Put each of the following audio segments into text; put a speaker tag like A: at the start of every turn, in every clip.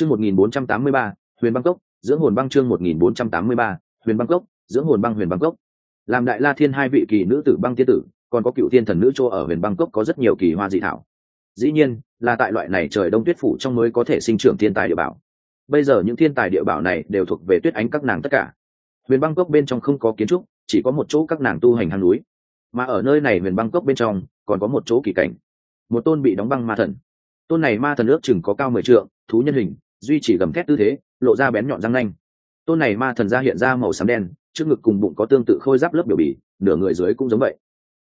A: chương một nghìn bốn trăm tám mươi ba, huyền bangkok dưỡng hồn băng chương một nghìn bốn trăm tám mươi ba, huyền bangkok dưỡng hồn băng, huyền bangkok làm đại la thiên hai vị kỳ nữ tử băng tiên tử, còn có cựu thiên thần nữ chỗ ở huyền bangkok có rất nhiều kỳ hoa dị thảo. Dĩ nhiên, là tại loại này trời đông tuyết phủ trong mới có thể sinh trưởng thiên tài địa bảo. Bây giờ những thiên tài địa bảo này đều thuộc về tuyết ánh các nàng tất cả. Huyền băng cốc bên trong không có kiến trúc, chỉ có một chỗ các nàng tu hành hang núi. Mà ở nơi này huyền băng cốc bên trong, còn có một chỗ kỳ cảnh. Một tôn bị đóng băng ma thần. Tôn này ma thần ước chừng có cao mười trượng, thú nhân hình duy chỉ gầm thét tư thế, lộ ra bén nhọn răng nanh. Tôn này ma thần ra hiện ra màu xám đen, trước ngực cùng bụng có tương tự khôi giáp lớp biểu bì, nửa người dưới cũng giống vậy.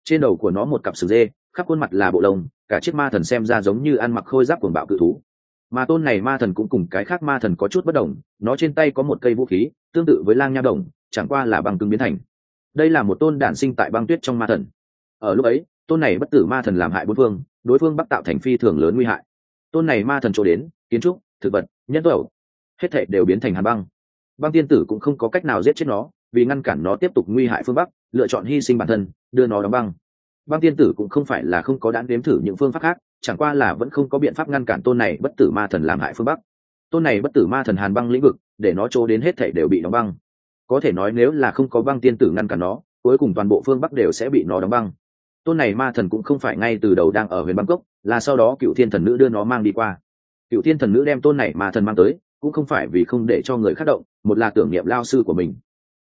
A: Trên đầu của nó một cặp sừng dê, khắp khuôn mặt là bộ lông, cả chiếc ma thần xem ra giống như ăn mặc khôi giáp cuồng bạo cự thú. Mà tôn này ma thần cũng cùng cái khác ma thần có chút bất đồng, nó trên tay có một cây vũ khí, tương tự với lang nha đồng, chẳng qua là băng cứng biến thành. Đây là một tôn đản sinh tại băng tuyết trong ma thần. Ở lúc ấy, tôn này bất tử ma thần làm hại bốn phương, đối phương bắc tạo thành phi thường lớn nguy hại. Tôn này ma thần chỗ đến, kiến trúc, thực vật nhân tẩu hết thệ đều biến thành hàn băng. Băng tiên tử cũng không có cách nào giết chết nó, vì ngăn cản nó tiếp tục nguy hại phương bắc, lựa chọn hy sinh bản thân, đưa nó đóng băng. Băng tiên tử cũng không phải là không có đáng đếm thử những phương pháp khác, chẳng qua là vẫn không có biện pháp ngăn cản tôn này bất tử ma thần làm hại phương bắc. Tôn này bất tử ma thần hàn băng lĩnh vực, để nó trô đến hết thể đều bị đóng băng. Có thể nói nếu là không có băng tiên tử ngăn cản nó, cuối cùng toàn bộ phương bắc đều sẽ bị nó đóng băng. Tôn này ma thần cũng không phải ngay từ đầu đang ở huyền cốc, là sau đó cựu thiên thần nữ đưa nó mang đi qua cựu thiên thần nữ đem tôn này mà thần mang tới, cũng không phải vì không để cho người khác động, một là tưởng niệm lao sư của mình.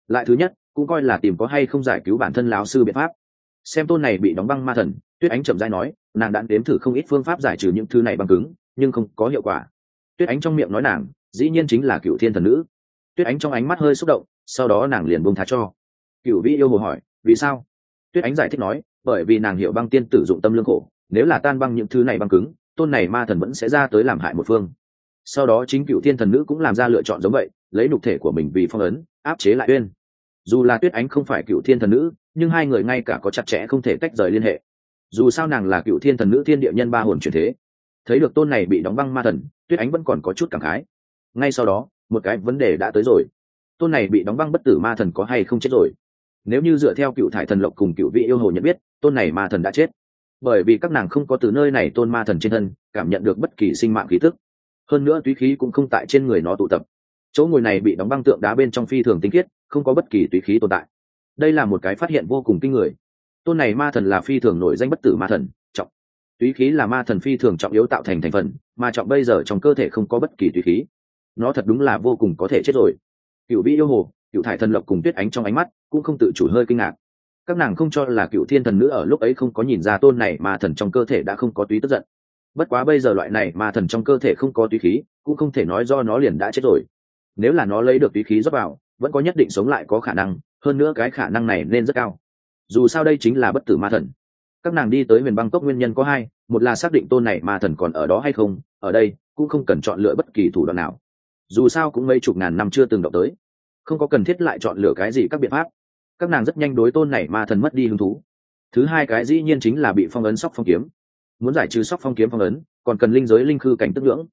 A: Lại thứ nhất, cũng coi là tìm có hay không giải cứu bản thân lao sư biện pháp. Xem tôn này bị đóng băng ma thần, tuyết ánh chậm dai nói, nàng đã đếm thử không ít phương pháp giải trừ những thứ này băng cứng, nhưng không có hiệu quả. Tuyết ánh trong miệng nói nàng, dĩ nhiên chính là cựu thiên thần nữ. Tuyết ánh trong ánh mắt hơi xúc động, sau đó nàng liền buông thá cho. Cựu vĩ yêu hồ hỏi, vì sao? Tuyết ánh giải thích nói, bởi vì nàng hiểu băng tiên tử dụng tâm lương khổ, nếu là tan băng những thứ này băng cứng tôn này ma thần vẫn sẽ ra tới làm hại một phương. Sau đó chính cựu thiên thần nữ cũng làm ra lựa chọn giống vậy, lấy nục thể của mình vì phong ấn, áp chế lại uyên. Dù là tuyết ánh không phải cựu thiên thần nữ, nhưng hai người ngay cả có chặt chẽ không thể tách rời liên hệ. Dù sao nàng là cựu thiên thần nữ thiên địa nhân ba hồn truyền thế. Thấy được tôn này bị đóng băng ma thần, tuyết ánh vẫn còn có chút cảm khái. Ngay sau đó, một cái vấn đề đã tới rồi. Tôn này bị đóng băng bất tử ma thần có hay không chết rồi? Nếu như dựa theo cựu thải thần lộc cùng cựu vị yêu hồ nhận biết, tôn này ma thần đã chết bởi vì các nàng không có từ nơi này tôn ma thần trên thân, cảm nhận được bất kỳ sinh mạng khí tức. Hơn nữa túy khí cũng không tại trên người nó tụ tập. Chỗ ngồi này bị đóng băng tượng đá bên trong phi thường tinh khiết, không có bất kỳ túy khí tồn tại. Đây là một cái phát hiện vô cùng kinh người. Tôn này ma thần là phi thường nổi danh bất tử ma thần, trọng. Túy khí là ma thần phi thường trọng yếu tạo thành thành phần, mà trọng bây giờ trong cơ thể không có bất kỳ túy khí. Nó thật đúng là vô cùng có thể chết rồi. Cựu vĩ yêu hồ, cựu thải thần lộc cùng tuyết ánh trong ánh mắt, cũng không tự chủ hơi kinh ngạc các nàng không cho là cựu thiên thần nữ ở lúc ấy không có nhìn ra tôn này mà thần trong cơ thể đã không có túy tức giận. Bất quá bây giờ loại này mà thần trong cơ thể không có túy khí, cũng không thể nói do nó liền đã chết rồi. Nếu là nó lấy được túy khí rót vào, vẫn có nhất định sống lại có khả năng, hơn nữa cái khả năng này nên rất cao. Dù sao đây chính là bất tử ma thần. Các nàng đi tới huyền băng cốc nguyên nhân có hai, một là xác định tôn này ma thần còn ở đó hay không, ở đây cũng không cần chọn lựa bất kỳ thủ đoạn nào. Dù sao cũng mấy chục ngàn năm chưa từng động tới. Không có cần thiết lại chọn lựa cái gì các biện pháp các nàng rất nhanh đối tôn này ma thần mất đi hứng thú. Thứ hai cái dĩ nhiên chính là bị phong ấn sóc phong kiếm. Muốn giải trừ sóc phong kiếm phong ấn, còn cần linh giới linh khư cảnh tức ngưỡng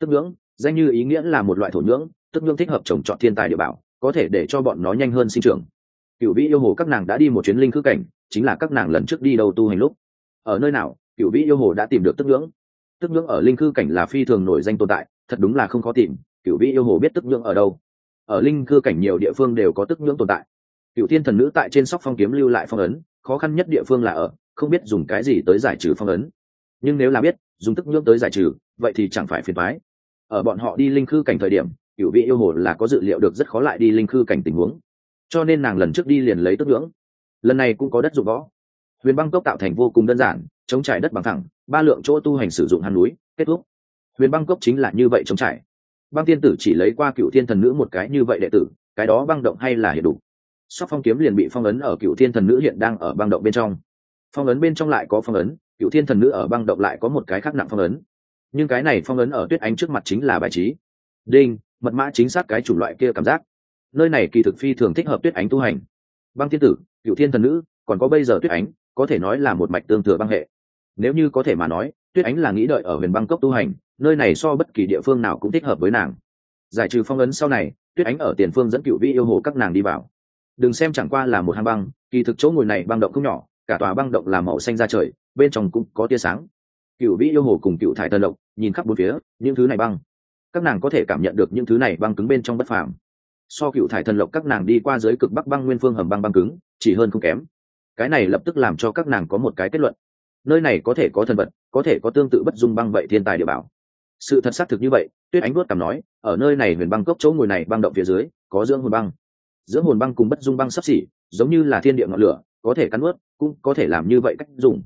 A: tức ngưỡng danh như ý nghĩa là một loại thổ nhưỡng, tức ngưỡng thích hợp trồng trọt thiên tài địa bảo, có thể để cho bọn nó nhanh hơn sinh trưởng. Cựu vĩ yêu hồ các nàng đã đi một chuyến linh khư cảnh, chính là các nàng lần trước đi đầu tu hành lúc. Ở nơi nào cựu vĩ yêu hồ đã tìm được tức ngưỡng tức ngưỡng ở linh khư cảnh là phi thường nổi danh tồn tại, thật đúng là không khó tìm cựu vĩ yêu hồ biết tức ngưỡng ở đâu. Ở linh khư cảnh nhiều địa phương đều có tức ngưỡng tồn tại cựu thiên thần nữ tại trên sóc phong kiếm lưu lại phong ấn, khó khăn nhất địa phương là ở, không biết dùng cái gì tới giải trừ phong ấn. Nhưng nếu là biết, dùng tức nhưỡng tới giải trừ, vậy thì chẳng phải phiền mái ở bọn họ đi linh khư cảnh thời điểm cựu vị yêu hồ là có dự liệu được rất khó lại đi linh khư cảnh tình huống. Cho nên nàng lần trước đi liền lấy tức nhưỡng lần này cũng có đất dụng võ. Huyền băng cốc tạo thành vô cùng đơn giản, chống trải đất bằng thẳng, ba lượng chỗ tu hành sử dụng hàn núi, kết thúc. Huyền băng cốc chính là như vậy chống trải. Băng tiên tử chỉ lấy qua cựu thiên thần nữ một cái như vậy đệ tử, cái đó băng động hay là hiện đủ sóc phong kiếm liền bị phong ấn ở cựu thiên thần nữ hiện đang ở băng động bên trong. Phong ấn bên trong lại có phong ấn cựu thiên thần nữ ở băng động lại có một cái khác nặng phong ấn. Nhưng cái này phong ấn ở tuyết ánh trước mặt chính là bài trí. Đinh, mật mã chính xác cái chủng loại kia cảm giác. Nơi này kỳ thực phi thường thích hợp tuyết ánh tu hành. Băng thiên tử cựu thiên thần nữ, còn có bây giờ tuyết ánh, có thể nói là một mạch tương thừa băng hệ. Nếu như có thể mà nói, tuyết ánh là nghĩ đợi ở huyền băng cốc tu hành, nơi này so bất kỳ địa phương nào cũng thích hợp với nàng. Giải trừ phong ấn sau này, tuyết ánh ở tiền phương dẫn cựu vi yêu hồ các nàng đi vào đừng xem chẳng qua là một hang băng, kỳ thực chỗ ngồi này băng động không nhỏ, cả tòa băng động là màu xanh ra trời, bên trong cũng có tia sáng. Cựu vĩ yêu hồ cùng cựu thải tân lộc nhìn khắp bốn phía, những thứ này băng. Các nàng có thể cảm nhận được những thứ này băng cứng bên trong bất phàm. So cựu thải thần lộc các nàng đi qua dưới cực bắc băng nguyên phương hầm băng băng cứng, chỉ hơn không kém. Cái này lập tức làm cho các nàng có một cái kết luận. Nơi này có thể có thần vật, có thể có tương tự bất dung băng vậy thiên tài địa bảo. Sự thật xác thực như vậy, tuyết ánh vuốt cảm nói, ở nơi này huyền băng cốc chỗ ngồi này băng động phía dưới, có dưỡng hồn băng dưỡng hồn băng cùng bất dung băng sắp xỉ giống như là thiên địa ngọn lửa có thể cắn ướt cũng có thể làm như vậy cách dùng.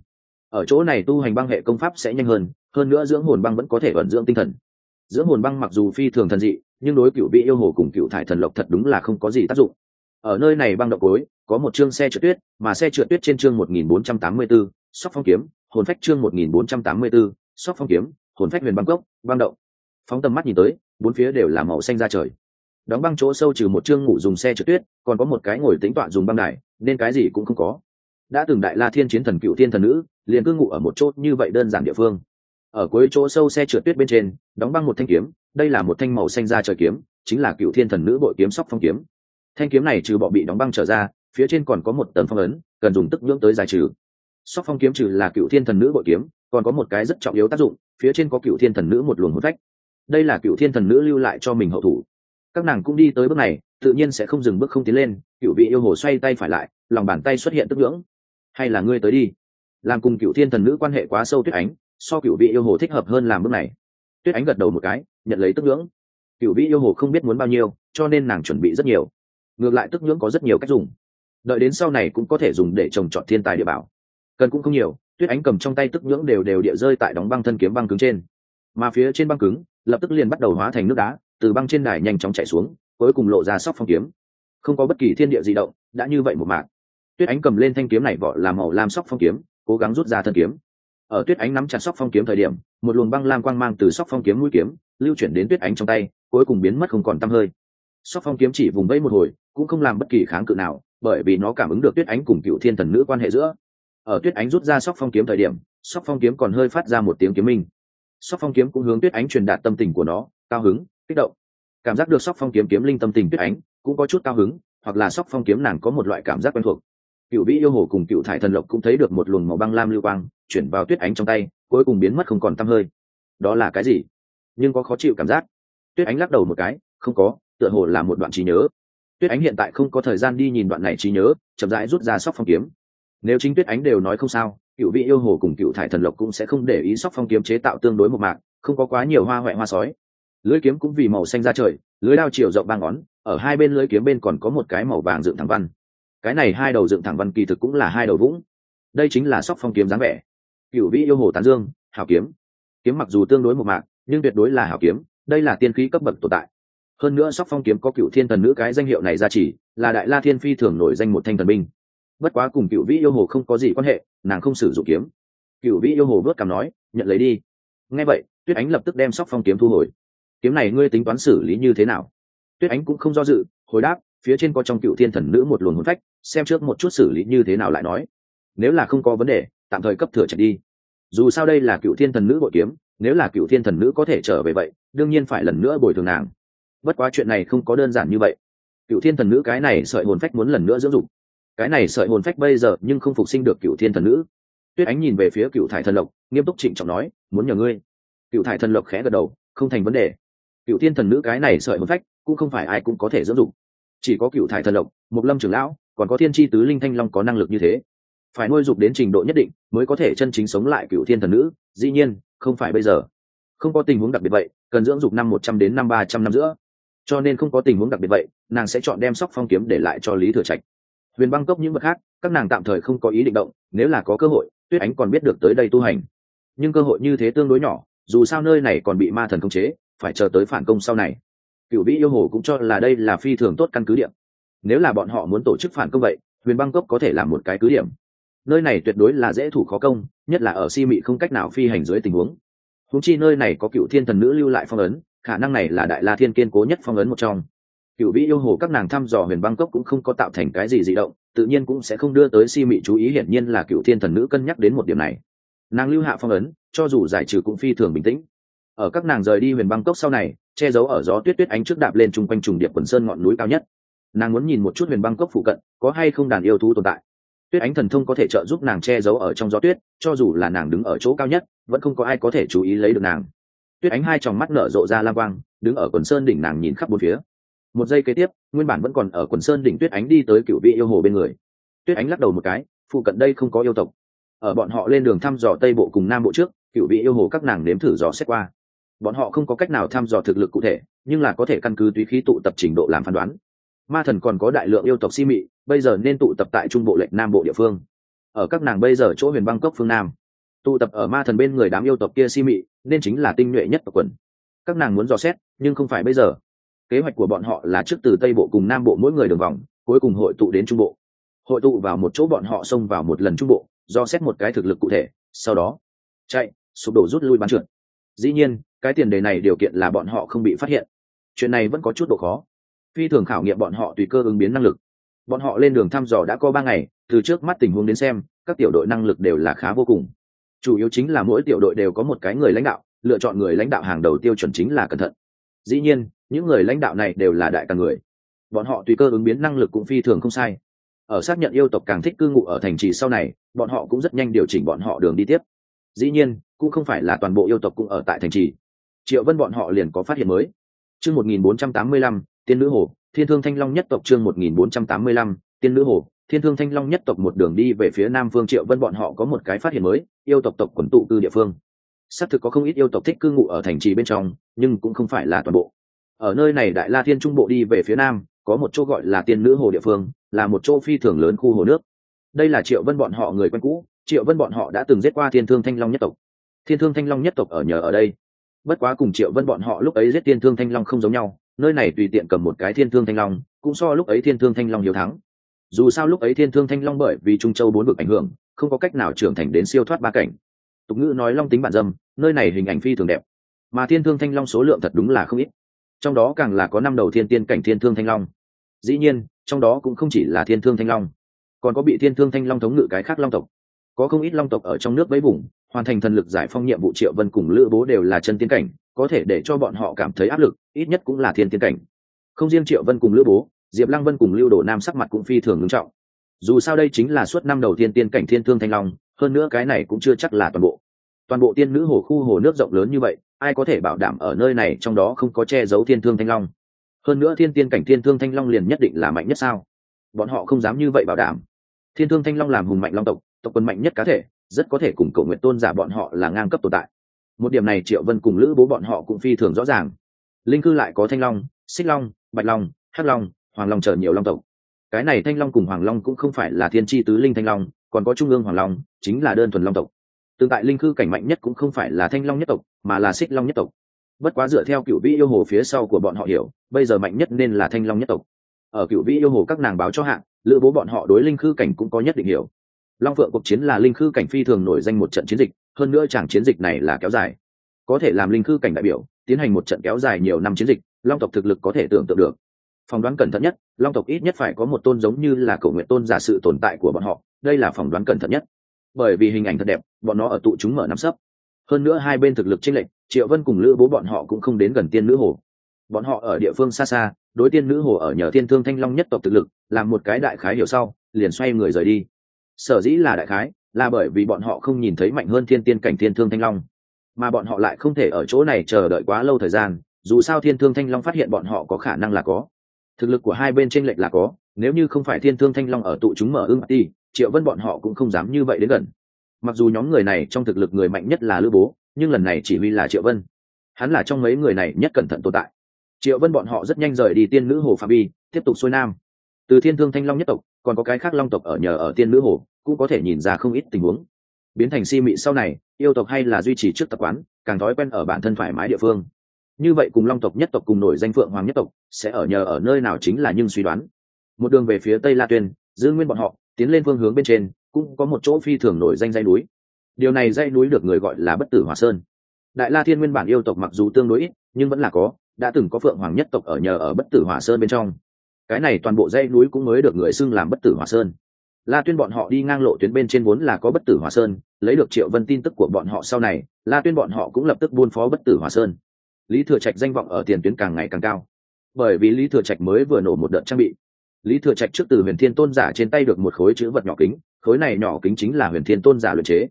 A: Ở chỗ này tu hành băng hệ công pháp sẽ nhanh hơn hơn nữa dưỡng hồn băng vẫn có thể vận dưỡng tinh thần. Dưỡng hồn băng mặc dù phi thường thần dị nhưng đối cựu vị yêu hồ cùng cựu thải thần lộc thật đúng là không có gì tác dụng. Ở nơi này băng động cối có một chương xe trượt tuyết mà xe trượt tuyết trên chương 1484, sóc phong kiếm hồn phách chương 1484, sóc phong kiếm hồn phách huyền băng cốc băng động. Phóng tầm mắt nhìn tới bốn phía đều là màu xanh ra trời đóng băng chỗ sâu trừ một chương ngủ dùng xe trượt tuyết, còn có một cái ngồi tính tọa dùng băng đài, nên cái gì cũng không có. Đã từng đại la thiên chiến thần cựu thiên thần nữ, liền cư ngụ ở một chỗ như vậy đơn giản địa phương. Ở cuối chỗ sâu xe trượt tuyết bên trên, đóng băng một thanh kiếm, đây là một thanh màu xanh ra trời kiếm, chính là cựu thiên thần nữ bội kiếm sóc phong kiếm. Thanh kiếm này trừ bọ bị đóng băng trở ra, phía trên còn có một tấm phong ấn, cần dùng tức nhưỡng tới giải trừ. Sóc phong kiếm trừ là cựu thiên thần nữ bội kiếm, còn có một cái rất trọng yếu tác dụng, phía trên có cựu thiên thần nữ một luồng hồn phách. Đây là cựu thiên thần nữ lưu lại cho mình hậu thủ các nàng cũng đi tới bước này, tự nhiên sẽ không dừng bước không tiến lên, cựu vị yêu hồ xoay tay phải lại, lòng bàn tay xuất hiện tức ngưỡng. Hay là ngươi tới đi. Làm cùng cựu thiên thần nữ quan hệ quá sâu tuyết ánh, so cựu vị yêu hồ thích hợp hơn làm bước này. Tuyết ánh gật đầu một cái, nhận lấy tức ngưỡng. Cựu vị yêu hồ không biết muốn bao nhiêu, cho nên nàng chuẩn bị rất nhiều. Ngược lại tức ngưỡng có rất nhiều cách dùng. Đợi đến sau này cũng có thể dùng để trồng trọt thiên tài địa bảo. Cần cũng không nhiều, tuyết ánh cầm trong tay tức ngưỡng đều đều địa rơi tại đóng băng thân kiếm băng cứng trên. Mà phía trên băng cứng, lập tức liền bắt đầu hóa thành nước đá từ băng trên đài nhanh chóng chạy xuống, cuối cùng lộ ra sóc phong kiếm. Không có bất kỳ thiên địa di động, đã như vậy một mạc. Tuyết ánh cầm lên thanh kiếm này vỏ làm màu lam sóc phong kiếm, cố gắng rút ra thân kiếm. Ở tuyết ánh nắm chặt sóc phong kiếm thời điểm, một luồng băng lam quang mang từ sóc phong kiếm mũi kiếm, lưu chuyển đến tuyết ánh trong tay, cuối cùng biến mất không còn tăm hơi. Sóc phong kiếm chỉ vùng vẫy một hồi, cũng không làm bất kỳ kháng cự nào, bởi vì nó cảm ứng được tuyết ánh cùng cựu thiên thần nữ quan hệ giữa. Ở tuyết ánh rút ra sóc phong kiếm thời điểm, sóc phong kiếm còn hơi phát ra một tiếng kiếm minh. Sóc phong kiếm cũng hướng tuyết ánh truyền đạt tâm tình của nó, cao hứng kích động. Cảm giác được sóc phong kiếm kiếm linh tâm tình tuyết ánh, cũng có chút cao hứng, hoặc là sóc phong kiếm nàng có một loại cảm giác quen thuộc. Cựu vĩ yêu hồ cùng cựu thải thần lộc cũng thấy được một luồng màu băng lam lưu quang, chuyển vào tuyết ánh trong tay, cuối cùng biến mất không còn t hơi. Đó là cái gì? Nhưng có khó chịu cảm giác. Tuyết ánh lắc đầu một cái, không có, tựa hồ là một đoạn trí nhớ. Tuyết ánh hiện tại không có thời gian đi nhìn đoạn này trí nhớ, chậm rãi rút ra sóc phong kiếm. Nếu chính tuyết ánh đều nói không sao, cựu vị yêu hồ cùng cựu thải thần lộc cũng sẽ không để ý sóc phong kiếm chế tạo tương đối một mạng không có quá nhiều hoa huệ hoa sói lưới kiếm cũng vì màu xanh ra trời, lưới đao chiều rộng ba ngón, ở hai bên lưới kiếm bên còn có một cái màu vàng dựng thẳng văn. Cái này hai đầu dựng thẳng văn kỳ thực cũng là hai đầu vũng. Đây chính là sóc phong kiếm dáng vẻ. Cựu vĩ yêu hồ tán dương, hảo kiếm. Kiếm mặc dù tương đối một mạc, nhưng tuyệt đối là hảo kiếm, đây là tiên khí cấp bậc tồn tại. Hơn nữa sóc phong kiếm có cựu thiên thần nữ cái danh hiệu này ra chỉ, là đại la thiên phi thường nổi danh một thanh thần binh. Bất quá cùng cựu vĩ yêu hồ không có gì quan hệ, nàng không sử dụng kiếm. Cựu vĩ yêu hồ vớt cảm nói, nhận lấy đi. Nghe vậy, tuyết ánh lập tức đem sóc phong kiếm thu hồi kiếm này ngươi tính toán xử lý như thế nào? Tuyết ánh cũng không do dự, hồi đáp, phía trên có trong cựu thiên thần nữ một luồng hôn phách, xem trước một chút xử lý như thế nào lại nói. Nếu là không có vấn đề, tạm thời cấp thừa chạy đi. Dù sao đây là cựu thiên thần nữ bội kiếm, nếu là cựu thiên thần nữ có thể trở về vậy, đương nhiên phải lần nữa bồi thường nàng. Bất quá chuyện này không có đơn giản như vậy. Cựu thiên thần nữ cái này sợi hồn phách muốn lần nữa dưỡng dục. Cái này sợi hồn phách bây giờ nhưng không phục sinh được cựu thiên thần nữ. Tuyết ánh nhìn về phía cựu thải thần lộc, nghiêm túc trịnh trọng nói, muốn nhờ ngươi. Cựu thải thần lộc khẽ gật đầu, không thành vấn đề cựu thiên thần nữ cái này sợi hồn phách, cũng không phải ai cũng có thể dưỡng dụng chỉ có cựu thải thần lộc một lâm trưởng lão, còn có thiên tri tứ linh thanh long có năng lực như thế. Phải nuôi dục đến trình độ nhất định, mới có thể chân chính sống lại cựu thiên thần nữ, dĩ nhiên, không phải bây giờ. Không có tình huống đặc biệt vậy, cần dưỡng dục năm một trăm đến năm ba trăm năm giữa. Cho nên không có tình huống đặc biệt vậy, nàng sẽ chọn đem sóc phong kiếm để lại cho lý thừa trạch. Huyền băng cốc những vật khác, các nàng tạm thời không có ý định động, nếu là có cơ hội, tuyết ánh còn biết được tới đây tu hành. Nhưng cơ hội như thế tương đối nhỏ, dù sao nơi này còn bị ma thần khống chế phải chờ tới phản công sau này. Cựu vĩ yêu hồ cũng cho là đây là phi thường tốt căn cứ điểm. Nếu là bọn họ muốn tổ chức phản công vậy, huyền băng cốc có thể là một cái cứ điểm. Nơi này tuyệt đối là dễ thủ khó công, nhất là ở si mị không cách nào phi hành dưới tình huống. Húng chi nơi này có cựu thiên thần nữ lưu lại phong ấn, khả năng này là đại la thiên kiên cố nhất phong ấn một trong. Cựu vĩ yêu hồ các nàng thăm dò huyền băng cốc cũng không có tạo thành cái gì dị động, tự nhiên cũng sẽ không đưa tới si mị chú ý, hiển nhiên là cựu thiên thần nữ cân nhắc đến một điểm này. Nàng lưu hạ phong ấn, cho dù giải trừ cũng phi thường bình tĩnh ở các nàng rời đi huyền băng cốc sau này, che giấu ở gió tuyết tuyết ánh trước đạp lên chung quanh trùng điệp quần sơn ngọn núi cao nhất. Nàng muốn nhìn một chút huyền băng cốc phụ cận, có hay không đàn yêu thú tồn tại. Tuyết ánh thần thông có thể trợ giúp nàng che giấu ở trong gió tuyết, cho dù là nàng đứng ở chỗ cao nhất, vẫn không có ai có thể chú ý lấy được nàng. Tuyết ánh hai tròng mắt nở rộ ra lam quang, đứng ở quần sơn đỉnh nàng nhìn khắp bốn phía. Một giây kế tiếp, nguyên bản vẫn còn ở quần sơn đỉnh tuyết ánh đi tới cựu vị yêu hồ bên người. Tuyết ánh lắc đầu một cái, phụ cận đây không có yêu tộc. Ở bọn họ lên đường thăm dò tây bộ cùng nam bộ trước, cựu vị yêu hồ các nàng nếm thử dò xét qua bọn họ không có cách nào thăm dò thực lực cụ thể, nhưng là có thể căn cứ tùy khí tụ tập trình độ làm phán đoán. Ma thần còn có đại lượng yêu tộc si mị, bây giờ nên tụ tập tại trung bộ lệnh nam bộ địa phương. Ở các nàng bây giờ chỗ huyền băng cốc phương nam. Tụ tập ở ma thần bên người đám yêu tộc kia si mị, nên chính là tinh nhuệ nhất tộc quần. Các nàng muốn dò xét, nhưng không phải bây giờ. Kế hoạch của bọn họ là trước từ tây bộ cùng nam bộ mỗi người đường vòng, cuối cùng hội tụ đến trung bộ. Hội tụ vào một chỗ bọn họ xông vào một lần trung bộ do xét một cái thực lực cụ thể, sau đó chạy, sụp đổ rút lui bắn trượt dĩ nhiên cái tiền đề này điều kiện là bọn họ không bị phát hiện. Chuyện này vẫn có chút độ khó. Phi thường khảo nghiệm bọn họ tùy cơ ứng biến năng lực. Bọn họ lên đường thăm dò đã có ba ngày, từ trước mắt tình huống đến xem, các tiểu đội năng lực đều là khá vô cùng. Chủ yếu chính là mỗi tiểu đội đều có một cái người lãnh đạo, lựa chọn người lãnh đạo hàng đầu tiêu chuẩn chính là cẩn thận. Dĩ nhiên, những người lãnh đạo này đều là đại càng người. Bọn họ tùy cơ ứng biến năng lực cũng phi thường không sai. Ở xác nhận yêu tộc càng thích cư ngụ ở thành trì sau này, bọn họ cũng rất nhanh điều chỉnh bọn họ đường đi tiếp. Dĩ nhiên, cũng không phải là toàn bộ yêu tộc cũng ở tại thành trì triệu vân bọn họ liền có phát hiện mới. Chương một nghìn bốn trăm tám mươi lăm, tiên nữ hồ, thiên thương thanh long nhất tộc chương một nghìn bốn trăm tám mươi lăm, tiên nữ hồ, thiên thương thanh long nhất tộc một đường đi về phía nam phương triệu vân bọn họ có một cái phát hiện mới, yêu tộc tộc quần tụ cư địa phương. Xác thực có không ít yêu tộc thích cư ngụ ở thành trì bên trong, nhưng cũng không phải là toàn bộ. Ở nơi này đại la thiên trung bộ đi về phía nam, có một chỗ gọi là tiên nữ hồ địa phương, là một chỗ phi thường lớn khu hồ nước. Đây là triệu vân bọn họ người quen cũ, triệu vân bọn họ đã từng giết qua thiên thương thanh long nhất tộc. Thiên thương thanh long nhất tộc ở nhờ ở đây bất quá cùng triệu vân bọn họ lúc ấy giết thiên thương thanh long không giống nhau, nơi này tùy tiện cầm một cái thiên thương thanh long, cũng so lúc ấy thiên thương thanh long nhiều thắng. Dù sao lúc ấy thiên thương thanh long bởi vì trung châu bốn vực ảnh hưởng, không có cách nào trưởng thành đến siêu thoát ba cảnh. Tục ngữ nói long tính bản dâm, nơi này hình ảnh phi thường đẹp. Mà thiên thương thanh long số lượng thật đúng là không ít. Trong đó càng là có năm đầu thiên tiên cảnh thiên thương thanh long. Dĩ nhiên, trong đó cũng không chỉ là thiên thương thanh long, còn có bị thiên thương thanh long thống ngự cái khác long tộc. Có không ít long tộc ở trong nước với vùng hoàn thành thần lực giải phong nhiệm vụ triệu vân cùng lữ bố đều là chân tiên cảnh, có thể để cho bọn họ cảm thấy áp lực, ít nhất cũng là thiên tiên cảnh. Không riêng triệu vân cùng lữ bố, diệp lăng vân cùng lưu đồ nam sắc mặt cũng phi thường ngưng trọng. Dù sao đây chính là suốt năm đầu tiên tiên cảnh thiên thương thanh long, hơn nữa cái này cũng chưa chắc là toàn bộ. Toàn bộ tiên nữ hồ khu hồ nước rộng lớn như vậy, ai có thể bảo đảm ở nơi này trong đó không có che giấu thiên thương thanh long? Hơn nữa thiên tiên cảnh thiên thương thanh long liền nhất định là mạnh nhất sao? Bọn họ không dám như vậy bảo đảm. Thiên thương thanh long làm hùng mạnh long tộc tộc quân mạnh nhất cá thể rất có thể cùng cầu nguyện tôn giả bọn họ là ngang cấp tồn tại. Một điểm này triệu vân cùng lữ bố bọn họ cũng phi thường rõ ràng. Linh cư lại có thanh long, xích long, bạch long, hắc long, hoàng long chờ nhiều long tộc. Cái này thanh long cùng hoàng long cũng không phải là thiên tri tứ linh thanh long, còn có trung ương hoàng long, chính là đơn thuần long tộc. Tương tại linh cư cảnh mạnh nhất cũng không phải là thanh long nhất tộc, mà là xích long nhất tộc. Bất quá dựa theo cựu vĩ yêu hồ phía sau của bọn họ hiểu, bây giờ mạnh nhất nên là thanh long nhất tộc. Ở cựu vĩ yêu hồ các nàng báo cho hạng, lữ bố bọn họ đối linh khư cảnh cũng có nhất định hiểu long phượng cuộc chiến là linh khư cảnh phi thường nổi danh một trận chiến dịch, hơn nữa chẳng chiến dịch này là kéo dài. Có thể làm linh khư cảnh đại biểu, tiến hành một trận kéo dài nhiều năm chiến dịch, long tộc thực lực có thể tưởng tượng được. Phỏng đoán cẩn thận nhất, long tộc ít nhất phải có một tôn giống như là cầu nguyện tôn giả sự tồn tại của bọn họ, đây là phỏng đoán cẩn thận nhất. Bởi vì hình ảnh thật đẹp, bọn nó ở tụ chúng mở nắm sấp. Hơn nữa hai bên thực lực chênh lệch, triệu vân cùng lữ bố bọn họ cũng không đến gần tiên nữ hồ. Bọn họ ở địa phương xa xa, đối tiên nữ hồ ở nhờ thiên thương thanh long nhất tộc thực lực, làm một cái đại khái hiểu sau, liền xoay người rời đi sở dĩ là đại khái, là bởi vì bọn họ không nhìn thấy mạnh hơn thiên tiên cảnh thiên thương thanh long. Mà bọn họ lại không thể ở chỗ này chờ đợi quá lâu thời gian, dù sao thiên thương thanh long phát hiện bọn họ có khả năng là có. Thực lực của hai bên tranh lệch là có, nếu như không phải thiên thương thanh long ở tụ chúng mở ưng ti triệu vân bọn họ cũng không dám như vậy đến gần. Mặc dù nhóm người này trong thực lực người mạnh nhất là lữ bố, nhưng lần này chỉ huy là triệu vân. Hắn là trong mấy người này nhất cẩn thận tồn tại. Triệu vân bọn họ rất nhanh rời đi tiên nữ hồ phạm vi tiếp tục xuôi nam. Từ thiên thương thanh long nhất tộc còn có cái khác long tộc ở nhờ ở tiên nữ hồ, cũng có thể nhìn ra không ít tình huống. Biến thành si mị sau này, yêu tộc hay là duy trì trước tập quán, càng thói quen ở bản thân thoải mái địa phương. Như vậy cùng long tộc nhất tộc cùng nổi danh phượng hoàng nhất tộc, sẽ ở nhờ ở nơi nào chính là nhưng suy đoán. Một đường về phía tây la tuyên, giữ nguyên bọn họ, tiến lên phương hướng bên trên, cũng có một chỗ phi thường nổi danh dây núi. Điều này dây núi được người gọi là bất tử hòa sơn. Đại la thiên nguyên bản yêu tộc mặc dù tương đối ít, nhưng vẫn là có, đã từng có phượng hoàng nhất tộc ở nhờ ở bất tử hỏa sơn bên trong cái này toàn bộ dãy núi cũng mới được người xưng làm bất tử hỏa sơn. La tuyên bọn họ đi ngang lộ tuyến bên trên vốn là có bất tử hỏa sơn, lấy được triệu vân tin tức của bọn họ sau này, la tuyên bọn họ cũng lập tức buôn phó bất tử hỏa sơn. Lý thừa trạch danh vọng ở tiền tuyến càng ngày càng cao. Bởi vì lý thừa trạch mới vừa nổ một đợt trang bị. Lý thừa trạch trước từ huyền thiên tôn giả trên tay được một khối chữ vật nhỏ kính, khối này nhỏ kính chính là huyền thiên tôn giả luyện chế.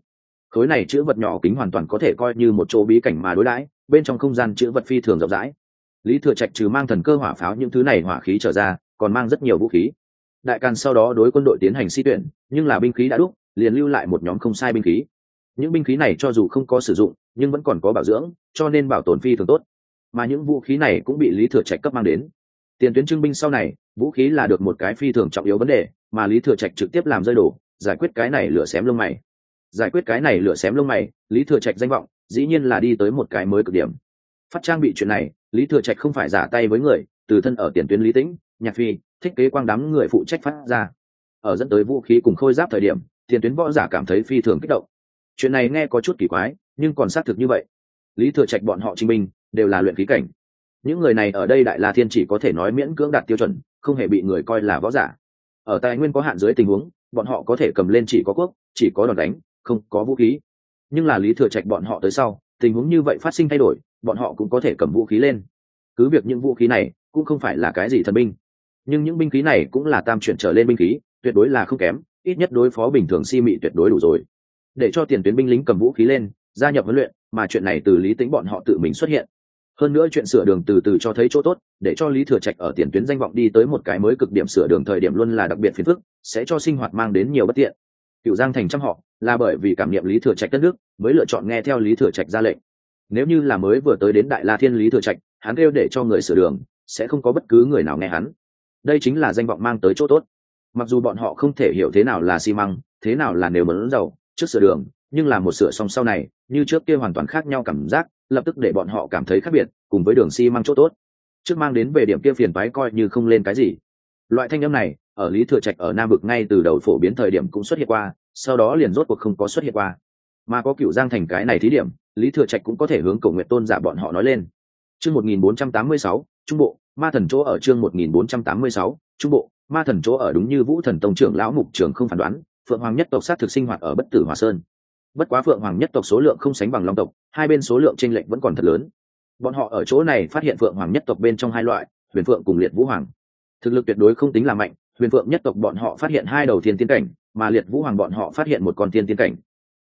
A: Khối này chữ vật nhỏ kính hoàn toàn có thể coi như một chỗ bí cảnh mà đối đãi, bên trong không gian chữ vật phi thường rộng rãi. Lý thừa trạch trừ mang thần cơ hỏa pháo những thứ này hỏa khí trở ra còn mang rất nhiều vũ khí. Đại càn sau đó đối quân đội tiến hành si tuyển, nhưng là binh khí đã đúc, liền lưu lại một nhóm không sai binh khí. Những binh khí này cho dù không có sử dụng, nhưng vẫn còn có bảo dưỡng, cho nên bảo tồn phi thường tốt. Mà những vũ khí này cũng bị lý thừa trạch cấp mang đến. Tiền tuyến trưng binh sau này, vũ khí là được một cái phi thường trọng yếu vấn đề, mà lý thừa trạch trực tiếp làm rơi đổ giải quyết cái này lửa xém lông mày. Giải quyết cái này lửa xém lông mày, lý thừa trạch danh vọng, dĩ nhiên là đi tới một cái mới cực điểm. Phát trang bị chuyện này, lý thừa trạch không phải giả tay với người, từ thân ở tiền tuyến lý tĩnh nhạc phi, thích kế quang đám người phụ trách phát ra. Ở dẫn tới vũ khí cùng khôi giáp thời điểm, tiền tuyến võ giả cảm thấy phi thường kích động. Chuyện này nghe có chút kỳ quái, nhưng còn xác thực như vậy. Lý thừa trạch bọn họ chứng minh đều là luyện khí cảnh. Những người này ở đây đại la thiên chỉ có thể nói miễn cưỡng đạt tiêu chuẩn, không hề bị người coi là võ giả. Ở tài nguyên có hạn dưới tình huống, bọn họ có thể cầm lên chỉ có quốc, chỉ có đòn đánh, không có vũ khí. Nhưng là lý thừa trạch bọn họ tới sau, tình huống như vậy phát sinh thay đổi, bọn họ cũng có thể cầm vũ khí lên. Cứ việc những vũ khí này cũng không phải là cái gì thần binh nhưng những binh khí này cũng là tam chuyển trở lên binh khí, tuyệt đối là không kém, ít nhất đối phó bình thường si mị tuyệt đối đủ rồi. Để cho tiền tuyến binh lính cầm vũ khí lên, gia nhập huấn luyện, mà chuyện này từ lý tính bọn họ tự mình xuất hiện. Hơn nữa chuyện sửa đường từ từ cho thấy chỗ tốt, để cho lý thừa trạch ở tiền tuyến danh vọng đi tới một cái mới cực điểm sửa đường thời điểm luôn là đặc biệt phiền phức, sẽ cho sinh hoạt mang đến nhiều bất tiện. Cựu giang thành trăm họ, là bởi vì cảm nghiệm lý thừa trạch đất nước, mới lựa chọn nghe theo lý thừa trạch ra lệnh. Nếu như là mới vừa tới đến đại la thiên lý thừa trạch, hắn kêu để cho người sửa đường, sẽ không có bất cứ người nào nghe hắn đây chính là danh vọng mang tới chỗ tốt. Mặc dù bọn họ không thể hiểu thế nào là xi măng, thế nào là nếu mớn dầu, trước sửa đường, nhưng là một sửa xong sau này, như trước kia hoàn toàn khác nhau cảm giác, lập tức để bọn họ cảm thấy khác biệt, cùng với đường xi măng chỗ tốt. Trước mang đến về điểm kia phiền toái coi như không lên cái gì. Loại thanh âm này, ở lý thừa trạch ở nam vực ngay từ đầu phổ biến thời điểm cũng xuất hiện qua, sau đó liền rốt cuộc không có xuất hiện qua. Mà có cựu giang thành cái này thí điểm, lý thừa trạch cũng có thể hướng cầu nguyện tôn giả bọn họ nói lên. Chương một nghìn bốn trăm tám mươi sáu trung bộ, ma thần chỗ ở chương một nghìn bốn trăm tám mươi sáu, trung bộ, ma thần chỗ ở đúng như vũ thần tông trưởng lão mục trường không phán đoán, phượng hoàng nhất tộc sát thực sinh hoạt ở bất tử hòa sơn. Bất quá phượng hoàng nhất tộc số lượng không sánh bằng long tộc, hai bên số lượng tranh lệch vẫn còn thật lớn. Bọn họ ở chỗ này phát hiện phượng hoàng nhất tộc bên trong hai loại, huyền phượng cùng liệt vũ hoàng. Thực lực tuyệt đối không tính là mạnh, huyền phượng nhất tộc bọn họ phát hiện hai đầu thiên tiên cảnh, mà liệt vũ hoàng bọn họ phát hiện một con tiên tiên cảnh.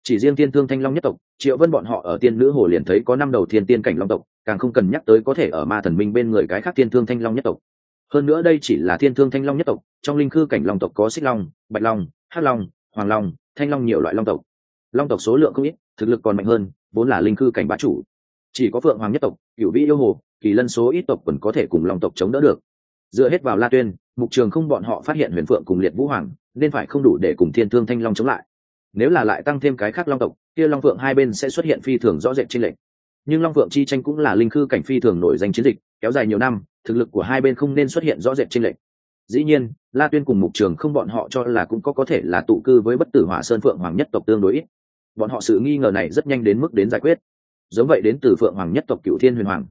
A: Chỉ riêng tiên thương thanh long nhất tộc, triệu vân bọn họ ở tiên nữ hồ liền thấy có năm đầu thiên tiên cảnh long tộc càng không cần nhắc tới có thể ở ma thần minh bên người cái khác thiên thương thanh long nhất tộc. Hơn nữa đây chỉ là thiên thương thanh long nhất tộc, trong linh khư cảnh long tộc có xích long, bạch long, hắc long, hoàng long, thanh long nhiều loại long tộc. Long tộc số lượng không ít, thực lực còn mạnh hơn, vốn là linh khư cảnh bá chủ. Chỉ có phượng hoàng nhất tộc, cửu vĩ yêu hồ, kỳ lân số ít tộc còn có thể cùng long tộc chống đỡ được. Dựa hết vào la tuyên, mục trường không bọn họ phát hiện huyền phượng cùng liệt vũ hoàng, nên phải không đủ để cùng thiên thương thanh long chống lại. Nếu là lại tăng thêm cái khác long tộc, kia long phượng hai bên sẽ xuất hiện phi thường rõ rệt trên lệnh nhưng long phượng chi tranh cũng là linh khư cảnh phi thường nổi danh chiến dịch, kéo dài nhiều năm, thực lực của hai bên không nên xuất hiện rõ rệt trên lệnh dĩ nhiên, la tuyên cùng mục trường không bọn họ cho là cũng có có thể là tụ cư với bất tử hỏa sơn phượng hoàng nhất tộc tương đối ít. Bọn họ sự nghi ngờ này rất nhanh đến mức đến giải quyết. Giống vậy đến từ phượng hoàng nhất tộc cựu thiên huyền hoàng.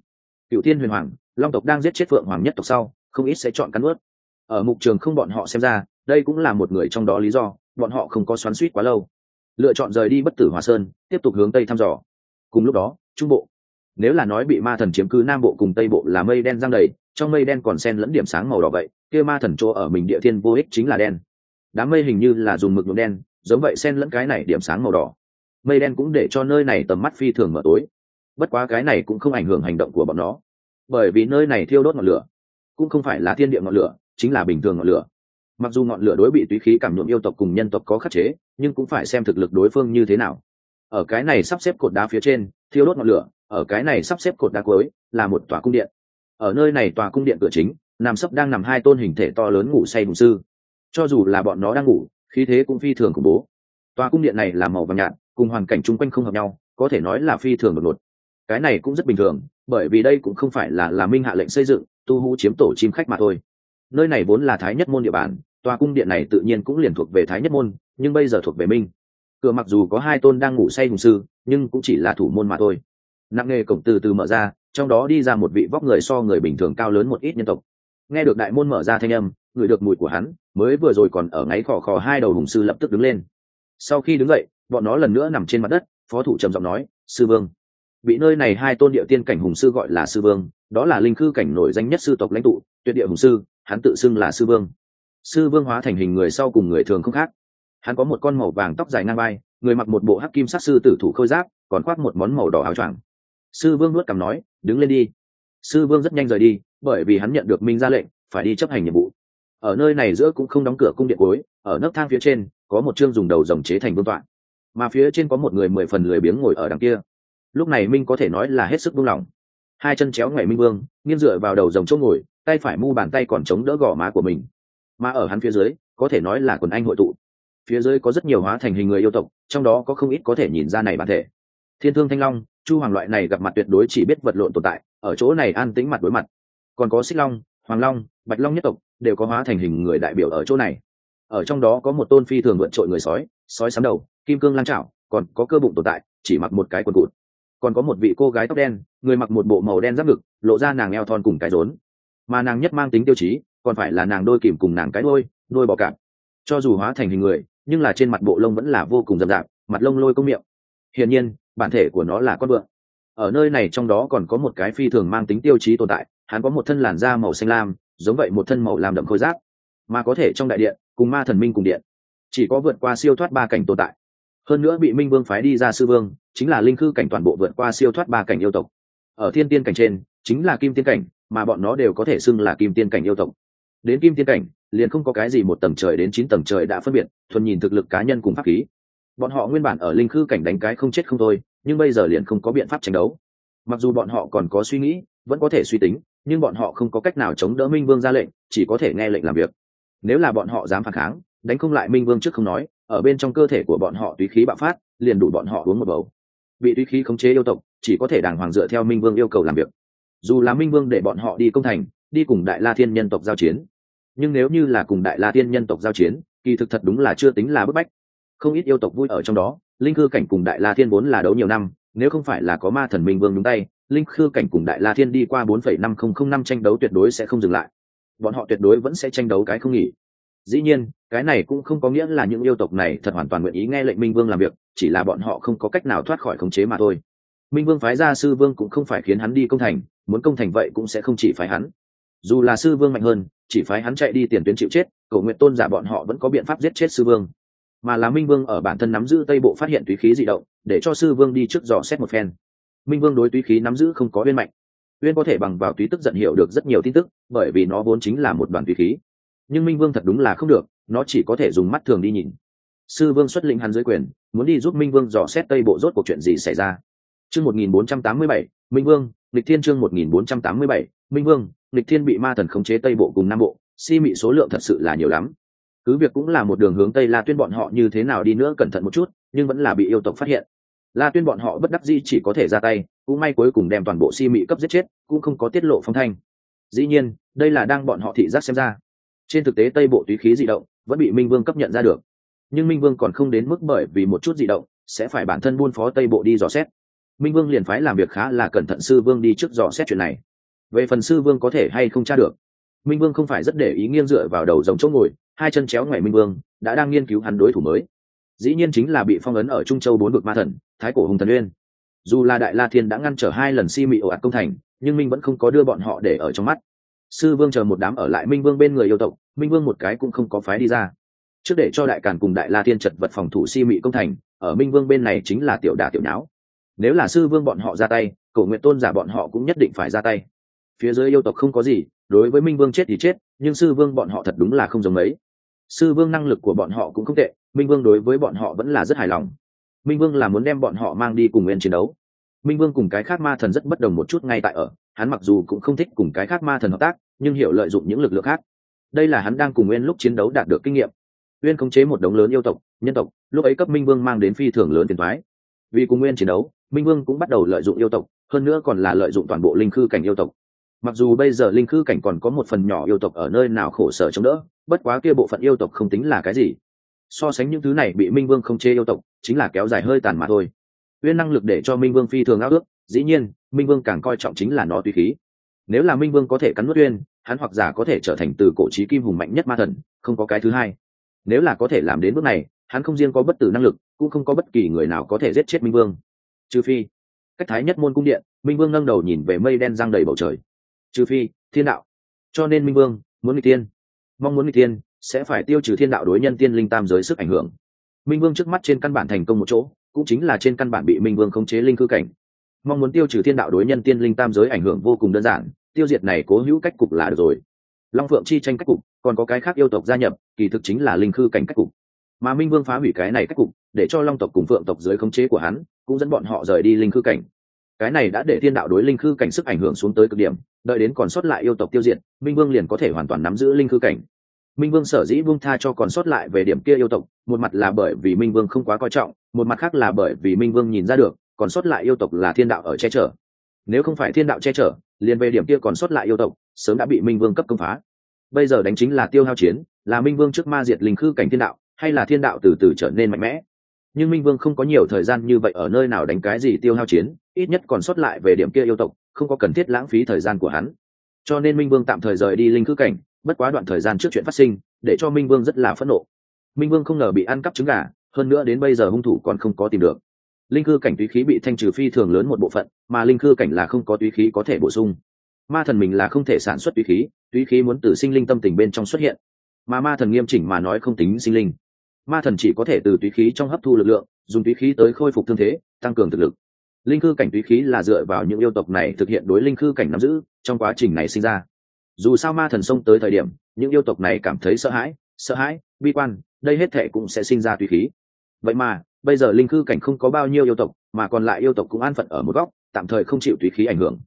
A: Cựu thiên huyền hoàng, long tộc đang giết chết phượng hoàng nhất tộc sau, không ít sẽ chọn cắn ướt. Ở mục trường không bọn họ xem ra, đây cũng là một người trong đó lý do, bọn họ không có xoắn suýt quá lâu. Lựa chọn rời đi bất tử hòa sơn, tiếp tục hướng tây thăm dò cùng lúc đó, trung bộ. Nếu là nói bị ma thần chiếm cứ nam bộ cùng tây bộ là mây đen giang đầy, trong mây đen còn sen lẫn điểm sáng màu đỏ vậy, kia ma thần chỗ ở mình địa thiên vô ích chính là đen. Đám mây hình như là dùng mực nhuộm đen, giống vậy sen lẫn cái này điểm sáng màu đỏ. Mây đen cũng để cho nơi này tầm mắt phi thường mở tối. Bất quá cái này cũng không ảnh hưởng hành động của bọn nó. Bởi vì nơi này thiêu đốt ngọn lửa, cũng không phải là thiên địa ngọn lửa, chính là bình thường ngọn lửa. Mặc dù ngọn lửa đối bị túy khí cảm nhuộm yêu tộc cùng nhân tộc có khắc chế, nhưng cũng phải xem thực lực đối phương như thế nào ở cái này sắp xếp cột đá phía trên, thiêu đốt ngọn lửa, ở cái này sắp xếp cột đá cuối, là một tòa cung điện. Ở nơi này tòa cung điện cửa chính, nằm sấp đang nằm hai tôn hình thể to lớn ngủ say hùng sư. Cho dù là bọn nó đang ngủ, khí thế cũng phi thường khủng bố. Tòa cung điện này là màu vàng nhạt, cùng hoàn cảnh chung quanh không hợp nhau, có thể nói là phi thường đột ngột. Cái này cũng rất bình thường, bởi vì đây cũng không phải là là minh hạ lệnh xây dựng, tu hú chiếm tổ chim khách mà thôi. Nơi này vốn là thái nhất môn địa bàn, tòa cung điện này tự nhiên cũng liền thuộc về thái nhất môn, nhưng bây giờ thuộc về minh cửa mặc dù có hai tôn đang ngủ say hùng sư, nhưng cũng chỉ là thủ môn mà thôi. Nặng nghề cổng từ từ mở ra, trong đó đi ra một vị vóc người so người bình thường cao lớn một ít nhân tộc. Nghe được đại môn mở ra thanh âm ngửi được mùi của hắn mới vừa rồi còn ở ngáy khò khò hai đầu hùng sư lập tức đứng lên. Sau khi đứng dậy, bọn nó lần nữa nằm trên mặt đất, phó thủ trầm giọng nói, sư vương. Bị nơi này hai tôn địa tiên cảnh hùng sư gọi là sư vương, đó là linh khư cảnh nổi danh nhất sư tộc lãnh tụ, tuyệt địa hùng sư, hắn tự xưng là sư vương. Sư vương hóa thành hình người sau cùng người thường không khác hắn có một con màu vàng tóc dài ngang vai, người mặc một bộ hắc kim sát sư tử thủ khôi giáp, còn khoác một món màu đỏ áo choàng. Sư vương nuốt cằm nói, đứng lên đi. Sư vương rất nhanh rời đi, bởi vì hắn nhận được minh ra lệnh, phải đi chấp hành nhiệm vụ. Ở nơi này giữa cũng không đóng cửa cung điện cuối, ở nấc thang phía trên, có một chương dùng đầu rồng chế thành vương tọa. Mà phía trên có một người mười phần lười biếng ngồi ở đằng kia. Lúc này minh có thể nói là hết sức buông lỏng. Hai chân chéo ngoại minh vương, nghiêng dựa vào đầu rồng chỗ ngồi, tay phải mu bàn tay còn chống đỡ gò má của mình. Mà ở hắn phía dưới, có thể nói là quần anh hội tụ phía dưới có rất nhiều hóa thành hình người yêu tộc trong đó có không ít có thể nhìn ra này bản thể. Thiên thương thanh long chu hoàng loại này gặp mặt tuyệt đối chỉ biết vật lộn tồn tại ở chỗ này an tĩnh mặt đối mặt. Còn có xích long hoàng long bạch long nhất tộc đều có hóa thành hình người đại biểu ở chỗ này. Ở trong đó có một tôn phi thường vượt trội người sói sói sắm đầu kim cương lang trảo, còn có cơ bụng tồn tại chỉ mặc một cái quần cụt. Còn có một vị cô gái tóc đen người mặc một bộ màu đen giáp ngực lộ ra nàng eo thon cùng cái rốn. Mà nàng nhất mang tính tiêu chí còn phải là nàng đôi kìm cùng nàng cái đôi đôi bò cạp. Cho dù hóa thành hình người nhưng là trên mặt bộ lông vẫn là vô cùng rậm rạp, mặt lông lôi công miệng. Hiển nhiên, bản thể của nó là con vượn. Ở nơi này trong đó còn có một cái phi thường mang tính tiêu chí tồn tại, hắn có một thân làn da màu xanh lam, giống vậy một thân màu làm đậm khôi giáp. Mà có thể trong đại điện, cùng ma thần minh cùng điện, chỉ có vượt qua siêu thoát ba cảnh tồn tại. Hơn nữa bị minh vương phái đi ra sư vương, chính là linh khư cảnh toàn bộ vượt qua siêu thoát ba cảnh yêu tộc. Ở thiên tiên cảnh trên, chính là kim tiên cảnh, mà bọn nó đều có thể xưng là kim tiên cảnh yêu tộc đến kim tiên cảnh, liền không có cái gì một tầng trời đến chín tầng trời đã phân biệt, thuần nhìn thực lực cá nhân cùng pháp khí. Bọn họ nguyên bản ở linh khư cảnh đánh cái không chết không thôi, nhưng bây giờ liền không có biện pháp tranh đấu. Mặc dù bọn họ còn có suy nghĩ, vẫn có thể suy tính, nhưng bọn họ không có cách nào chống đỡ minh vương ra lệnh, chỉ có thể nghe lệnh làm việc. Nếu là bọn họ dám phản kháng, đánh không lại minh vương trước không nói, ở bên trong cơ thể của bọn họ túy khí bạo phát, liền đủ bọn họ uống một bầu. Bị túy khí khống chế yêu tộc, chỉ có thể đàng hoàng dựa theo minh vương yêu cầu làm việc. Dù là minh vương để bọn họ đi công thành đi cùng đại la thiên nhân tộc giao chiến. Nhưng nếu như là cùng đại la thiên nhân tộc giao chiến, kỳ thực thật đúng là chưa tính là bức bách. Không ít yêu tộc vui ở trong đó, linh khư cảnh cùng đại la thiên vốn là đấu nhiều năm, nếu không phải là có ma thần minh vương đúng tay, linh khư cảnh cùng đại la thiên đi qua bốn phẩy năm không không năm tranh đấu tuyệt đối sẽ không dừng lại. Bọn họ tuyệt đối vẫn sẽ tranh đấu cái không nghỉ. Dĩ nhiên, cái này cũng không có nghĩa là những yêu tộc này thật hoàn toàn nguyện ý nghe lệnh minh vương làm việc, chỉ là bọn họ không có cách nào thoát khỏi khống chế mà thôi. Minh vương phái ra sư vương cũng không phải khiến hắn đi công thành, muốn công thành vậy cũng sẽ không chỉ phái hắn dù là sư vương mạnh hơn chỉ phái hắn chạy đi tiền tuyến chịu chết cầu nguyện tôn giả bọn họ vẫn có biện pháp giết chết sư vương. Mà là minh vương ở bản thân nắm giữ tây bộ phát hiện túy khí di động để cho sư vương đi trước dò xét một phen. Minh vương đối túy khí nắm giữ không có uyên mạnh uyên có thể bằng vào túy tức giận hiểu được rất nhiều tin tức bởi vì nó vốn chính là một đoàn túy khí. Nhưng minh vương thật đúng là không được nó chỉ có thể dùng mắt thường đi nhìn. Sư vương xuất lĩnh hắn dưới quyền muốn đi giúp minh vương dò xét tây bộ rốt cuộc chuyện gì xảy ra. Chương 1487, minh vương lịch thiên chương 1487, minh vương lịch thiên bị ma thần khống chế tây bộ cùng nam bộ, si mị số lượng thật sự là nhiều lắm. Cứ việc cũng là một đường hướng tây la tuyên bọn họ như thế nào đi nữa cẩn thận một chút, nhưng vẫn là bị yêu tộc phát hiện. La tuyên bọn họ bất đắc dĩ chỉ có thể ra tay, cũng may cuối cùng đem toàn bộ si mị cấp giết chết, cũng không có tiết lộ phong thanh. Dĩ nhiên, đây là đang bọn họ thị giác xem ra. Trên thực tế tây bộ túy khí di động, vẫn bị minh vương cấp nhận ra được. Nhưng minh vương còn không đến mức bởi vì một chút di động, sẽ phải bản thân buôn phó tây bộ đi dò xét. Minh vương liền phái làm việc khá là cẩn thận sư vương đi trước dò xét chuyện này về phần sư vương có thể hay không tra được. Minh vương không phải rất để ý nghiêng dựa vào đầu dòng chỗ ngồi, hai chân chéo ngoài minh vương, đã đang nghiên cứu hắn đối thủ mới. Dĩ nhiên chính là bị phong ấn ở trung châu bốn vực ma thần, thái cổ hùng thần uyên. Dù là đại la thiên đã ngăn trở hai lần si mị ổ ạt công thành, nhưng minh vẫn không có đưa bọn họ để ở trong mắt. Sư vương chờ một đám ở lại minh vương bên người yêu tộc, minh vương một cái cũng không có phái đi ra. Trước để cho đại càn cùng đại la thiên chật vật phòng thủ si mị công thành, ở minh vương bên này chính là tiểu đà tiểu não nếu là sư vương bọn họ ra tay cầu nguyện tôn giả bọn họ cũng nhất định phải ra tay phía dưới yêu tộc không có gì, đối với minh vương chết thì chết, nhưng sư vương bọn họ thật đúng là không giống mấy. Sư vương năng lực của bọn họ cũng không tệ, minh vương đối với bọn họ vẫn là rất hài lòng. Minh vương là muốn đem bọn họ mang đi cùng nguyên chiến đấu. Minh vương cùng cái khác ma thần rất bất đồng một chút ngay tại ở, hắn mặc dù cũng không thích cùng cái khác ma thần hợp tác, nhưng hiểu lợi dụng những lực lượng khác. Đây là hắn đang cùng nguyên lúc chiến đấu đạt được kinh nghiệm. Nguyên khống chế một đống lớn yêu tộc, nhân tộc, lúc ấy cấp minh vương mang đến phi thường lớn tiền thoái vì cùng nguyên chiến đấu, minh vương cũng bắt đầu lợi dụng yêu tộc, hơn nữa còn là lợi dụng toàn bộ linh khư cảnh yêu tộc mặc dù bây giờ linh khư cảnh còn có một phần nhỏ yêu tộc ở nơi nào khổ sở chống đỡ, bất quá kia bộ phận yêu tộc không tính là cái gì. So sánh những thứ này bị minh vương không chê yêu tộc, chính là kéo dài hơi tàn mà thôi. Uyên năng lực để cho minh vương phi thường ao ước, dĩ nhiên, minh vương càng coi trọng chính là nó tùy khí. Nếu là minh vương có thể cắn nuốt uyên, hắn hoặc giả có thể trở thành từ cổ trí kim hùng mạnh nhất ma thần, không có cái thứ hai. Nếu là có thể làm đến bước này, hắn không riêng có bất tử năng lực, cũng không có bất kỳ người nào có thể giết chết minh vương. Trừ phi, cách thái nhất môn cung điện, minh vương nâng đầu nhìn về mây đen giang đầy bầu trời trừ phi, thiên đạo. Cho nên minh vương muốn n g tiên mong muốn n g tiên sẽ phải tiêu trừ thiên đạo đối nhân tiên linh tam giới sức ảnh hưởng. Minh vương trước mắt trên căn bản thành công một chỗ, cũng chính là trên căn bản bị minh vương khống chế linh cư cảnh. Mong muốn tiêu trừ thiên đạo đối nhân tiên linh tam giới ảnh hưởng vô cùng đơn giản, tiêu diệt này cố hữu cách cục là được rồi. Long phượng chi tranh cách cục, còn có cái khác yêu tộc gia nhập, kỳ thực chính là linh cư cảnh cách cục. Mà minh vương phá hủy cái này cách cục, để cho long tộc cùng phượng tộc dưới khống chế của hắn, cũng dẫn bọn họ rời đi linh cư cảnh cái này đã để thiên đạo đối linh khư cảnh sức ảnh hưởng xuống tới cực điểm, đợi đến còn sót lại yêu tộc tiêu diệt, minh vương liền có thể hoàn toàn nắm giữ linh khư cảnh. Minh vương sở dĩ buông tha cho còn sót lại về điểm kia yêu tộc, một mặt là bởi vì minh vương không quá coi trọng, một mặt khác là bởi vì minh vương nhìn ra được, còn sót lại yêu tộc là thiên đạo ở che chở. Nếu không phải thiên đạo che chở, liền về điểm kia còn sót lại yêu tộc, sớm đã bị minh vương cấp công phá. Bây giờ đánh chính là tiêu hao chiến, là minh vương trước ma diệt linh khư cảnh thiên đạo, hay là thiên đạo từ từ trở nên mạnh mẽ? Nhưng minh vương không có nhiều thời gian như vậy ở nơi nào đánh cái gì tiêu hao chiến, ít nhất còn sót lại về điểm kia yêu tộc, không có cần thiết lãng phí thời gian của hắn. Cho nên minh vương tạm thời rời đi linh khư cảnh, bất quá đoạn thời gian trước chuyện phát sinh, để cho minh vương rất là phẫn nộ. Minh vương không ngờ bị ăn cắp trứng gà, hơn nữa đến bây giờ hung thủ còn không có tìm được. Linh cư cảnh túy khí bị thanh trừ phi thường lớn một bộ phận, mà linh cư cảnh là không có túy khí có thể bổ sung. Ma thần mình là không thể sản xuất túy khí túy khí muốn từ sinh linh tâm tình bên trong xuất hiện. Mà ma thần nghiêm chỉnh mà nói không tính sinh linh ma thần chỉ có thể từ túy khí trong hấp thu lực lượng, dùng túy khí tới khôi phục thương thế, tăng cường thực lực. Linh khư cảnh túy khí là dựa vào những yêu tộc này thực hiện đối linh khư cảnh nắm giữ trong quá trình này sinh ra. Dù sao ma thần xông tới thời điểm, những yêu tộc này cảm thấy sợ hãi sợ hãi, bi quan, đây hết thệ cũng sẽ sinh ra túy khí. Vậy mà, bây giờ linh khư cảnh không có bao nhiêu yêu tộc, mà còn lại yêu tộc cũng an phận ở một góc, tạm thời không chịu túy khí ảnh hưởng.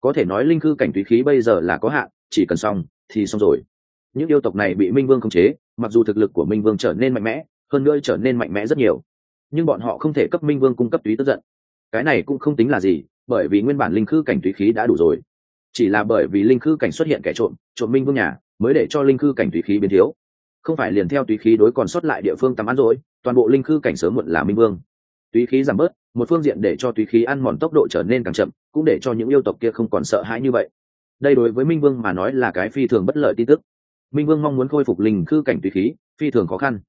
A: Có thể nói linh khư cảnh túy khí bây giờ là có hạn, chỉ cần xong thì xong rồi những yêu tộc này bị minh vương khống chế, mặc dù thực lực của minh vương trở nên mạnh mẽ, hơn nữa trở nên mạnh mẽ rất nhiều. Nhưng bọn họ không thể cấp minh vương cung cấp túy tức giận. Cái này cũng không tính là gì, bởi vì nguyên bản linh khư cảnh túy khí đã đủ rồi. Chỉ là bởi vì linh khư cảnh xuất hiện kẻ trộm trộm minh vương nhà, mới để cho linh khư cảnh túy khí biến thiếu. Không phải liền theo túy khí đối còn sót lại địa phương tắm ăn rồi, toàn bộ linh khư cảnh sớm muộn là minh vương. Túy khí giảm bớt, một phương diện để cho túy khí ăn mòn tốc độ trở nên càng chậm, cũng để cho những yêu tộc kia không còn sợ hãi như vậy. Đây đối với minh vương mà nói là cái phi thường bất lợi tin tức minh vương mong muốn khôi phục linh khư cảnh tùy khí, phi thường khó khăn.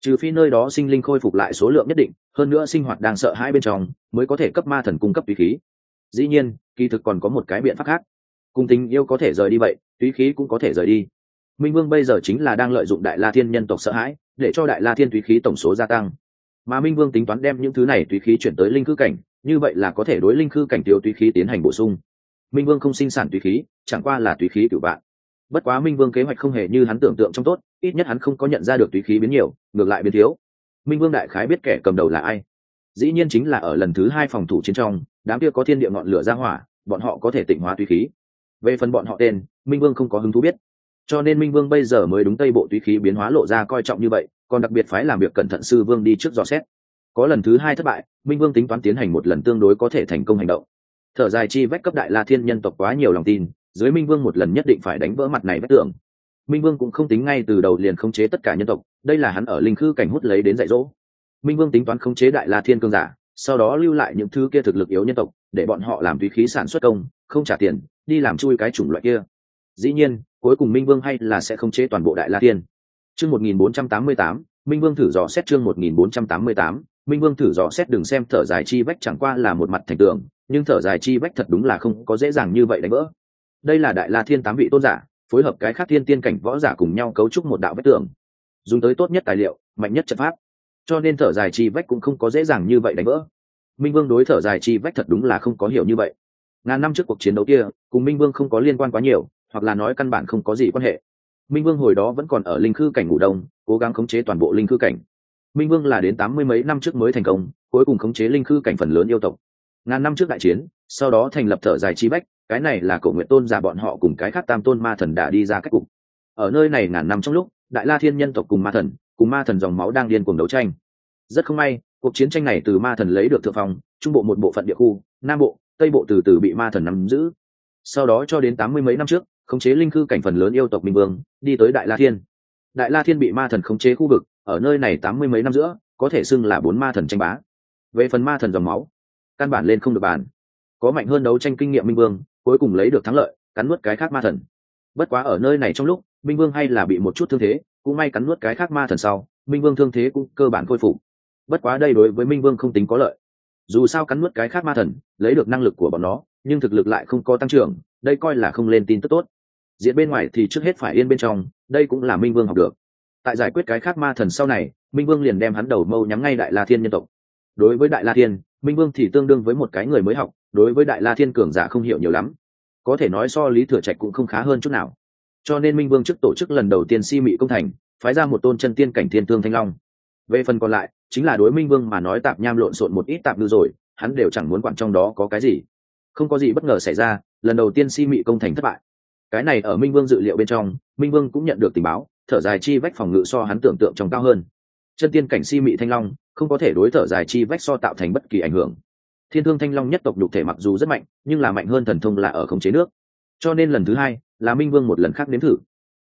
A: Trừ phi nơi đó sinh linh khôi phục lại số lượng nhất định, hơn nữa sinh hoạt đang sợ hai bên trong, mới có thể cấp ma thần cung cấp tùy khí. Dĩ nhiên, kỳ thực còn có một cái biện pháp khác. Cùng tình yêu có thể rời đi vậy, tùy khí cũng có thể rời đi. Minh vương bây giờ chính là đang lợi dụng đại la thiên nhân tộc sợ hãi, để cho đại la thiên tùy khí tổng số gia tăng. Mà minh vương tính toán đem những thứ này tùy khí chuyển tới linh khư cảnh, như vậy là có thể đối linh khư cảnh tiêu tùy khí tiến hành bổ sung. Minh vương không sinh sản tùy khí, chẳng qua là tùy khí cựu bạn bất quá minh vương kế hoạch không hề như hắn tưởng tượng trong tốt, ít nhất hắn không có nhận ra được tùy khí biến nhiều, ngược lại biến thiếu. Minh vương đại khái biết kẻ cầm đầu là ai. Dĩ nhiên chính là ở lần thứ hai phòng thủ chiến trong, đám kia có thiên địa ngọn lửa ra hỏa, bọn họ có thể tịnh hóa tùy khí. Về phần bọn họ tên, minh vương không có hứng thú biết. Cho nên minh vương bây giờ mới đúng tây bộ tùy khí biến hóa lộ ra coi trọng như vậy, còn đặc biệt phái làm việc cẩn thận sư vương đi trước dò xét. Có lần thứ hai thất bại, minh vương tính toán tiến hành một lần tương đối có thể thành công hành động. Thở dài chi vách cấp đại la thiên nhân tộc quá nhiều lòng tin dưới minh vương một lần nhất định phải đánh vỡ mặt này vách tưởng minh vương cũng không tính ngay từ đầu liền khống chế tất cả nhân tộc, đây là hắn ở linh khư cảnh hút lấy đến dạy dỗ. Minh vương tính toán khống chế đại la thiên cương giả, sau đó lưu lại những thứ kia thực lực yếu nhân tộc, để bọn họ làm tùy khí sản xuất công, không trả tiền, đi làm chui cái chủng loại kia. Dĩ nhiên, cuối cùng minh vương hay là sẽ khống chế toàn bộ đại la thiên. Chương một nghìn bốn trăm tám mươi tám, minh vương thử dò xét chương một nghìn bốn trăm tám mươi tám, minh vương thử dò xét đừng xem thở dài chi vách chẳng qua là một mặt thành tường, nhưng thở dài chi vách thật đúng là không có dễ dàng như vậy đánh vỡ đây là đại la thiên tám vị tôn giả, phối hợp cái khác thiên tiên cảnh võ giả cùng nhau cấu trúc một đạo vách tường. Dùng tới tốt nhất tài liệu, mạnh nhất trận pháp. Cho nên thở dài chi vách cũng không có dễ dàng như vậy đánh vỡ. Minh vương đối thở dài chi vách thật đúng là không có hiểu như vậy. Ngàn năm trước cuộc chiến đấu kia, cùng minh vương không có liên quan quá nhiều, hoặc là nói căn bản không có gì quan hệ. Minh vương hồi đó vẫn còn ở linh khư cảnh ngủ đông, cố gắng khống chế toàn bộ linh khư cảnh. Minh vương là đến tám mươi mấy năm trước mới thành công, cuối cùng khống chế linh khư cảnh phần lớn yêu tộc. Ngàn năm trước đại chiến, sau đó thành lập thở dài chi vách cái này là cổ nguyện tôn giả bọn họ cùng cái khác tam tôn ma thần đã đi ra cách cục. Ở nơi này ngàn năm trong lúc, đại la thiên nhân tộc cùng ma thần, cùng ma thần dòng máu đang điên cuồng đấu tranh. Rất không may, cuộc chiến tranh này từ ma thần lấy được thượng phòng trung bộ một bộ phận địa khu, nam bộ, tây bộ từ từ bị ma thần nắm giữ. Sau đó cho đến tám mươi mấy năm trước, khống chế linh khư cảnh phần lớn yêu tộc minh vương, đi tới đại la thiên. Đại la thiên bị ma thần khống chế khu vực, ở nơi này tám mươi mấy năm giữa, có thể xưng là bốn ma thần tranh bá. Về phần ma thần dòng máu, căn bản lên không được bàn. Có mạnh hơn đấu tranh kinh nghiệm minh vương cuối cùng lấy được thắng lợi, cắn nuốt cái khác ma thần. Bất quá ở nơi này trong lúc, minh vương hay là bị một chút thương thế, cũng may cắn nuốt cái khác ma thần sau, minh vương thương thế cũng cơ bản khôi phục. Bất quá đây đối với minh vương không tính có lợi. Dù sao cắn nuốt cái khác ma thần, lấy được năng lực của bọn nó, nhưng thực lực lại không có tăng trưởng, đây coi là không lên tin tức tốt. Diện bên ngoài thì trước hết phải yên bên trong, đây cũng là minh vương học được. Tại giải quyết cái khác ma thần sau này, minh vương liền đem hắn đầu mâu nhắm ngay đại la thiên nhân tộc. Đối với đại la thiên, minh vương thì tương đương với một cái người mới học đối với đại la thiên cường giả không hiểu nhiều lắm. Có thể nói so lý thừa trạch cũng không khá hơn chút nào. Cho nên minh vương trước tổ chức lần đầu tiên si mị công thành, phái ra một tôn chân tiên cảnh thiên tương thanh long. Về phần còn lại, chính là đối minh vương mà nói tạp nham lộn xộn một ít tạp ngư rồi, hắn đều chẳng muốn quản trong đó có cái gì. Không có gì bất ngờ xảy ra, lần đầu tiên si mị công thành thất bại. Cái này ở minh vương dự liệu bên trong, minh vương cũng nhận được tình báo, thở dài chi vách phòng ngự so hắn tưởng tượng trong cao hơn. Chân tiên cảnh si mị thanh long, không có thể đối thở dài chi vách so tạo thành bất kỳ ảnh hưởng thiên thương thanh long nhất tộc đục thể mặc dù rất mạnh, nhưng là mạnh hơn thần thông là ở khống chế nước. Cho nên lần thứ hai là minh vương một lần khác nếm thử.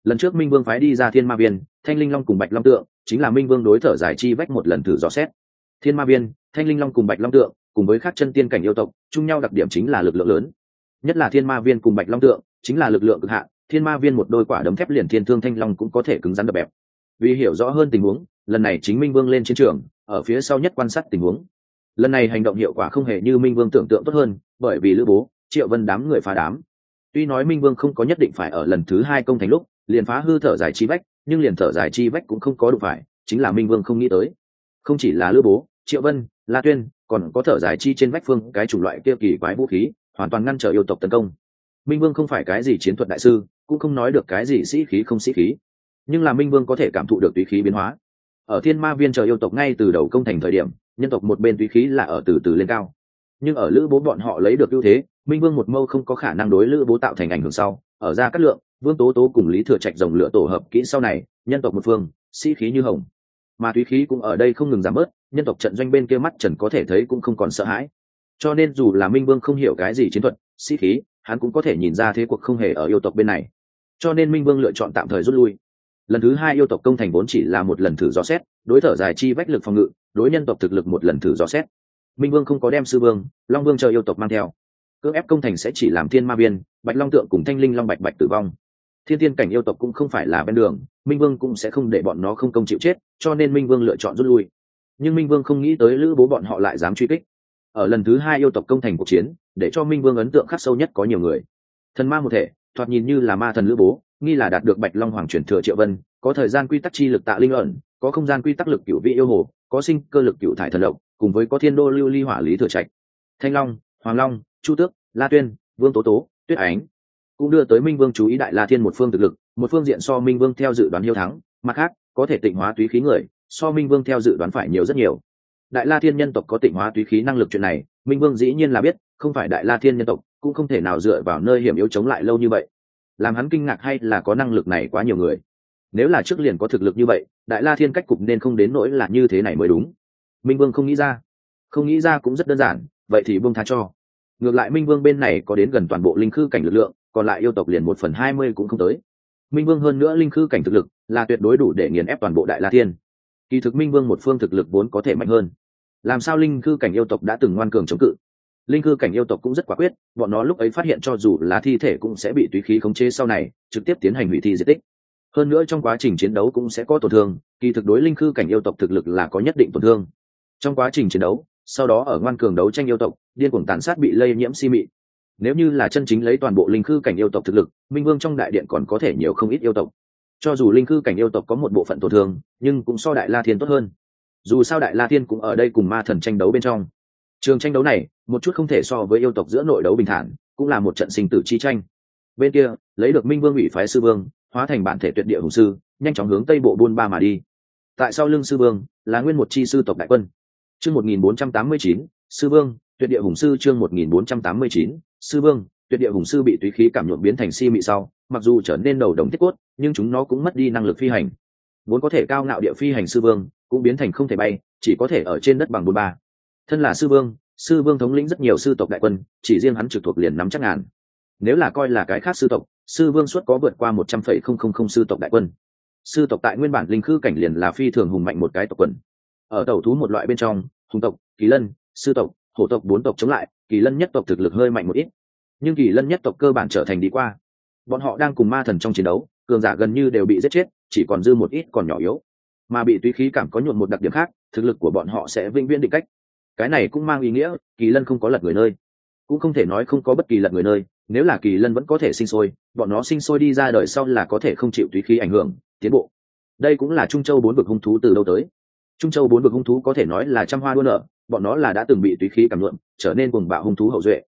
A: Lần trước minh vương phái đi ra thiên ma viên, thanh linh long cùng bạch long tượng, chính là minh vương đối thở giải chi vách một lần thử dò xét. Thiên ma viên, thanh linh long cùng bạch long tượng, cùng với các chân tiên cảnh yêu tộc, chung nhau đặc điểm chính là lực lượng lớn. Nhất là thiên ma viên cùng bạch long tượng, chính là lực lượng cực hạn, thiên ma viên một đôi quả đấm thép liền thiên thương thanh long cũng có thể cứng rắn đập bẹp. Vì hiểu rõ hơn tình huống, lần này chính minh vương lên chiến trường, ở phía sau nhất quan sát tình huống lần này hành động hiệu quả không hề như minh vương tưởng tượng tốt hơn, bởi vì lữ bố, triệu vân đám người phá đám. Tuy nói minh vương không có nhất định phải ở lần thứ hai công thành lúc, liền phá hư thở dài chi vách, nhưng liền thở dài chi vách cũng không có đủ phải, chính là minh vương không nghĩ tới. Không chỉ là lữ bố, triệu vân, la tuyên, còn có thở dài chi trên vách phương, cái chủng loại kia kỳ quái vũ khí, hoàn toàn ngăn trở yêu tộc tấn công. Minh vương không phải cái gì chiến thuật đại sư, cũng không nói được cái gì sĩ khí không sĩ khí. Nhưng là minh vương có thể cảm thụ được tùy khí biến hóa. Ở thiên ma viên chờ yêu tộc ngay từ đầu công thành thời điểm nhân tộc một bên tùy khí là ở từ từ lên cao. Nhưng ở lữ bố bọn họ lấy được ưu thế, minh vương một mâu không có khả năng đối lữ bố tạo thành ảnh hưởng sau, ở ra cát lượng, vương tố tố cùng lý thừa trạch dòng lửa tổ hợp kỹ sau này, nhân tộc một phương, sĩ khí như hồng. Mà túy khí cũng ở đây không ngừng giảm bớt, nhân tộc trận doanh bên kia mắt trần có thể thấy cũng không còn sợ hãi. Cho nên dù là minh vương không hiểu cái gì chiến thuật, sĩ khí, hắn cũng có thể nhìn ra thế cuộc không hề ở yêu tộc bên này. Cho nên minh vương lựa chọn tạm thời rút lui. Lần thứ hai yêu tộc công thành vốn chỉ là một lần thử dò xét, đối thở dài chi vách lực phòng ngự đối nhân tộc thực lực một lần thử dò xét. Minh vương không có đem sư vương long vương chờ yêu tộc mang theo. Cưỡng ép công thành sẽ chỉ làm thiên ma biên, bạch long tượng cùng thanh linh long bạch bạch tử vong. Thiên tiên cảnh yêu tộc cũng không phải là bên đường minh vương cũng sẽ không để bọn nó không công chịu chết cho nên minh vương lựa chọn rút lui. Nhưng minh vương không nghĩ tới lữ bố bọn họ lại dám truy kích. Ở lần thứ hai yêu tộc công thành cuộc chiến để cho minh vương ấn tượng khắc sâu nhất có nhiều người. Thần ma một thể thoạt nhìn như là ma thần lữ bố nghi là đạt được bạch long hoàng truyền thừa triệu vân, có thời gian quy tắc chi lực tạ linh ẩn, có không gian quy tắc lực cựu vị yêu hồ, có sinh cơ lực cựu thải thần lộc, cùng với có thiên đô lưu ly hỏa lý thừa trạch. Thanh long, hoàng long, chu tước, la tuyên, vương tố tố, tuyết ánh cũng đưa tới minh vương chú ý đại la thiên một phương thực lực, một phương diện so minh vương theo dự đoán hiếu thắng, mặt khác, có thể tịnh hóa túy khí người, so minh vương theo dự đoán phải nhiều rất nhiều. Đại la thiên nhân tộc có tịnh hóa túy khí năng lực chuyện này, minh vương dĩ nhiên là biết, không phải đại la thiên nhân tộc cũng không thể nào dựa vào nơi hiểm yếu chống lại lâu như vậy làm hắn kinh ngạc hay là có năng lực này quá nhiều người. Nếu là trước liền có thực lực như vậy, đại la thiên cách cục nên không đến nỗi là như thế này mới đúng. Minh vương không nghĩ ra. Không nghĩ ra cũng rất đơn giản, vậy thì buông tha cho. Ngược lại minh vương bên này có đến gần toàn bộ linh khư cảnh lực lượng, còn lại yêu tộc liền một phần hai mươi cũng không tới. Minh vương hơn nữa linh khư cảnh thực lực là tuyệt đối đủ để nghiền ép toàn bộ đại la thiên. Kỳ thực minh vương một phương thực lực vốn có thể mạnh hơn. Làm sao linh khư cảnh yêu tộc đã từng ngoan cường chống cự linh cư cảnh yêu tộc cũng rất quả quyết, bọn nó lúc ấy phát hiện cho dù là thi thể cũng sẽ bị tùy khí khống chế sau này, trực tiếp tiến hành hủy thi di tích. Hơn nữa trong quá trình chiến đấu cũng sẽ có tổn thương, kỳ thực đối linh cư cảnh yêu tộc thực lực là có nhất định tổn thương. Trong quá trình chiến đấu, sau đó ở ngoan cường đấu tranh yêu tộc, điên cuồng tàn sát bị lây nhiễm si mị. Nếu như là chân chính lấy toàn bộ linh cư cảnh yêu tộc thực lực, minh vương trong đại điện còn có thể nhiều không ít yêu tộc. Cho dù linh cư cảnh yêu tộc có một bộ phận tổn thương, nhưng cũng so đại la thiên tốt hơn. Dù sao đại la thiên cũng ở đây cùng ma thần tranh đấu bên trong trường tranh đấu này, một chút không thể so với yêu tộc giữa nội đấu bình thản, cũng là một trận sinh tử chi tranh. Bên kia, lấy được minh vương ủy phái sư vương, hóa thành bản thể tuyệt địa hùng sư, nhanh chóng hướng tây bộ buôn ba mà đi. Tại sau lưng sư vương, là nguyên một chi sư tộc đại quân. Chương một nghìn bốn trăm tám mươi chín, sư vương, tuyệt địa hùng sư chương một nghìn bốn trăm tám mươi chín, sư vương, tuyệt địa hùng sư bị túy khí cảm nhuộm biến thành si mị sau, mặc dù trở nên đầu đồng thiết cốt, nhưng chúng nó cũng mất đi năng lực phi hành. Vốn có thể cao ngạo địa phi hành sư vương, cũng biến thành không thể bay, chỉ có thể ở trên đất bằng buôn ba thân là sư vương sư vương thống lĩnh rất nhiều sư tộc đại quân, chỉ riêng hắn trực thuộc liền nắm chắc ngàn. Nếu là coi là cái khác sư tộc, sư vương suốt có vượt qua một trăm phẩy không không không sư tộc đại quân. Sư tộc tại nguyên bản linh khư cảnh liền là phi thường hùng mạnh một cái tộc quần. Ở tẩu thú một loại bên trong, hùng tộc, kỳ lân, sư tộc, hổ tộc bốn tộc chống lại, kỳ lân nhất tộc thực lực hơi mạnh một ít. Nhưng kỳ lân nhất tộc cơ bản trở thành đi qua. Bọn họ đang cùng ma thần trong chiến đấu, cường giả gần như đều bị giết chết, chỉ còn dư một ít còn nhỏ yếu. Mà bị túy khí cảm có nhuộn một đặc điểm khác, thực lực của bọn họ sẽ vĩnh viễn định cách cái này cũng mang ý nghĩa, kỳ lân không có lật người nơi. Cũng không thể nói không có bất kỳ lật người nơi, nếu là kỳ lân vẫn có thể sinh sôi, bọn nó sinh sôi đi ra đời sau là có thể không chịu tùy khí ảnh hưởng, tiến bộ. Đây cũng là trung châu bốn vực hung thú từ đâu tới. Trung châu bốn vực hung thú có thể nói là trăm hoa đua nở, bọn nó là đã từng bị tùy khí cảm luận trở nên cùng bạo hung thú hậu duệ.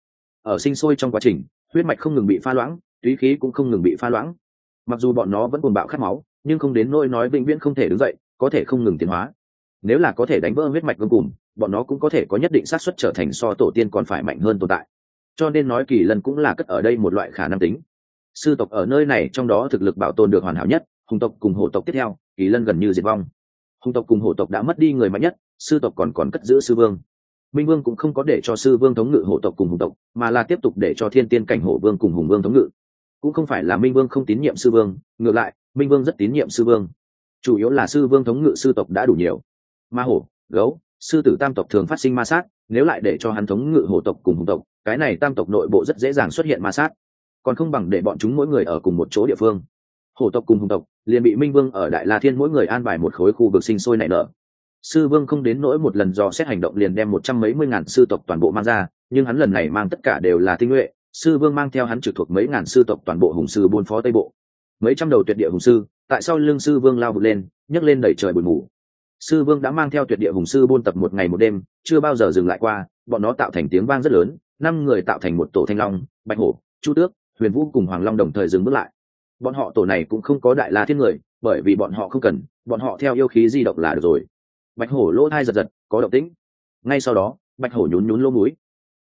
A: Ở sinh sôi trong quá trình, huyết mạch không ngừng bị pha loãng, tùy khí cũng không ngừng bị pha loãng. Mặc dù bọn nó vẫn cùng bạo khát máu, nhưng không đến nỗi nói vĩnh viễn không thể đứng dậy, có thể không ngừng tiến hóa. Nếu là có thể đánh vỡ huyết mạch vương cùng bọn nó cũng có thể có nhất định xác suất trở thành so tổ tiên còn phải mạnh hơn tồn tại. Cho nên nói kỳ lân cũng là cất ở đây một loại khả năng tính. Sư tộc ở nơi này trong đó thực lực bảo tồn được hoàn hảo nhất, hùng tộc cùng hổ tộc tiếp theo, kỳ lân gần như diệt vong. Hùng tộc cùng hổ tộc đã mất đi người mạnh nhất, sư tộc còn còn cất giữ sư vương. Minh vương cũng không có để cho sư vương thống ngự hổ tộc cùng hùng tộc, mà là tiếp tục để cho thiên tiên cảnh hổ vương cùng hùng vương thống ngự. Cũng không phải là minh vương không tín nhiệm sư vương, ngược lại, minh vương rất tín nhiệm sư vương. Chủ yếu là sư vương thống ngự sư tộc đã đủ nhiều. Ma hổ, gấu sư tử tam tộc thường phát sinh ma sát, nếu lại để cho hắn thống ngự hổ tộc cùng hùng tộc, cái này tam tộc nội bộ rất dễ dàng xuất hiện ma sát. Còn không bằng để bọn chúng mỗi người ở cùng một chỗ địa phương. Hổ tộc cùng hùng tộc liền bị minh vương ở đại la thiên mỗi người an bài một khối khu vực sinh sôi nảy nở. Sư vương không đến nỗi một lần dò xét hành động liền đem một trăm mấy mươi ngàn sư tộc toàn bộ mang ra, nhưng hắn lần này mang tất cả đều là tinh nhuệ. Sư vương mang theo hắn trực thuộc mấy ngàn sư tộc toàn bộ hùng sư buôn phó tây bộ. Mấy trăm đầu tuyệt địa hùng sư, tại sao lương sư vương lao vụt lên, nhấc lên đẩy trời bụi mù sư vương đã mang theo tuyệt địa hùng sư buôn tập một ngày một đêm, chưa bao giờ dừng lại qua, bọn nó tạo thành tiếng vang rất lớn, năm người tạo thành một tổ thanh long, bạch hổ, chu tước, huyền vũ cùng hoàng long đồng thời dừng bước lại. Bọn họ tổ này cũng không có đại la thiên người, bởi vì bọn họ không cần, bọn họ theo yêu khí di động là được rồi. Bạch hổ lỗ thai giật giật, có động tĩnh. Ngay sau đó, bạch hổ nhún nhún lỗ mũi.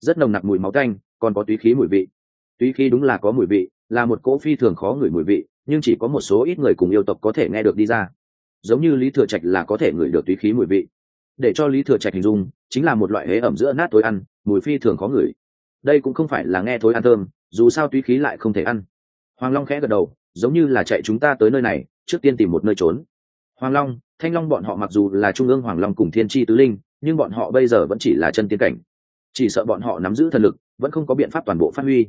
A: Rất nồng nặc mùi máu canh còn có túy khí mùi vị. Túy khí đúng là có mùi vị, là một cỗ phi thường khó ngửi mùi vị, nhưng chỉ có một số ít người cùng yêu tộc có thể nghe được đi ra giống như lý thừa trạch là có thể ngửi được túy khí mùi vị. Để cho lý thừa trạch hình dung, chính là một loại hế ẩm giữa nát tối ăn, mùi phi thường khó ngửi. Đây cũng không phải là nghe thối ăn thơm, dù sao túy khí lại không thể ăn. Hoàng long khẽ gật đầu, giống như là chạy chúng ta tới nơi này, trước tiên tìm một nơi trốn. Hoàng long, thanh long bọn họ mặc dù là trung ương hoàng long cùng thiên tri tứ linh, nhưng bọn họ bây giờ vẫn chỉ là chân tiên cảnh. Chỉ sợ bọn họ nắm giữ thần lực, vẫn không có biện pháp toàn bộ phát huy.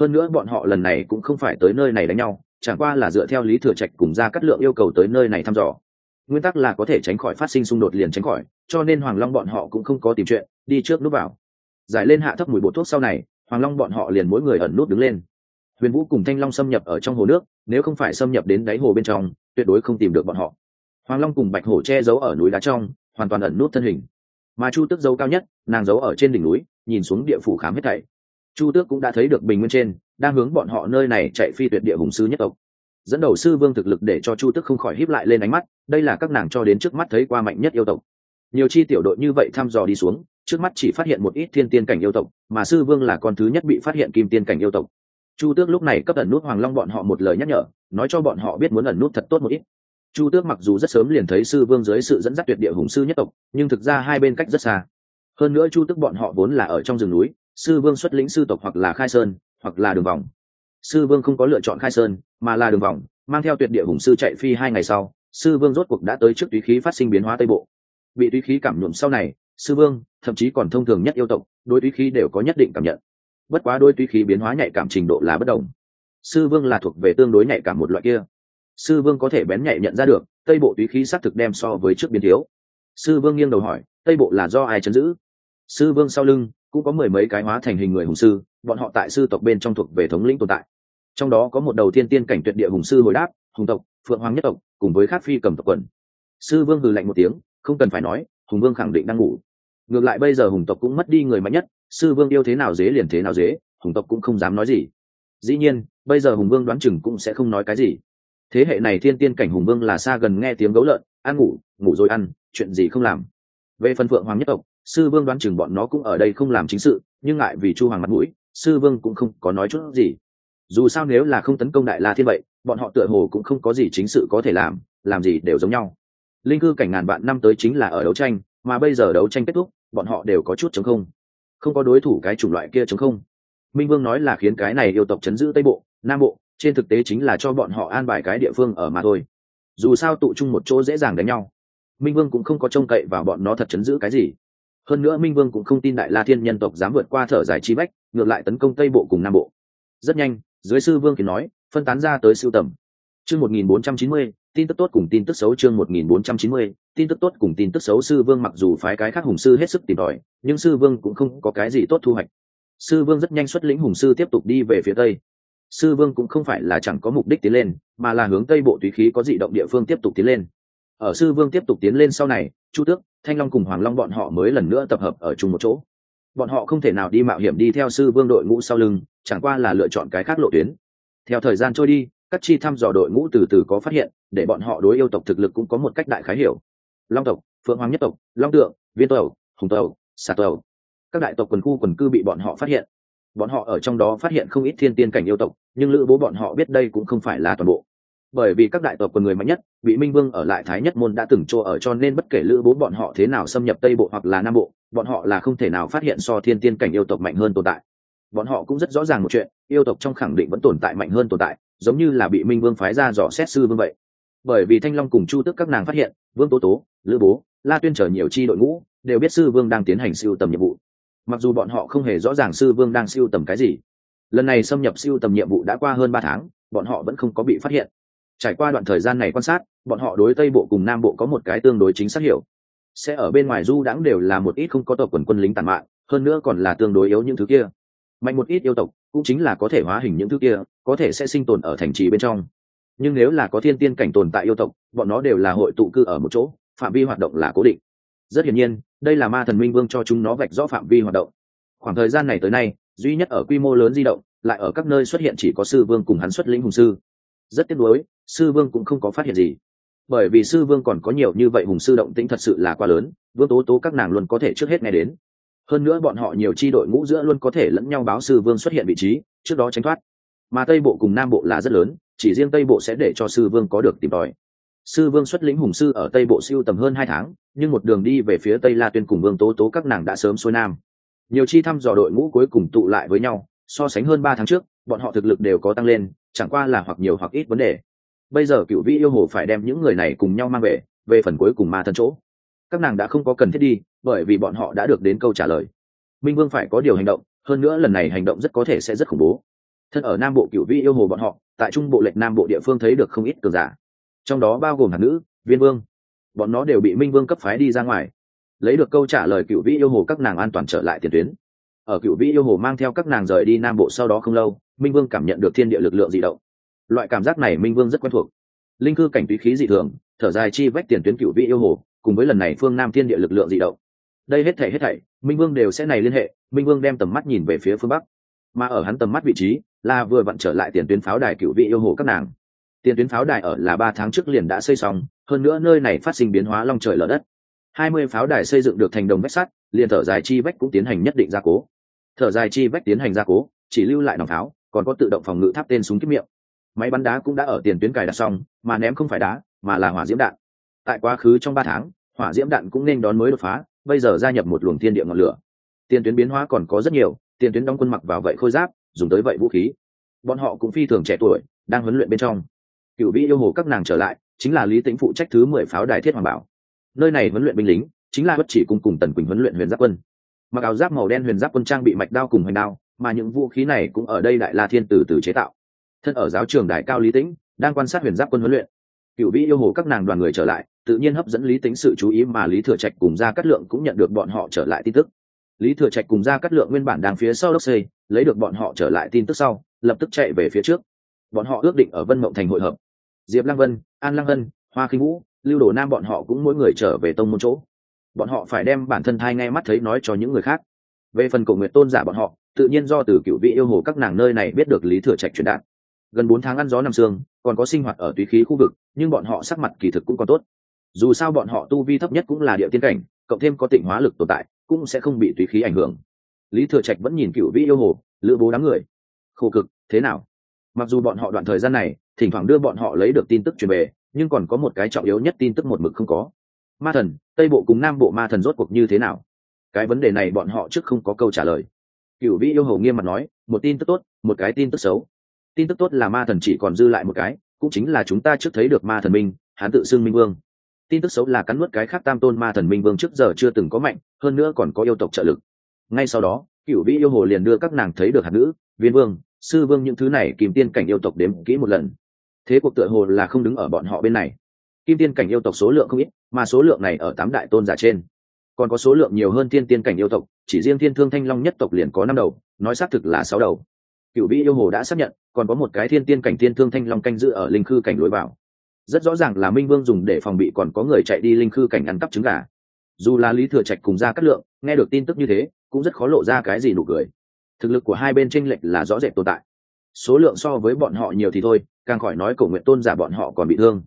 A: Hơn nữa bọn họ lần này cũng không phải tới nơi này đánh nhau chẳng qua là dựa theo lý thừa trạch cùng ra cắt lượng yêu cầu tới nơi này thăm dò. Nguyên tắc là có thể tránh khỏi phát sinh xung đột liền tránh khỏi, cho nên hoàng long bọn họ cũng không có tìm chuyện, đi trước núp vào. Giải lên hạ thấp mùi bột thuốc sau này, hoàng long bọn họ liền mỗi người ẩn nút đứng lên. Huyền vũ cùng thanh long xâm nhập ở trong hồ nước, nếu không phải xâm nhập đến đáy hồ bên trong, tuyệt đối không tìm được bọn họ. Hoàng long cùng bạch hổ che giấu ở núi đá trong, hoàn toàn ẩn nút thân hình. Mà chu tước giấu cao nhất, nàng giấu ở trên đỉnh núi, nhìn xuống địa phủ khám hết thảy. Chu tước cũng đã thấy được bình nguyên trên đang hướng bọn họ nơi này chạy phi tuyệt địa hùng sư nhất tộc. Dẫn đầu sư vương thực lực để cho chu tước không khỏi híp lại lên ánh mắt, đây là các nàng cho đến trước mắt thấy qua mạnh nhất yêu tộc. Nhiều chi tiểu đội như vậy thăm dò đi xuống, trước mắt chỉ phát hiện một ít thiên tiên cảnh yêu tộc, mà sư vương là con thứ nhất bị phát hiện kim tiên cảnh yêu tộc. Chu tước lúc này cấp ẩn nút hoàng long bọn họ một lời nhắc nhở, nói cho bọn họ biết muốn ẩn nút thật tốt một ít. Chu tước mặc dù rất sớm liền thấy sư vương dưới sự dẫn dắt tuyệt địa hùng sư nhất tộc, nhưng thực ra hai bên cách rất xa. Hơn nữa chu tước bọn họ vốn là ở trong rừng núi, sư vương xuất lĩnh sư tộc hoặc là khai sơn hoặc là đường vòng. Sư vương không có lựa chọn khai sơn, mà là đường vòng, mang theo tuyệt địa hùng sư chạy phi hai ngày sau, sư vương rốt cuộc đã tới trước túy khí phát sinh biến hóa tây bộ. Bị túy khí cảm nhuộm sau này, sư vương, thậm chí còn thông thường nhất yêu tộc, đối túy khí đều có nhất định cảm nhận. Bất quá đôi túy khí biến hóa nhạy cảm trình độ là bất đồng. Sư vương là thuộc về tương đối nhạy cảm một loại kia. Sư vương có thể bén nhạy nhận ra được, tây bộ túy khí xác thực đem so với trước biến thiếu. Sư vương nghiêng đầu hỏi, tây bộ là do ai chấn giữ? Sư vương sau lưng cũng có mười mấy cái hóa thành hình người hùng sư, bọn họ tại sư tộc bên trong thuộc về thống lĩnh tồn tại. Trong đó có một đầu thiên tiên cảnh tuyệt địa hùng sư hồi đáp, hùng tộc, phượng hoàng nhất tộc, cùng với khát phi cầm tộc quần. Sư vương hừ lạnh một tiếng, không cần phải nói, hùng vương khẳng định đang ngủ. Ngược lại bây giờ hùng tộc cũng mất đi người mạnh nhất, sư vương yêu thế nào dế liền thế nào dế, hùng tộc cũng không dám nói gì. Dĩ nhiên, bây giờ hùng vương đoán chừng cũng sẽ không nói cái gì. Thế hệ này thiên tiên cảnh hùng vương là xa gần nghe tiếng gấu lợn, ăn ngủ ngủ rồi ăn, chuyện gì không làm. Về phần phượng hoàng nhất tộc sư vương đoán chừng bọn nó cũng ở đây không làm chính sự, nhưng ngại vì chu hoàng mặt mũi, sư vương cũng không có nói chút gì. Dù sao nếu là không tấn công đại la thiên vậy, bọn họ tựa hồ cũng không có gì chính sự có thể làm làm gì đều giống nhau. Linh cư cảnh ngàn vạn năm tới chính là ở đấu tranh, mà bây giờ đấu tranh kết thúc, bọn họ đều có chút chống không. Không có đối thủ cái chủng loại kia chống không. Minh vương nói là khiến cái này yêu tộc chấn giữ tây bộ, nam bộ, trên thực tế chính là cho bọn họ an bài cái địa phương ở mà thôi. Dù sao tụ chung một chỗ dễ dàng đánh nhau. Minh vương cũng không có trông cậy vào bọn nó thật chấn giữ cái gì hơn nữa minh vương cũng không tin đại la thiên nhân tộc dám vượt qua thở dài chi bách, ngược lại tấn công tây bộ cùng nam bộ. Rất nhanh, dưới sư vương kiến nói, phân tán ra tới siêu tầm. Chương một nghìn bốn trăm chín mươi, tin tức tốt cùng tin tức xấu chương một nghìn bốn trăm chín mươi, tin tức tốt cùng tin tức xấu sư vương mặc dù phái cái khác hùng sư hết sức tìm tòi, nhưng sư vương cũng không có cái gì tốt thu hoạch. Sư vương rất nhanh xuất lĩnh hùng sư tiếp tục đi về phía tây. Sư vương cũng không phải là chẳng có mục đích tiến lên, mà là hướng tây bộ tùy khí có dị động địa phương tiếp tục tiến lên ở sư vương tiếp tục tiến lên sau này, chu tước, thanh long cùng hoàng long bọn họ mới lần nữa tập hợp ở chung một chỗ. Bọn họ không thể nào đi mạo hiểm đi theo sư vương đội ngũ sau lưng, chẳng qua là lựa chọn cái khác lộ tuyến. Theo thời gian trôi đi, các chi thăm dò đội ngũ từ từ có phát hiện, để bọn họ đối yêu tộc thực lực cũng có một cách đại khái hiểu. Long tộc, phượng hoàng nhất tộc, long tượng, viên tàu hùng tàu xà tàu các đại tộc quần khu quần cư bị bọn họ phát hiện. Bọn họ ở trong đó phát hiện không ít thiên tiên cảnh yêu tộc, nhưng lữ bố bọn họ biết đây cũng không phải là toàn bộ bởi vì các đại tộc quần người mạnh nhất, bị minh vương ở lại thái nhất môn đã từng chỗ ở cho nên bất kể lữ bố bọn họ thế nào xâm nhập tây bộ hoặc là nam bộ, bọn họ là không thể nào phát hiện so thiên tiên cảnh yêu tộc mạnh hơn tồn tại. Bọn họ cũng rất rõ ràng một chuyện, yêu tộc trong khẳng định vẫn tồn tại mạnh hơn tồn tại, giống như là bị minh vương phái ra dò xét sư vương vậy. Bởi vì thanh long cùng chu tức các nàng phát hiện, vương tố tố, lữ bố, la tuyên trở nhiều chi đội ngũ, đều biết sư vương đang tiến hành siêu tầm nhiệm vụ. Mặc dù bọn họ không hề rõ ràng sư vương đang siêu tầm cái gì. Lần này xâm nhập siêu tầm nhiệm vụ đã qua hơn ba tháng, bọn họ vẫn không có bị phát hiện trải qua đoạn thời gian này quan sát, bọn họ đối tây bộ cùng nam bộ có một cái tương đối chính xác hiểu. Sẽ ở bên ngoài du đãng đều là một ít không có tộc quần quân lính tàn mạng hơn nữa còn là tương đối yếu những thứ kia. Mạnh một ít yêu tộc, cũng chính là có thể hóa hình những thứ kia, có thể sẽ sinh tồn ở thành trì bên trong. Nhưng nếu là có thiên tiên cảnh tồn tại yêu tộc, bọn nó đều là hội tụ cư ở một chỗ, phạm vi hoạt động là cố định. Rất hiển nhiên, đây là ma thần minh vương cho chúng nó vạch rõ phạm vi hoạt động. Khoảng thời gian này tới nay, duy nhất ở quy mô lớn di động, lại ở các nơi xuất hiện chỉ có sư vương cùng hắn xuất lĩnh hùng sư rất tiếc nuối, sư vương cũng không có phát hiện gì. Bởi vì sư vương còn có nhiều như vậy hùng sư động tĩnh thật sự là quá lớn, vương tố tố các nàng luôn có thể trước hết nghe đến. Hơn nữa bọn họ nhiều chi đội ngũ giữa luôn có thể lẫn nhau báo sư vương xuất hiện vị trí, trước đó tránh thoát. Mà tây bộ cùng nam bộ là rất lớn, chỉ riêng tây bộ sẽ để cho sư vương có được tìm tòi. Sư vương xuất lĩnh hùng sư ở tây bộ siêu tầm hơn hai tháng, nhưng một đường đi về phía tây la tuyên cùng vương tố tố các nàng đã sớm xuôi nam. Nhiều chi thăm dò đội ngũ cuối cùng tụ lại với nhau, so sánh hơn ba tháng trước bọn họ thực lực đều có tăng lên, chẳng qua là hoặc nhiều hoặc ít vấn đề. Bây giờ cựu vĩ yêu hồ phải đem những người này cùng nhau mang về về phần cuối cùng ma thân chỗ. Các nàng đã không có cần thiết đi, bởi vì bọn họ đã được đến câu trả lời. Minh vương phải có điều hành động, hơn nữa lần này hành động rất có thể sẽ rất khủng bố. Thân ở nam bộ cựu vĩ yêu hồ bọn họ, tại trung bộ lệch nam bộ địa phương thấy được không ít cường giả. Trong đó bao gồm hạt nữ, viên vương. Bọn nó đều bị minh vương cấp phái đi ra ngoài. Lấy được câu trả lời cựu vĩ yêu hồ các nàng an toàn trở lại tiền tuyến ở cựu vĩ yêu hồ mang theo các nàng rời đi nam bộ sau đó không lâu, minh vương cảm nhận được thiên địa lực lượng dị động. Loại cảm giác này minh vương rất quen thuộc. Linh cư cảnh túy khí dị thường, thở dài chi vách tiền tuyến cựu vĩ yêu hồ, cùng với lần này phương nam thiên địa lực lượng dị động. Đây hết thảy hết thảy, minh vương đều sẽ này liên hệ, minh vương đem tầm mắt nhìn về phía phương bắc. Mà ở hắn tầm mắt vị trí, là vừa vặn trở lại tiền tuyến pháo đài cựu vị yêu hồ các nàng. Tiền tuyến pháo đài ở là ba tháng trước liền đã xây xong, hơn nữa nơi này phát sinh biến hóa long trời lở đất. Hai mươi pháo đài xây dựng được thành đồng vách sắt, liền thở dài chi vách cũng tiến hành nhất định gia cố thở dài chi vách tiến hành gia cố, chỉ lưu lại nòng pháo, còn có tự động phòng ngự tháp tên súng kíp miệng. Máy bắn đá cũng đã ở tiền tuyến cài đặt xong, mà ném không phải đá, mà là hỏa diễm đạn. Tại quá khứ trong ba tháng, hỏa diễm đạn cũng nên đón mới đột phá, bây giờ gia nhập một luồng thiên địa ngọn lửa. Tiền tuyến biến hóa còn có rất nhiều, tiền tuyến đóng quân mặc vào vậy khôi giáp, dùng tới vậy vũ khí. Bọn họ cũng phi thường trẻ tuổi, đang huấn luyện bên trong. Cựu vị yêu hồ các nàng trở lại, chính là lý tĩnh phụ trách thứ mười pháo đài thiết hoàng bảo. Nơi này huấn luyện binh lính, chính là bất chỉ cùng cùng tần quỳnh huấn luyện huyền giáp quân mặc áo giáp màu đen huyền giáp quân trang bị mạch đao cùng hoành đao, mà những vũ khí này cũng ở đây đại la thiên tử từ chế tạo. Thân ở giáo trường đại cao lý tĩnh, đang quan sát huyền giáp quân huấn luyện. Cựu vĩ yêu hồ các nàng đoàn người trở lại, tự nhiên hấp dẫn lý tính sự chú ý mà lý thừa trạch cùng gia cát lượng cũng nhận được bọn họ trở lại tin tức. Lý thừa trạch cùng gia cát lượng nguyên bản đang phía sau đốc xây lấy được bọn họ trở lại tin tức sau, lập tức chạy về phía trước. Bọn họ ước định ở vân mộng thành hội hợp. Diệp lăng vân, an lăng vân, hoa khinh vũ, lưu đồ nam bọn họ cũng mỗi người trở về tông môn chỗ bọn họ phải đem bản thân thai ngay mắt thấy nói cho những người khác. Về phần cổ nguyện tôn giả bọn họ, tự nhiên do từ cựu vị yêu hồ các nàng nơi này biết được lý thừa trạch truyền đạt. Gần bốn tháng ăn gió nằm sương, còn có sinh hoạt ở tùy khí khu vực, nhưng bọn họ sắc mặt kỳ thực cũng còn tốt. Dù sao bọn họ tu vi thấp nhất cũng là địa tiên cảnh, cộng thêm có tịnh hóa lực tồn tại, cũng sẽ không bị tùy khí ảnh hưởng. Lý thừa trạch vẫn nhìn cựu vĩ yêu hồ, lữ bố đám người. Khổ cực, thế nào? Mặc dù bọn họ đoạn thời gian này, thỉnh thoảng đưa bọn họ lấy được tin tức truyền về, nhưng còn có một cái trọng yếu nhất tin tức một mực không có ma thần, tây bộ cùng nam bộ ma thần rốt cuộc như thế nào? Cái vấn đề này bọn họ trước không có câu trả lời. Cựu vĩ yêu hầu nghiêm mặt nói, một tin tức tốt, một cái tin tức xấu. Tin tức tốt là ma thần chỉ còn dư lại một cái, cũng chính là chúng ta trước thấy được ma thần minh, hắn tự xưng minh vương. Tin tức xấu là cắn nuốt cái khác tam tôn ma thần minh vương trước giờ chưa từng có mạnh, hơn nữa còn có yêu tộc trợ lực. Ngay sau đó cựu vĩ yêu hồ liền đưa các nàng thấy được hạt nữ, viên vương, sư vương những thứ này kìm tiên cảnh yêu tộc đếm kỹ một lần. Thế cuộc tựa hồ là không đứng ở bọn họ bên này kim tiên cảnh yêu tộc số lượng không ít, mà số lượng này ở tám đại tôn giả trên. Còn có số lượng nhiều hơn tiên tiên cảnh yêu tộc, chỉ riêng thiên thương thanh long nhất tộc liền có năm đầu, nói xác thực là sáu đầu. Cựu vĩ yêu hồ đã xác nhận, còn có một cái thiên tiên cảnh thiên thương thanh long canh giữ ở linh khư cảnh lối vào. Rất rõ ràng là minh vương dùng để phòng bị còn có người chạy đi linh khư cảnh ăn cắp trứng gà. Dù là lý thừa trạch cùng ra cắt lượng, nghe được tin tức như thế, cũng rất khó lộ ra cái gì nụ cười. Thực lực của hai bên tranh lệch là rõ rệt tồn tại. Số lượng so với bọn họ nhiều thì thôi, càng khỏi nói cổ nguyện tôn giả bọn họ còn bị thương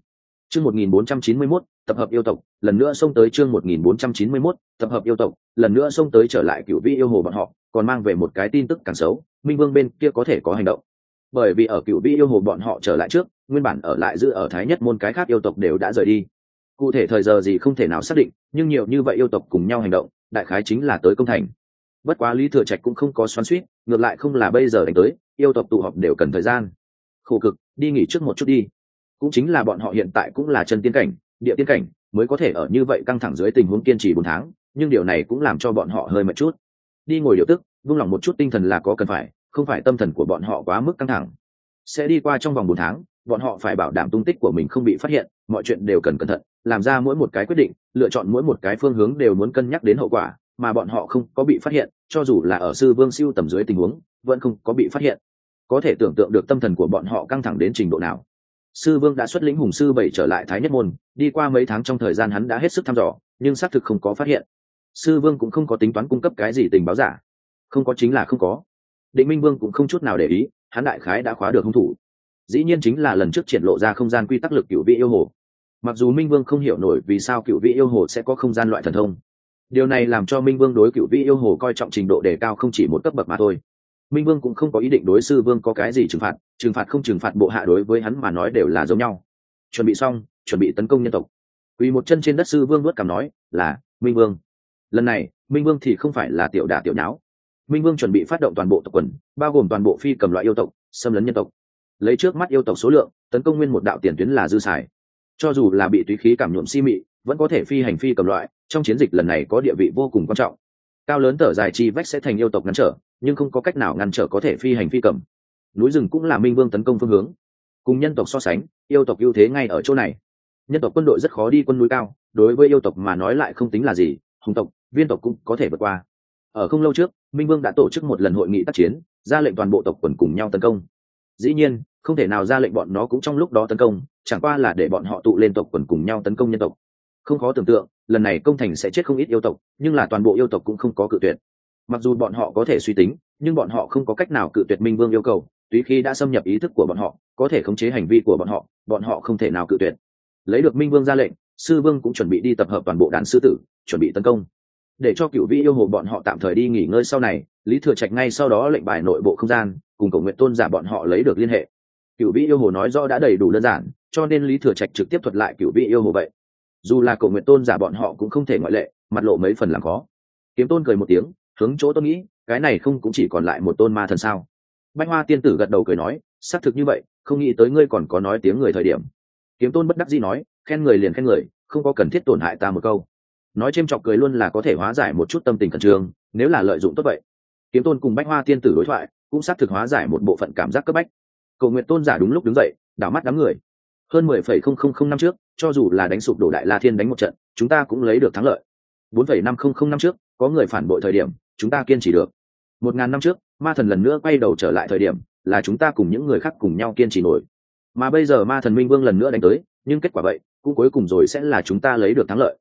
A: chương 1491, tập hợp yêu tộc lần nữa xông tới chương 1491, tập hợp yêu tộc lần nữa xông tới trở lại cựu vĩ yêu hồ bọn họ còn mang về một cái tin tức càng xấu minh vương bên kia có thể có hành động. Bởi vì ở cựu vĩ yêu hồ bọn họ trở lại trước nguyên bản ở lại giữ ở thái nhất môn cái khác yêu tộc đều đã rời đi. Cụ thể thời giờ gì không thể nào xác định nhưng nhiều như vậy yêu tộc cùng nhau hành động đại khái chính là tới công thành. Bất quá lý thừa trạch cũng không có xoắn xuýt, ngược lại không là bây giờ đánh tới yêu tộc tụ họp đều cần thời gian. Khổ cực đi nghỉ trước một chút đi cũng chính là bọn họ hiện tại cũng là chân tiên cảnh, địa tiên cảnh, mới có thể ở như vậy căng thẳng dưới tình huống kiên trì bốn tháng, nhưng điều này cũng làm cho bọn họ hơi mệt chút. Đi ngồi điều tức, vung lòng một chút tinh thần là có cần phải, không phải tâm thần của bọn họ quá mức căng thẳng. Sẽ đi qua trong vòng bốn tháng, bọn họ phải bảo đảm tung tích của mình không bị phát hiện, mọi chuyện đều cần cẩn thận, làm ra mỗi một cái quyết định, lựa chọn mỗi một cái phương hướng đều muốn cân nhắc đến hậu quả, mà bọn họ không có bị phát hiện, cho dù là ở sư vương siêu tầm dưới tình huống, vẫn không có bị phát hiện. Có thể tưởng tượng được tâm thần của bọn họ căng thẳng đến trình độ nào sư vương đã xuất lĩnh hùng sư bảy trở lại thái nhất môn, đi qua mấy tháng trong thời gian hắn đã hết sức thăm dò, nhưng xác thực không có phát hiện. Sư vương cũng không có tính toán cung cấp cái gì tình báo giả. Không có chính là không có. Định minh vương cũng không chút nào để ý, hắn đại khái đã khóa được hung thủ. Dĩ nhiên chính là lần trước triển lộ ra không gian quy tắc lực cựu vị yêu hồ. Mặc dù minh vương không hiểu nổi vì sao cựu vị yêu hồ sẽ có không gian loại thần thông. Điều này làm cho minh vương đối cựu vị yêu hồ coi trọng trình độ đề cao không chỉ một cấp bậc mà thôi minh vương cũng không có ý định đối sư vương có cái gì trừng phạt trừng phạt không trừng phạt bộ hạ đối với hắn mà nói đều là giống nhau. Chuẩn bị xong, chuẩn bị tấn công nhân tộc. Quỳ một chân trên đất sư vương nuốt cảm nói, là, minh vương. Lần này, minh vương thì không phải là tiểu đả tiểu nháo. Minh vương chuẩn bị phát động toàn bộ tộc quần, bao gồm toàn bộ phi cầm loại yêu tộc, xâm lấn nhân tộc. Lấy trước mắt yêu tộc số lượng, tấn công nguyên một đạo tiền tuyến là dư xài. Cho dù là bị túy khí cảm nhuộm si mị, vẫn có thể phi hành phi cầm loại, trong chiến dịch lần này có địa vị vô cùng quan trọng. Cao lớn thở dài chi vách sẽ thành yêu tộc ngắn trở nhưng không có cách nào ngăn trở có thể phi hành phi cầm. Núi rừng cũng là minh vương tấn công phương hướng. Cùng nhân tộc so sánh, yêu tộc ưu thế ngay ở chỗ này. Nhân tộc quân đội rất khó đi quân núi cao, đối với yêu tộc mà nói lại không tính là gì, hùng tộc, viên tộc cũng có thể vượt qua. Ở không lâu trước, minh vương đã tổ chức một lần hội nghị tác chiến, ra lệnh toàn bộ tộc quần cùng nhau tấn công. Dĩ nhiên, không thể nào ra lệnh bọn nó cũng trong lúc đó tấn công, chẳng qua là để bọn họ tụ lên tộc quần cùng nhau tấn công nhân tộc. Không khó tưởng tượng, lần này công thành sẽ chết không ít yêu tộc, nhưng là toàn bộ yêu tộc cũng không có cự tuyệt mặc dù bọn họ có thể suy tính, nhưng bọn họ không có cách nào cự tuyệt minh vương yêu cầu, tuy khi đã xâm nhập ý thức của bọn họ, có thể khống chế hành vi của bọn họ bọn họ không thể nào cự tuyệt. Lấy được minh vương ra lệnh, sư vương cũng chuẩn bị đi tập hợp toàn bộ đàn sư tử, chuẩn bị tấn công. Để cho cựu vị yêu hồ bọn họ tạm thời đi nghỉ ngơi sau này, lý thừa trạch ngay sau đó lệnh bài nội bộ không gian, cùng cầu nguyện tôn giả bọn họ lấy được liên hệ. Cựu vị yêu hồ nói rõ đã đầy đủ đơn giản, cho nên lý thừa trạch trực tiếp thuật lại cựu vị yêu hồ vậy. Dù là cầu nguyện tôn giả bọn họ cũng không thể ngoại lệ, mặt lộ mấy phần làm khó. Kiếm tôn cười một tiếng hướng chỗ tôi nghĩ, cái này không cũng chỉ còn lại một tôn ma thần sao? Bách hoa tiên tử gật đầu cười nói, xác thực như vậy, không nghĩ tới ngươi còn có nói tiếng người thời điểm. Kiếm tôn bất đắc dĩ nói, khen người liền khen người, không có cần thiết tổn hại ta một câu. Nói c h ê m chọc cười luôn là có thể hóa giải một chút tâm tình khẩn trương, nếu là lợi dụng tốt vậy. Kiếm tôn cùng bách hoa tiên tử đối thoại, cũng xác thực hóa giải một bộ phận cảm giác cấp bách. Cầu nguyện tôn giả đúng lúc đứng dậy, đảo mắt đám người. Hơn mười phẩy không không không năm trước, cho dù là đánh sụp đổ đại la thiên đánh một trận, chúng ta cũng lấy được thắng lợi. Bốn phẩy năm không không năm trước, có người phản bội thời điểm chúng ta kiên trì được. Một ngàn năm trước, ma thần lần nữa quay đầu trở lại thời điểm, là chúng ta cùng những người khác cùng nhau kiên trì nổi. Mà bây giờ ma thần minh vương lần nữa đánh tới, nhưng kết quả vậy, cũng cuối cùng rồi sẽ là chúng ta lấy được thắng lợi.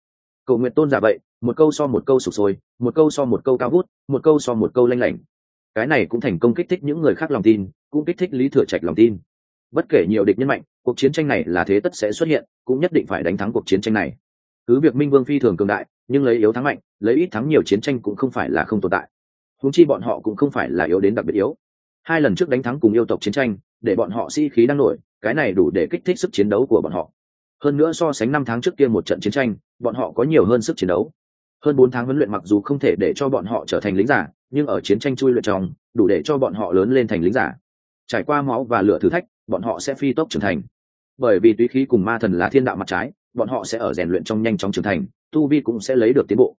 A: Cầu nguyện tôn giả vậy, một câu so một câu sụp sôi, một câu so một câu cao vút, một câu so một câu lanh lảnh. Cái này cũng thành công kích thích những người khác lòng tin, cũng kích thích lý thừa trạch lòng tin. Bất kể nhiều địch nhân mạnh, cuộc chiến tranh này là thế tất sẽ xuất hiện, cũng nhất định phải đánh thắng cuộc chiến tranh này. Cứ việc minh vương phi thường cường đại, nhưng lấy yếu thắng mạnh lấy ít thắng nhiều chiến tranh cũng không phải là không tồn tại. Húng chi bọn họ cũng không phải là yếu đến đặc biệt yếu. Hai lần trước đánh thắng cùng yêu tộc chiến tranh, để bọn họ sĩ、si、khí đang nổi, cái này đủ để kích thích sức chiến đấu của bọn họ. Hơn nữa so sánh năm tháng trước kia một trận chiến tranh, bọn họ có nhiều hơn sức chiến đấu. Hơn bốn tháng huấn luyện mặc dù không thể để cho bọn họ trở thành lính giả, nhưng ở chiến tranh chui luyện trong, đủ để cho bọn họ lớn lên thành lính giả. Trải qua máu và lửa thử thách, bọn họ sẽ phi tốc trưởng thành. Bởi vì túy khí cùng ma thần là thiên đạo mặt trái, bọn họ sẽ ở rèn luyện trong nhanh chóng trưởng thành, tu vi cũng sẽ lấy được tiến bộ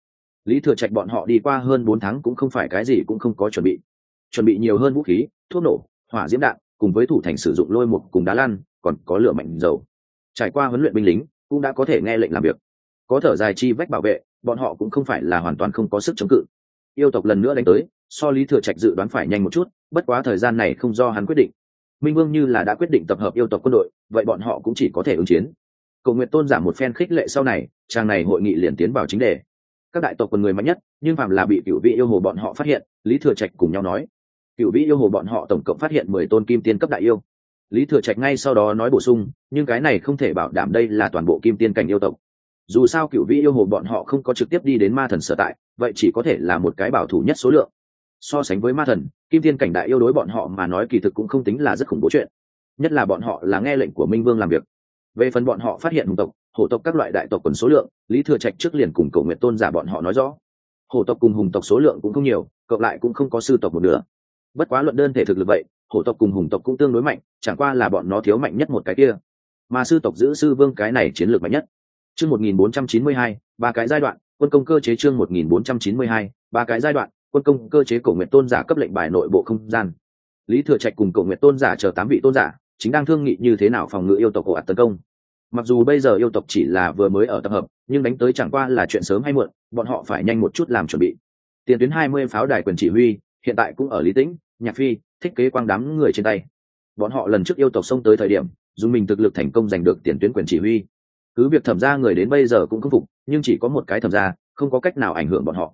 A: lý thừa trạch bọn họ đi qua hơn bốn tháng cũng không phải cái gì cũng không có chuẩn bị. Chuẩn bị nhiều hơn vũ khí, thuốc nổ, hỏa diễm đạn, cùng với thủ thành sử dụng lôi một cùng đá lan còn có lửa mạnh dầu. Trải qua huấn luyện binh lính, cũng đã có thể nghe lệnh làm việc. Có thở dài chi vách bảo vệ, bọn họ cũng không phải là hoàn toàn không có sức chống cự. Yêu tộc lần nữa đánh tới, so lý thừa trạch dự đoán phải nhanh một chút, bất quá thời gian này không do hắn quyết định. Minh vương như là đã quyết định tập hợp yêu tộc quân đội, vậy bọn họ cũng chỉ có thể ứng chiến. Cầu nguyện tôn giả một phen khích lệ sau này trang này hội nghị liền tiến vào chính đề các đại tộc quần người mạnh nhất, nhưng phạm là bị cựu vị yêu hồ bọn họ phát hiện, lý thừa trạch cùng nhau nói. Cựu vị yêu hồ bọn họ tổng cộng phát hiện mười tôn kim tiên cấp đại yêu. Lý thừa trạch ngay sau đó nói bổ sung, nhưng cái này không thể bảo đảm đây là toàn bộ kim tiên cảnh yêu tộc. Dù sao cựu vị yêu hồ bọn họ không có trực tiếp đi đến ma thần sở tại, vậy chỉ có thể là một cái bảo thủ nhất số lượng. So sánh với ma thần, kim tiên cảnh đại yêu đối bọn họ mà nói kỳ thực cũng không tính là rất khủng bố chuyện. Nhất là bọn họ là nghe lệnh của minh vương làm việc về phần bọn họ phát hiện hùng tộc, hổ tộc các loại đại tộc quần số lượng, lý thừa trạch trước liền cùng cầu nguyện tôn giả bọn họ nói rõ. Hổ tộc cùng hùng tộc số lượng cũng không nhiều, cộng lại cũng không có sư tộc một nửa. Bất quá luận đơn thể thực lực vậy, hổ tộc cùng hùng tộc cũng tương đối mạnh, chẳng qua là bọn nó thiếu mạnh nhất một cái kia. Mà sư tộc giữ sư vương cái này chiến lược mạnh nhất. Chương một nghìn bốn trăm chín mươi hai, ba cái giai đoạn, quân công cơ chế chương một nghìn bốn trăm chín mươi hai, ba cái giai đoạn, quân công cơ chế cổ nguyện tôn giả cấp lệnh bài nội bộ không gian. Lý thừa trạch cùng cổ nguyện tôn giả chờ tám vị tôn giả chính đang thương nghị như thế nào phòng ngự yêu tộc cổ ạt tấn công. Mặc dù bây giờ yêu tộc chỉ là vừa mới ở tập hợp, nhưng đánh tới chẳng qua là chuyện sớm hay muộn, bọn họ phải nhanh một chút làm chuẩn bị. Tiền tuyến hai mươi pháo đài quyền chỉ huy, hiện tại cũng ở lý tĩnh, nhạc phi, thích kế quang đám người trên tay. Bọn họ lần trước yêu tộc xông tới thời điểm dù mình thực lực thành công giành được tiền tuyến quyền chỉ huy. Cứ việc thẩm ra người đến bây giờ cũng khâm phục, nhưng chỉ có một cái thẩm ra không có cách nào ảnh hưởng bọn họ.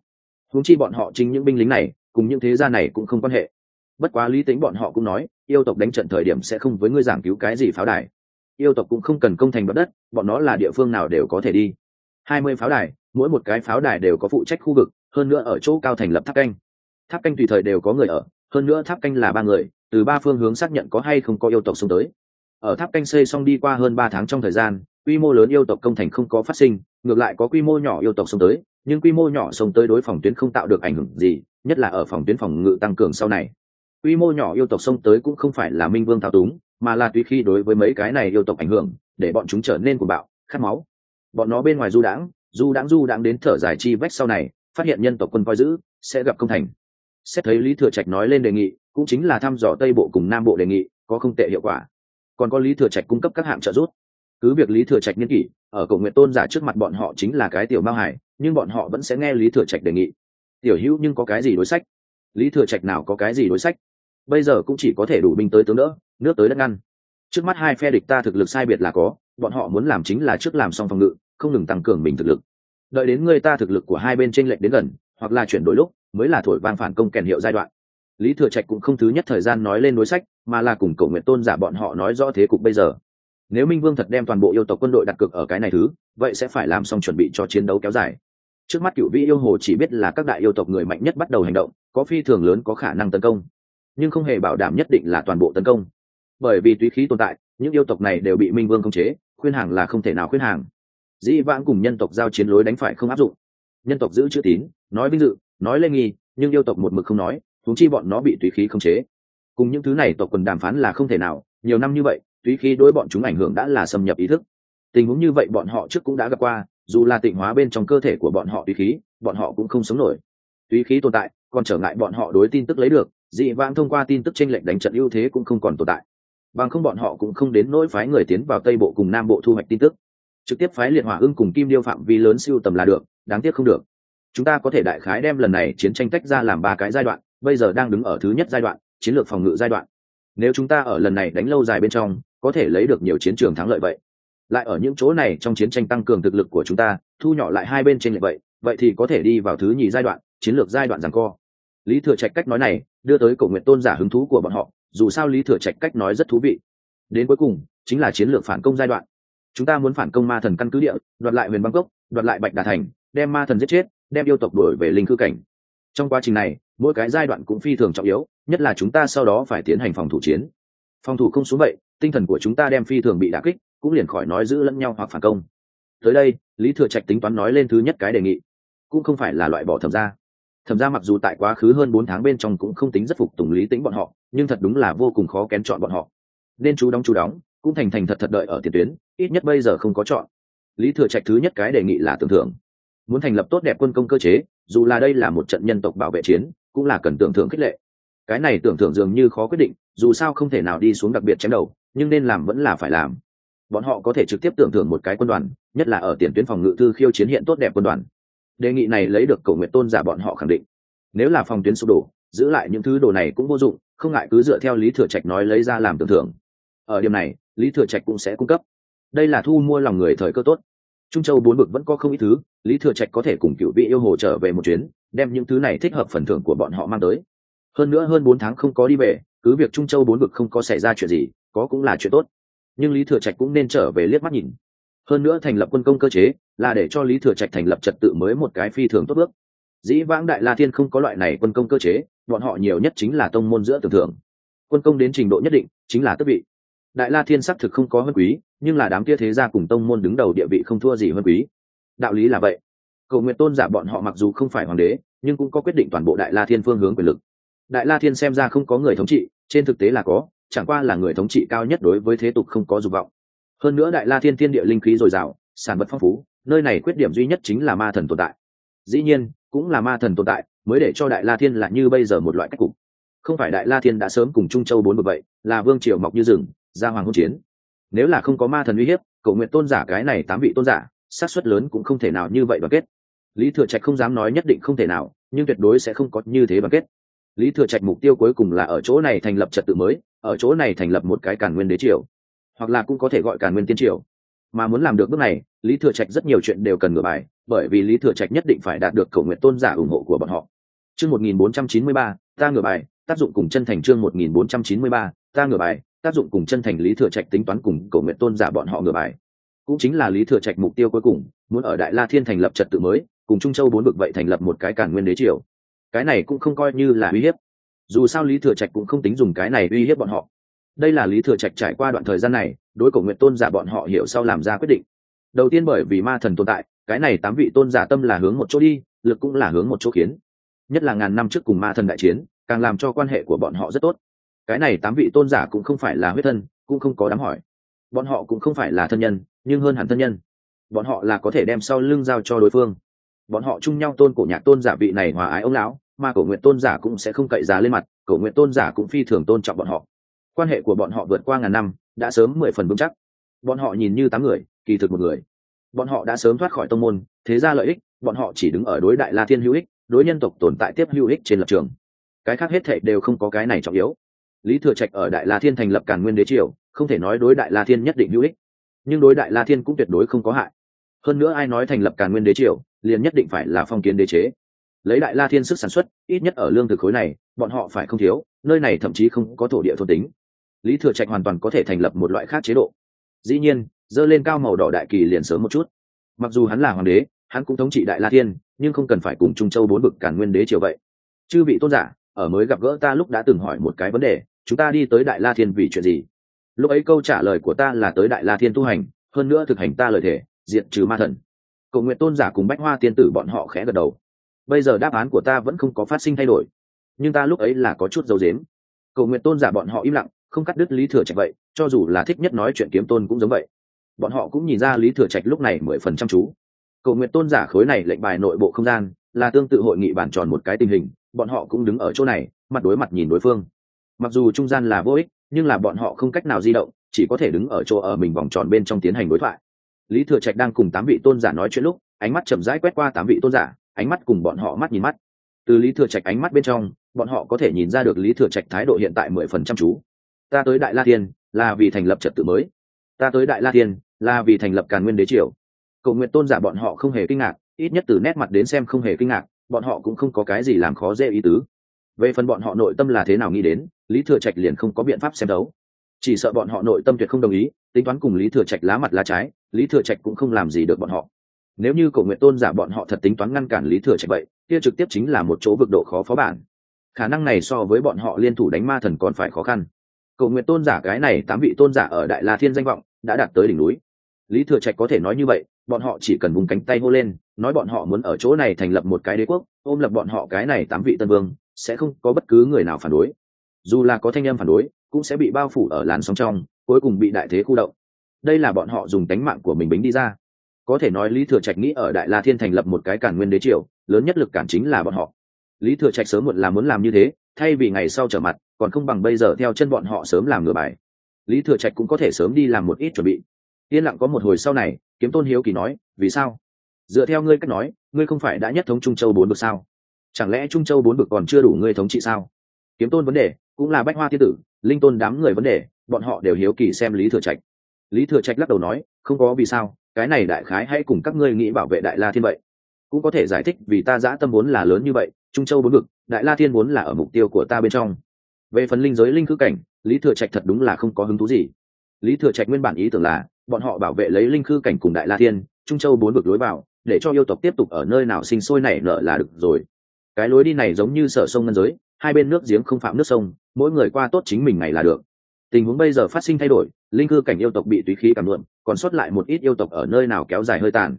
A: Húng chi bọn họ chính những binh lính này, cùng những thế gia này cũng không quan hệ bất quá lý tính bọn họ cũng nói, yêu tộc đánh trận thời điểm sẽ không với ngươi giảng cứu cái gì pháo đài. Yêu tộc cũng không cần công thành đất đất, bọn nó là địa phương nào đều có thể đi. Hai mươi pháo đài, mỗi một cái pháo đài đều có phụ trách khu vực, hơn nữa ở chỗ cao thành lập tháp canh. Tháp canh tùy thời đều có người ở, hơn nữa tháp canh là ba người, từ ba phương hướng xác nhận có hay không có yêu tộc xông tới. Ở tháp canh xây xong đi qua hơn ba tháng trong thời gian, quy mô lớn yêu tộc công thành không có phát sinh, ngược lại có quy mô nhỏ yêu tộc xông tới, nhưng quy mô nhỏ xông tới đối phòng tuyến không tạo được ảnh hưởng gì, nhất là ở phòng tuyến phòng ngự tăng cường sau này quy mô nhỏ yêu tộc xông tới cũng không phải là minh vương thao túng, mà là tùy khi đối với mấy cái này yêu tộc ảnh hưởng, để bọn chúng trở nên cuồng bạo, khát máu. Bọn nó bên ngoài du đãng du đãng du đãng đến thở dài chi vách sau này, phát hiện nhân tộc quân coi giữ, sẽ gặp công thành. Xét thấy lý thừa trạch nói lên đề nghị, cũng chính là thăm dò tây bộ cùng nam bộ đề nghị, có không tệ hiệu quả. Còn có lý thừa trạch cung cấp các hạng trợ giúp. Cứ việc lý thừa trạch nghiên kỷ, ở cầu nguyện tôn giả trước mặt bọn họ chính là cái tiểu mao hải, nhưng bọn họ vẫn sẽ nghe lý thừa trạch đề nghị. Tiểu hữu nhưng có cái gì đối sách? Lý thừa trạch nào có cái gì đối sách? Bây giờ cũng chỉ có thể đủ binh tới tướng đỡ, nước tới đất ngăn. Trước mắt hai phe địch ta thực lực sai biệt là có, bọn họ muốn làm chính là trước làm xong phòng ngự, không ngừng tăng cường mình thực lực. Đợi đến người ta thực lực của hai bên tranh lệch đến gần, hoặc là chuyển đổi lúc, mới là thổi vang phản công kèn hiệu giai đoạn. Lý thừa trạch cũng không thứ nhất thời gian nói lên đối sách, mà là cùng cầu nguyện tôn giả bọn họ nói rõ thế cục bây giờ. Nếu minh vương thật đem toàn bộ yêu tộc quân đội đặt cược ở cái này thứ, vậy sẽ phải làm xong chuẩn bị cho chiến đấu kéo dài. Trước mắt cựu vĩ yêu hồ chỉ biết là các đại yêu tộc người mạnh nhất bắt đầu hành động, có phi thường lớn có khả năng tấn công nhưng không hề bảo đảm nhất định là toàn bộ tấn công. Bởi vì túy khí tồn tại, những yêu tộc này đều bị minh vương khống chế, khuyên hàng là không thể nào khuyên hàng. Dĩ vãng cùng nhân tộc giao chiến lối đánh phải không áp dụng. Nhân tộc giữ chữ tín, nói vinh dự, nói lê nghi, nhưng yêu tộc một mực không nói thúng chi bọn nó bị túy khí khống chế. Cùng những thứ này tộc quần đàm phán là không thể nào, nhiều năm như vậy, túy khí đối bọn chúng ảnh hưởng đã là xâm nhập ý thức. Tình huống như vậy bọn họ trước cũng đã gặp qua, dù là tịnh hóa bên trong cơ thể của bọn họ túy khí, bọn họ cũng không sống nổi. Túy khí tồn tại, còn trở ngại bọn họ đối tin tức lấy được dị vãng thông qua tin tức tranh lệch đánh trận ưu thế cũng không còn tồn tại. Bằng không bọn họ cũng không đến nỗi phái người tiến vào tây bộ cùng nam bộ thu hoạch tin tức. Trực tiếp phái liệt hỏa ưng cùng kim điêu phạm vi lớn siêu tầm là được, đáng tiếc không được. Chúng ta có thể đại khái đem lần này chiến tranh tách ra làm ba cái giai đoạn, bây giờ đang đứng ở thứ nhất giai đoạn, chiến lược phòng ngự giai đoạn. Nếu chúng ta ở lần này đánh lâu dài bên trong, có thể lấy được nhiều chiến trường thắng lợi vậy. Lại ở những chỗ này trong chiến tranh tăng cường thực lực của chúng ta, thu nhỏ lại hai bên trên lệ vậy vậy thì có thể đi vào thứ nhì giai đoạn, chiến lược giai đoạn rằng co. Lý thừa trạch cách nói này đưa tới cổ nguyện tôn giả hứng thú của bọn họ, dù sao lý thừa trạch cách nói rất thú vị. Đến cuối cùng, chính là chiến lược phản công giai đoạn. Chúng ta muốn phản công ma thần căn cứ địa, đoạt lại huyền bangkok đoạt lại bạch đà thành, đem ma thần giết chết, đem yêu tộc đuổi về linh cư cảnh. Trong quá trình này, mỗi cái giai đoạn cũng phi thường trọng yếu, nhất là chúng ta sau đó phải tiến hành phòng thủ chiến. Phòng thủ không xuống vậy, tinh thần của chúng ta đem phi thường bị đả kích, cũng liền khỏi nói giữ lẫn nhau hoặc phản công. Tới đây, lý thừa trạch tính toán nói lên thứ nhất cái đề nghị. Cũng không phải là loại bỏ thẩm ra thẩm ra mặc dù tại quá khứ hơn bốn tháng bên trong cũng không tính rất phục tùng lý tính bọn họ, nhưng thật đúng là vô cùng khó kén chọn bọn họ. Nên chú đóng chú đóng, cũng thành thành thật thật đợi ở tiền tuyến, ít nhất bây giờ không có chọn. Lý thừa trạch thứ nhất cái đề nghị là tưởng thưởng. Muốn thành lập tốt đẹp quân công cơ chế, dù là đây là một trận nhân tộc bảo vệ chiến, cũng là cần tưởng thưởng khích lệ. Cái này tưởng thưởng dường như khó quyết định, dù sao không thể nào đi xuống đặc biệt chém đầu, nhưng nên làm vẫn là phải làm. Bọn họ có thể trực tiếp tưởng thưởng một cái quân đoàn, nhất là ở tiền tuyến phòng ngự thư khiêu chiến hiện tốt đẹp quân đoàn đề nghị này lấy được cầu nguyện tôn giả bọn họ khẳng định. Nếu là phòng tuyến sụp đổ, giữ lại những thứ đồ này cũng vô dụng, không ngại cứ dựa theo lý thừa trạch nói lấy ra làm tưởng thưởng. Ở điểm này, lý thừa trạch cũng sẽ cung cấp. Đây là thu mua lòng người thời cơ tốt. Trung châu bốn Bực vẫn có không ít thứ, lý thừa trạch có thể cùng cựu vị yêu hồ trở về một chuyến, đem những thứ này thích hợp phần thưởng của bọn họ mang tới. Hơn nữa hơn bốn tháng không có đi về, cứ việc trung châu bốn Bực không có xảy ra chuyện gì, có cũng là chuyện tốt. Nhưng lý thừa trạch cũng nên trở về liếc mắt nhìn hơn nữa thành lập quân công cơ chế, là để cho lý thừa trạch thành lập trật tự mới một cái phi thường tốt bước. Dĩ vãng đại la thiên không có loại này quân công cơ chế, bọn họ nhiều nhất chính là tông môn giữa tưởng thưởng. Quân công đến trình độ nhất định, chính là tước vị. Đại la thiên xác thực không có hơn quý, nhưng là đám kia thế gia cùng tông môn đứng đầu địa vị không thua gì hơn quý. Đạo lý là vậy. Cầu nguyện tôn giả bọn họ mặc dù không phải hoàng đế, nhưng cũng có quyết định toàn bộ đại la thiên phương hướng quyền lực. Đại la thiên xem ra không có người thống trị, trên thực tế là có, chẳng qua là người thống trị cao nhất đối với thế tục không có dục vọng hơn nữa đại la thiên thiên địa linh khí dồi dào, sản vật phong phú, nơi này khuyết điểm duy nhất chính là ma thần tồn tại. Dĩ nhiên, cũng là ma thần tồn tại, mới để cho đại la thiên là như bây giờ một loại cách cục. Không phải đại la thiên đã sớm cùng trung châu bốn bậc vậy, là vương triều mọc như rừng ra hoàng hôn chiến. Nếu là không có ma thần uy hiếp, cầu nguyện tôn giả cái này tám vị tôn giả, xác suất lớn cũng không thể nào như vậy đoàn kết. Lý thừa trạch không dám nói nhất định không thể nào, nhưng tuyệt đối sẽ không có như thế đoàn kết. Lý thừa trạch mục tiêu cuối cùng là ở chỗ này thành lập trật tự mới, ở chỗ này thành lập một cái càn nguyên đế triều hoặc là cũng có thể gọi càn nguyên tiên triều. Mà muốn làm được bước này, lý thừa trạch rất nhiều chuyện đều cần ngửa bài, bởi vì lý thừa trạch nhất định phải đạt được cầu nguyện tôn giả ủng hộ của bọn họ. Chương một nghìn bốn trăm chín mươi ba, ta ngửa bài, tác dụng cùng chân thành chương một nghìn bốn trăm chín mươi ba, ta ngửa bài, tác dụng cùng chân thành lý thừa trạch tính toán cùng cầu nguyện tôn giả bọn họ ngửa bài. Cũng chính là lý thừa trạch mục tiêu cuối cùng, muốn ở đại la thiên thành lập trật tự mới, cùng trung châu bốn vực vậy thành lập một cái cản nguyên đế triều. Cái này cũng không coi như là uy hiếp. Dù sao lý thừa trạch cũng không tính dùng cái này uy hiếp bọn họ đây là lý thừa trạch trải qua đoạn thời gian này, đối cổ nguyện tôn giả bọn họ hiểu sau làm ra quyết định. Đầu tiên bởi vì ma thần tồn tại, cái này tám vị tôn giả tâm là hướng một chỗ đi, lực cũng là hướng một chỗ khiến. Nhất là ngàn năm trước cùng ma thần đại chiến, càng làm cho quan hệ của bọn họ rất tốt. Cái này tám vị tôn giả cũng không phải là huyết thân, cũng không có đám hỏi. Bọn họ cũng không phải là thân nhân, nhưng hơn hẳn thân nhân. Bọn họ là có thể đem sau lưng giao cho đối phương. Bọn họ chung nhau tôn cổ nhạc tôn giả vị này hòa ái ông lão, mà cổ nguyện tôn giả cũng sẽ không cậy giá lên mặt, cổ nguyện tôn giả cũng phi thường tôn trọng bọn họ quan hệ của bọn họ vượt qua ngàn năm, đã sớm mười phần vững chắc. Bọn họ nhìn như tám người, kỳ thực một người. Bọn họ đã sớm thoát khỏi tông môn, thế ra lợi ích, bọn họ chỉ đứng ở đối đại la thiên hữu ích, đối nhân tộc tồn tại tiếp hữu ích trên lập trường. Cái khác hết thệ đều không có cái này trọng yếu. Lý thừa trạch ở đại la thiên thành lập càn nguyên đế triều, không thể nói đối đại la thiên nhất định hữu ích. Nhưng đối đại la thiên cũng tuyệt đối không có hại. Hơn nữa ai nói thành lập càn nguyên đế triều, liền nhất định phải là phong kiến đế chế. Lấy đại la thiên sức sản xuất, ít nhất ở lương thực khối này, bọn họ phải không thiếu, nơi này thậm chí không có thổ địa thôn tính lý thừa trạch hoàn toàn có thể thành lập một loại khác chế độ. Dĩ nhiên, dơ lên cao màu đỏ đại kỳ liền sớm một chút. Mặc dù hắn là hoàng đế, hắn cũng thống trị đại la thiên, nhưng không cần phải cùng trung châu bốn bực cản nguyên đế triều vậy. Chư vị tôn giả, ở mới gặp gỡ ta lúc đã từng hỏi một cái vấn đề, chúng ta đi tới đại la thiên vì chuyện gì? Lúc ấy câu trả lời của ta là tới đại la thiên tu hành, hơn nữa thực hành ta lời thể diện trừ ma thần. Cầu nguyện tôn giả cùng bách hoa tiên tử bọn họ khẽ gật đầu. Bây giờ đáp án của ta vẫn không có phát sinh thay đổi, nhưng ta lúc ấy là có chút dấu dếm. Cầu nguyện tôn giả bọn họ im lặng không cắt đứt lý thừa trạch vậy, cho dù là thích nhất nói chuyện kiếm tôn cũng giống vậy. Bọn họ cũng nhìn ra lý thừa trạch lúc này mười phần trăm chú. Cầu nguyện tôn giả khối này lệnh bài nội bộ không gian, là tương tự hội nghị bàn tròn một cái tình hình, bọn họ cũng đứng ở chỗ này, mặt đối mặt nhìn đối phương. Mặc dù trung gian là vô ích, nhưng là bọn họ không cách nào di động, chỉ có thể đứng ở chỗ ở mình vòng tròn bên trong tiến hành đối thoại. Lý thừa trạch đang cùng tám vị tôn giả nói chuyện lúc, ánh mắt chậm rãi quét qua tám vị tôn giả, ánh mắt cùng bọn họ mắt nhìn mắt. Từ lý thừa trạch ánh mắt bên trong, bọn họ có thể nhìn ra được lý thừa trạch thái độ hiện tại mười phần trăm chú ta tới đại la Thiên, là vì thành lập trật tự mới. Ta tới đại la Thiên, là vì thành lập càn nguyên đế triều. Cầu nguyện tôn giả bọn họ không hề kinh ngạc, ít nhất từ nét mặt đến xem không hề kinh ngạc, bọn họ cũng không có cái gì làm khó dễ ý tứ. Về phần bọn họ nội tâm là thế nào nghĩ đến, lý thừa trạch liền không có biện pháp xem đấu. Chỉ sợ bọn họ nội tâm tuyệt không đồng ý, tính toán cùng lý thừa trạch lá mặt lá trái, lý thừa trạch cũng không làm gì được bọn họ. Nếu như cầu nguyện tôn giả bọn họ thật tính toán ngăn cản lý thừa trạch vậy, kia trực tiếp chính là một chỗ vực độ khó phó bản. Khả năng này so với bọn họ liên thủ đánh ma thần còn phải khó khăn cầu nguyện tôn giả cái này tám vị tôn giả ở đại la thiên danh vọng đã đạt tới đỉnh núi. Lý thừa trạch có thể nói như vậy, bọn họ chỉ cần vùng cánh tay hô lên, nói bọn họ muốn ở chỗ này thành lập một cái đế quốc, ôm lập bọn họ cái này tám vị tân vương, sẽ không có bất cứ người nào phản đối. Dù là có thanh em phản đối, cũng sẽ bị bao phủ ở làn sóng trong, cuối cùng bị đại thế khu động. Đây là bọn họ dùng tánh mạng của mình bính đi ra. Có thể nói lý thừa trạch nghĩ ở đại la thiên thành lập một cái cản nguyên đế triều, lớn nhất lực cản chính là bọn họ. Lý thừa trạch sớm muộn là muốn làm như thế thay vì ngày sau trở mặt, còn không bằng bây giờ theo chân bọn họ sớm làm ngừa bài. Lý thừa trạch cũng có thể sớm đi làm một ít chuẩn bị. Yên lặng có một hồi sau này, kiếm tôn hiếu kỳ nói, vì sao? Dựa theo ngươi cách nói, ngươi không phải đã nhất thống trung châu bốn bực sao? Chẳng lẽ trung châu bốn bực còn chưa đủ ngươi thống trị sao? Kiếm tôn vấn đề, cũng là bách hoa thiên tử, linh tôn đám người vấn đề, bọn họ đều hiếu kỳ xem lý thừa trạch. Lý thừa trạch lắc đầu nói, không có vì sao, cái này đại khái hay cùng các ngươi nghĩ bảo vệ đại la thiên vậy cũng có thể giải thích vì ta dã tâm vốn là lớn như vậy, trung châu bốn vực, đại la thiên vốn là ở mục tiêu của ta bên trong. Về phần linh giới linh khư cảnh, lý thừa trạch thật đúng là không có hứng thú gì. Lý thừa trạch nguyên bản ý tưởng là, bọn họ bảo vệ lấy linh khư cảnh cùng đại la thiên, trung châu bốn vực lối vào, để cho yêu tộc tiếp tục ở nơi nào sinh sôi nảy nở là được rồi. Cái lối đi này giống như sở sông ngân giới, hai bên nước giếng không phạm nước sông, mỗi người qua tốt chính mình ngày là được. Tình huống bây giờ phát sinh thay đổi, linh cư cảnh yêu tộc bị túy khí cảm luận còn sót lại một ít yêu tộc ở nơi nào kéo dài hơi tàn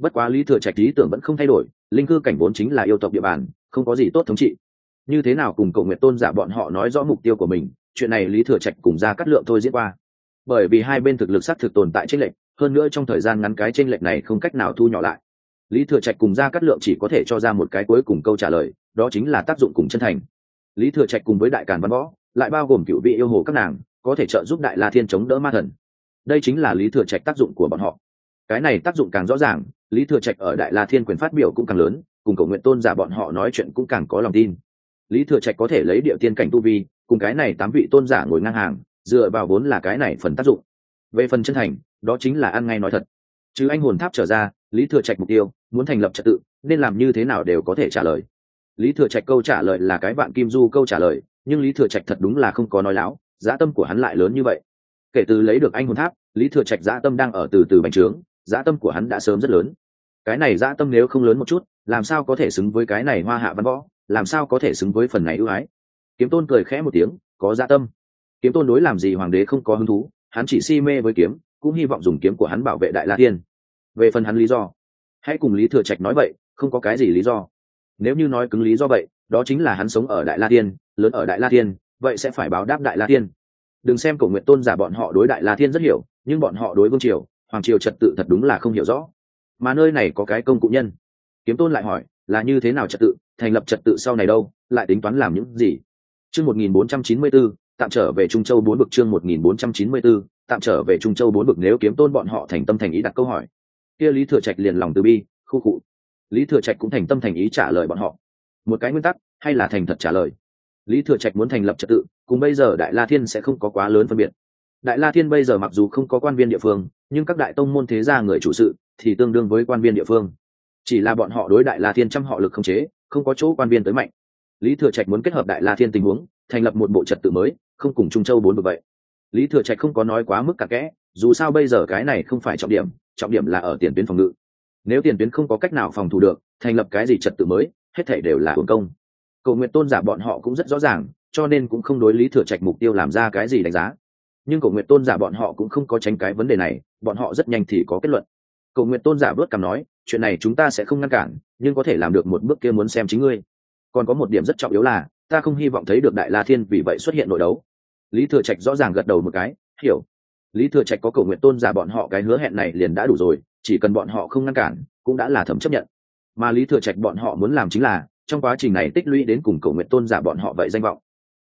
A: bất quá lý thừa trạch lý tưởng vẫn không thay đổi, linh cư cảnh vốn chính là yêu tộc địa bàn, không có gì tốt thống trị. Như thế nào cùng cầu nguyện tôn giả bọn họ nói rõ mục tiêu của mình, chuyện này lý thừa trạch cùng ra cắt lượng thôi diễn qua. Bởi vì hai bên thực lực xác thực tồn tại tranh lệch, hơn nữa trong thời gian ngắn cái tranh lệch này không cách nào thu nhỏ lại. Lý thừa trạch cùng ra cắt lượng chỉ có thể cho ra một cái cuối cùng câu trả lời, đó chính là tác dụng cùng chân thành. Lý thừa trạch cùng với đại càn văn võ, lại bao gồm cựu vị yêu hồ các nàng, có thể trợ giúp đại la thiên chống đỡ ma thần. Đây chính là lý thừa trạch tác dụng của bọn họ. Cái này tác dụng càng rõ ràng lý thừa trạch ở đại la thiên quyền phát biểu cũng càng lớn, cùng cầu nguyện tôn giả bọn họ nói chuyện cũng càng có lòng tin. Lý thừa trạch có thể lấy địa tiên cảnh tu vi, cùng cái này tám vị tôn giả ngồi ngang hàng, dựa vào vốn là cái này phần tác dụng. Về phần chân thành, đó chính là ăn ngay nói thật. Chứ anh hồn tháp trở ra, lý thừa trạch mục tiêu, muốn thành lập trật tự, nên làm như thế nào đều có thể trả lời. Lý thừa trạch câu trả lời là cái bạn kim du câu trả lời, nhưng lý thừa trạch thật đúng là không có nói láo dã tâm của hắn lại lớn như vậy. Kể từ lấy được anh hồn tháp, lý thừa trạch dã tâm đang ở từ từ bành trướng dã tâm của hắn đã sớm rất lớn. Cái này dã tâm nếu không lớn một chút, làm sao có thể xứng với cái này hoa hạ văn võ, làm sao có thể xứng với phần này ưu ái? Kiếm tôn cười khẽ một tiếng, có dã tâm. Kiếm tôn đối làm gì hoàng đế không có hứng thú, hắn chỉ si mê với kiếm, cũng hy vọng dùng kiếm của hắn bảo vệ đại la tiên về phần hắn lý do, hãy cùng lý thừa trạch nói vậy, không có cái gì lý do. Nếu như nói cứng lý do vậy, đó chính là hắn sống ở đại la tiên lớn ở đại la tiên vậy sẽ phải báo đáp đại la tiên đừng xem cổ nguyện tôn giả bọn họ đối đại la tiên rất hiểu, nhưng bọn họ đối vương triều hoàng triều trật tự thật đúng là không hiểu rõ. Mà nơi này có cái công cụ nhân. Kiếm tôn lại hỏi, là như thế nào trật tự, thành lập trật tự sau này đâu, lại tính toán làm những gì? Chương một nghìn bốn trăm chín mươi bốn tạm trở về trung châu bốn bực chương một nghìn bốn trăm chín mươi bốn tạm trở về trung châu bốn bực nếu kiếm tôn bọn họ thành tâm thành ý đặt câu hỏi. Kia lý thừa trạch liền lòng từ bi, khu cụ lý thừa trạch cũng thành tâm thành ý trả lời bọn họ. Một cái nguyên tắc, hay là thành thật trả lời? Lý thừa trạch muốn thành lập trật tự, cùng bây giờ đại la thiên sẽ không có quá lớn phân biệt đại la thiên bây giờ mặc dù không có quan viên địa phương, nhưng các đại tông môn thế gia người chủ sự thì tương đương với quan viên địa phương. Chỉ là bọn họ đối đại la thiên trăm họ lực không chế, không có chỗ quan viên tới mạnh. Lý thừa trạch muốn kết hợp đại la thiên tình huống, thành lập một bộ trật tự mới, không cùng trung châu bốn vực vậy. Lý thừa trạch không có nói quá mức cả kẽ, dù sao bây giờ cái này không phải trọng điểm trọng điểm là ở tiền tuyến phòng ngự. Nếu tiền tuyến không có cách nào phòng thủ được, thành lập cái gì trật tự mới, hết thể đều là hưởng công. Cầu nguyện tôn giả bọn họ cũng rất rõ ràng, cho nên cũng không đối lý thừa trạch mục tiêu làm ra cái gì đánh giá nhưng Cổ nguyện tôn giả bọn họ cũng không có tránh cái vấn đề này, bọn họ rất nhanh thì có kết luận. Cầu nguyện tôn giả bớt cảm nói, chuyện này chúng ta sẽ không ngăn cản, nhưng có thể làm được một bước kia muốn xem chính ngươi. Còn có một điểm rất trọng yếu là, ta không hy vọng thấy được đại la thiên vì vậy xuất hiện nội đấu. Lý thừa trạch rõ ràng gật đầu một cái, hiểu. Lý thừa trạch có cầu nguyện tôn giả bọn họ cái hứa hẹn này liền đã đủ rồi, chỉ cần bọn họ không ngăn cản, cũng đã là thẩm chấp nhận. Mà lý thừa trạch bọn họ muốn làm chính là, trong quá trình này tích lũy đến cùng cầu nguyện tôn giả bọn họ vậy danh vọng.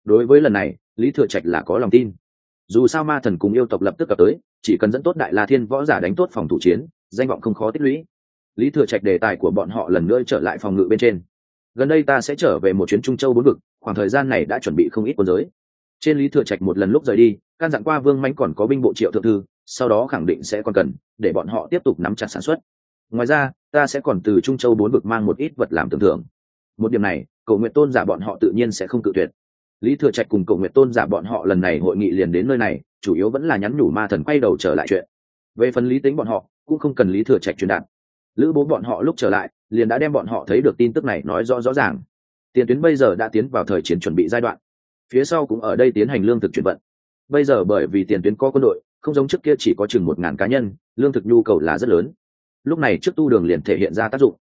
A: Đối với lần này, lý thừa trạch là có lòng tin dù sao ma thần cùng yêu tộc lập tức cập tới, chỉ cần dẫn tốt đại la thiên võ giả đánh tốt phòng thủ chiến, danh vọng không khó tích lũy. Lý thừa trạch đề tài của bọn họ lần nữa trở lại phòng ngự bên trên. Gần đây ta sẽ trở về một chuyến trung châu bốn vực, khoảng thời gian này đã chuẩn bị không ít quân giới. Trên lý thừa trạch một lần lúc rời đi, can dặn qua vương mánh còn có binh bộ triệu thượng thư, sau đó khẳng định sẽ còn cần, để bọn họ tiếp tục nắm chặt sản xuất. Ngoài ra, ta sẽ còn từ trung châu bốn vực mang một ít vật làm tưởng thưởng. Một điểm này, cầu nguyện tôn giả bọn họ tự nhiên sẽ không cự tuyệt lý thừa trạch cùng cầu nguyện tôn giả bọn họ lần này hội nghị liền đến nơi này, chủ yếu vẫn là nhắn nhủ ma thần quay đầu trở lại chuyện. Về phần lý tính bọn họ, cũng không cần lý thừa trạch truyền đạt. Lữ bố bọn họ lúc trở lại, liền đã đem bọn họ thấy được tin tức này nói rõ rõ ràng. Tiền tuyến bây giờ đã tiến vào thời chiến chuẩn bị giai đoạn. Phía sau cũng ở đây tiến hành lương thực chuyển vận. Bây giờ bởi vì tiền tuyến có quân đội, không giống trước kia chỉ có chừng một ngàn cá nhân, lương thực nhu cầu là rất lớn. Lúc này trước tu đường liền thể hiện ra tác dụng.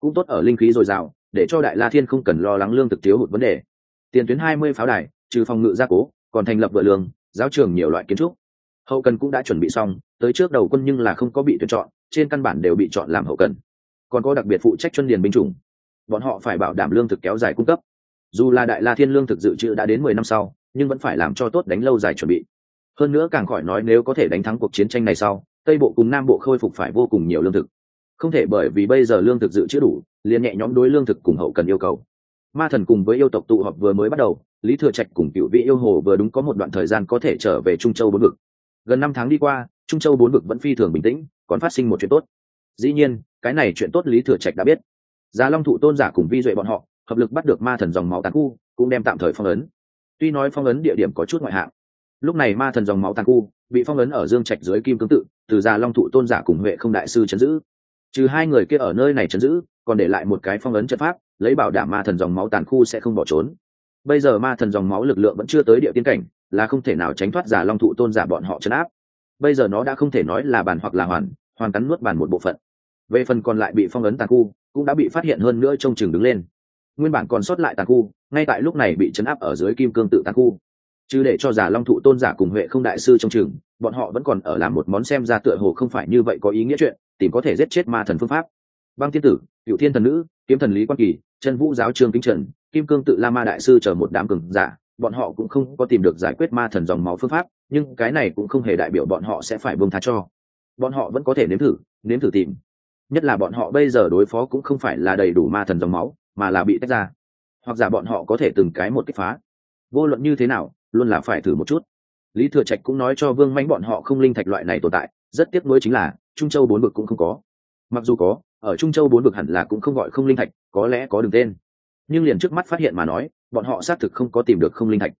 A: Cũng tốt ở linh khí dồi dào, để cho đại la thiên không cần lo lắng lương thực thiếu hụt vấn đề tiền tuyến hai mươi pháo đài, trừ phòng ngự gia cố, còn thành lập vựa lương giáo trường nhiều loại kiến trúc. Hậu cần cũng đã chuẩn bị xong, tới trước đầu quân nhưng là không có bị tuyển chọn, trên căn bản đều bị chọn làm hậu cần. Còn có đặc biệt phụ trách chuân điền binh chủng. Bọn họ phải bảo đảm lương thực kéo dài cung cấp. Dù là đại la thiên lương thực dự trữ đã đến mười năm sau, nhưng vẫn phải làm cho tốt đánh lâu dài chuẩn bị. Hơn nữa càng khỏi nói nếu có thể đánh thắng cuộc chiến tranh này sau, tây bộ cùng nam bộ khôi phục phải vô cùng nhiều lương thực. Không thể bởi vì bây giờ lương thực dự trữ đủ, liền nhẹ nhóm đối lương thực cùng hậu cần yêu cầu ma thần cùng với yêu tộc tụ họp vừa mới bắt đầu, lý thừa trạch cùng cựu vị yêu hồ vừa đúng có một đoạn thời gian có thể trở về trung châu bốn vực. Gần năm tháng đi qua, trung châu bốn vực vẫn phi thường bình tĩnh, còn phát sinh một chuyện tốt. Dĩ nhiên, cái này chuyện tốt lý thừa trạch đã biết. Giá long thụ tôn giả cùng vi duệ bọn họ, hợp lực bắt được ma thần dòng máu tàn khu, cũng đem tạm thời phong ấn. Tuy nói phong ấn địa điểm có chút ngoại hạng, lúc này ma thần dòng máu tàn khu bị phong ấn ở dương trạch dưới kim cương tự, từ già long thụ tôn giả cùng huệ không đại sư chấn giữ trừ hai người kia ở nơi này chấn giữ, còn để lại một cái phong ấn trận pháp, lấy bảo đảm ma thần dòng máu tàn khu sẽ không bỏ trốn. Bây giờ ma thần dòng máu lực lượng vẫn chưa tới địa tiên cảnh, là không thể nào tránh thoát giả long thụ tôn giả bọn họ chấn áp. Bây giờ nó đã không thể nói là bàn hoặc là hoàn hoàn cắn nuốt bàn một bộ phận. Về phần còn lại bị phong ấn tàn khu, cũng đã bị phát hiện hơn nữa trông chừng đứng lên. Nguyên bản còn sót lại tàn khu, ngay tại lúc này bị chấn áp ở dưới kim cương tự tàn khu chứ để cho giả long thụ tôn giả cùng huệ không đại sư trong trường, bọn họ vẫn còn ở làm một món xem ra tựa hồ không phải như vậy có ý nghĩa chuyện tìm có thể giết chết ma thần phương pháp. Băng thiên tử cựu thiên thần nữ kiếm thần lý quan kỳ chân vũ giáo trương kính trần kim cương tự la ma đại sư chờ một đám cường giả bọn họ cũng không có tìm được giải quyết ma thần dòng máu phương pháp nhưng cái này cũng không hề đại biểu bọn họ sẽ phải bông tha cho. Bọn họ vẫn có thể nếm thử nếm thử tìm. Nhất là bọn họ bây giờ đối phó cũng không phải là đầy đủ ma thần dòng máu mà là bị tách ra. Hoặc giả bọn họ có thể từng cái một kích phá. Vô luận như thế nào luôn là phải thử một chút. Lý thừa trạch cũng nói cho vương Mạnh bọn họ không linh thạch loại này tồn tại, rất tiếc nuối chính là, trung châu bốn vực cũng không có. Mặc dù có, ở trung châu bốn vực hẳn là cũng không gọi không linh thạch, có lẽ có đường tên. Nhưng liền trước mắt phát hiện mà nói, bọn họ xác thực không có tìm được không linh thạch.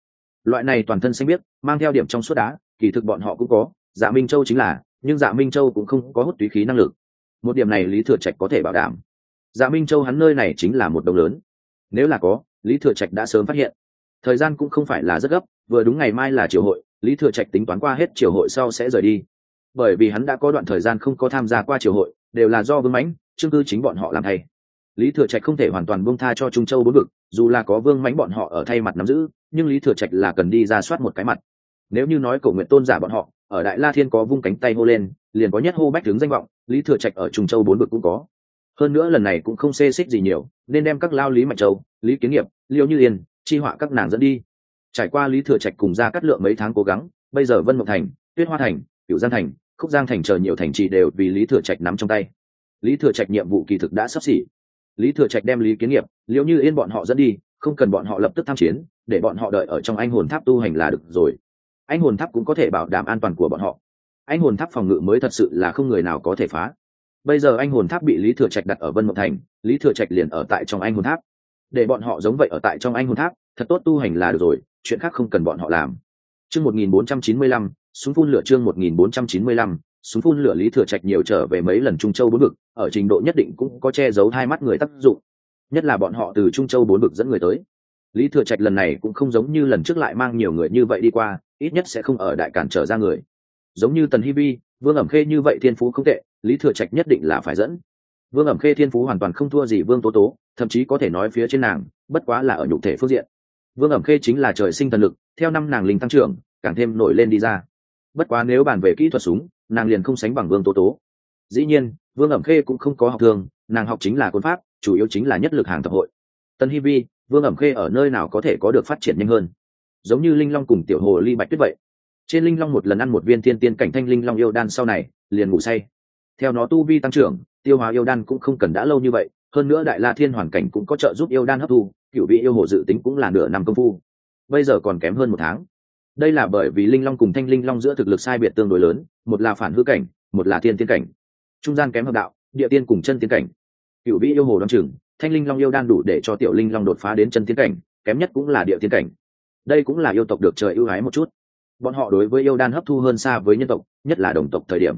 A: Loại này toàn thân xanh biết mang theo điểm trong suốt đá, kỳ thực bọn họ cũng có dạ minh châu chính là, nhưng dạ minh châu cũng không có hút túy khí năng lực. Một điểm này lý thừa trạch có thể bảo đảm. Dạ minh châu hắn nơi này chính là một đồng lớn. Nếu là có, lý thừa trạch đã sớm phát hiện thời gian cũng không phải là rất gấp, vừa đúng ngày mai là triều hội, lý thừa trạch tính toán qua hết triều hội sau sẽ rời đi. Bởi vì hắn đã có đoạn thời gian không có tham gia qua triều hội, đều là do vương mãnh chương cư chính bọn họ làm thay. Lý thừa trạch không thể hoàn toàn buông tha cho trung châu bốn vực, dù là có vương mãnh bọn họ ở thay mặt nắm giữ, nhưng lý thừa trạch là cần đi ra soát một cái mặt. Nếu như nói cầu nguyện tôn giả bọn họ, ở đại la thiên có vung cánh tay hô lên, liền có nhất hô bách tướng danh vọng, lý thừa trạch ở trung châu bốn vực cũng có. Hơn nữa lần này cũng không xê xích gì nhiều, nên đem các lao lý mạnh châu, lý kiến nghiệp, liêu như yên chi họa các nàng dẫn đi. Trải qua lý thừa trạch cùng ra cắt lượng mấy tháng cố gắng, bây giờ vân mộng thành, tuyết hoa thành cựu giang thành, khúc giang thành chờ nhiều thành trì đều vì lý thừa trạch nắm trong tay. Lý thừa trạch nhiệm vụ kỳ thực đã sắp xỉ. Lý thừa trạch đem lý kiến nghiệp liệu như yên bọn họ dẫn đi, không cần bọn họ lập tức tham chiến, để bọn họ đợi ở trong anh hồn tháp tu hành là được rồi. Anh hồn tháp cũng có thể bảo đảm an toàn của bọn họ. Anh hồn tháp phòng ngự mới thật sự là không người nào có thể phá. Bây giờ anh hồn tháp bị lý thừa trạch đặt ở vân mộng thành, lý thừa trạch liền ở tại trong anh hồn tháp để bọn họ giống vậy ở tại trong anh hồn tháp, thật tốt tu hành là được rồi, chuyện khác không cần bọn họ làm. Chương một nghìn bốn trăm chín mươi lăm, súng phun lửa chương một nghìn bốn trăm chín mươi lăm, súng phun lửa lý thừa trạch nhiều trở về mấy lần trung châu bốn vực, ở trình độ nhất định cũng có che giấu hai mắt người tác dụng. Nhất là bọn họ từ trung châu bốn vực dẫn người tới. Lý thừa trạch lần này cũng không giống như lần trước lại mang nhiều người như vậy đi qua, ít nhất sẽ không ở đại cản trở ra người. Giống như tần hi vi, vương ẩm khê như vậy thiên phú không tệ, lý thừa trạch nhất định là phải dẫn vương ẩm khê thiên phú hoàn toàn không thua gì vương tố tố, thậm chí có thể nói phía trên nàng, bất quá là ở nhục thể phương diện. Vương ẩm khê chính là trời sinh thần lực, theo năm nàng linh tăng trưởng, càng thêm nổi lên đi ra. Bất quá nếu bàn về kỹ thuật súng, nàng liền không sánh bằng vương tố tố. Dĩ nhiên, vương ẩm khê cũng không có học thường, nàng học chính là quân pháp, chủ yếu chính là nhất lực hàng tập hội. Tân hi vi, vương ẩm khê ở nơi nào có thể có được phát triển nhanh hơn? Giống như linh long cùng tiểu hồ ly bạch tuyết vậy. Trên linh long một lần ăn một viên thiên tiên cảnh thanh linh long yêu đan sau này, liền ngủ say. Theo nó tu vi tăng trưởng tiêu hóa yêu đan cũng không cần đã lâu như vậy, hơn nữa đại la thiên hoàn cảnh cũng có trợ giúp yêu đan hấp thu cựu vị yêu hồ dự tính cũng là nửa năm công phu. Bây giờ còn kém hơn một tháng. Đây là bởi vì linh long cùng thanh linh long giữa thực lực sai biệt tương đối lớn, một là phản hư cảnh, một là thiên tiên cảnh. Trung gian kém hợp đạo, địa tiên cùng chân tiên cảnh. Cựu vị yêu hồ đ o chừng, thanh linh long yêu đan đủ để cho tiểu linh long đột phá đến chân tiên cảnh, kém nhất cũng là địa tiên cảnh. Đây cũng là yêu tộc được trời ưu ái một chút. Bọn họ đối với yêu đan hấp thu hơn xa với nhân tộc, nhất là đồng tộc thời điểm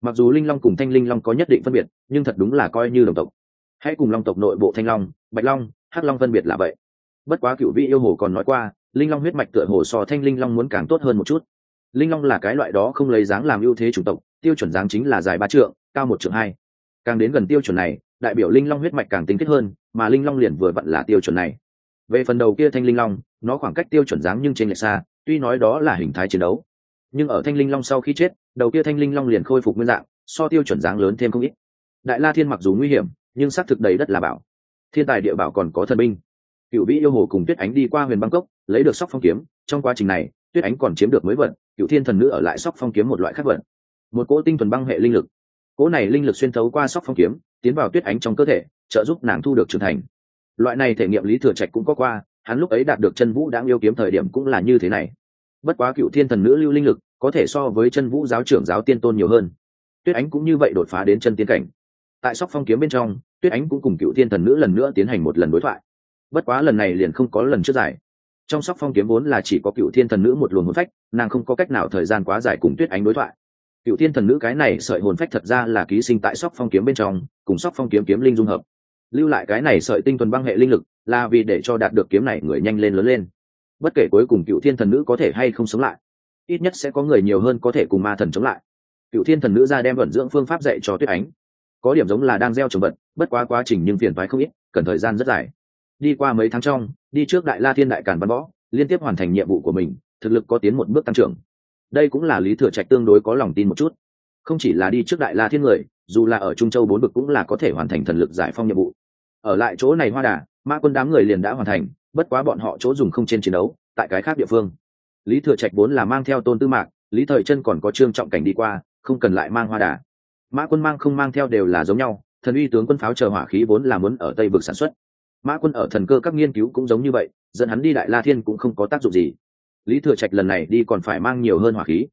A: mặc dù linh long cùng thanh linh long có nhất định phân biệt, nhưng thật đúng là coi như đồng tộc. Hãy cùng long tộc nội bộ thanh long, bạch long, hắc long phân biệt là vậy. Bất quá cựu vị yêu hồ còn nói qua, linh long huyết mạch tựa hồ so thanh linh long muốn càng tốt hơn một chút. Linh long là cái loại đó không lấy dáng làm ưu thế chủng tộc, tiêu chuẩn dáng chính là dài ba trượng, cao một trượng hai. Càng đến gần tiêu chuẩn này, đại biểu linh long huyết mạch càng tinh kết hơn, mà linh long liền vừa vặn là tiêu chuẩn này. Về phần đầu kia thanh linh long, nó khoảng cách tiêu chuẩn dáng nhưng trên lệch xa, tuy nói đó là hình thái chiến đấu nhưng ở thanh linh long sau khi chết, đầu kia thanh linh long liền khôi phục nguyên dạng, so tiêu chuẩn dáng lớn thêm không ít. Đại la thiên mặc dù nguy hiểm, nhưng xác thực đầy đất là bảo. Thiên tài địa bảo còn có thần binh. Cựu vĩ yêu hồ cùng tuyết ánh đi qua huyền bangkok lấy được sóc phong kiếm. Trong quá trình này, tuyết ánh còn chiếm được mới vận, cựu thiên thần nữ ở lại sóc phong kiếm một loại khác vận. Một cỗ tinh thuần băng hệ linh lực. Cỗ này linh lực xuyên thấu qua sóc phong kiếm, tiến vào tuyết ánh trong cơ thể, trợ giúp nàng thu được trưởng thành. Loại này thể nghiệm lý thừa trạch cũng có qua, hắn lúc ấy đạt được chân vũ đáng yêu kiếm thời điểm cũng là như thế này bất quá cựu thiên thần nữ lưu linh lực, có thể so với chân vũ giáo trưởng giáo tiên tôn nhiều hơn. Tuyết ánh cũng như vậy đột phá đến chân tiên cảnh. Tại sóc phong kiếm bên trong, tuyết ánh cũng cùng cựu thiên thần nữ lần nữa tiến hành một lần đối thoại. Bất quá lần này liền không có lần trước dài trong sóc phong kiếm vốn là chỉ có cựu thiên thần nữ một luồng hồn phách, nàng không có cách nào thời gian quá dài cùng tuyết ánh đối thoại. Cựu thiên thần nữ cái này sợi hồn phách thật ra là ký sinh tại sóc phong kiếm bên trong, cùng sóc phong kiếm kiếm linh dung hợp. Lưu lại cái này sợi tinh thuần băng hệ linh lực, là vì để cho đạt được kiếm này người nhanh lên lớn lên bất kể cuối cùng cựu thiên thần nữ có thể hay không sống lại ít nhất sẽ có người nhiều hơn có thể cùng ma thần chống lại. Cựu thiên thần nữ ra đem vận dưỡng phương pháp dạy cho tuyết ánh. Có điểm giống là đang gieo trồng vật, bất quá quá trình nhưng phiền thoái không ít cần thời gian rất dài. Đi qua mấy tháng trong đi trước đại la thiên đại càn văn võ liên tiếp hoàn thành nhiệm vụ của mình thực lực có tiến một bước tăng trưởng. Đây cũng là lý thừa trạch tương đối có lòng tin một chút. Không chỉ là đi trước đại la thiên người dù là ở trung châu bốn bực cũng là có thể hoàn thành thần lực giải phong nhiệm vụ. Ở lại chỗ này hoa đà Ma quân đám người liền đã hoàn thành bất quá bọn họ chỗ dùng không trên chiến đấu, tại cái khác địa phương. Lý thừa trạch vốn là mang theo tôn tư mạc, lý thời chân còn có trương trọng cảnh đi qua, không cần lại mang hoa đà. Mã quân mang không mang theo đều là giống nhau, thần uy tướng quân pháo chờ hỏa khí vốn là muốn ở tây vực sản xuất. Mã quân ở thần cơ các nghiên cứu cũng giống như vậy, dẫn hắn đi đại la thiên cũng không có tác dụng gì. Lý thừa trạch lần này đi còn phải mang nhiều hơn hỏa khí.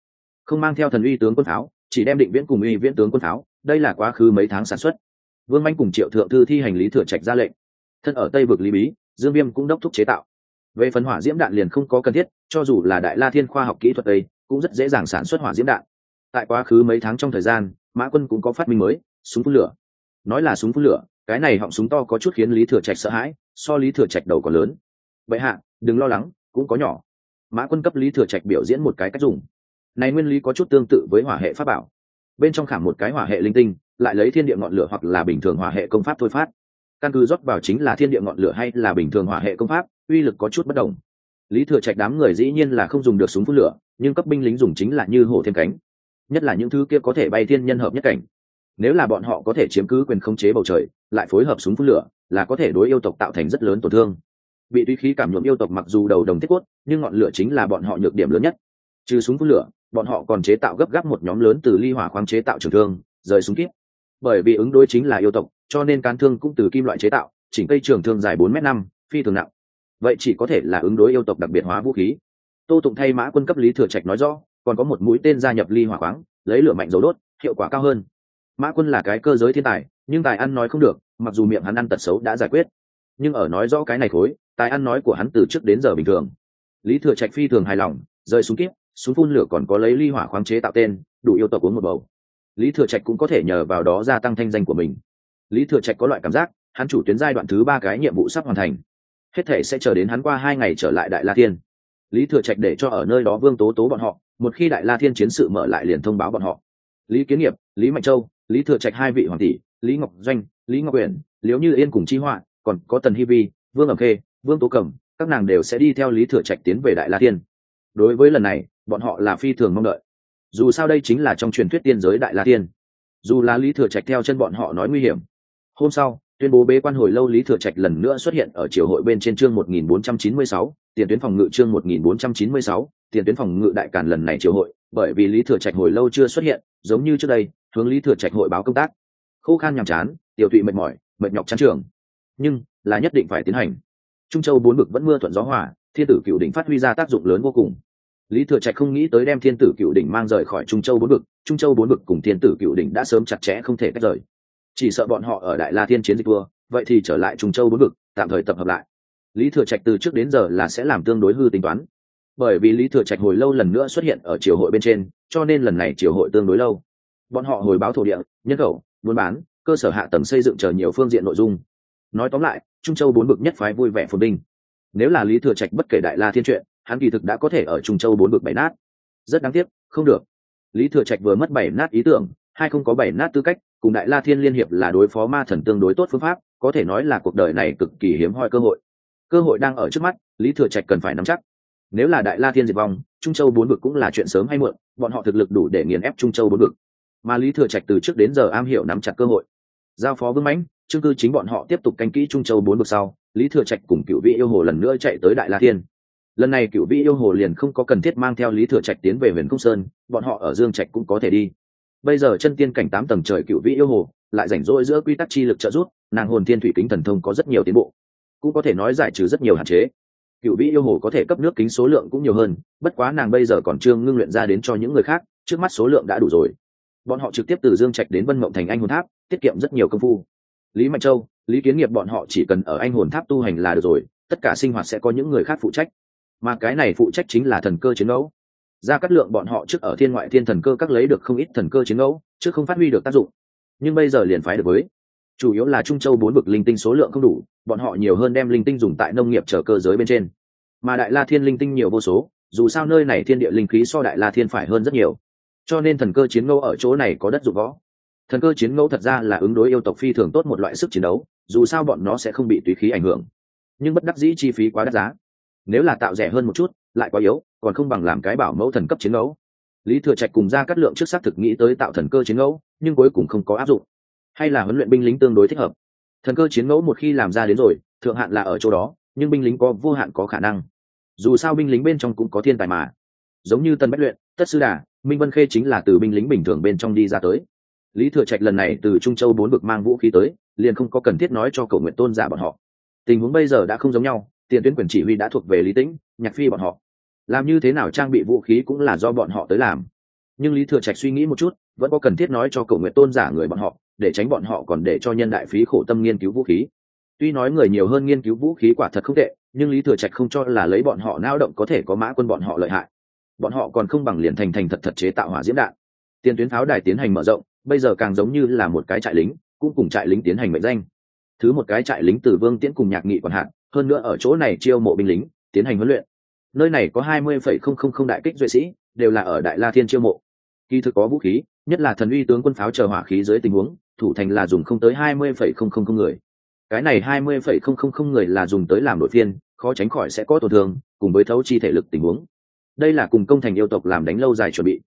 A: Không mang theo thần uy tướng quân pháo, chỉ đem định viễn cùng uy viễn tướng quân pháo, đây là quá khứ mấy tháng sản xuất. Vương manh cùng triệu thượng thư thi hành lý thừa trạch ra lệnh. Thân ở tây vực lý bí dương viêm cũng đốc thúc chế tạo. Về phần hỏa diễm đạn liền không có cần thiết cho dù là đại la thiên khoa học kỹ thuật ấy, cũng rất dễ dàng sản xuất hỏa diễm đạn. Tại quá khứ mấy tháng trong thời gian mã quân cũng có phát minh mới súng phun lửa. Nói là súng phun lửa cái này họng súng to có chút khiến lý thừa trạch sợ hãi so lý thừa trạch đầu còn lớn. Vậy hạ đừng lo lắng cũng có nhỏ. Mã quân cấp lý thừa trạch biểu diễn một cái cách dùng. Này nguyên lý có chút tương tự với hỏa hệ pháp bảo. Bên trong khảm một cái hỏa hệ linh tinh lại lấy thiên địa ngọn lửa hoặc là bình thường hỏa hệ công pháp thôi phát căn cứ rót vào chính là thiên địa ngọn lửa hay là bình thường hỏa hệ công pháp uy lực có chút bất đồng. Lý thừa trạch đám người dĩ nhiên là không dùng được súng phun lửa nhưng cấp binh lính dùng chính là như hổ thêm cánh. Nhất là những thứ kia có thể bay thiên nhân hợp nhất cảnh. Nếu là bọn họ có thể chiếm cứ quyền khống chế bầu trời lại phối hợp súng phun lửa là có thể đối yêu tộc tạo thành rất lớn tổn thương. Bị tuy khí cảm nhuộm yêu tộc mặc dù đầu đồng thiết quất, nhưng ngọn lửa chính là bọn họ nhược điểm lớn nhất. Trừ súng phun lửa bọn họ còn chế tạo gấp gáp một nhóm lớn từ ly hỏa khoáng chế tạo trường thương rời súng kíp bởi vì ứng đối chính là yêu tộc, cho nên cán thương cũng từ kim loại chế tạo, chỉnh cây trường thương dài bốn m năm, phi thường nặng. Vậy chỉ có thể là ứng đối yêu tộc đặc biệt hóa vũ khí. Tô tụng thay mã quân cấp lý thừa trạch nói rõ, còn có một mũi tên gia nhập ly hỏa khoáng lấy lửa mạnh dầu đốt, hiệu quả cao hơn. Mã quân là cái cơ giới thiên tài, nhưng tài ăn nói không được, mặc dù miệng hắn ăn tật xấu đã giải quyết. Nhưng ở nói rõ cái này khối tài ăn nói của hắn từ trước đến giờ bình thường. Lý thừa trạch phi thường hài lòng, rơi xuống kiếp súng phun lửa còn có lấy ly hỏa khoáng chế tạo tên, đủ yêu tộc uống một bầu lý thừa trạch cũng có thể nhờ vào đó gia tăng thanh danh của mình. Lý thừa trạch có loại cảm giác hắn chủ tuyến giai đoạn thứ ba cái nhiệm vụ sắp hoàn thành. Hết thể sẽ chờ đến hắn qua hai ngày trở lại đại la thiên. Lý thừa trạch để cho ở nơi đó vương tố tố bọn họ một khi đại la thiên chiến sự mở lại liền thông báo bọn họ. Lý kiến nghiệp lý mạnh châu lý thừa trạch hai vị hoàng tỷ lý ngọc doanh lý ngọc Uyển, liếu như yên cùng chi họa còn có tần Hi vi vương ẩm khê vương tố cẩm các nàng đều sẽ đi theo lý thừa trạch tiến về đại la thiên. Đối với lần này bọn họ là phi thường mong đợi dù sao đây chính là trong truyền thuyết tiên giới đại la tiên. Dù là lý thừa trạch theo chân bọn họ nói nguy hiểm hôm sau tuyên bố bế quan hồi lâu lý thừa trạch lần nữa xuất hiện ở triều hội bên trên chương 1496, tiền tuyến phòng ngự chương 1496, tiền tuyến phòng ngự đại càn lần này triều hội bởi vì lý thừa trạch hồi lâu chưa xuất hiện giống như trước đây hướng lý thừa trạch hội báo công tác. Khô khan nhàm chán tiểu tụy mệt mỏi mệt nhọc chán trường. Nhưng là nhất định phải tiến hành. Trung châu bốn bực vẫn mưa thuận gió hòa thiên tử cựu đỉnh phát huy ra tác dụng lớn vô cùng lý thừa trạch không nghĩ tới đem thiên tử cựu đỉnh mang rời khỏi trung châu bốn bực trung châu bốn bực cùng thiên tử cựu đỉnh đã sớm chặt chẽ không thể tách rời. Chỉ sợ bọn họ ở đại la thiên chiến dịch vua vậy thì trở lại trung châu bốn bực tạm thời tập hợp lại. Lý thừa trạch từ trước đến giờ là sẽ làm tương đối hư tính toán. Bởi vì lý thừa trạch hồi lâu lần nữa xuất hiện ở triều hội bên trên, cho nên lần này triều hội tương đối lâu. Bọn họ hồi báo thổ địa, nhân khẩu, buôn bán, cơ sở hạ tầng xây dựng chờ nhiều phương diện nội dung. Nói tóm lại, trung châu bốn bực nhất phái vui vẻ phồn binh nếu là lý thừa trạch bất kể đại la thiên chuyện hắn kỳ thực đã có thể ở trung châu bốn bực bảy nát. Rất đáng tiếc, không được. Lý thừa trạch vừa mất bảy nát ý tưởng, hai không có bảy nát tư cách, cùng đại la thiên liên hiệp là đối phó ma thần tương đối tốt phương pháp, có thể nói là cuộc đời này cực kỳ hiếm hoi cơ hội. Cơ hội đang ở trước mắt, lý thừa trạch cần phải nắm chắc. Nếu là đại la thiên diệt vong, trung châu bốn bực cũng là chuyện sớm hay muộn, bọn họ thực lực đủ để nghiền ép trung châu bốn bực mà lý thừa trạch từ trước đến giờ am hiểu nắm chặt cơ hội. Giao phó vương mãnh chương cư chính bọn họ tiếp tục canh kỹ trung châu bốn bực sau, lý thừa trạch cùng cựu vị yêu hồ lần nữa chạy tới đại la thiên lần này cựu vị yêu hồ liền không có cần thiết mang theo lý thừa trạch tiến về huyền cung sơn, bọn họ ở dương trạch cũng có thể đi. Bây giờ chân tiên cảnh tám tầng trời cựu vị yêu hồ, lại rảnh rỗi giữa quy tắc chi lực trợ giúp, nàng hồn thiên thủy kính thần thông có rất nhiều tiến bộ. Cũng có thể nói giải trừ rất nhiều hạn chế. Cựu vĩ yêu hồ có thể cấp nước kính số lượng cũng nhiều hơn, bất quá nàng bây giờ còn chưa ngưng luyện ra đến cho những người khác, trước mắt số lượng đã đủ rồi. Bọn họ trực tiếp từ dương trạch đến vân mộng thành anh hồn tháp, tiết kiệm rất nhiều công phu. Lý mạnh châu, lý kiến nghiệp bọn họ chỉ cần ở anh hồn tháp tu hành là được rồi, tất cả sinh hoạt sẽ có những người khác phụ trách mà cái này phụ trách chính là thần cơ chiến ngẫu ra cắt lượng bọn họ trước ở thiên ngoại thiên thần cơ các lấy được không ít thần cơ chiến ngẫu trước không phát huy được tác dụng. Nhưng bây giờ liền phái được với. Chủ yếu là trung châu bốn vực linh tinh số lượng không đủ, bọn họ nhiều hơn đem linh tinh dùng tại nông nghiệp trở cơ giới bên trên. Mà đại la thiên linh tinh nhiều vô số, dù sao nơi này thiên địa linh khí so đại la thiên phải hơn rất nhiều. Cho nên thần cơ chiến ngẫu ở chỗ này có đất dụng võ. Thần cơ chiến ngẫu thật ra là ứng đối yêu tộc phi thường tốt một loại sức chiến đấu, dù sao bọn nó sẽ không bị tùy khí ảnh hưởng. Nhưng bất đắc dĩ chi phí quá đắt giá nếu là tạo rẻ hơn một chút, lại quá yếu, còn không bằng làm cái bảo mẫu thần cấp chiến ngẫu lý thừa trạch cùng ra cắt lượng trước xác thực nghĩ tới tạo thần cơ chiến ngẫu nhưng cuối cùng không có áp dụng. Hay là huấn luyện binh lính tương đối thích hợp. Thần cơ chiến ngẫu một khi làm ra đến rồi, thượng hạn là ở chỗ đó, nhưng binh lính có vô hạn có khả năng. Dù sao binh lính bên trong cũng có thiên tài mà. Giống như tân bách luyện, tất sư đà, minh vân khê chính là từ binh lính bình thường bên trong đi ra tới. Lý thừa trạch lần này từ trung châu bốn vực mang vũ khí tới, liền không có cần thiết nói cho cầu nguyện tôn giả bọn họ. Tình huống bây giờ đã không giống nhau tiền tuyến quyền chỉ huy đã thuộc về lý tĩnh, nhạc phi bọn họ. Làm như thế nào trang bị vũ khí cũng là do bọn họ tới làm. Nhưng lý thừa trạch suy nghĩ một chút, vẫn có cần thiết nói cho cầu nguyện tôn giả người bọn họ, để tránh bọn họ còn để cho nhân đại phí khổ tâm nghiên cứu vũ khí. Tuy nói người nhiều hơn nghiên cứu vũ khí quả thật không tệ, nhưng lý thừa trạch không cho là lấy bọn họ lao động có thể có mã quân bọn họ lợi hại. Bọn họ còn không bằng liền thành thành thật thật chế tạo hỏa diễm đạn. Tiền tuyến pháo đài tiến hành mở rộng, bây giờ càng giống như là một cái trại lính, cũng cùng trại lính tiến hành mệnh danh. Thứ một cái trại lính từ vương tiễn cùng nhạc nghị còn hạn hơn nữa ở chỗ này chiêu mộ binh lính tiến hành huấn luyện nơi này có hai mươi phẩy không không không đại kích duệ sĩ đều là ở đại la thiên chiêu mộ kỳ thực có vũ khí nhất là thần uy tướng quân pháo chờ hỏa khí dưới tình huống thủ thành là dùng không tới hai mươi phẩy không không không người cái này hai mươi phẩy không không không người là dùng tới làm đội phiên khó tránh khỏi sẽ có tổn thương cùng với thấu chi thể lực tình huống đây là cùng công thành yêu tộc làm đánh lâu dài chuẩn bị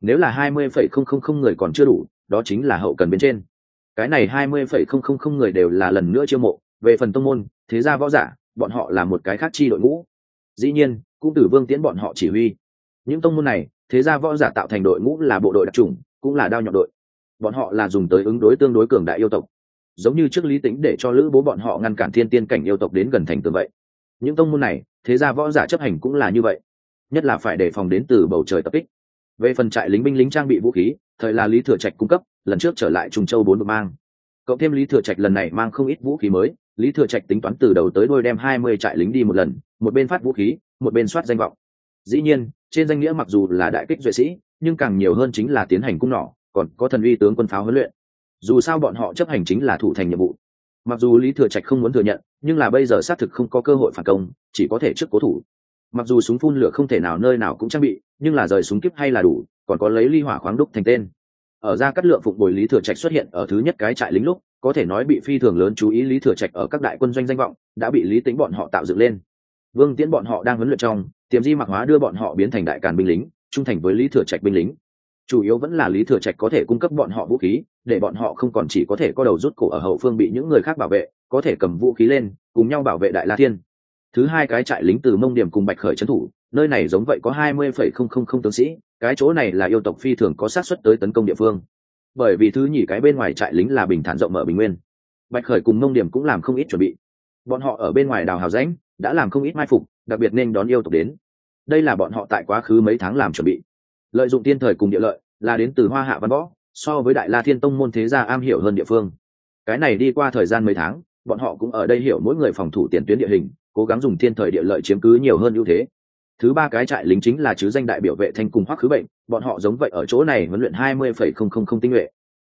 A: nếu là hai mươi phẩy không không không người còn chưa đủ đó chính là hậu cần bên trên cái này hai mươi phẩy không không không người đều là lần nữa chiêu mộ về phần tông môn, thế gia võ giả, bọn họ là một cái khác chi đội ngũ. Dĩ nhiên, cũng tử vương tiễn bọn họ chỉ huy. Những tông môn này, thế gia võ giả tạo thành đội ngũ là bộ đội đặc trùng cũng là đao nhọn đội. Bọn họ là dùng tới ứng đối tương đối cường đại yêu tộc. Giống như trước lý tính để cho lữ bố bọn họ ngăn cản thiên tiên cảnh yêu tộc đến gần thành tường vậy. Những tông môn này, thế gia võ giả chấp hành cũng là như vậy. Nhất là phải đề phòng đến từ bầu trời tập kích. Về phần trại lính binh lính trang bị vũ khí, thời là lý thừa trạch cung cấp, lần trước trở lại trùng châu bốn vực mang. Cộng thêm lý thừa trạch lần này mang không ít vũ khí mới lý thừa trạch tính toán từ đầu tới đôi đem hai mươi trại lính đi một lần, một bên phát vũ khí, một bên soát danh vọng. Dĩ nhiên, trên danh nghĩa mặc dù là đại kích duệ sĩ, nhưng càng nhiều hơn chính là tiến hành cung nỏ, còn có thần uy tướng quân pháo huấn luyện. Dù sao bọn họ chấp hành chính là thủ thành nhiệm vụ. Mặc dù lý thừa trạch không muốn thừa nhận, nhưng là bây giờ xác thực không có cơ hội phản công, chỉ có thể trước cố thủ. Mặc dù súng phun lửa không thể nào nơi nào cũng trang bị, nhưng là rời súng kíp hay là đủ, còn có lấy ly hỏa khoáng đúc thành tên. Ở ra cắt lượng phục bồi lý thừa trạch xuất hiện ở thứ nhất cái trại lính lúc có thể nói bị phi thường lớn chú ý lý thừa trạch ở các đại quân doanh danh vọng, đã bị lý tính bọn họ tạo dựng lên. Vương tiễn bọn họ đang huấn luyện trong, tiềm di mạc hóa đưa bọn họ biến thành đại càn binh lính, trung thành với lý thừa trạch binh lính. Chủ yếu vẫn là lý thừa trạch có thể cung cấp bọn họ vũ khí, để bọn họ không còn chỉ có thể có đầu rút cổ ở hậu phương bị những người khác bảo vệ, có thể cầm vũ khí lên, cùng nhau bảo vệ đại la thiên. Thứ hai cái trại lính từ mông điểm cùng bạch khởi trấn thủ, nơi này giống vậy có hai mươi phẩy không không không tướng sĩ, cái chỗ này là yêu tộc phi thường có sát xuất tới tấn công địa phương bởi vì thứ nhì cái bên ngoài trại lính là bình thản rộng mở bình nguyên. Bạch khởi cùng mông điểm cũng làm không ít chuẩn bị. Bọn họ ở bên ngoài đào hào rãnh, đã làm không ít mai phục, đặc biệt nên đón yêu tộc đến. Đây là bọn họ tại quá khứ mấy tháng làm chuẩn bị. Lợi dụng thiên thời cùng địa lợi, là đến từ hoa hạ văn võ, so với đại la thiên tông môn thế gia am hiểu hơn địa phương. Cái này đi qua thời gian mấy tháng, bọn họ cũng ở đây hiểu mỗi người phòng thủ tiền tuyến địa hình, cố gắng dùng thiên thời địa lợi chiếm cứ nhiều hơn ưu thế. Thứ ba cái trại lính chính là chứ danh đại biểu vệ thanh cùng hoắc khứ bệnh bọn họ giống vậy ở chỗ này huấn luyện hai mươi phẩy không không không tinh nhuệ.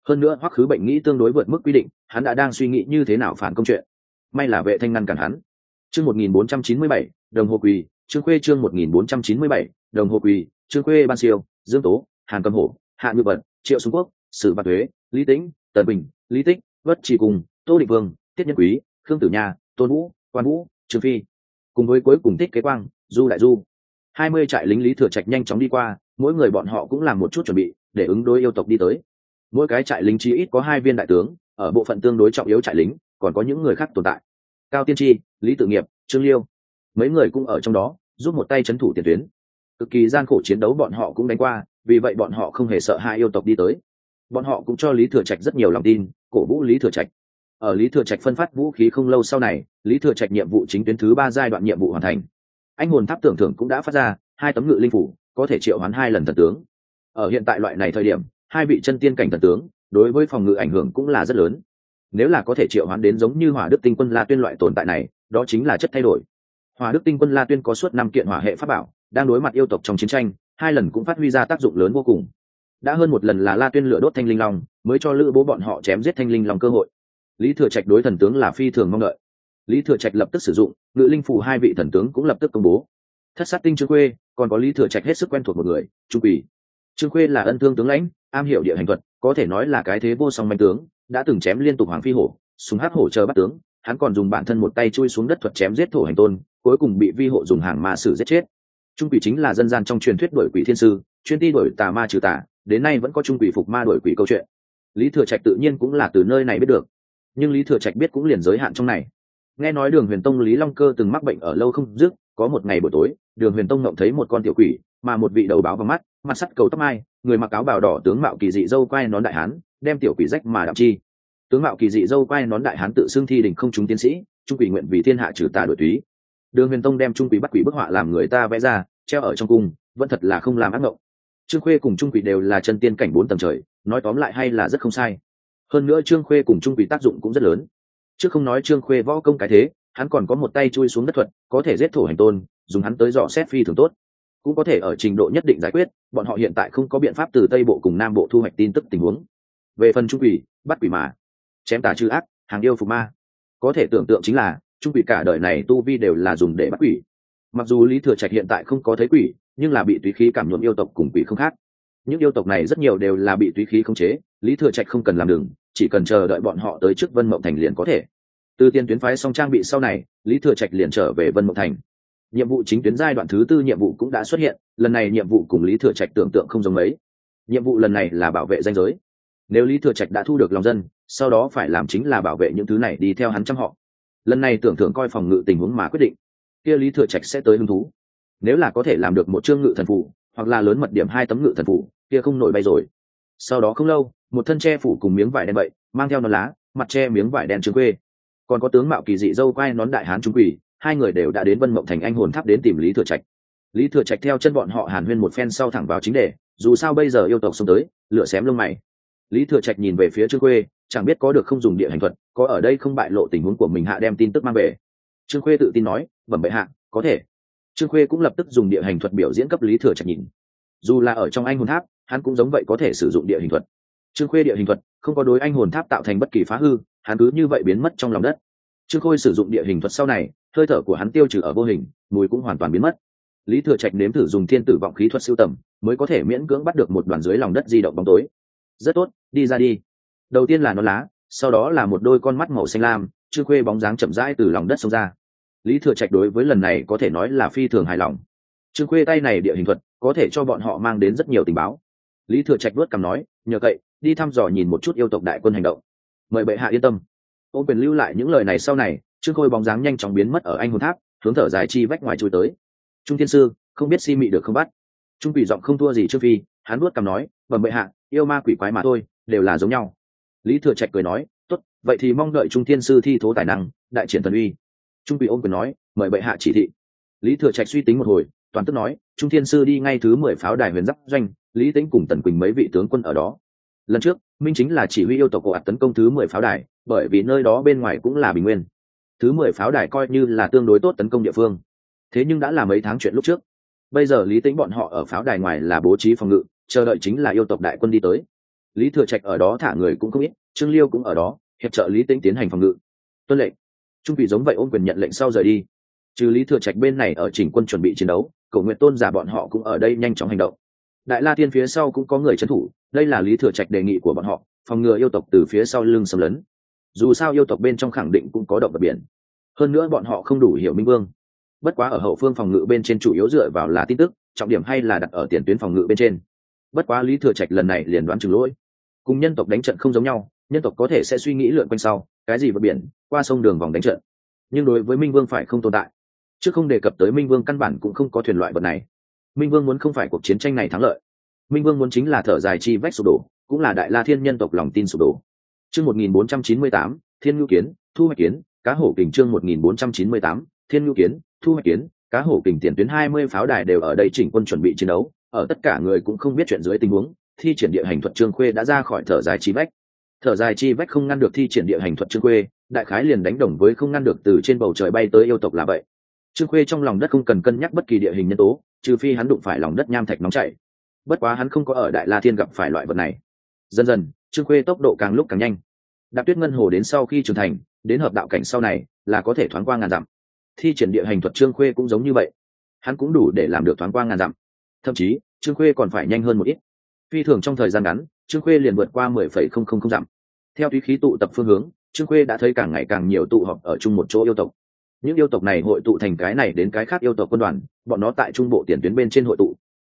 A: Hơn nữa, hoắc khứ bệnh nghĩ tương đối vượt mức quy định, hắn đã đang suy nghĩ như thế nào phản công chuyện. May là vệ thanh ngăn cản hắn. Chương một nghìn bốn trăm chín mươi bảy, đồng hồ quỳ, trương khuê chương một nghìn bốn trăm chín mươi bảy, đồng hồ quỳ, trương khuê ban siêu, dương tố, hàn cầm hổ, hạ như vật triệu xuân quốc, sử bạc thuế lý tĩnh, tần bình lý tích, vất trì cùng, tô định vương, tiết nhân quý, khương tử nha, tôn vũ, quan vũ, trương phi. Cùng với cuối cùng thích kế quang, du đại du hai mươi trại lính lý thừa trạch nhanh chóng đi qua, mỗi người bọn họ cũng làm một chút chuẩn bị, để ứng đối yêu tộc đi tới. Mỗi cái trại lính chí ít có hai viên đại tướng, ở bộ phận tương đối trọng yếu trại lính, còn có những người khác tồn tại. Cao tiên tri, lý tự nghiệp, trương liêu, mấy người cũng ở trong đó, giúp một tay c h ấ n thủ tiền tuyến. Cực kỳ gian khổ chiến đấu bọn họ cũng đánh qua, vì vậy bọn họ không hề sợ hai yêu tộc đi tới. Bọn họ cũng cho lý thừa trạch rất nhiều lòng tin, cổ vũ lý thừa trạch. Ở lý thừa trạch phân phát vũ khí không lâu sau này, lý thừa trạch nhiệm vụ chính tuyến thứ ba giai đoạn nhiệm vụ hoàn thành anh hồn tháp tưởng thưởng cũng đã phát ra, hai tấm ngự linh phủ, có thể triệu hoán hai lần thần tướng. Ở hiện tại loại này thời điểm, hai vị chân tiên cảnh thần tướng, đối với phòng ngự ảnh hưởng cũng là rất lớn. Nếu là có thể triệu hoán đến giống như hỏa đức tinh quân la tuyên loại tồn tại này, đó chính là chất thay đổi. Hỏa đức tinh quân la tuyên có suốt năm kiện hỏa hệ pháp bảo, đang đối mặt yêu tộc trong chiến tranh, hai lần cũng phát huy ra tác dụng lớn vô cùng. Đã hơn một lần là la tuyên lửa đốt thanh linh long, mới cho lữ bố bọn họ chém giết thanh linh long cơ hội. Lý thừa trạch đối thần tướng là phi thường mong đợi lý thừa trạch lập tức sử dụng, ngự linh phủ hai vị thần tướng cũng lập tức công bố. Thất sát tinh trương khuê, còn có lý thừa trạch hết sức quen thuộc một người, trung quỷ trương khuê là ân thương tướng lãnh, am hiểu địa hành thuật, có thể nói là cái thế vô song manh tướng, đã từng chém liên tục hoàng phi hổ, súng hát hổ chờ bắt tướng, hắn còn dùng bản thân một tay chui xuống đất thuật chém giết thổ hành tôn, cuối cùng bị vi hộ dùng hàng ma sử giết chết. Trung quỷ chính là dân gian trong truyền thuyết đổi quỷ thiên sư, chuyên ti đổi tà ma trừ tà, đến nay vẫn có trung quỷ phục ma đổi quỷ câu chuyện. Lý thừa trạch tự nhiên cũng là từ nơi này biết được. Nhưng lý thừa trạch biết cũng liền giới hạn trong này nghe nói đường huyền tông lý long cơ từng mắc bệnh ở lâu không dứt, có một ngày buổi tối, đường huyền tông ngậm thấy một con tiểu quỷ, mà một vị đầu báo vào mắt, mặt sắt cầu tóc mai, người mặc áo bào đỏ tướng mạo kỳ dị dâu quai nón đại hán, đem tiểu quỷ rách mà đạm chi. Tướng mạo kỳ dị dâu quai nón đại hán tự xưng thi đình không chúng tiến sĩ, trung quỷ nguyện vì thiên hạ trừ tà đổi túy. Đường huyền tông đem trung quỷ bắt quỷ bức họa làm người ta vẽ ra, treo ở trong cung, vẫn thật là không làm ác ngộng. Trương khuê cùng trung quỷ đều là chân tiên cảnh bốn tầng trời, nói tóm lại hay là rất không sai. Hơn nữa trương khuê cùng trung quỷ tác dụng cũng rất lớn chứ không nói trương khuê võ công cái thế, hắn còn có một tay chui xuống đất thuật, có thể giết thổ hành tôn, dùng hắn tới dò xét phi thường tốt. Cũng có thể ở trình độ nhất định giải quyết, bọn họ hiện tại không có biện pháp từ tây bộ cùng nam bộ thu hoạch tin tức tình huống. Về phần trung quỷ, bắt quỷ mà, chém tà chư ác, hàng yêu phục ma. Có thể tưởng tượng chính là, trung quỷ cả đời này tu vi đều là dùng để bắt quỷ. Mặc dù lý thừa trạch hiện tại không có thấy quỷ, nhưng là bị túy khí cảm nhuộm yêu tộc cùng quỷ không khác. Những yêu tộc này rất nhiều đều là bị túy khí khống chế, lý thừa trạch không cần làm đường chỉ cần chờ đợi bọn họ tới trước vân mộng thành liền có thể. Từ tiên tuyến phái xong trang bị sau này, lý thừa trạch liền trở về vân mộng thành. Nhiệm vụ chính tuyến giai đoạn thứ tư nhiệm vụ cũng đã xuất hiện, lần này nhiệm vụ cùng lý thừa trạch tưởng tượng không giống mấy. Nhiệm vụ lần này là bảo vệ danh giới. Nếu lý thừa trạch đã thu được lòng dân, sau đó phải làm chính là bảo vệ những thứ này đi theo hắn chăm họ. Lần này tưởng tượng coi phòng ngự tình huống mà quyết định, kia lý thừa trạch sẽ tới hứng thú. Nếu là có thể làm được một chương ngự thần phủ hoặc là lớn mật điểm hai tấm ngự thần phủ kia không nổi bay rồi. Sau đó không lâu một thân tre phủ cùng miếng vải đen vậy, mang theo nón lá mặt tre miếng vải đen trứng quê. Còn có tướng mạo kỳ dị dâu quai nón đại hán trung quỷ hai người đều đã đến vân mộng thành anh hồn tháp đến tìm lý thừa trạch. Lý thừa trạch theo chân bọn họ hàn huyên một phen sau thẳng vào chính đề dù sao bây giờ yêu tộc xông tới lửa xém lông mày. Lý thừa trạch nhìn về phía trương khuê chẳng biết có được không dùng địa hành thuật có ở đây không bại lộ tình huống của mình hạ đem tin tức mang về. Trương khuê tự tin nói bẩm bệ hạ có thể. Trương khuê cũng lập tức dùng địa hành thuật biểu diễn cấp lý thừa trạch nhìn. Dù là ở trong anh hồn tháp hắn cũng giống vậy có thể sử dụng địa hình thuật trương khuê địa hình thuật không có đối anh hồn tháp tạo thành bất kỳ phá hư, hắn cứ như vậy biến mất trong lòng đất. Trương khôi sử dụng địa hình thuật sau này, hơi thở của hắn tiêu trừ ở vô hình, mùi cũng hoàn toàn biến mất. Lý thừa trạch nếm thử dùng thiên tử vọng khí thuật siêu tầm, mới có thể miễn cưỡng bắt được một đoàn dưới lòng đất di động bóng tối. Rất tốt, đi ra đi. Đầu tiên là nó lá, sau đó là một đôi con mắt màu xanh lam, trương khuê bóng dáng chậm rãi từ lòng đất xông ra. Lý thừa trạch đối với lần này có thể nói là phi thường hài lòng. Trương khuê tay này địa hình thuật có thể cho bọn họ mang đến rất nhiều tình báo. Lý thừa trạch đuốt cằm nói, nhờ cậy đi thăm dò nhìn một chút yêu tộc đại quân hành động. Mời bệ hạ yên tâm. Ô quyền lưu lại những lời này sau này, trương khôi bóng dáng nhanh chóng biến mất ở anh hồn tháp, hướng thở dài chi vách ngoài chui tới. Trung thiên sư, không biết si mị được không bắt. Trung quỷ giọng không thua gì trương phi, hắn nuốt cằm nói, bẩm bệ hạ, yêu ma quỷ quái mà thôi, đều là giống nhau. Lý thừa trạch cười nói, tốt, vậy thì mong đợi trung thiên sư thi thố tài năng, đại triển thần uy. Trung quỷ ôm quyền nói, mời bệ hạ chỉ thị. Lý thừa trạch suy tính một hồi, toàn tức nói, trung thiên sư đi ngay thứ mười pháo đài huyền giáp doanh, lý tính cùng tần quỳnh mấy vị tướng quân ở đó lần trước, minh chính là chỉ huy yêu tộc của ạt tấn công thứ mười pháo đài, bởi vì nơi đó bên ngoài cũng là bình nguyên. Thứ mười pháo đài coi như là tương đối tốt tấn công địa phương. Thế nhưng đã là mấy tháng chuyện lúc trước. Bây giờ lý tính bọn họ ở pháo đài ngoài là bố trí phòng ngự, chờ đợi chính là yêu tộc đại quân đi tới. Lý thừa trạch ở đó thả người cũng không ít, trương liêu cũng ở đó, hiệp trợ lý tính tiến hành phòng ngự. Tuân lệnh. Trung vị giống vậy ôm quyền nhận lệnh sau rời đi. Trừ lý thừa trạch bên này ở chỉnh quân chuẩn bị chiến đấu cầu nguyện tôn giả bọn họ cũng ở đây nhanh chóng hành động đại la tiên phía sau cũng có người trấn thủ, đây là lý thừa trạch đề nghị của bọn họ, phòng ngừa yêu tộc từ phía sau lưng xâm lấn. Dù sao yêu tộc bên trong khẳng định cũng có động vật biển. Hơn nữa bọn họ không đủ hiểu minh vương. Bất quá ở hậu phương phòng ngự bên trên chủ yếu dựa vào là tin tức, trọng điểm hay là đặt ở tiền tuyến phòng ngự bên trên. Bất quá lý thừa trạch lần này liền đoán chừng lỗi. Cùng nhân tộc đánh trận không giống nhau, nhân tộc có thể sẽ suy nghĩ lượn quanh sau, cái gì vật biển, qua sông đường vòng đánh trận. Nhưng đối với minh vương phải không tồn tại. Chứ không đề cập tới minh vương căn bản cũng không có thuyền loại vật này minh vương muốn không phải cuộc chiến tranh này thắng lợi. Minh vương muốn chính là thở dài chi vách sụp đổ, cũng là đại la thiên nhân tộc lòng tin sụp đổ. Chương một nghìn bốn trăm chín mươi tám, thiên ngữ kiến, thu hoạch kiến, cá hổ kình chương một nghìn bốn trăm chín mươi tám, thiên ngữ kiến, thu hoạch kiến, cá hổ kình tiền tuyến hai mươi pháo đài đều ở đây chỉnh quân chuẩn bị chiến đấu, ở tất cả người cũng không biết chuyện dưới tình huống, thi triển địa hành thuật trương khuê đã ra khỏi thở dài chi vách. Thở dài chi vách không ngăn được thi triển địa hành thuật trương khuê, đại khái liền đánh đồng với không ngăn được từ trên bầu trời bay tới yêu tộc là vậy. Trương khuê trong lòng đất không cần cân nhắc bất kỳ địa hình nhân tố trừ phi hắn đụng phải lòng đất nham thạch nóng chảy. Bất quá hắn không có ở đại la thiên gặp phải loại vật này. Dần dần, trương khuê tốc độ càng lúc càng nhanh. Đạp tuyết ngân hồ đến sau khi trưởng thành, đến hợp đạo cảnh sau này, là có thể thoáng qua ngàn dặm. Thi triển địa hành thuật trương khuê cũng giống như vậy. Hắn cũng đủ để làm được thoáng qua ngàn dặm. Thậm chí, trương khuê còn phải nhanh hơn một ít. Phi thường trong thời gian ngắn, trương khuê liền vượt qua mười phẩy không không không dặm. Theo túy khí tụ tập phương hướng, trương khuê đã thấy càng ngày càng nhiều tụ họp ở chung một chỗ yêu tộc những yêu tộc này hội tụ thành cái này đến cái khác yêu tộc quân đoàn, bọn nó tại trung bộ tiền tuyến bên trên hội tụ.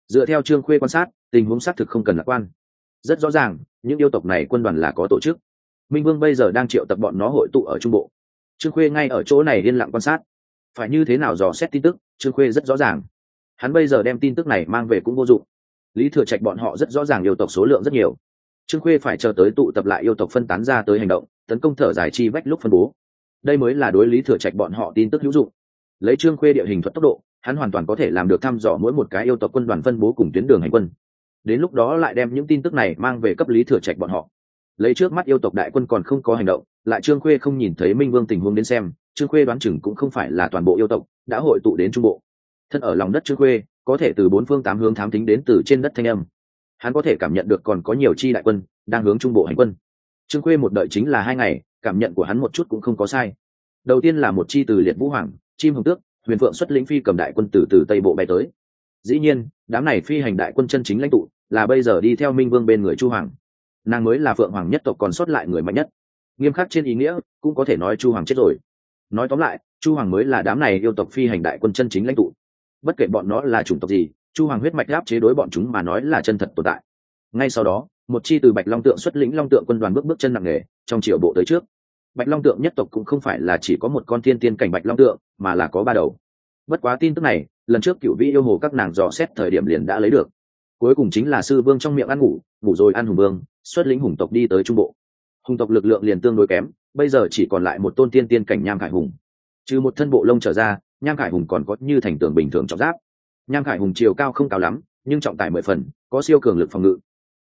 A: Dựa theo trương khuê quan sát, tình huống xác thực không cần lạc quan. Rất rõ ràng, những yêu tộc này quân đoàn là có tổ chức. Minh vương bây giờ đang triệu tập bọn nó hội tụ ở trung bộ. Trương khuê ngay ở chỗ này yên lặng quan sát. Phải như thế nào dò xét tin tức, trương khuê rất rõ ràng. Hắn bây giờ đem tin tức này mang về cũng vô dụng. Lý thừa trạch bọn họ rất rõ ràng yêu tộc số lượng rất nhiều. Trương khuê phải chờ tới tụ tập lại yêu tộc phân tán ra tới hành động, tấn công thở dài chi vách lúc phân bố đây mới là đối lý thừa trạch bọn họ tin tức hữu dụng. Lấy trương khuê địa hình thuật tốc độ, hắn hoàn toàn có thể làm được thăm dò mỗi một cái yêu tộc quân đoàn phân bố cùng tuyến đường hành quân. Đến lúc đó lại đem những tin tức này mang về cấp lý thừa trạch bọn họ. Lấy trước mắt yêu tộc đại quân còn không có hành động, lại trương khuê không nhìn thấy minh vương tình huống đến xem, trương khuê đoán chừng cũng không phải là toàn bộ yêu tộc đã hội tụ đến trung bộ. Thân ở lòng đất trương khuê, có thể từ bốn phương tám hướng thám tính đến từ trên đất thanh âm. Hắn có thể cảm nhận được còn có nhiều chi đại quân đang hướng trung bộ hành quân. Trương khuê một đợi chính là hai ngày cảm nhận của hắn một chút cũng không có sai. Đầu tiên là một chi từ liệt vũ hoàng, chim hồng tước, huyền phượng xuất lĩnh phi cầm đại quân từ từ tây bộ bay tới. Dĩ nhiên, đám này phi hành đại quân chân chính lãnh tụ, là bây giờ đi theo minh vương bên người chu hoàng. Nàng mới là phượng hoàng nhất tộc còn sót lại người mạnh nhất. Nghiêm khắc trên ý nghĩa, cũng có thể nói chu hoàng chết rồi. Nói tóm lại, chu hoàng mới là đám này yêu tộc phi hành đại quân chân chính lãnh tụ. Bất kể bọn nó là chủng tộc gì, chu hoàng huyết mạch áp chế đối bọn chúng mà nói là chân thật tồn tại. Ngay sau đó một chi từ bạch long tượng xuất lĩnh long tượng quân đoàn bước bước chân nặng nề, trong triều bộ tới trước. Bạch long tượng nhất tộc cũng không phải là chỉ có một con thiên tiên cảnh bạch long tượng, mà là có ba đầu. Bất quá tin tức này, lần trước cựu vi yêu hồ các nàng dò xét thời điểm liền đã lấy được. Cuối cùng chính là sư vương trong miệng ăn ngủ ngủ rồi ăn hùng vương, xuất lĩnh hùng tộc đi tới trung bộ. Hùng tộc lực lượng liền tương đối kém, bây giờ chỉ còn lại một tôn tiên tiên cảnh nham khải hùng. Trừ một thân bộ lông trở ra, nham khải hùng còn có như thành tường bình thường trọng giáp. Nham khải hùng chiều cao không cao lắm, nhưng trọng tải mười phần, có siêu cường lực phòng ngự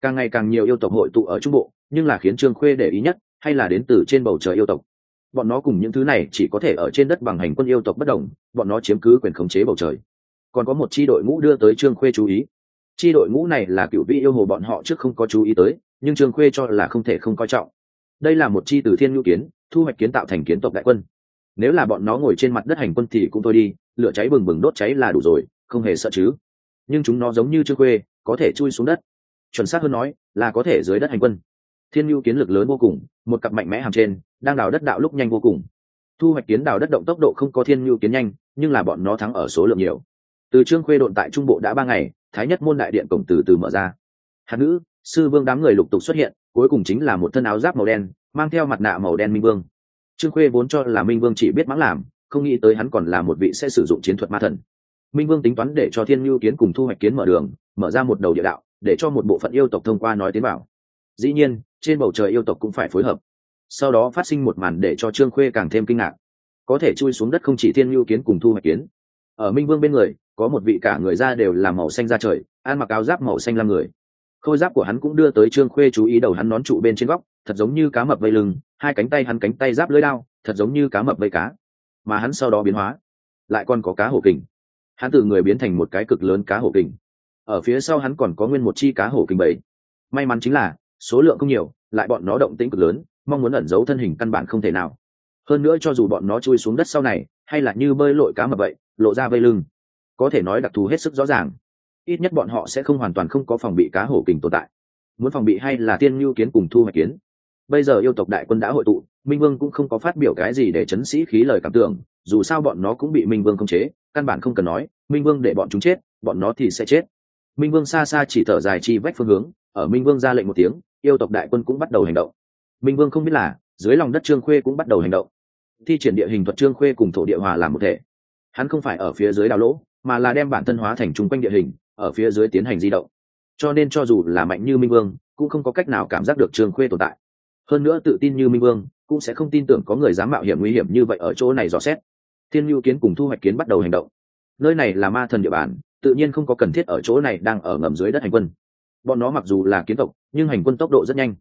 A: càng ngày càng nhiều yêu tộc hội tụ ở trung bộ, nhưng là khiến trương khuê để ý nhất, hay là đến từ trên bầu trời yêu tộc. Bọn nó cùng những thứ này chỉ có thể ở trên đất bằng hành quân yêu tộc bất đồng, bọn nó chiếm cứ quyền khống chế bầu trời. Còn có một c h i đội ngũ đưa tới trương khuê chú ý. C h i đội ngũ này là cựu vị yêu hồ bọn họ trước không có chú ý tới, nhưng trương khuê cho là không thể không coi trọng. Đây là một chi từ thiên ngữ kiến, thu hoạch kiến tạo thành kiến tộc đại quân. Nếu là bọn nó ngồi trên mặt đất hành quân thì cũng thôi đi, lửa cháy bừng bừng đốt cháy là đủ rồi, không hề sợ chứ. Nhưng chúng nó giống như trương khuê, có thể chui xuống đất chuẩn xác hơn nói là có thể dưới đất hành quân. Thiên nhu kiến lực lớn vô cùng, một cặp mạnh mẽ hàm trên, đang đào đất đạo lúc nhanh vô cùng. Thu hoạch kiến đào đất động tốc độ không có thiên nhu kiến nhanh, nhưng là bọn nó thắng ở số lượng nhiều. Từ trương khuê độn tại trung bộ đã ba ngày, thái nhất môn đại điện cổng từ từ mở ra. Hạt nữ, sư vương đám người lục tục xuất hiện, cuối cùng chính là một thân áo giáp màu đen, mang theo mặt nạ màu đen minh vương. Trương khuê vốn cho là minh vương chỉ biết mắng làm, không nghĩ tới hắn còn là một vị sẽ sử dụng chiến thuật ma thần. Minh vương tính toán để cho thiên nhu kiến cùng thu hoạch kiến mở đường, mở ra một đầu địa đạo để cho một bộ phận yêu tộc thông qua nói tiến bảo. Dĩ nhiên, trên bầu trời yêu tộc cũng phải phối hợp. Sau đó phát sinh một màn để cho trương khuê càng thêm kinh ngạc. Có thể chui xuống đất không chỉ thiên nhu kiến cùng thu hoạch kiến. Ở minh vương bên người, có một vị cả người ra đều là màu xanh ra trời, ăn mặc áo giáp màu xanh lam người. Khôi giáp của hắn cũng đưa tới trương khuê chú ý đầu hắn nón trụ bên trên góc, thật giống như cá mập vây lưng, hai cánh tay hắn cánh tay giáp lưỡi đao, thật giống như cá mập vây cá. Mà hắn sau đó biến hóa, lại còn có cá hổ kình. Hắn từ người biến thành một cái cực lớn cá hổ kình ở phía sau hắn còn có nguyên một chi cá hổ kinh bảy may mắn chính là, số lượng không nhiều, lại bọn nó động tĩnh cực lớn, mong muốn ẩn giấu thân hình căn bản không thể nào. Hơn nữa cho dù bọn nó chui xuống đất sau này, hay là như bơi lội cá mà vậy, lộ ra vây lưng. Có thể nói đặc thù hết sức rõ ràng. Ít nhất bọn họ sẽ không hoàn toàn không có phòng bị cá hổ kình tồn tại. Muốn phòng bị hay là tiên lưu kiến cùng thu hoạch kiến? Bây giờ yêu tộc đại quân đã hội tụ, minh vương cũng không có phát biểu cái gì để chấn sĩ khí lời cảm tưởng, dù sao bọn nó cũng bị minh vương khống chế, căn bản không cần nói, minh vương để bọn chúng chết, bọn nó thì sẽ chết minh vương xa xa chỉ thở dài chi vách phương hướng, ở minh vương ra lệnh một tiếng, yêu tộc đại quân cũng bắt đầu hành động. Minh vương không biết là, dưới lòng đất trương khuê cũng bắt đầu hành động. Thi triển địa hình thuật trương khuê cùng thổ địa hòa làm một thể. Hắn không phải ở phía dưới đào lỗ, mà là đem bản thân hóa thành chung quanh địa hình, ở phía dưới tiến hành di động. Cho nên cho dù là mạnh như minh vương, cũng không có cách nào cảm giác được trương khuê tồn tại. Hơn nữa tự tin như minh vương, cũng sẽ không tin tưởng có người dám mạo hiểm nguy hiểm như vậy ở chỗ này dò xét. Thiên nhu kiến cùng thu hoạch kiến bắt đầu hành động. Nơi này là ma thần địa bàn tự nhiên không có cần thiết ở chỗ này đang ở ngầm dưới đất hành quân. Bọn nó mặc dù là kiến tộc, nhưng hành quân tốc độ rất nhanh.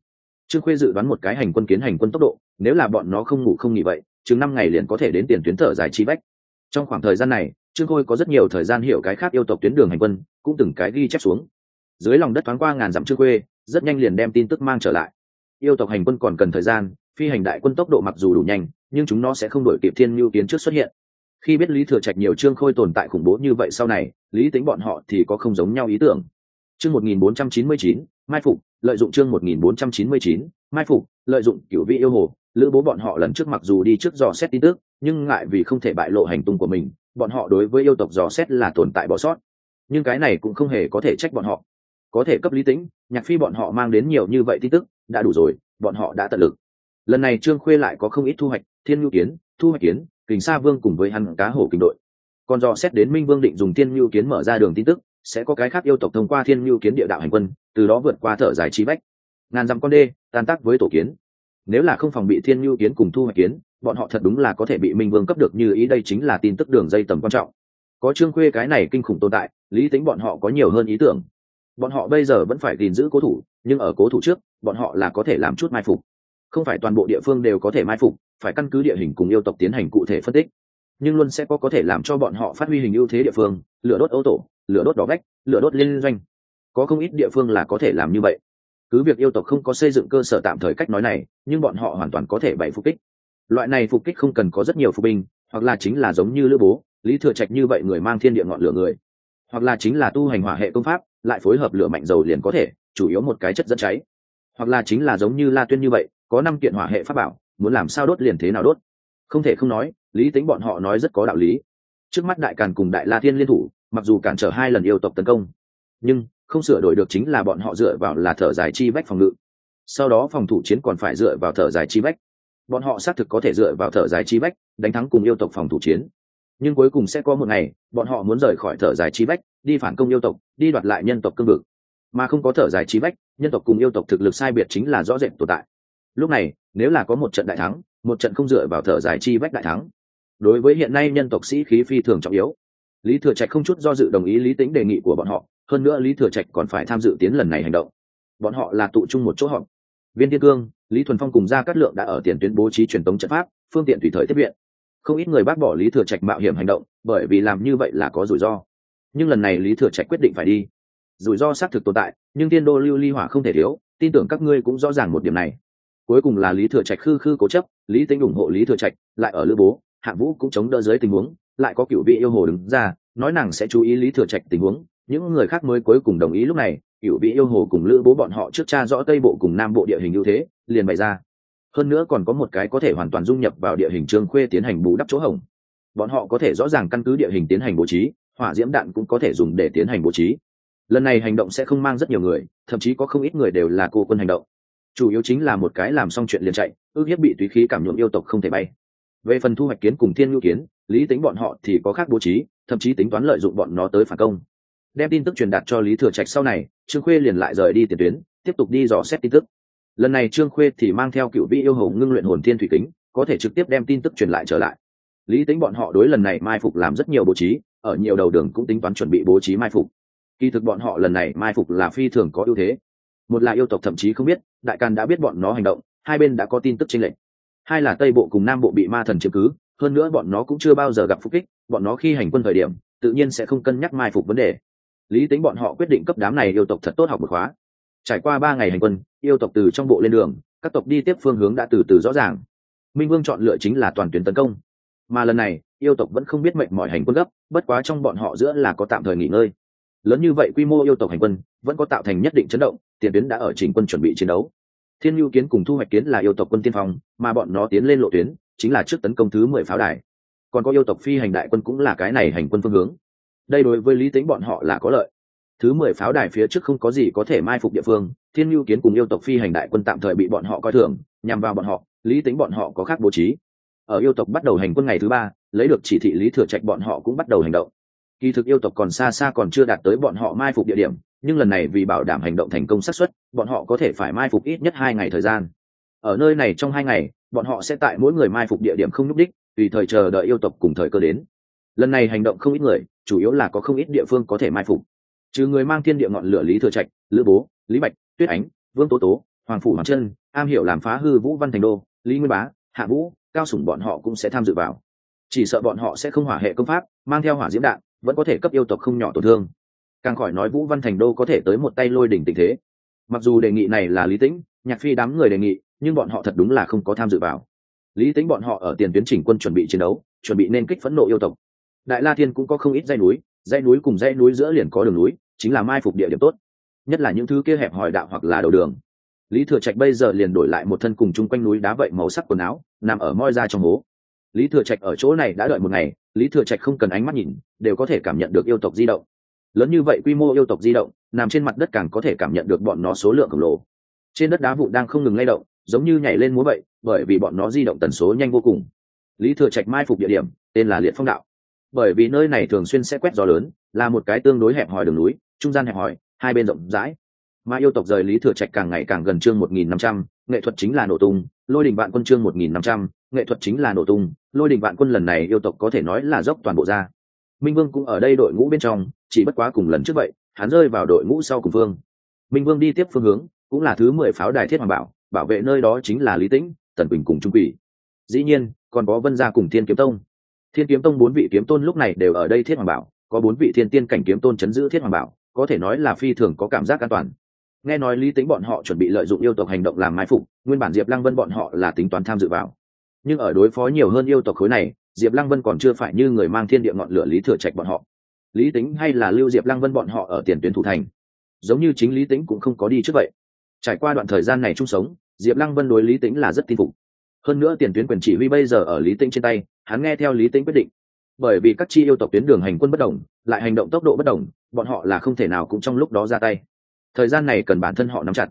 A: Trương khuê dự đoán một cái hành quân kiến hành quân tốc độ, nếu là bọn nó không ngủ không nghỉ vậy, chừng năm ngày liền có thể đến tiền tuyến thở dài chi bách. Trong khoảng thời gian này, trương khôi có rất nhiều thời gian hiểu cái khác yêu tộc tuyến đường hành quân, cũng từng cái ghi chép xuống. Dưới lòng đất thoáng qua ngàn dặm trương khuê, rất nhanh liền đem tin tức mang trở lại. Yêu tộc hành quân còn cần thời gian, phi hành đại quân tốc độ mặc dù đủ nhanh, nhưng chúng nó sẽ không đổi kịp thiên mưu tiến trước xuất hiện khi biết lý thừa trạch nhiều chương khôi tồn tại khủng bố như vậy sau này, lý tính bọn họ thì có không giống nhau ý tưởng. Chương một nghìn bốn trăm chín mươi chín, mai phục, lợi dụng chương một nghìn bốn trăm chín mươi chín, mai phục, lợi dụng cửu vị yêu hồ, lữ bố bọn họ lần trước mặc dù đi trước dò xét tin tức, nhưng ngại vì không thể bại lộ hành tung của mình, bọn họ đối với yêu tộc dò xét là tồn tại bỏ sót. Nhưng cái này cũng không hề có thể trách bọn họ. Có thể cấp lý tính, nhạc phi bọn họ mang đến nhiều như vậy tin tức, đã đủ rồi, bọn họ đã tận lực. Lần này trương khuê lại có không ít thu hoạch, thiên nhu kiến, thu hoạch kiến kình sa vương cùng với hắn cá hổ kinh đội. Còn do xét đến minh vương định dùng thiên nhu kiến mở ra đường tin tức, sẽ có cái khác yêu tộc thông qua thiên nhu kiến địa đạo hành quân, từ đó vượt qua thở dài trí bách. Ngàn dặm con đê, tan tác với tổ kiến. Nếu là không phòng bị thiên nhu kiến cùng thu hoạch kiến, bọn họ thật đúng là có thể bị minh vương cấp được như ý, đây chính là tin tức đường dây tầm quan trọng. Có trương khuê cái này kinh khủng tồn tại, lý tính bọn họ có nhiều hơn ý tưởng. Bọn họ bây giờ vẫn phải gìn giữ cố thủ, nhưng ở cố thủ trước, bọn họ là có thể làm chút mai phục không phải toàn bộ địa phương đều có thể mai phục, phải căn cứ địa hình cùng yêu tộc tiến hành cụ thể phân tích. Nhưng luôn sẽ có có thể làm cho bọn họ phát huy hình ưu thế địa phương, lửa đốt ô tổ, lửa đốt đỏ vách, lửa đốt liên doanh. Có không ít địa phương là có thể làm như vậy. Cứ việc yêu tộc không có xây dựng cơ sở tạm thời cách nói này, nhưng bọn họ hoàn toàn có thể bày phục kích. Loại này phục kích không cần có rất nhiều phục binh, hoặc là chính là giống như lữ bố, lý thừa trạch như vậy người mang thiên địa ngọn lửa người. Hoặc là chính là tu hành hỏa hệ công pháp, lại phối hợp lửa mạnh dầu liền có thể, chủ yếu một cái chất dẫn cháy. Hoặc là chính là giống như la tuyên như vậy có năm kiện hỏa hệ pháp bảo, muốn làm sao đốt liền thế nào đốt? Không thể không nói, lý tính bọn họ nói rất có đạo lý. Trước mắt đại càn cùng đại la thiên liên thủ, mặc dù cản trở hai lần yêu tộc tấn công, nhưng không sửa đổi được chính là bọn họ dựa vào là thở dài chi bách phòng ngự. Sau đó phòng thủ chiến còn phải dựa vào thở dài chi bách. Bọn họ xác thực có thể dựa vào thở dài chi bách đánh thắng cùng yêu tộc phòng thủ chiến. Nhưng cuối cùng sẽ có một ngày, bọn họ muốn rời khỏi thở dài chi bách, đi phản công yêu tộc, đi đoạt lại nhân tộc cương vực. Mà không có thở dài chi bách, nhân tộc cùng yêu tộc thực lực sai biệt chính là rõ rệt tồn tại lúc này, nếu là có một trận đại thắng, một trận không dựa vào thở dài chi vách đại thắng. Đối với hiện nay nhân tộc sĩ khí phi thường trọng yếu. Lý thừa trạch không chút do dự đồng ý lý tính đề nghị của bọn họ, hơn nữa lý thừa trạch còn phải tham dự tiến lần này hành động. Bọn họ là tụ chung một chỗ họp. Viên thiên cương, lý thuần phong cùng gia cát lượng đã ở tiền tuyến bố trí truyền tống trận pháp, phương tiện tùy thời tiếp viện. Không ít người bác bỏ lý thừa trạch mạo hiểm hành động, bởi vì làm như vậy là có rủi ro. Nhưng lần này lý thừa trạch quyết định phải đi. Rủi ro xác thực tồn tại, nhưng tiên đô lưu ly hỏa không thể thiếu, tin tưởng các ngươi cũng rõ ràng một điểm này cuối cùng là lý thừa trạch khư khư cố chấp, lý tính ủng hộ lý thừa trạch, lại ở lữ bố hạng vũ cũng chống đỡ dưới tình huống, lại có cựu vị yêu hồ đứng ra, nói nàng sẽ chú ý lý thừa trạch tình huống, những người khác mới cuối cùng đồng ý lúc này, cựu vị yêu hồ cùng lữ bố bọn họ trước cha rõ tây bộ cùng nam bộ địa hình ưu thế, liền bày ra. Hơn nữa còn có một cái có thể hoàn toàn dung nhập vào địa hình trương khuê tiến hành bù đắp chỗ hồng bọn họ có thể rõ ràng căn cứ địa hình tiến hành bố trí, hỏa diễm đạn cũng có thể dùng để tiến hành bố trí. Lần này hành động sẽ không mang rất nhiều người, thậm chí có không ít người đều là cô quân hành động chủ yếu chính là một cái làm xong chuyện liền chạy, ước hiếp bị tùy khí cảm nhuộm yêu tộc không thể bay. Về phần thu hoạch kiến cùng thiên nhu kiến, lý tính bọn họ thì có khác bố trí, thậm chí tính toán lợi dụng bọn nó tới phản công. Đem tin tức truyền đạt cho lý thừa trạch sau này, trương khuê liền lại rời đi tiền tuyến, tiếp tục đi dò xét tin tức. Lần này trương khuê thì mang theo cựu vị yêu hầu ngưng luyện hồn thiên thủy kính, có thể trực tiếp đem tin tức truyền lại trở lại. Lý tính bọn họ đối lần này mai phục làm rất nhiều bố trí, ở nhiều đầu đường cũng tính toán chuẩn bị bố trí mai phục. Kỳ thực bọn họ lần này mai phục là phi thường có ưu thế một là yêu tộc thậm chí không biết, đại càn đã biết bọn nó hành động, hai bên đã có tin tức tranh lệch. Hai là tây bộ cùng nam bộ bị ma thần chiếm cứ, hơn nữa bọn nó cũng chưa bao giờ gặp phục kích, bọn nó khi hành quân thời điểm, tự nhiên sẽ không cân nhắc mai phục vấn đề. Lý tính bọn họ quyết định cấp đám này yêu tộc thật tốt học một khóa. Trải qua ba ngày hành quân, yêu tộc từ trong bộ lên đường, các tộc đi tiếp phương hướng đã từ từ rõ ràng. Minh vương chọn lựa chính là toàn tuyến tấn công. Mà lần này, yêu tộc vẫn không biết mệnh mọi hành quân gấp, bất quá trong bọn họ giữa là có tạm thời nghỉ ngơi. Lớn như vậy quy mô yêu tộc hành quân, vẫn có tạo thành nhất định chấn động tiền tuyến đã ở trình quân chuẩn bị chiến đấu. Thiên nhu kiến cùng thu hoạch kiến là yêu tộc quân tiên phong, mà bọn nó tiến lên lộ tuyến, chính là trước tấn công thứ mười pháo đài. Còn có yêu tộc phi hành đại quân cũng là cái này hành quân phương hướng. Đây đối với lý tính bọn họ là có lợi. Thứ mười pháo đài phía trước không có gì có thể mai phục địa phương, thiên nhu kiến cùng yêu tộc phi hành đại quân tạm thời bị bọn họ coi thường, nhằm vào bọn họ, lý tính bọn họ có khác bố trí. Ở yêu tộc bắt đầu hành quân ngày thứ ba, lấy được chỉ thị lý thừa trạch bọn họ cũng bắt đầu hành động. Kỳ thực yêu tộc còn xa xa còn chưa đạt tới bọn họ mai phục địa điểm nhưng lần này vì bảo đảm hành động thành công xác suất, bọn họ có thể phải mai phục ít nhất hai ngày thời gian. Ở nơi này trong hai ngày, bọn họ sẽ tại mỗi người mai phục địa điểm không nhúc đích, tùy thời chờ đợi yêu tộc cùng thời cơ đến. Lần này hành động không ít người, chủ yếu là có không ít địa phương có thể mai phục. Trừ người mang thiên địa ngọn lửa lý thừa trạch, lữ bố, lý bạch, tuyết ánh, vương tố tố, hoàng phủ hoàng chân, am hiểu làm phá hư vũ văn thành đô, lý nguyên bá, hạ vũ, cao sủng bọn họ cũng sẽ tham dự vào. Chỉ sợ bọn họ sẽ không hỏa hệ công pháp, mang theo hỏa diễm đạn, vẫn có thể cấp yêu tộc không nhỏ tổn thương càng khỏi nói vũ văn thành đô có thể tới một tay lôi đỉnh tình thế. Mặc dù đề nghị này là lý tĩnh, nhạc phi đám người đề nghị, nhưng bọn họ thật đúng là không có tham dự vào. Lý tính bọn họ ở tiền tuyến chỉnh quân chuẩn bị chiến đấu, chuẩn bị nên kích phẫn nộ yêu tộc. Đại la thiên cũng có không ít dãy núi dãy núi cùng dãy núi giữa liền có đường núi, chính là mai phục địa điểm tốt. Nhất là những thứ kia hẹp hòi đạo hoặc là đầu đường. Lý thừa trạch bây giờ liền đổi lại một thân cùng chung quanh núi đá vậy màu sắc quần áo, nằm ở moi ra trong hố. Lý thừa trạch ở chỗ này đã đợi một ngày, lý thừa trạch không cần ánh mắt nhìn, đều có thể cảm nhận được yêu tộc di động lớn như vậy quy mô yêu tộc di động, nằm trên mặt đất càng có thể cảm nhận được bọn nó số lượng khổng lồ. Trên đất đá vụ đang không ngừng lay động, giống như nhảy lên múa vậy, bởi vì bọn nó di động tần số nhanh vô cùng. Lý thừa trạch mai phục địa điểm, tên là liệt phong đạo. Bởi vì nơi này thường xuyên sẽ quét gió lớn, là một cái tương đối hẹp hòi đường núi, trung gian hẹp hòi, hai bên rộng rãi. Mà yêu tộc rời lý thừa trạch càng ngày càng gần chương một nghìn năm trăm, nghệ thuật chính là nổ tung, lôi đình vạn quân chương một nghìn năm trăm, nghệ thuật chính là nổ tung, lôi đình vạn quân lần này yêu tộc có thể nói là dốc toàn bộ ra minh vương cũng ở đây đội ngũ bên trong, chỉ bất quá cùng lần trước vậy, hắn rơi vào đội ngũ sau cùng phương minh vương đi tiếp phương hướng, cũng là thứ mười pháo đài thiết hoàng bảo bảo vệ nơi đó chính là lý tĩnh, tần bình cùng trung quỷ. Dĩ nhiên, còn có vân gia cùng thiên kiếm tông. Thiên kiếm tông bốn vị kiếm tôn lúc này đều ở đây thiết hoàng bảo, có bốn vị thiên tiên cảnh kiếm tôn chấn giữ thiết hoàng bảo, có thể nói là phi thường có cảm giác an toàn. Nghe nói lý tính bọn họ chuẩn bị lợi dụng yêu tộc hành động làm mai phục, nguyên bản diệp lăng vân bọn họ là tính toán tham dự vào. Nhưng ở đối phó nhiều hơn yêu tộc khối này diệp lăng vân còn chưa phải như người mang thiên địa ngọn lửa lý thừa trạch bọn họ. Lý tính hay là lưu diệp lăng vân bọn họ ở tiền tuyến thủ thành? Giống như chính lý tính cũng không có đi trước vậy. Trải qua đoạn thời gian này chung sống, diệp lăng vân đối lý tính là rất tin phục. Hơn nữa tiền tuyến quyền chỉ huy bây giờ ở lý tính trên tay, hắn nghe theo lý tính quyết định. Bởi vì các chi yêu tộc tuyến đường hành quân bất đồng, lại hành động tốc độ bất đồng, bọn họ là không thể nào cũng trong lúc đó ra tay. Thời gian này cần bản thân họ nắm chặt.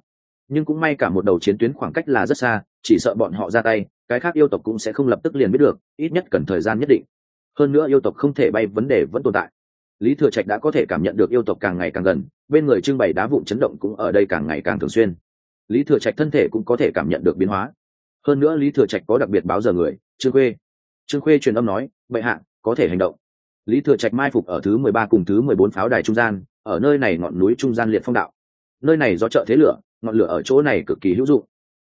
A: Nhưng cũng may cả một đầu chiến tuyến khoảng cách là rất xa, chỉ sợ bọn họ ra tay cái khác yêu tộc cũng sẽ không lập tức liền biết được, ít nhất cần thời gian nhất định. Hơn nữa yêu tộc không thể bay, vấn đề vẫn tồn tại. Lý thừa trạch đã có thể cảm nhận được yêu tộc càng ngày càng gần, bên người trưng bày đá vụn chấn động cũng ở đây càng ngày càng thường xuyên. Lý thừa trạch thân thể cũng có thể cảm nhận được biến hóa. Hơn nữa lý thừa trạch có đặc biệt báo giờ người, trương khuê. Trương khuê truyền âm nói, bệ hạ, có thể hành động. Lý thừa trạch mai phục ở thứ mười ba cùng thứ mười bốn pháo đài trung gian, ở nơi này ngọn núi trung gian liệt phong đạo. Nơi này do chợ thế lửa, ngọn lửa ở chỗ này cực kỳ hữu dụng.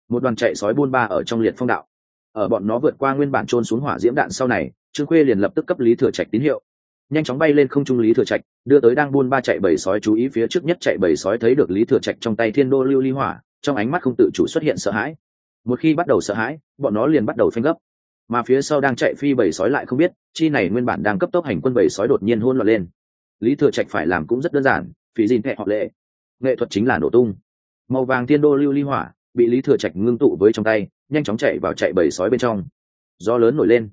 A: Một đoàn chạy sói buôn ba ở trong liệt phong đạo ở bọn nó vượt qua nguyên bản trôn xuống hỏa diễm đạn sau này, trương khuê liền lập tức cấp lý thừa trạch tín hiệu. Nhanh chóng bay lên không trung lý thừa trạch, đưa tới đang buôn ba chạy bầy sói chú ý phía trước nhất chạy bầy sói thấy được lý thừa trạch trong tay thiên đô lưu ly hỏa, trong ánh mắt không tự chủ xuất hiện sợ hãi. Một khi bắt đầu sợ hãi, bọn nó liền bắt đầu phanh gấp. Mà phía sau đang chạy phi bầy sói lại không biết, chi này nguyên bản đang cấp tốc hành quân bầy sói đột nhiên hôn loạn lên. Lý thừa trạch phải làm cũng rất đơn giản, phí dìn thẹ họ lệ. Nghệ thuật chính là nổ tung. Màu vàng thiên đô lưu ly hỏa bị lý thừa trạch ngưng tụ với trong tay, nhanh chóng chạy vào chạy bầy sói bên trong. Do lớn nổi lên.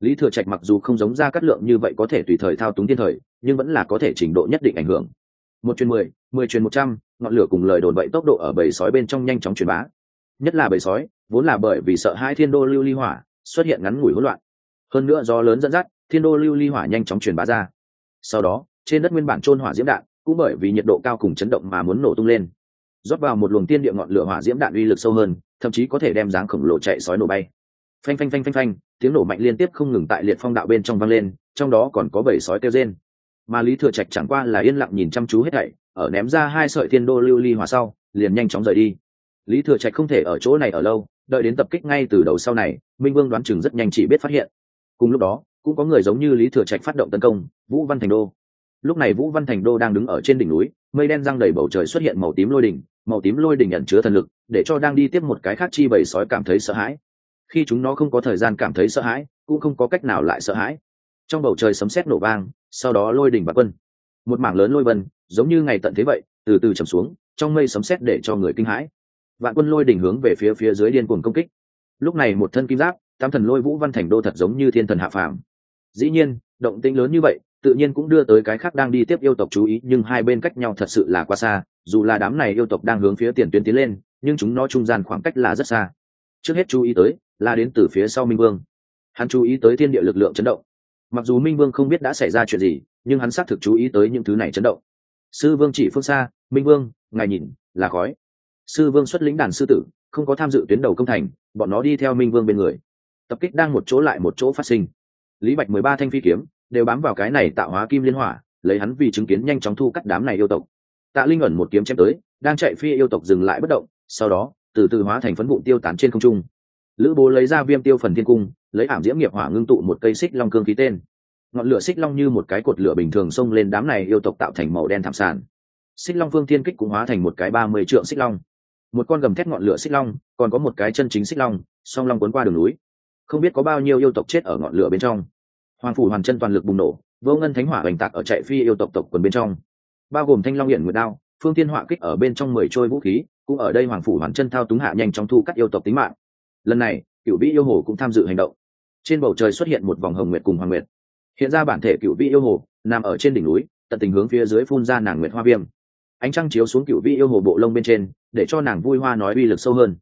A: Lý thừa trạch mặc dù không giống ra cắt lượng như vậy có thể tùy thời thao túng thiên thời, nhưng vẫn là có thể trình độ nhất định ảnh hưởng. Một chuyến mười mười chuyến một trăm, ngọn lửa cùng lời đồn vậy tốc độ ở bầy sói bên trong nhanh chóng truyền bá. Nhất là bầy sói, vốn là bởi vì sợ hai thiên đô lưu ly hỏa, xuất hiện ngắn ngủi hỗn loạn. Hơn nữa do lớn dẫn dắt, thiên đô lưu ly hỏa nhanh chóng truyền bá ra. Sau đó, trên đất nguyên bản trôn hỏa diễm đạn, cũng bởi vì nhiệt độ cao cùng chấn động mà muốn nổ tung lên rót vào một luồng tiên địa ngọn lửa hỏa diễm đạn uy lực sâu hơn, thậm chí có thể đem dáng khổng lồ chạy sói nổ bay. Phanh phanh phanh phanh phanh, tiếng nổ mạnh liên tiếp không ngừng tại liệt phong đạo bên trong vang lên, trong đó còn có bảy sói kêu rên. Mà lý thừa trạch chẳng qua là yên lặng nhìn chăm chú hết thảy, ở ném ra hai sợi thiên đô lưu ly hỏa sau, liền nhanh chóng rời đi. Lý thừa trạch không thể ở chỗ này ở lâu, đợi đến tập kích ngay từ đầu sau này, minh vương đoán chừng rất nhanh chỉ biết phát hiện. Cùng lúc đó, cũng có người giống như lý thừa trạch phát động tấn công, vũ văn thành đô. Lúc này vũ văn thành đô đang đứng ở trên đỉnh núi, mây đen răng đầy bầu trời xuất hiện màu tím lôi đỉnh màu tím lôi đỉnh ẩn chứa thần lực, để cho đang đi tiếp một cái khác chi bầy sói cảm thấy sợ hãi. Khi chúng nó không có thời gian cảm thấy sợ hãi, cũng không có cách nào lại sợ hãi. Trong bầu trời sấm sét nổ vang, sau đó lôi đỉnh và quân. Một mảng lớn lôi vân, giống như ngày tận thế vậy, từ từ chầm xuống, trong mây sấm sét để cho người kinh hãi. Vạn quân lôi đỉnh hướng về phía phía dưới điên cuồng công kích. Lúc này một thân kim giáp tam thần lôi vũ văn thành đô thật giống như thiên thần hạ phàm. Dĩ nhiên, động tĩnh lớn như vậy, tự nhiên cũng đưa tới cái khác đang đi tiếp yêu tộc chú ý, nhưng hai bên cách nhau thật sự là quá xa dù là đám này yêu tộc đang hướng phía tiền tuyến tiến lên, nhưng chúng nó trung gian khoảng cách là rất xa. Trước hết chú ý tới là đến từ phía sau minh vương. Hắn chú ý tới thiên địa lực lượng chấn động. Mặc dù minh vương không biết đã xảy ra chuyện gì, nhưng hắn xác thực chú ý tới những thứ này chấn động. Sư vương chỉ phương xa, minh vương, ngài nhìn, là khói. Sư vương xuất lĩnh đàn sư tử, không có tham dự tuyến đầu công thành, bọn nó đi theo minh vương bên người. Tập kích đang một chỗ lại một chỗ phát sinh. Lý bạch mười ba thanh phi kiếm, đều bám vào cái này tạo hóa kim liên hỏa, lấy hắn vì chứng kiến nhanh chóng thu cắt đám này yêu tộc tạ linh ẩn một kiếm chém tới, đang chạy phi yêu tộc dừng lại bất động, sau đó, từ từ hóa thành phấn vụn tiêu tán trên không trung. Lữ bố lấy ra viêm tiêu phần thiên cung, lấy ảm diễm nghiệp hỏa ngưng tụ một cây xích long cương khí tên. Ngọn lửa xích long như một cái cột lửa bình thường xông lên đám này yêu tộc tạo thành màu đen thảm sản xích long phương thiên kích cũng hóa thành một cái ba mươi trượng xích long. Một con gầm thét ngọn lửa xích long, còn có một cái chân chính xích long, song long cuốn qua đường núi. Không biết có bao nhiêu yêu tộc chết ở ngọn lửa bên trong. Hoàng phủ hoàn chân toàn lực bùng nổ, vô ngân thánh hỏa hoành tạc ở chạy phi yêu tộc tộc quần bên trong bao gồm thanh long hiện nguyệt đao, phương tiên hỏa kích ở bên trong mười trôi vũ khí, cũng ở đây hoàng phủ hoàn chân thao túng hạ nhanh chóng thu cắt yêu tộc tính mạng. Lần này cựu vĩ yêu hồ cũng tham dự hành động. Trên bầu trời xuất hiện một vòng hồng nguyệt cùng hoàng nguyệt. Hiện ra bản thể cựu vĩ yêu hồ, nằm ở trên đỉnh núi, tận tình hướng phía dưới phun ra nàng nguyệt hoa viêm. Ánh trăng chiếu xuống cựu vĩ yêu hồ bộ lông bên trên, để cho nàng vui hoa nói uy lực sâu hơn.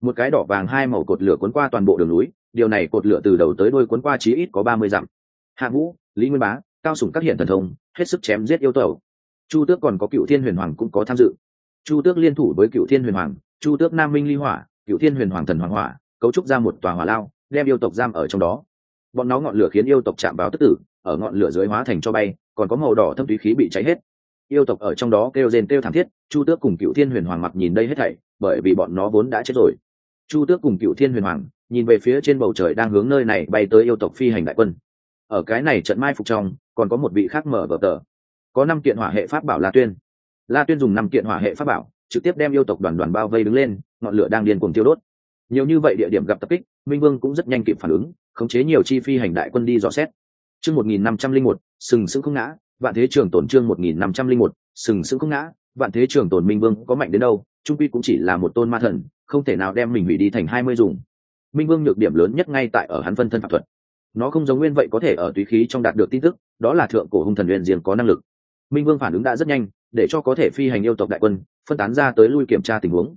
A: Một cái đỏ vàng hai màu cột lửa cuốn qua toàn bộ đường núi, điều này cột lửa từ đầu tới đôi cuốn qua chí ít có ba mươi dặm. Hạ vũ, lý nguyên bá, cao sủng các hiện thần thông, hết sức chém giết yêu tẩu chu tước còn có cựu thiên huyền hoàng cũng có tham dự. Chu tước liên thủ với cựu thiên huyền hoàng, chu tước nam minh ly hỏa, cựu thiên huyền hoàng thần hoàng hỏa, cấu trúc ra một tòa hỏa lao, đem yêu tộc giam ở trong đó. Bọn nó ngọn lửa khiến yêu tộc chạm vào tức tử, ở ngọn lửa dưới hóa thành cho bay, còn có màu đỏ thâm túy khí bị cháy hết. Yêu tộc ở trong đó kêu rên kêu thảm thiết, chu tước cùng cựu thiên huyền hoàng mặt nhìn đây hết thảy, bởi vì bọn nó vốn đã chết rồi. Chu tước cùng cựu thiên huyền hoàng nhìn về phía trên bầu trời đang hướng nơi này bay tới yêu tộc phi hành đại quân. Ở cái này trận mai phục trong, còn có một vị khác mở vở tờ có năm kiện hỏa hệ pháp bảo la tuyên. La tuyên dùng năm kiện hỏa hệ pháp bảo, trực tiếp đem yêu tộc đoàn đoàn bao vây đứng lên, ngọn lửa đang điên cuồng tiêu đốt. Nhiều như vậy địa điểm gặp tập kích, minh vương cũng rất nhanh kịp phản ứng, khống chế nhiều chi phi hành đại quân đi dò xét. Chương một nghìn năm trăm linh một, sừng sững không ngã, vạn thế trường tổn chương một nghìn năm trăm linh một, sừng sững không ngã, vạn thế trường tổn minh vương có mạnh đến đâu, trung quy cũng chỉ là một tôn ma thần, không thể nào đem mình hủy đi thành hai mươi dùng. Minh vương nhược điểm lớn nhất ngay tại ở hắn phân thân pháp thuật. Nó không giống nguyên vậy có thể ở tùy khí trong đạt được tin tức, đó là thượng cổ hung thần huyền diền có năng lực minh vương phản ứng đã rất nhanh, để cho có thể phi hành yêu tộc đại quân, phân tán ra tới lui kiểm tra tình huống.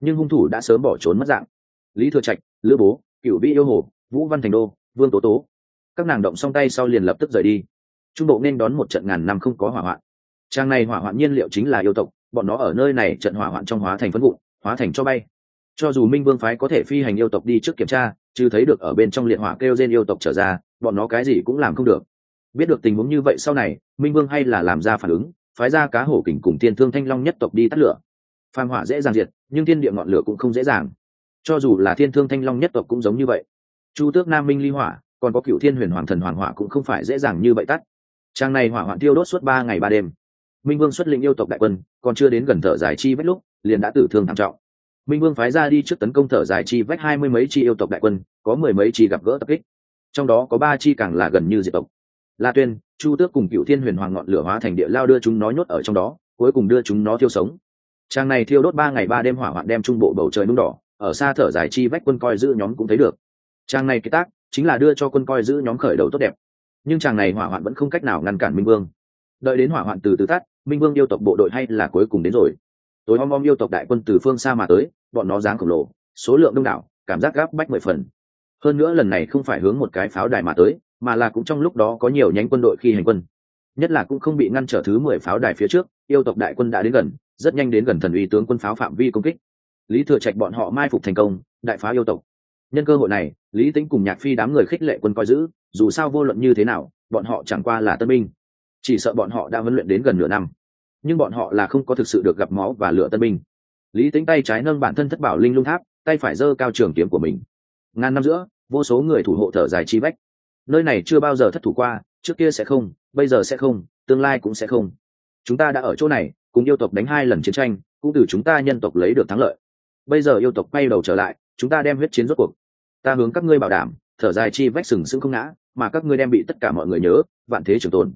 A: Nhưng hung thủ đã sớm bỏ trốn mất dạng. Lý thừa trạch, lữ bố cựu vĩ yêu hồ, vũ văn thành đô, vương tố tố. Các nàng động song tay sau liền lập tức rời đi. Trung bộ nên đón một trận ngàn năm không có hỏa hoạn. Trang này hỏa hoạn nhiên liệu chính là yêu tộc, bọn nó ở nơi này trận hỏa hoạn trong hóa thành phân vụ hóa thành cho bay. Cho dù minh vương phái có thể phi hành yêu tộc đi trước kiểm tra chứ thấy được ở bên trong liệt hỏa kêu trên yêu tộc trở ra, bọn nó cái gì cũng làm không được biết được tình huống như vậy sau này, minh vương hay là làm ra phản ứng, phái ra cá hổ kình cùng tiên thương thanh long nhất tộc đi tắt lửa. Phàm hỏa dễ dàng diệt, nhưng thiên địa ngọn lửa cũng không dễ dàng. Cho dù là thiên thương thanh long nhất tộc cũng giống như vậy. Chu tước nam minh ly hỏa, còn có cựu thiên huyền hoàng thần hoàng hỏa cũng không phải dễ dàng như vậy tắt. Trang này hỏa hoạn tiêu đốt suốt ba ngày ba đêm. Minh vương xuất lĩnh yêu tộc đại quân, còn chưa đến gần thở giải chi vách lúc, liền đã tử thương thảm trọng. Minh vương phái ra đi trước tấn công thở giải chi vách hai mươi mấy chi yêu tộc đại quân, có mười mấy chi gặp gỡ tập kích. Trong đó có ba chi càng là gần như diệt tộc la tuyên, chu tước cùng cựu thiên huyền hoàng ngọn lửa hóa thành địa lao đưa chúng nó nhốt ở trong đó, cuối cùng đưa chúng nó thiêu sống. Trang này thiêu đốt ba ngày ba đêm hỏa hoạn đem trung bộ bầu trời nung đỏ, ở xa thở dài chi vách quân coi giữ nhóm cũng thấy được. Trang này kế tác chính là đưa cho quân coi giữ nhóm khởi đầu tốt đẹp. Nhưng chàng này hỏa hoạn vẫn không cách nào ngăn cản minh vương. Đợi đến hỏa hoạn từ từ tắt, minh vương yêu tộc bộ đội hay là cuối cùng đến rồi. Tối om om yêu tộc đại quân từ phương xa mà tới, bọn nó dáng khổng lồ, số lượng đông đảo, cảm giác gáp bách mười phần. Hơn nữa lần này không phải hướng một cái pháo đài mà tới mà là cũng trong lúc đó có nhiều nhánh quân đội khi hành quân. Nhất là cũng không bị ngăn trở thứ mười pháo đài phía trước, yêu tộc đại quân đã đến gần, rất nhanh đến gần thần uy tướng quân pháo phạm vi công kích. Lý thừa trạch bọn họ mai phục thành công, đại phá yêu tộc. Nhân cơ hội này, lý tính cùng nhạc phi đám người khích lệ quân coi giữ, dù sao vô luận như thế nào, bọn họ chẳng qua là tân binh. Chỉ sợ bọn họ đã huấn luyện đến gần nửa năm. Nhưng bọn họ là không có thực sự được gặp máu và lửa tân binh. Lý tính tay trái nâng bản thân thất bảo linh lung tháp, tay phải giơ cao trường kiếm của mình. Ngàn năm giữa, vô số người thủ hộ thở dài chi bách nơi này chưa bao giờ thất thủ qua, trước kia sẽ không, bây giờ sẽ không, tương lai cũng sẽ không. Chúng ta đã ở chỗ này, cùng yêu tộc đánh hai lần chiến tranh, cũng từ chúng ta nhân tộc lấy được thắng lợi. Bây giờ yêu tộc quay đầu trở lại, chúng ta đem huyết chiến rốt cuộc. Ta hướng các ngươi bảo đảm, thở dài chi vách sừng sững không ngã, mà các ngươi đem bị tất cả mọi người nhớ, vạn thế trường tồn.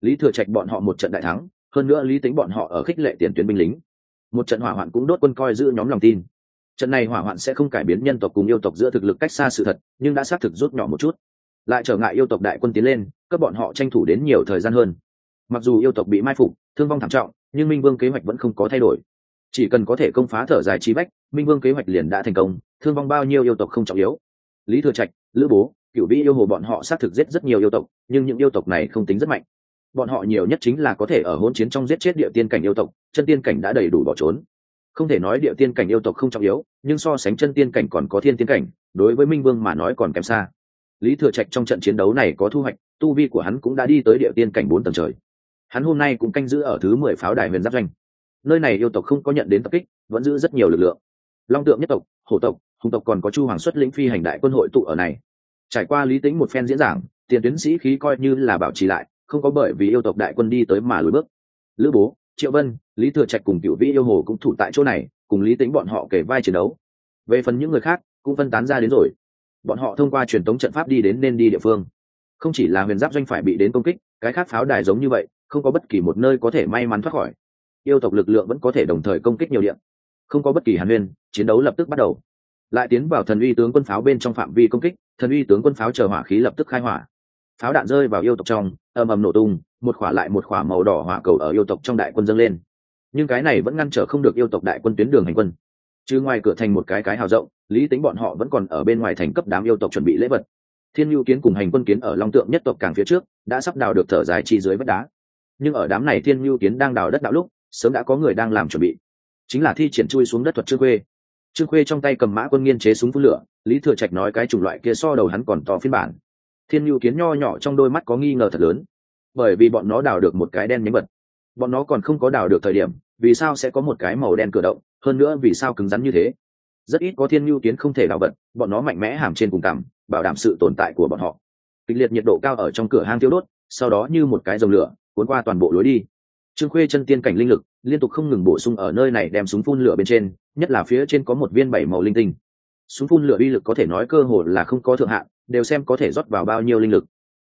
A: Lý thừa trạch bọn họ một trận đại thắng, hơn nữa lý tính bọn họ ở khích lệ tiền tuyến binh lính. Một trận hỏa hoạn cũng đốt quân coi giữ nhóm lòng tin. Trận này hỏa hoạn sẽ không cải biến nhân tộc cùng yêu tộc giữa thực lực cách xa sự thật, nhưng đã xác thực rút nhỏ một chút lại trở ngại yêu tộc đại quân tiến lên các bọn họ tranh thủ đến nhiều thời gian hơn. Mặc dù yêu tộc bị mai phục, thương vong thảm trọng, nhưng minh vương kế hoạch vẫn không có thay đổi. Chỉ cần có thể công phá thở dài trí bách, minh vương kế hoạch liền đã thành công, thương vong bao nhiêu yêu tộc không trọng yếu. Lý thừa trạch, lữ bố cựu vĩ yêu hồ bọn họ xác thực giết rất nhiều yêu tộc, nhưng những yêu tộc này không tính rất mạnh. Bọn họ nhiều nhất chính là có thể ở hỗn chiến trong giết chết địa tiên cảnh yêu tộc, chân tiên cảnh đã đầy đủ bỏ trốn. Không thể nói địa tiên cảnh yêu tộc không trọng yếu, nhưng so sánh chân tiên cảnh còn có thiên tiên cảnh, đối với minh vương mà nói còn kém xa lý thừa trạch trong trận chiến đấu này có thu hoạch, tu vi của hắn cũng đã đi tới địa tiên cảnh bốn tầng trời. Hắn hôm nay cũng canh giữ ở thứ mười pháo đài huyền giáp doanh. Nơi này yêu tộc không có nhận đến tập kích, vẫn giữ rất nhiều lực lượng. Long tượng nhất tộc, hổ tộc, hùng tộc còn có chu hoàng xuất lĩnh phi hành đại quân hội tụ ở này. Trải qua lý tính một phen diễn giảng, tiền tuyến sĩ khí coi như là bảo trì lại, không có bởi vì yêu tộc đại quân đi tới mà lùi bước. Lữ bố, triệu vân, lý thừa trạch cùng cựu vĩ yêu hồ cũng thủ tại chỗ này, cùng lý tính bọn họ kể vai chiến đấu. Về phần những người khác, cũng phân tán ra đến rồi bọn họ thông qua truyền tống trận pháp đi đến nên đi địa phương. Không chỉ là huyền giáp doanh phải bị đến công kích, cái khác pháo đài giống như vậy, không có bất kỳ một nơi có thể may mắn thoát khỏi. Yêu tộc lực lượng vẫn có thể đồng thời công kích nhiều điện không có bất kỳ hàn huyên, chiến đấu lập tức bắt đầu. Lại tiến vào thần uy tướng quân pháo bên trong phạm vi công kích, thần uy tướng quân pháo chờ hỏa khí lập tức khai hỏa. Pháo đạn rơi vào yêu tộc trong, ầm ầm nổ tung, một khỏa lại một khỏa màu đỏ hỏa cầu ở yêu tộc trong đại quân dâng lên. Nhưng cái này vẫn ngăn trở không được yêu tộc đại quân tuyến đường hành quân chứ ngoài cửa thành một cái cái hào rộng, lý tính bọn họ vẫn còn ở bên ngoài thành cấp đám yêu tộc chuẩn bị lễ vật. Thiên nhu kiến cùng hành quân kiến ở long tượng nhất tộc càng phía trước, đã sắp đào được thở dài chi dưới vách đá. Nhưng ở đám này thiên nhu kiến đang đào đất đạo lúc, sớm đã có người đang làm chuẩn bị. Chính là thi triển chui xuống đất thuật trương khuê. Trương khuê trong tay cầm mã quân nghiên chế súng phun lửa, lý thừa trạch nói cái chủng loại kia so đầu hắn còn to phiên bản. Thiên nhu kiến nho nhỏ trong đôi mắt có nghi ngờ thật lớn. Bởi vì bọn nó đào được một cái đen nhánh vật. Bọn nó còn không có đào được thời điểm, vì sao sẽ có một cái màu đen cửa động? Hơn nữa vì sao cứng rắn như thế? Rất ít có thiên nhu kiến không thể đào vật bọn nó mạnh mẽ hàm trên cùng cằm bảo đảm sự tồn tại của bọn họ. Kịch liệt nhiệt độ cao ở trong cửa hang tiêu đốt, sau đó như một cái dòng lửa, cuốn qua toàn bộ lối đi. Trương khuê chân tiên cảnh linh lực, liên tục không ngừng bổ sung ở nơi này đem súng phun lửa bên trên, nhất là phía trên có một viên bảy màu linh tinh. Súng phun lửa uy lực có thể nói cơ hồ là không có thượng hạn, đều xem có thể rót vào bao nhiêu linh lực.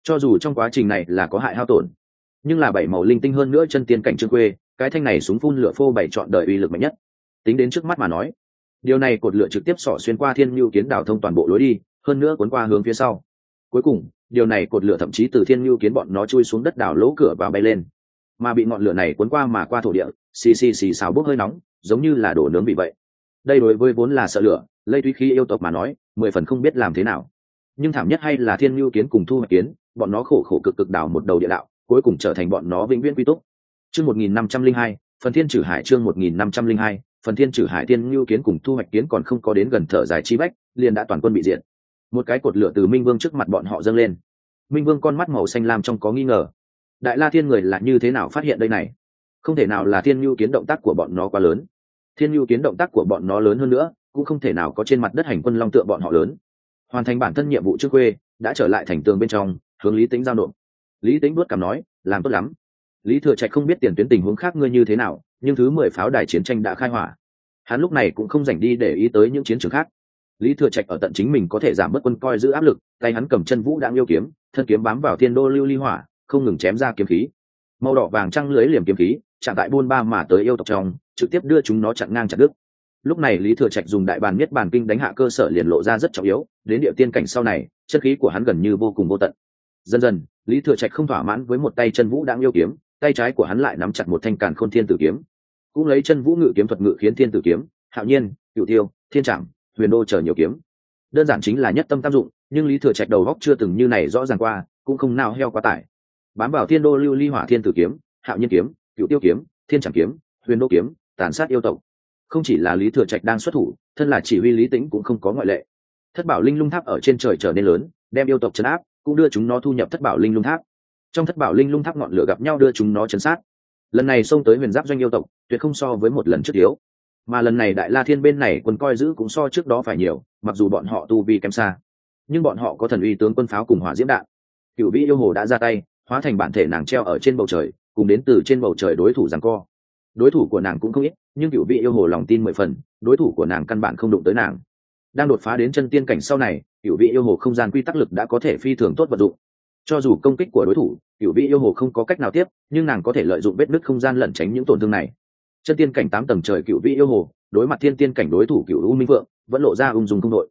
A: Cho dù trong quá trình này là có hại hao tổn, nhưng là bảy màu linh tinh hơn nữa chân tiên cảnh trương khuê, cái thanh này súng phun lửa phô bảy chọn đời uy lực mạnh nhất tính đến trước mắt mà nói. Điều này cột lửa trực tiếp xỏ xuyên qua thiên nhu kiến đảo thông toàn bộ lối đi, hơn nữa cuốn qua hướng phía sau. Cuối cùng, điều này cột lửa thậm chí từ thiên nhu kiến bọn nó chui xuống đất đảo lỗ cửa và bay lên. Mà bị ngọn lửa này cuốn qua mà qua thổ địa, xì xì xì xào bốc hơi nóng, giống như là đổ nướng bị vậy. Đây đối với vốn là sợ lửa, lây thúy khí yêu tộc mà nói, mười phần không biết làm thế nào. Nhưng thảm nhất hay là thiên nhu kiến cùng thu hoạch kiến, bọn nó khổ khổ cực cực đào một đầu địa đạo, cuối cùng trở thành bọn nó vĩnh viễn quy túc. Chương một nghìn năm trăm linh hai, phần thiên trừ hải chương một nghìn năm trăm linh hai phần thiên trừ hải thiên nhu kiến cùng thu hoạch kiến còn không có đến gần thở dài chi bách, liền đã toàn quân bị diệt. Một cái cột lửa từ minh vương trước mặt bọn họ dâng lên. Minh vương con mắt màu xanh lam trong có nghi ngờ. Đại la thiên người là như thế nào phát hiện đây này? Không thể nào là thiên nhu kiến động tác của bọn nó quá lớn. Thiên nhu kiến động tác của bọn nó lớn hơn nữa, cũng không thể nào có trên mặt đất hành quân long tượng bọn họ lớn. Hoàn thành bản thân nhiệm vụ trước quê, đã trở lại thành tường bên trong, hướng lý tính giao nộp. Lý tính đuốt cảm nói, làm tốt lắm. Lý thừa trạch không biết tiền tuyến tình huống khác ngươi như thế nào nhưng thứ mười pháo đài chiến tranh đã khai hỏa. Hắn lúc này cũng không dành đi để ý tới những chiến trường khác. Lý thừa trạch ở tận chính mình có thể giảm bớt quân coi giữ áp lực, tay hắn cầm chân vũ đang yêu kiếm, thân kiếm bám vào thiên đô lưu ly hỏa, không ngừng chém ra kiếm khí. Màu đỏ vàng trăng lưới liềm kiếm khí, chạm tại buôn ba mà tới yêu tộc trong, trực tiếp đưa chúng nó chặn ngang chặt đứt. Lúc này lý thừa trạch dùng đại bàn miết bàn kinh đánh hạ cơ sở liền lộ ra rất trọng yếu, đến địa tiên cảnh sau này, chân khí của hắn gần như vô cùng vô tận. Dần dần, lý thừa trạch không thỏa mãn với một tay chân vũ đang yêu kiếm, tay trái của hắn lại nắm chặt một thanh càn khôn thiên tử kiếm cũng lấy chân vũ ngự kiếm thuật ngự khiến thiên tử kiếm, hạo nhiên cựu tiêu, thiên trảm, huyền đô chờ nhiều kiếm. Đơn giản chính là nhất tâm tác dụng, nhưng lý thừa trạch đầu góc chưa từng như này rõ ràng qua, cũng không nào heo quá tải. Bám vào thiên đô lưu ly hỏa thiên tử kiếm, hạo nhiên kiếm cựu tiêu kiếm, thiên trảm kiếm, huyền đô kiếm, tàn sát yêu tộc. Không chỉ là lý thừa trạch đang xuất thủ, thân là chỉ huy lý tĩnh cũng không có ngoại lệ. Thất bảo linh lung tháp ở trên trời trở nên lớn, đem yêu tộc chấn áp, cũng đưa chúng nó thu nhập thất bảo linh lung tháp. Trong thất bảo linh lung tháp ngọn lửa gặp nhau đưa chúng nó chấn sát lần này xông tới huyền giáp doanh yêu tộc, tuyệt không so với một lần trước yếu. Mà lần này đại la thiên bên này quân coi giữ cũng so trước đó phải nhiều, mặc dù bọn họ tu vi kém xa, nhưng bọn họ có thần uy tướng quân pháo cùng hỏa diễm đạn. Cựu vĩ yêu hồ đã ra tay, hóa thành bản thể nàng treo ở trên bầu trời, cùng đến từ trên bầu trời đối thủ rằng co. Đối thủ của nàng cũng không ít, nhưng cựu vị yêu hồ lòng tin mười phần, đối thủ của nàng căn bản không đụng tới nàng. Đang đột phá đến chân tiên cảnh sau này cựu vị yêu hồ không gian quy tắc lực đã có thể phi thường tốt vật dụng cho dù công kích của đối thủ cựu vị yêu hồ không có cách nào tiếp, nhưng nàng có thể lợi dụng vết nứt không gian lẩn tránh những tổn thương này. Chân tiên cảnh tám tầng trời cựu vị yêu hồ, đối mặt thiên tiên cảnh đối thủ cựu u minh phượng, vẫn lộ ra ung dung công đội.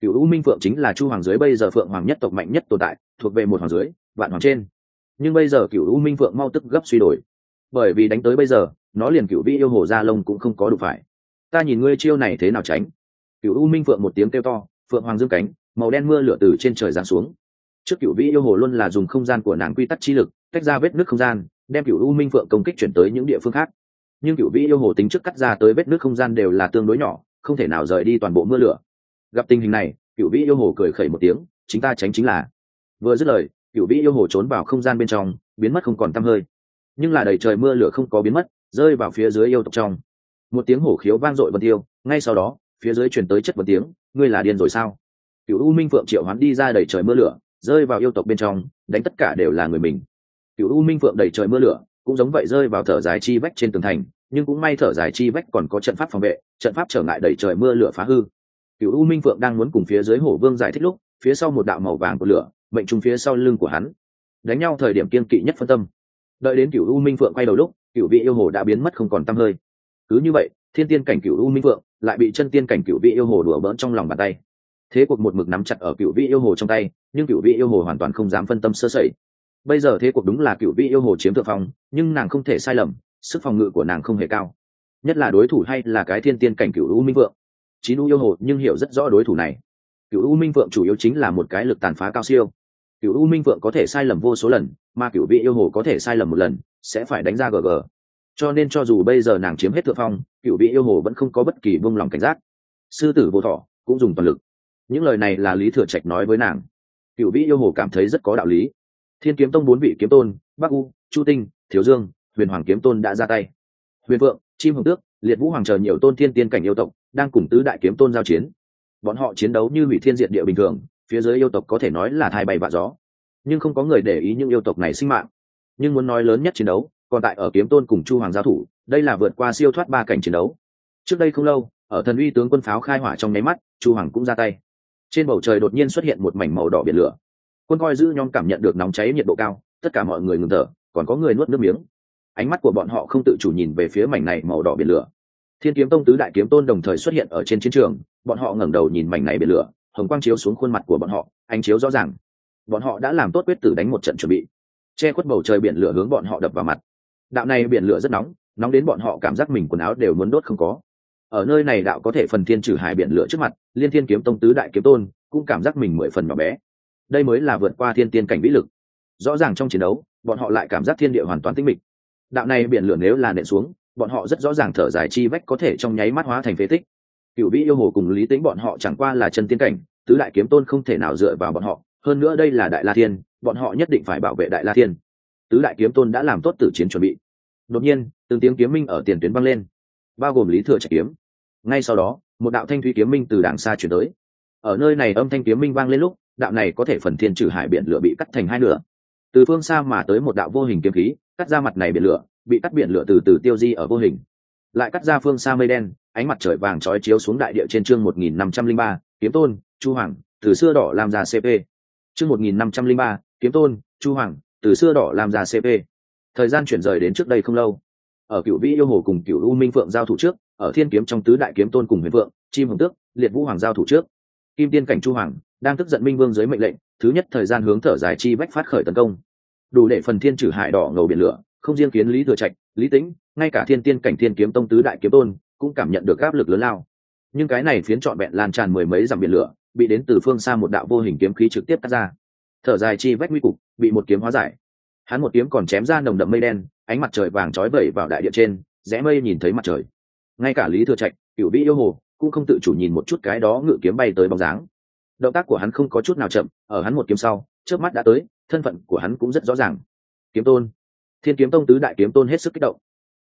A: Cựu u minh phượng chính là chu hoàng dưới bây giờ phượng hoàng nhất tộc mạnh nhất tồn tại, thuộc về một hoàng dưới, vạn hoàng trên. Nhưng bây giờ cựu u minh phượng mau tức gấp suy đổi. Bởi vì đánh tới bây giờ, nó liền cựu vị yêu hồ ra lông cũng không có đủ phải. Ta nhìn ngươi chiêu này thế nào tránh? Cựu u minh phượng một tiếng kêu to, phượng hoàng dương cánh, màu đen mưa lửa từ trên trời giáng xuống trước cựu vĩ yêu hồ luôn là dùng không gian của nàng quy tắc chi lực, tách ra vết nước không gian, đem cựu u minh phượng công kích chuyển tới những địa phương khác. Nhưng cựu vĩ yêu hồ tính trước cắt ra tới vết nước không gian đều là tương đối nhỏ, không thể nào rời đi toàn bộ mưa lửa. Gặp tình hình này cựu vĩ yêu hồ cười khẩy một tiếng, chính ta tránh chính là. Vừa dứt lời cựu vĩ yêu hồ trốn vào không gian bên trong, biến mất không còn tăm hơi. Nhưng là đầy trời mưa lửa không có biến mất, rơi vào phía dưới yêu tộc trong. Một tiếng hổ khiếu vang dội vân tiêu, ngay sau đó, phía dưới chuyển tới chất một tiếng, ngươi là điên rồi sao? Cựu u minh phượng triệu hoán đi ra đầy trời mưa lửa rơi vào yêu tộc bên trong, đánh tất cả đều là người mình. Cựu u minh phượng đầy trời mưa lửa, cũng giống vậy rơi vào thở dài chi vách trên tường thành, nhưng cũng may thở dài chi vách còn có trận pháp phòng vệ, trận pháp trở ngại đầy trời mưa lửa phá hư. Cựu u minh phượng đang muốn cùng phía dưới hổ vương giải thích lúc, phía sau một đạo màu vàng của lửa, mệnh trùng phía sau lưng của hắn. Đánh nhau thời điểm kiên kỵ nhất phân tâm. Đợi đến cựu u minh phượng quay đầu lúc, cựu vị yêu hồ đã biến mất không còn t hơi. Cứ như vậy, thiên tiên cảnh cựu u minh phượng lại bị chân tiên cảnh cựu vị yêu hồ đùa bỡn trong lòng bàn tay thế cuộc một mực nắm chặt ở cựu vị yêu hồ trong tay, nhưng cựu vị yêu hồ hoàn toàn không dám phân tâm sơ sẩy. Bây giờ thế cuộc đúng là cựu vị yêu hồ chiếm thượng phong, nhưng nàng không thể sai lầm, sức phòng ngự của nàng không hề cao. Nhất là đối thủ hay là cái thiên tiên cảnh cựu u minh vượng. Chín u yêu hồ nhưng hiểu rất rõ đối thủ này. Cựu u minh vượng chủ yếu chính là một cái lực tàn phá cao siêu. Cựu u minh vượng có thể sai lầm vô số lần, mà cựu vị yêu hồ có thể sai lầm một lần, sẽ phải đánh ra gg cho nên cho dù bây giờ nàng chiếm hết thượng phong, cựu vị yêu hồ vẫn không có bất kỳ buông lòng cảnh giác. Sư tử vô thọ cũng dùng toàn lực những lời này là lý thừa trạch nói với nàng. Cựu vĩ yêu hồ cảm thấy rất có đạo lý. Thiên kiếm tông bốn vị kiếm tôn, bắc u, chu tinh, thiếu dương, huyền hoàng kiếm tôn đã ra tay. Huyền vượng, chim hồng tước, liệt vũ hoàng chờ nhiều tôn thiên tiên cảnh yêu tộc, đang cùng tứ đại kiếm tôn giao chiến. Bọn họ chiến đấu như hủy thiên diệt địa bình thường, phía dưới yêu tộc có thể nói là thai bay vạ gió. Nhưng không có người để ý những yêu tộc này sinh mạng. Nhưng muốn nói lớn nhất chiến đấu, còn tại ở kiếm tôn cùng chu hoàng giao thủ, đây là vượt qua siêu thoát ba cảnh chiến đấu. Trước đây không lâu, ở thần uy tướng quân pháo khai hỏa trong nháy mắt, chu hoàng cũng ra tay trên bầu trời đột nhiên xuất hiện một mảnh màu đỏ biển lửa. Quân coi giữ nhóm cảm nhận được nóng cháy nhiệt độ cao, tất cả mọi người ngừng thở, còn có người nuốt nước miếng. Ánh mắt của bọn họ không tự chủ nhìn về phía mảnh này màu đỏ biển lửa. Thiên kiếm tông tứ đại kiếm tôn đồng thời xuất hiện ở trên chiến trường, bọn họ ngẩng đầu nhìn mảnh này biển lửa, hồng quang chiếu xuống khuôn mặt của bọn họ, ánh chiếu rõ ràng. Bọn họ đã làm tốt quyết tử đánh một trận chuẩn bị. Che khuất bầu trời biển lửa hướng bọn họ đập vào mặt. Đạo này biển lửa rất nóng nóng đến bọn họ cảm giác mình quần áo đều muốn đốt không có ở nơi này đạo có thể phần thiên trừ hải biển lửa trước mặt, liên thiên kiếm tông tứ đại kiếm tôn cũng cảm giác mình mười phần nhỏ bé. Đây mới là vượt qua thiên tiên cảnh vĩ lực. Rõ ràng trong chiến đấu, bọn họ lại cảm giác thiên địa hoàn toàn tinh mịch. Đạo này biển lửa nếu là nện xuống, bọn họ rất rõ ràng thở dài chi vách có thể trong nháy mắt hóa thành phế tích. Cựu vĩ yêu hồ cùng lý tính bọn họ chẳng qua là chân tiên cảnh, tứ đại kiếm tôn không thể nào dựa vào bọn họ. Hơn nữa đây là đại la thiên, bọn họ nhất định phải bảo vệ đại la thiên. Tứ đại kiếm tôn đã làm tốt tử chiến chuẩn bị. Đột nhiên, từng tiếng kiếm minh ở tiền tuyến vang lên. Bao gồm lý thừa trạch kiếm ngay sau đó, một đạo thanh thúy kiếm minh từ đàng xa chuyển tới. Ở nơi này âm thanh kiếm minh vang lên lúc, đạo này có thể phần thiên trừ hải biển lửa bị cắt thành hai nửa. Từ phương xa mà tới một đạo vô hình kiếm khí, cắt ra mặt này biển lửa, bị cắt biển lửa từ từ tiêu di ở vô hình. Lại cắt ra phương xa mây đen, ánh mặt trời vàng trói chiếu xuống đại địa trên chương một nghìn năm trăm linh ba, kiếm tôn, chu hoàng, từ xưa đỏ làm ra cp chương một nghìn năm trăm linh ba, kiếm tôn, chu hoàng, từ xưa đỏ làm ra cp thời gian chuyển rời đến trước đây không lâu. Ở cựu vĩ yêu hồ cùng cựu u minh phượng giao thủ trước ở thiên kiếm trong tứ đại kiếm tôn cùng huyền vượng, chim hồng tước liệt vũ hoàng giao thủ trước. Kim tiên cảnh chu hoàng đang tức giận minh vương dưới mệnh lệnh thứ nhất thời gian hướng thở dài chi bách phát khởi tấn công. Đủ để phần thiên trừ hải đỏ ngầu biển lửa không riêng kiến lý thừa trạch lý tĩnh ngay cả thiên tiên cảnh thiên kiếm tông tứ đại kiếm tôn cũng cảm nhận được áp lực lớn lao. Nhưng cái này phiến trọn vẹn lan tràn mười mấy dặm biển lửa bị đến từ phương xa một đạo vô hình kiếm khí trực tiếp cắt ra. Thở dài chi vách nguy cục bị một kiếm hóa giải. Hắn một kiếm còn chém ra nồng đậm mây đen ánh mặt trời vàng trói vẩy vào đại địa trên rẽ mây nhìn thấy mặt trời ngay cả lý thừa trạch cựu vĩ yêu hồ, cũng không tự chủ nhìn một chút cái đó ngự kiếm bay tới bóng dáng. Động tác của hắn không có chút nào chậm, ở hắn một kiếm sau trước mắt đã tới, thân phận của hắn cũng rất rõ ràng. Kiếm tôn. Thiên kiếm tông tứ đại kiếm tôn hết sức kích động.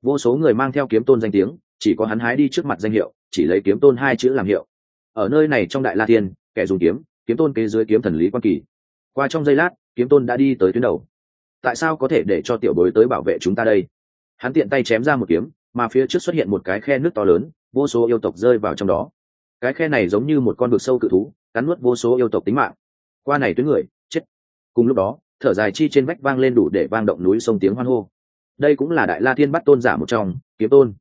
A: Vô số người mang theo kiếm tôn danh tiếng, chỉ có hắn hái đi trước mặt danh hiệu, chỉ lấy kiếm tôn hai chữ làm hiệu. Ở nơi này trong đại la thiên, kẻ dùng kiếm kiếm tôn kế dưới kiếm thần lý quan kỳ. Qua trong giây lát, kiếm tôn đã đi tới tuyến đầu. Tại sao có thể để cho tiểu bối tới bảo vệ chúng ta đây? Hắn tiện tay chém ra một kiếm mà phía trước xuất hiện một cái khe nước to lớn, vô số yêu tộc rơi vào trong đó. Cái khe này giống như một con vực sâu cự thú, cắn nuốt vô số yêu tộc tính mạng. Qua này tuyến người, chết. Cùng lúc đó, thở dài chi trên vách vang lên đủ để vang động núi sông tiếng hoan hô. Đây cũng là đại la thiên bắt tôn giả một trong, kiếm tôn.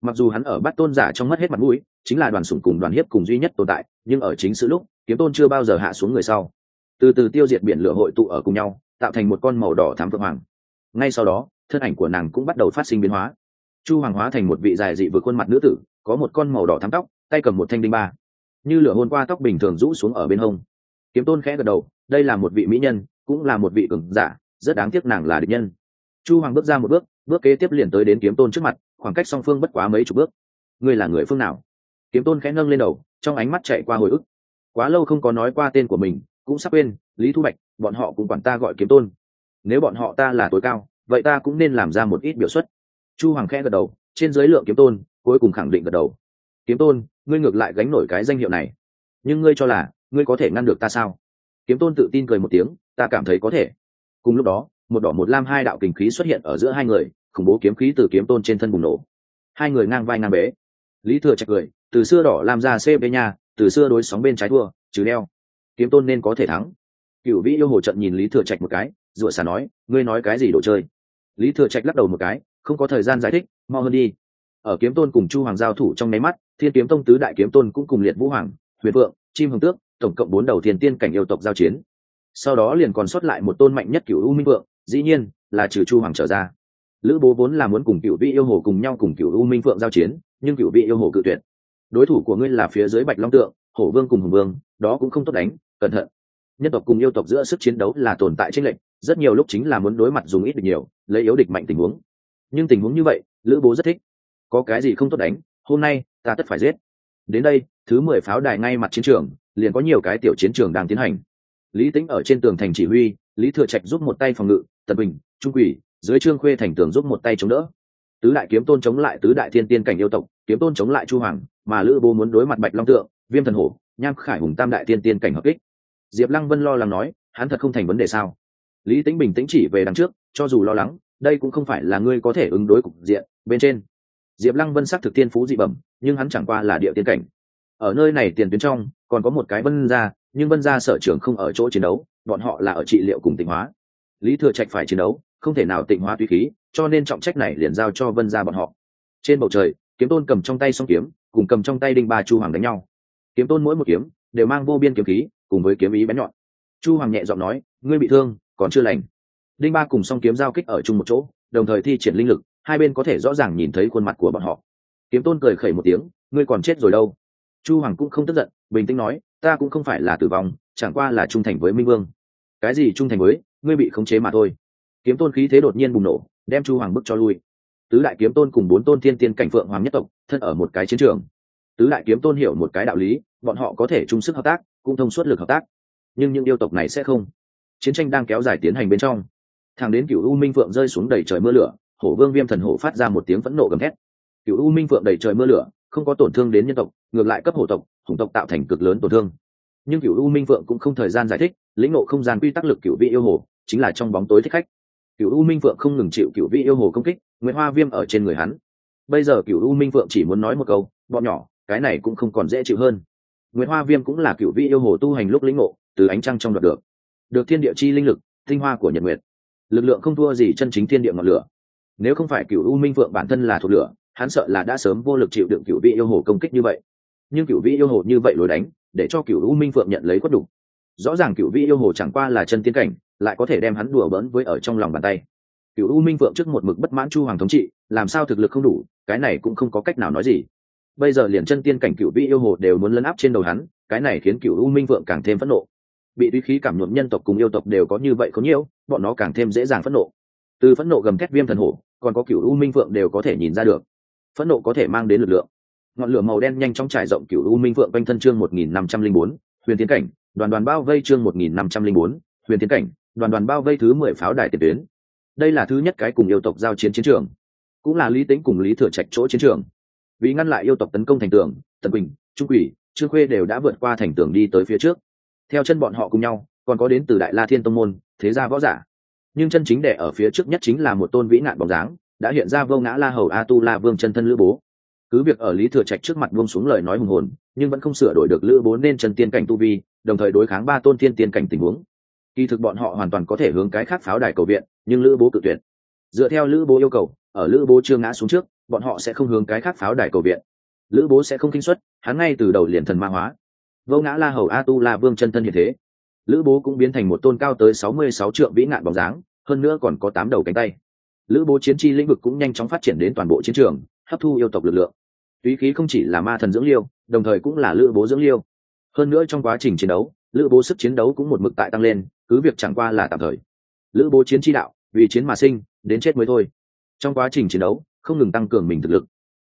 A: Mặc dù hắn ở bắt tôn giả trong mất hết mặt mũi, chính là đoàn sủng cùng đoàn hiếp cùng duy nhất tồn tại, nhưng ở chính sự lúc, kiếm tôn chưa bao giờ hạ xuống người sau. Từ từ tiêu diệt biển lửa hội tụ ở cùng nhau, tạo thành một con màu đỏ thám vương hoàng. Ngay sau đó, thân ảnh của nàng cũng bắt đầu phát sinh biến hóa chu hoàng hóa thành một vị dài dị vượt khuôn mặt nữ tử, có một con màu đỏ thắm tóc, tay cầm một thanh đinh ba. Như lửa hôn qua tóc bình thường rũ xuống ở bên hông. Kiếm tôn khẽ gật đầu, đây là một vị mỹ nhân, cũng là một vị cường giả, rất đáng tiếc nàng là địch nhân. Chu hoàng bước ra một bước bước kế tiếp liền tới đến kiếm tôn trước mặt, khoảng cách song phương bất quá mấy chục bước. Ngươi là người phương nào? Kiếm tôn khẽ nâng lên đầu, trong ánh mắt chạy qua hồi ức. Quá lâu không có nói qua tên của mình, cũng sắp quên, lý thu bạch, bọn họ cũng quản ta gọi kiếm tôn. Nếu bọn họ ta là tối cao, vậy ta cũng nên làm ra một ít biểu xuất chu hoàng khẽ gật đầu, trên giới lượng kiếm tôn, cuối cùng khẳng định gật đầu. Kiếm tôn, ngươi ngược lại gánh nổi cái danh hiệu này. Nhưng ngươi cho là, ngươi có thể ngăn được ta sao? Kiếm tôn tự tin cười một tiếng, ta cảm thấy có thể. Cùng lúc đó, một đỏ một lam hai đạo kình khí xuất hiện ở giữa hai người, khủng bố kiếm khí từ kiếm tôn trên thân bùng nổ. Hai người ngang vai ngang bế. Lý thừa chạch cười, từ xưa đỏ làm ra cp nha, từ xưa đối sóng bên trái thua, trừ đeo. Kiếm tôn nên có thể thắng. Cựu vĩ yêu hồ trận nhìn lý thừa trạch một cái, rủa xà nói, ngươi nói cái gì đồ chơi? Lý thừa trạch lắc đầu một cái không có thời gian giải thích, mau hơn đi. Ở kiếm tôn cùng chu hoàng giao thủ trong nháy mắt, thiên kiếm tông tứ đại kiếm tôn cũng cùng liệt vũ hoàng, huyền vượng chim hồng tước, tổng cộng bốn đầu thiên tiên cảnh yêu tộc giao chiến. Sau đó liền còn sót lại một tôn mạnh nhất cựu u minh vượng dĩ nhiên là trừ chu hoàng trở ra. Lữ bố vốn là muốn cùng cựu vị yêu hồ cùng nhau cùng cựu u minh phượng giao chiến, nhưng cựu vị yêu hồ cự tuyệt. Đối thủ của ngươi là phía dưới bạch long tượng, hổ vương cùng hùng vương, đó cũng không tốt đánh, cẩn thận. Nhân tộc cùng yêu tộc giữa sức chiến đấu là tồn tại tranh lệch, rất nhiều lúc chính là muốn đối mặt dùng ít được nhiều, lấy yếu địch mạnh tình huống nhưng tình huống như vậy, lữ bố rất thích. Có cái gì không tốt đánh, hôm nay ta tất phải giết. Đến đây, thứ mười pháo đài ngay mặt chiến trường, liền có nhiều cái tiểu chiến trường đang tiến hành. Lý tính ở trên tường thành chỉ huy, lý thừa trạch giúp một tay phòng ngự, tần bình trung quỷ dưới trương khuê thành tường giúp một tay chống đỡ. Tứ đại kiếm tôn chống lại tứ đại thiên tiên cảnh yêu tộc, kiếm tôn chống lại chu hoàng, mà lữ bố muốn đối mặt bạch long tượng, viêm thần hổ, nham khải hùng tam đại tiên tiên cảnh hợp kích. Diệp lăng vân lo lắng nói, hắn thật không thành vấn đề sao? Lý tính bình tĩnh chỉ về đằng trước, cho dù lo lắng đây cũng không phải là ngươi có thể ứng đối cục diện, bên trên. Diệp lăng vân sắc thực tiên phú dị bẩm, nhưng hắn chẳng qua là địa tiên cảnh. Ở nơi này tiền tuyến trong, còn có một cái vân gia, nhưng vân gia sở trường không ở chỗ chiến đấu, bọn họ là ở trị liệu cùng tịnh hóa. Lý thừa trạch phải chiến đấu, không thể nào tịnh hóa tùy khí, cho nên trọng trách này liền giao cho vân gia bọn họ. Trên bầu trời, kiếm tôn cầm trong tay song kiếm, cùng cầm trong tay đinh ba chu hoàng đánh nhau. Kiếm tôn mỗi một kiếm, đều mang vô biên kiếm khí, cùng với kiếm ý bén nhọn. Chu hoàng nhẹ giọng nói, ngươi bị thương, còn chưa lành đinh ba cùng song kiếm giao kích ở chung một chỗ, đồng thời thi triển linh lực, hai bên có thể rõ ràng nhìn thấy khuôn mặt của bọn họ. Kiếm tôn cười khẩy một tiếng, ngươi còn chết rồi đâu? Chu hoàng cũng không tức giận, bình tĩnh nói, ta cũng không phải là tử vong, chẳng qua là trung thành với minh vương. Cái gì trung thành với? Ngươi bị khống chế mà thôi. Kiếm tôn khí thế đột nhiên bùng nổ, đem chu hoàng bức cho lui. Tứ đại kiếm tôn cùng bốn tôn thiên tiên cảnh phượng hoàng nhất tộc, thân ở một cái chiến trường. Tứ đại kiếm tôn hiểu một cái đạo lý, bọn họ có thể chung sức hợp tác, cũng thông suốt lực hợp tác. Nhưng những yêu tộc này sẽ không. Chiến tranh đang kéo dài tiến hành bên trong thằng đến cựu u minh phượng rơi xuống đầy trời mưa lửa, hổ vương viêm thần hổ phát ra một tiếng phẫn nộ gầm thét. Cựu u minh phượng đầy trời mưa lửa, không có tổn thương đến nhân tộc, ngược lại cấp hổ tộc, hùng tộc tạo thành cực lớn tổn thương. Nhưng cựu u minh phượng cũng không thời gian giải thích, lĩnh ngộ không gian quy tắc lực cựu vị yêu hồ, chính là trong bóng tối thích khách. Cựu u minh phượng không ngừng chịu cựu vị yêu hồ công kích nguyễn hoa viêm ở trên người hắn. Bây giờ cựu u minh phượng chỉ muốn nói một câu, bọn nhỏ, cái này cũng không còn dễ chịu hơn. Nguyễn hoa viêm cũng là cựu vị yêu hồ tu hành lúc lĩnh ngộ, từ ánh trăng trong đoạt được. Được thiên địa chi linh lực, tinh hoa của nhật nguyệt lực lượng không thua gì chân chính thiên địa ngọn lửa. Nếu không phải cựu u minh phượng bản thân là thuộc lửa, hắn sợ là đã sớm vô lực chịu đựng cựu vị yêu hồ công kích như vậy. Nhưng cựu vị yêu hồ như vậy lối đánh, để cho cựu u minh phượng nhận lấy quất đủ rõ ràng cựu vị yêu hồ chẳng qua là chân tiến cảnh, lại có thể đem hắn đùa bỡn với ở trong lòng bàn tay. Cựu u minh phượng trước một mực bất mãn chu hoàng thống trị, làm sao thực lực không đủ, cái này cũng không có cách nào nói gì. Bây giờ liền chân tiên cảnh cựu vị yêu hồ đều muốn lấn áp trên đầu hắn, cái này khiến cựu u minh phượng càng thêm phẫn nộ bị tùy khí cảm nhuộm nhân tộc cùng yêu tộc đều có như vậy có nhiễu bọn nó càng thêm dễ dàng phẫn nộ. Từ phẫn nộ gầm thét viêm thần hổ, còn có cựu u minh phượng đều có thể nhìn ra được. Phẫn nộ có thể mang đến lực lượng. Ngọn lửa màu đen nhanh chóng trải rộng cựu u minh phượng quanh thân chương một nghìn năm trăm linh bốn, huyền tiến cảnh, đoàn đoàn bao vây chương một nghìn năm trăm linh bốn, huyền tiến cảnh, đoàn đoàn bao vây thứ mười pháo đài tiền tuyến. Đây là thứ nhất cái cùng yêu tộc giao chiến chiến trường, cũng là lý tính cùng lý thừa trạch chỗ chiến trường. Vì ngăn lại yêu tộc tấn công thành tường, tần quỳnh trung quỷ, trương khuê đều đã vượt qua thành tường đi tới phía trước theo chân bọn họ cùng nhau, còn có đến từ đại la thiên tông môn, thế gia võ giả. Nhưng chân chính đẻ ở phía trước nhất chính là một tôn vĩ nạn bóng dáng, đã hiện ra vô ngã la hầu a tu la vương chân thân lữ bố. Cứ việc ở lý thừa trạch trước mặt buông xuống lời nói hùng hồn, nhưng vẫn không sửa đổi được lữ bố nên chân tiên cảnh tu vi, đồng thời đối kháng ba tôn thiên tiên cảnh tình huống. Kỳ thực bọn họ hoàn toàn có thể hướng cái khác pháo đài cầu viện, nhưng lữ bố cự tuyệt. Dựa theo lữ bố yêu cầu, ở lữ bố chưa ngã xuống trước, bọn họ sẽ không hướng cái khác pháo đài cầu viện. Lữ bố sẽ không kinh xuất hắn ngay từ đầu liền thần ma hóa vô ngã la hầu a tu la vương chân thân hiện thế. Lữ bố cũng biến thành một tôn cao tới sáu mươi sáu triệu vĩ nạn bóng dáng, hơn nữa còn có tám đầu cánh tay. Lữ bố chiến chi lĩnh vực cũng nhanh chóng phát triển đến toàn bộ chiến trường, hấp thu yêu tộc lực lượng. Túy khí không chỉ là ma thần dưỡng liêu, đồng thời cũng là lữ bố dưỡng liêu. Hơn nữa trong quá trình chiến đấu, lữ bố sức chiến đấu cũng một mực tại tăng lên, cứ việc chẳng qua là tạm thời. Lữ bố chiến chi đạo, vì chiến mà sinh, đến chết mới thôi. Trong quá trình chiến đấu, không ngừng tăng cường mình thực lực.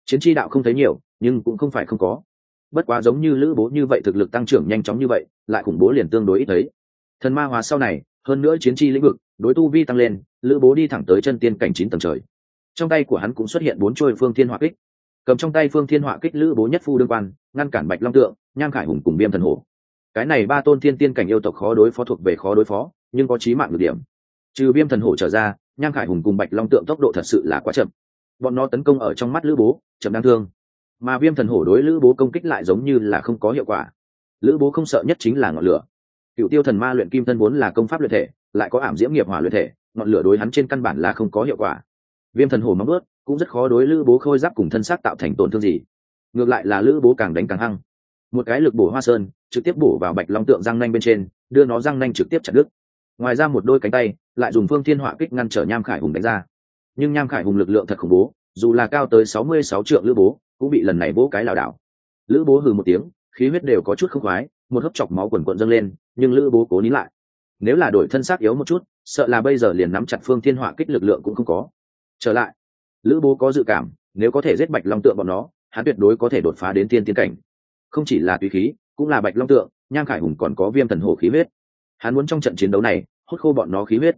A: Chiến chi đạo không thấy nhiều, nhưng cũng không phải không có bất quá giống như lữ bố như vậy thực lực tăng trưởng nhanh chóng như vậy, lại khủng bố liền tương đối ít thấy. Thần ma hóa sau này, hơn nữa chiến tri lĩnh vực, đối tu vi tăng lên, lữ bố đi thẳng tới chân tiên cảnh chín tầng trời. Trong tay của hắn cũng xuất hiện bốn trôi phương thiên hỏa kích. Cầm trong tay phương thiên hỏa kích lữ bố nhất phu đương quan, ngăn cản bạch long tượng, nham khải hùng cùng viêm thần hổ. Cái này ba tôn thiên tiên cảnh yêu tộc khó đối phó thuộc về khó đối phó, nhưng có trí mạng được điểm. Trừ viêm thần hổ trở ra, nham khải hùng cùng bạch long tượng tốc độ thật sự là quá chậm. Bọn nó tấn công ở trong mắt lữ bố, chậm đáng thương mà viêm thần hổ đối lữ bố công kích lại giống như là không có hiệu quả. Lữ bố không sợ nhất chính là ngọn lửa. Cựu tiêu thần ma luyện kim thân vốn là công pháp luyện thể, lại có ảm diễm nghiệp hỏa luyện thể, ngọn lửa đối hắn trên căn bản là không có hiệu quả. Viêm thần hổ móng ướt cũng rất khó đối lữ bố khôi giáp cùng thân xác tạo thành tổn thương gì. Ngược lại là lữ bố càng đánh càng hăng. Một cái lực bổ hoa sơn, trực tiếp bổ vào bạch long tượng răng nanh bên trên, đưa nó răng nanh trực tiếp chặt đứt. Ngoài ra một đôi cánh tay, lại dùng phương thiên họa kích ngăn trở nham khải hùng đánh ra. Nhưng nham khải hùng lực lượng thật khủng bố, dù là cao tới sáu mươi sáu triệu lữ bố cũng bị lần này bố cái lảo đảo. Lữ bố hừ một tiếng, khí huyết đều có chút không khoái, một hớp chọc máu quần quận dâng lên, nhưng lữ bố cố nín lại. Nếu là đổi thân xác yếu một chút, sợ là bây giờ liền nắm chặt phương thiên họa kích lực lượng cũng không có. Trở lại, lữ bố có dự cảm, nếu có thể giết bạch long tượng bọn nó, hắn tuyệt đối có thể đột phá đến tiên tiên cảnh. Không chỉ là tùy khí, cũng là bạch long tượng, nham khải hùng còn có viêm thần hổ khí huyết. Hắn muốn trong trận chiến đấu này, hút khô bọn nó khí huyết.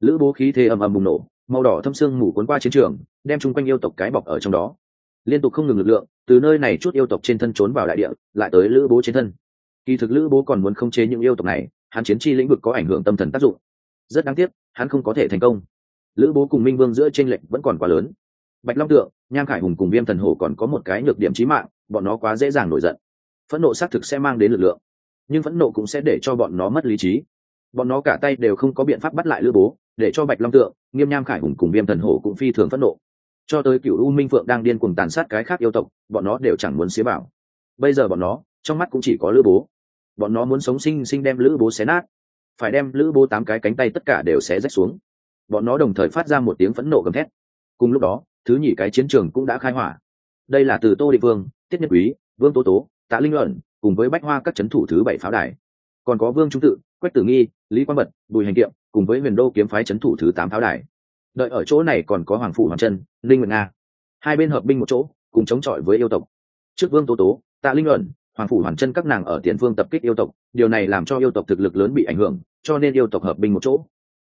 A: Lữ bố khí thế ầm ầm bùng nổ, màu đỏ thâm xương mù cuốn qua chiến trường, đem chung quanh yêu tộc cái bọc ở trong đó liên tục không ngừng lực lượng, từ nơi này chút yêu tộc trên thân trốn vào đại địa, lại tới lữ bố trên thân. Kỳ thực lữ bố còn muốn khống chế những yêu tộc này, hắn chiến chi lĩnh vực có ảnh hưởng tâm thần tác dụng. Rất đáng tiếc, hắn không có thể thành công. Lữ bố cùng minh vương giữa tranh lệch vẫn còn quá lớn. Bạch long tượng, nham khải hùng cùng viêm thần hổ còn có một cái nhược điểm trí mạng, bọn nó quá dễ dàng nổi giận. Phẫn nộ xác thực sẽ mang đến lực lượng, nhưng phẫn nộ cũng sẽ để cho bọn nó mất lý trí. Bọn nó cả tay đều không có biện pháp bắt lại lữ bố, để cho bạch long tượng, nghiêm nham khải hùng cùng viêm thần hổ cũng phi thường phẫn nộ cho tới cựu u minh phượng đang điên cùng tàn sát cái khác yêu tộc, bọn nó đều chẳng muốn xế bảo bây giờ bọn nó, trong mắt cũng chỉ có lữ bố. Bọn nó muốn sống sinh sinh đem lữ bố xé nát. Phải đem lữ bố tám cái cánh tay tất cả đều xé rách xuống. Bọn nó đồng thời phát ra một tiếng phẫn nộ gầm thét. Cùng lúc đó, thứ nhì cái chiến trường cũng đã khai hỏa. Đây là từ tô định vương, tiết nhật quý, vương tố tố, tạ linh luận, cùng với bách hoa các c h ấ n thủ thứ bảy pháo đài. Còn có vương trung tự, quách tử nghi, lý quang bật, bùi hành kiệm, cùng với huyền đô kiếm phái c h ấ n thủ thứ tám pháo đài đợi ở chỗ này còn có hoàng phủ hoàng chân linh nguyệt nga. Hai bên hợp binh một chỗ, cùng chống chọi với yêu tộc. Trước vương tố tố, tạ linh luận hoàng phủ hoàng chân các nàng ở tiền phương tập kích yêu tộc, điều này làm cho yêu tộc thực lực lớn bị ảnh hưởng, cho nên yêu tộc hợp binh một chỗ.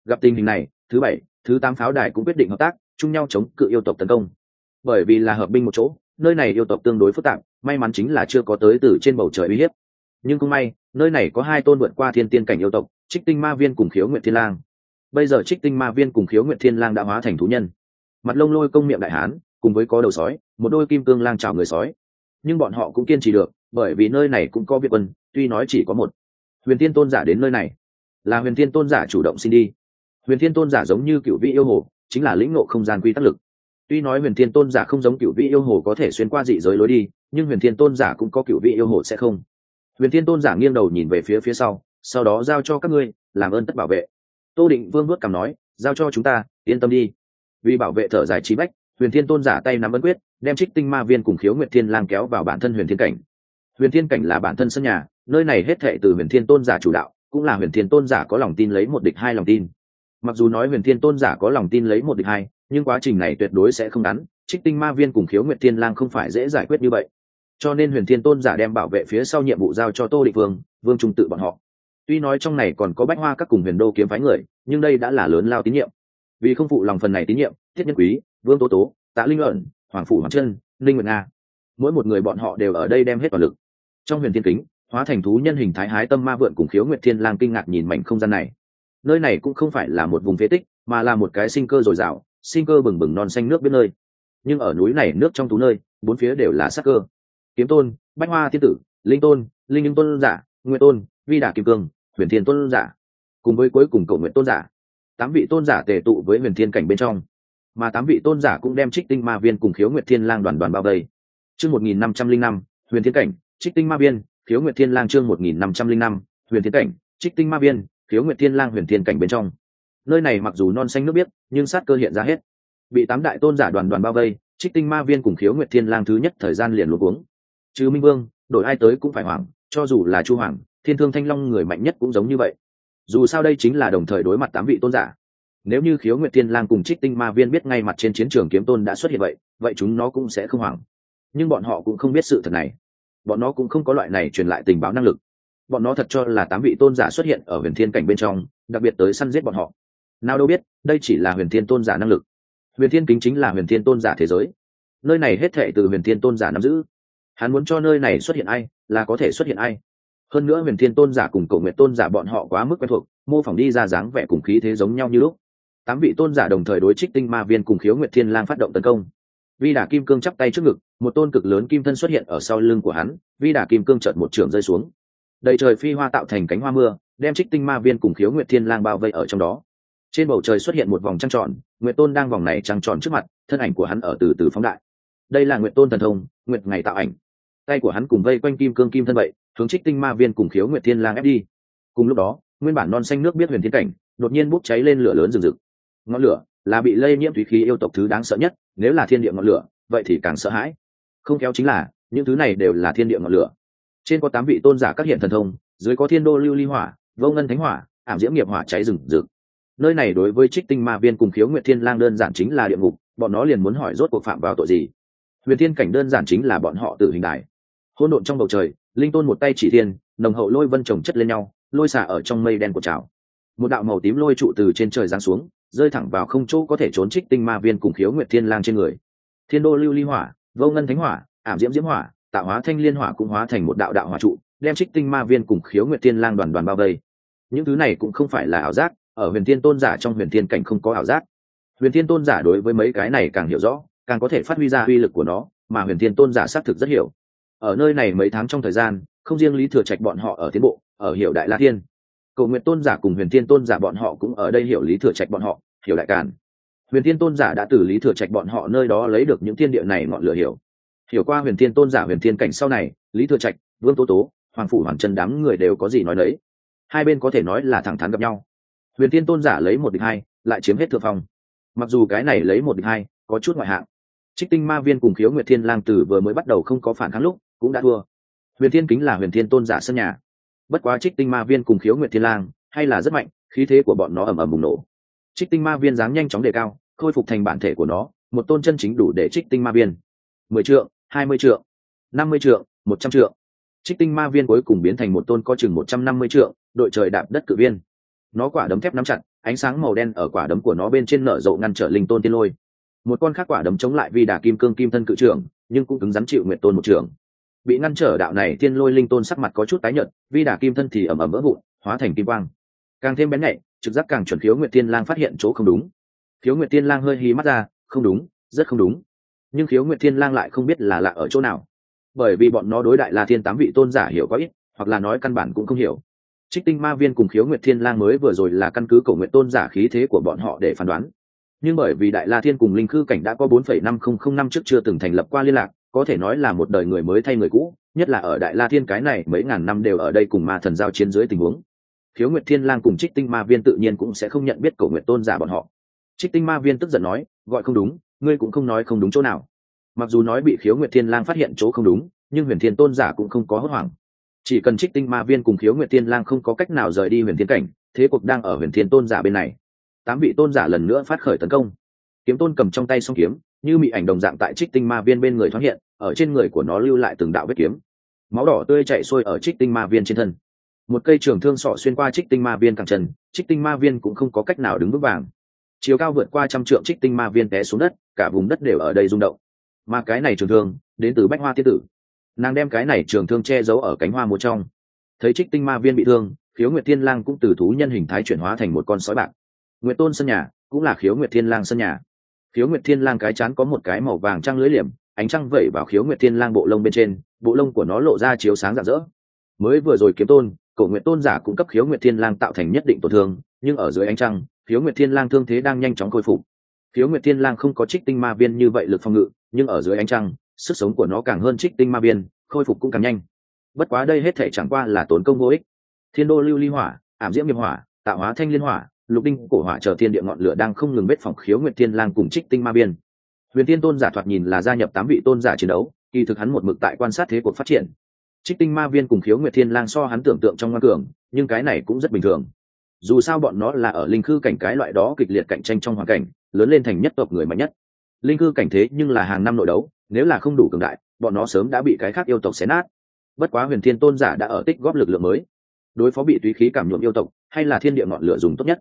A: Gặp tình hình này, thứ bảy, thứ tám pháo đài cũng quyết định hợp tác, chung nhau chống cự yêu tộc tấn công. Bởi vì là hợp binh một chỗ, nơi này yêu tộc tương đối phức tạp, may mắn chính là chưa có tới từ trên bầu trời uy hiếp. Nhưng không may, nơi này có hai tôn vượt qua thiên tiên cảnh yêu tộc, trích tinh ma viên cùng khiếu nguyện thiên lang bây giờ trích tinh ma viên cùng khiếu nguyện thiên lang đã hóa thành thú nhân. Mặt lông lôi công miệng đại hán, cùng với có đầu sói, một đôi kim cương lang chào người sói. Nhưng bọn họ cũng kiên trì được, bởi vì nơi này cũng có việt quân, tuy nói chỉ có một. Huyền thiên tôn giả đến nơi này. Là huyền thiên tôn giả chủ động xin đi. Huyền thiên tôn giả giống như cựu vị yêu hồ, chính là lĩnh ngộ không gian quy tắc lực. Tuy nói huyền thiên tôn giả không giống cựu vị yêu hồ có thể xuyên qua dị giới lối đi, nhưng huyền thiên tôn giả cũng có cựu vị yêu hồ sẽ không. Huyền thiên tôn giả nghiêng đầu nhìn về phía phía sau sau đó giao cho các ngươi, làm ơn tất bảo vệ tô định vương vuốt cằm nói, giao cho chúng ta, yên tâm đi. Vì bảo vệ thở dài trí bách, huyền thiên tôn giả tay nắm ấn quyết, đem trích tinh ma viên cùng khiếu nguyệt thiên lang kéo vào bản thân huyền thiên cảnh. Huyền thiên cảnh là bản thân sân nhà, nơi này hết thệ từ huyền thiên tôn giả chủ đạo, cũng là huyền thiên tôn giả có lòng tin lấy một địch hai lòng tin. Mặc dù nói huyền thiên tôn giả có lòng tin lấy một địch hai, nhưng quá trình này tuyệt đối sẽ không ngắn, trích tinh ma viên cùng khiếu nguyệt thiên lang không phải dễ giải quyết như vậy. Cho nên huyền thiên tôn giả đem bảo vệ phía sau nhiệm vụ giao cho tô định vương vương trung tự bọn họ tuy nói trong này còn có bách hoa các cùng huyền đô kiếm phái người nhưng đây đã là lớn lao tín nhiệm. Vì không phụ lòng phần này tín nhiệm thiết nhân quý vương tố tố tạ linh ẩn hoàng phủ hoàng Trân, linh nguyệt nga mỗi một người bọn họ đều ở đây đem hết toàn lực. Trong huyền thiên kính hóa thành thú nhân hình thái hái tâm ma vượn cùng khiếu nguyệt thiên lang kinh ngạc nhìn mảnh không gian này. Nơi này cũng không phải là một vùng phế tích mà là một cái sinh cơ dồi dào sinh cơ bừng bừng non xanh nước biết nơi. Nhưng ở núi này nước trong tú nơi bốn phía đều là sắc cơ. Kiếm tôn bách hoa thiên tử linh tôn linh nhưng tôn giả nguyên tôn vi đà kim cương huyền thiên tôn giả, cùng với cuối cùng cầu nguyện tôn giả. Tám vị tôn giả tề tụ với huyền thiên cảnh bên trong, mà tám vị tôn giả cũng đem trích tinh ma viên cùng khiếu nguyệt thiên lang đoàn đoàn bao vây. Chương một nghìn năm trăm linh năm, huyền thiên cảnh, trích tinh ma viên, khiếu nguyệt thiên lang chương một nghìn năm trăm linh năm, huyền thiên cảnh, trích tinh ma viên, khiếu nguyệt thiên lang huyền thiên cảnh bên trong. Nơi này mặc dù non xanh nước biếc, nhưng sát cơ hiện ra hết. Bị tám đại tôn giả đoàn đoàn bao vây, trích tinh ma viên cùng khiếu nguyệt thiên lang thứ nhất thời gian liền luống cuống. Chứ minh vương, đổi ai tới cũng phải hoảng, cho dù là chu hoàng thiên thương thanh long người mạnh nhất cũng giống như vậy. Dù sao đây chính là đồng thời đối mặt tám vị tôn giả. Nếu như khiếu nguyệt thiên lang cùng trích tinh ma viên biết ngay mặt trên chiến trường kiếm tôn đã xuất hiện vậy vậy chúng nó cũng sẽ không hoảng. Nhưng bọn họ cũng không biết sự thật này. Bọn nó cũng không có loại này truyền lại tình báo năng lực. Bọn nó thật cho là tám vị tôn giả xuất hiện ở huyền thiên cảnh bên trong, đặc biệt tới săn giết bọn họ. Nào đâu biết, đây chỉ là huyền thiên tôn giả năng lực. Huyền thiên kính chính là huyền thiên tôn giả thế giới. Nơi này hết thệ từ huyền thiên tôn giả nắm giữ. Hắn muốn cho nơi này xuất hiện ai, là có thể xuất hiện ai hơn nữa huyền thiên tôn giả cùng cầu nguyện tôn giả bọn họ quá mức quen thuộc, mô phỏng đi ra dáng vẻ cùng khí thế giống nhau như lúc. Tám vị tôn giả đồng thời đối trích tinh ma viên cùng khiếu nguyệt thiên lang phát động tấn công. Vi đà kim cương chắp tay trước ngực, một tôn cực lớn kim thân xuất hiện ở sau lưng của hắn, vi đà kim cương chợt một trường rơi xuống. Đầy trời phi hoa tạo thành cánh hoa mưa, đem trích tinh ma viên cùng khiếu nguyệt thiên lang bao vây ở trong đó. Trên bầu trời xuất hiện một vòng trăng tròn, nguyệt tôn đang vòng này trăng tròn trước mặt, thân ảnh của hắn ở từ từ phóng đại. Đây là nguyệt tôn thần thông, nguyệt ngày tạo ảnh. Tay của hắn cùng vây quanh kim cương kim thân vậy hướng trích tinh ma viên cùng khiếu nguyệt thiên lang ép đi. Cùng lúc đó, nguyên bản non xanh nước biết huyền thiên cảnh, đột nhiên bốc cháy lên lửa lớn rừng rực. Ngọn lửa là bị lây nhiễm thủy khí yêu tộc thứ đáng sợ nhất, nếu là thiên địa ngọn lửa, vậy thì càng sợ hãi. Không kéo chính là, những thứ này đều là thiên địa ngọn lửa. Trên có tám vị tôn giả các hiện thần thông, dưới có thiên đô lưu ly hỏa, vô ngân thánh hỏa, ảm diễm nghiệp hỏa cháy rừng rực. Nơi này đối với trích tinh ma viên cùng khiếu nguyệt thiên lang đơn giản chính là địa ngục, bọn nó liền muốn hỏi rốt cuộc phạm vào tội gì. Huyền thiên cảnh đơn giản chính là bọn họ tự hình đài hỗn độn trong bầu trời, linh tôn một tay chỉ thiên, nồng hậu lôi vân trồng chất lên nhau, lôi xả ở trong mây đen của trào. Một đạo màu tím lôi trụ từ trên trời giáng xuống, rơi thẳng vào không chỗ có thể trốn trích tinh ma viên cùng khiếu nguyệt thiên lang trên người. Thiên đô lưu ly hỏa, vô ngân thánh hỏa, ảm diễm diễm hỏa, tạo hóa thanh liên hỏa cũng hóa thành một đạo đạo hỏa trụ, đem trích tinh ma viên cùng khiếu nguyệt thiên lang đoàn đoàn bao vây. Những thứ này cũng không phải là ảo giác, ở huyền thiên tôn giả trong huyền thiên cảnh không có ảo giác. Huyền thiên tôn giả đối với mấy cái này càng hiểu rõ, càng có thể phát huy ra uy lực của nó, mà huyền thiên tôn giả xác thực rất hiểu ở nơi này mấy tháng trong thời gian, không riêng lý thừa trạch bọn họ ở tiến bộ, ở hiểu đại la thiên. Cầu nguyện tôn giả cùng huyền thiên tôn giả bọn họ cũng ở đây hiểu lý thừa trạch bọn họ, hiểu đại càn. Huyền thiên tôn giả đã từ lý thừa trạch bọn họ nơi đó lấy được những thiên địa này ngọn lửa hiểu. Hiểu qua huyền thiên tôn giả, huyền thiên cảnh sau này, lý thừa trạch, vương tố tố, hoàng phủ, hoàng trần đám người đều có gì nói đấy hai bên có thể nói là thẳng thắn gặp nhau. Huyền thiên tôn giả lấy một địch hai, lại chiếm hết thượng phong. Mặc dù cái này lấy một địch hai, có chút ngoại hạng. Trích tinh ma viên cùng khiếu nguyệt thiên lang từ vừa mới bắt đầu không có phản kháng lúc cũng đã thua. Huyền thiên kính là huyền thiên tôn giả sân nhà. Bất quá trích tinh ma viên cùng khiếu nguyệt thiên lang, hay là rất mạnh, khí thế của bọn nó ầm ầm bùng nổ. Trích tinh ma viên dám nhanh chóng đề cao, khôi phục thành bản thể của nó, một tôn chân chính đủ để trích tinh ma viên. Mười trượng, hai mươi trượng, năm mươi trượng, một trăm trượng. Trích tinh ma viên cuối cùng biến thành một tôn có chừng một trăm năm mươi trượng, đội trời đạp đất cự viên. Nó quả đấm thép nắm chặt, ánh sáng màu đen ở quả đấm của nó bên trên nở rộ ngăn trở linh tôn tiên lôi. Một con khác quả đấm chống lại vì đà kim cương kim thân cự trưởng, nhưng cũng cứng rắn chịu nguyện tôn một trưởng bị ngăn trở đạo này thiên lôi linh tôn sắc mặt có chút tái nhợt vi đà kim thân thì ẩm ẩm vỡ vụn hóa thành kim quang. Càng thêm bén nhạy trực giác càng chuẩn khiếu nguyệt tiên lang phát hiện chỗ không đúng. Khiếu nguyệt tiên lang hơi hí mắt ra không đúng rất không đúng. Nhưng khiếu nguyệt tiên lang lại không biết là lạ ở chỗ nào. Bởi vì bọn nó đối đại la thiên tám vị tôn giả hiểu có ít hoặc là nói căn bản cũng không hiểu. Trích tinh ma viên cùng khiếu nguyệt thiên lang mới vừa rồi là căn cứ cầu nguyện tôn giả khí thế của bọn họ để phán đoán. Nhưng bởi vì đại la thiên cùng linh khư cảnh đã có 4,5005 năm trước chưa từng thành lập qua liên lạc có thể nói là một đời người mới thay người cũ, nhất là ở đại la thiên cái này mấy ngàn năm đều ở đây cùng ma thần giao chiến dưới tình huống. Khiếu nguyệt thiên lang cùng trích tinh ma viên tự nhiên cũng sẽ không nhận biết cổ nguyệt tôn giả bọn họ. Trích tinh ma viên tức giận nói, gọi không đúng, ngươi cũng không nói không đúng chỗ nào. Mặc dù nói bị khiếu nguyệt thiên lang phát hiện chỗ không đúng, nhưng huyền thiên tôn giả cũng không có hốt hoảng. Chỉ cần trích tinh ma viên cùng khiếu nguyệt thiên lang không có cách nào rời đi huyền thiên cảnh, thế cuộc đang ở huyền thiên tôn giả bên này. Tám vị tôn giả lần nữa phát khởi tấn công. Kiếm tôn cầm trong tay song kiếm như bị ảnh đồng dạng tại trích tinh ma viên bên người thoát hiện, ở trên người của nó lưu lại từng đạo vết kiếm. Máu đỏ tươi chạy xuôi ở trích tinh ma viên trên thân. Một cây trường thương sọ xuyên qua trích tinh ma viên càng trần trích tinh ma viên cũng không có cách nào đứng vững vàng. Chiều cao vượt qua trăm trượng trích tinh ma viên té xuống đất, cả vùng đất đều ở đây rung động. Mà cái này trường thương, đến từ bách hoa thiên tử. Nàng đem cái này trường thương che giấu ở cánh hoa một trong. Thấy trích tinh ma viên bị thương, khiếu nguyệt thiên lang cũng từ thú nhân hình thái chuyển hóa thành một con sói bạc. Nguyệt tôn sân nhà cũng là khiếu nguyệt thiên lang sân nhà khiếu nguyệt thiên lang cái chán có một cái màu vàng trăng lưới liềm, ánh trăng vẩy vào khiếu nguyệt thiên lang bộ lông bên trên, bộ lông của nó lộ ra chiếu sáng rạng rỡ. Mới vừa rồi kiếm tôn, cổ nguyệt tôn giả cũng cấp khiếu nguyệt thiên lang tạo thành nhất định tổn thương, nhưng ở dưới ánh trăng, khiếu nguyệt thiên lang thương thế đang nhanh chóng khôi phục. Khiếu nguyệt thiên lang không có trích tinh ma viên như vậy lực phòng ngự, nhưng ở dưới ánh trăng, sức sống của nó càng hơn trích tinh ma viên, khôi phục cũng càng nhanh. Bất quá đây hết thể chẳng qua là tốn công vô ích. Thiên đô lưu ly hỏa, ảm diễm nghiệp hỏa, tạo hóa thanh liên hỏa lục đinh cổ hỏa chờ thiên địa ngọn lửa đang không ngừng vết phòng khiếu nguyệt thiên lang cùng trích tinh ma biên. Huyền thiên tôn giả thoạt nhìn là gia nhập tám vị tôn giả chiến đấu, kỳ thực hắn một mực tại quan sát thế cuộc phát triển. Trích tinh ma viên cùng khiếu nguyệt thiên lang so hắn tưởng tượng trong ngoan cường, nhưng cái này cũng rất bình thường. Dù sao bọn nó là ở linh khư cảnh cái loại đó kịch liệt cạnh tranh trong hoàn cảnh, lớn lên thành nhất tộc người mạnh nhất. Linh cư cảnh thế nhưng là hàng năm nội đấu, nếu là không đủ cường đại, bọn nó sớm đã bị cái khác yêu tộc xé nát. Bất quá huyền thiên tôn giả đã ở tích góp lực lượng mới. Đối phó bị túy khí cảm nhuộm yêu tộc, hay là thiên địa ngọn lửa dùng tốt nhất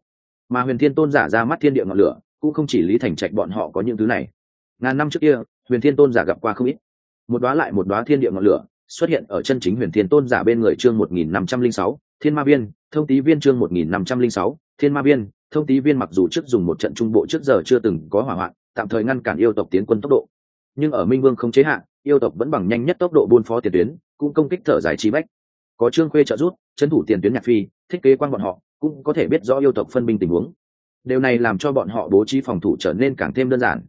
A: mà huyền thiên tôn giả ra mắt thiên địa ngọn lửa, cũng không chỉ lý thành trạch bọn họ có những thứ này. Ngàn năm trước kia, huyền thiên tôn giả gặp qua không ít. Một đoá lại một đoá thiên địa ngọn lửa xuất hiện ở chân chính huyền thiên tôn giả bên người chương một nghìn năm trăm linh sáu, thiên ma viên, thông tý viên chương một nghìn năm trăm linh sáu, thiên ma viên, thông tý viên mặc dù trước dùng một trận trung bộ trước giờ chưa từng có hỏa hoạn, tạm thời ngăn cản yêu tộc tiến quân tốc độ. Nhưng ở minh vương không chế hạn yêu tộc vẫn bằng nhanh nhất tốc độ buôn phó tiền tuyến, cũng công kích thở dài trí bách. Có trương khuê trợ giúp, trấn thủ tiền tuyến nhạc phi, thiết kế quan bọn họ cũng có thể biết rõ yêu tộc phân binh tình huống. Điều này làm cho bọn họ bố trí phòng thủ trở nên càng thêm đơn giản.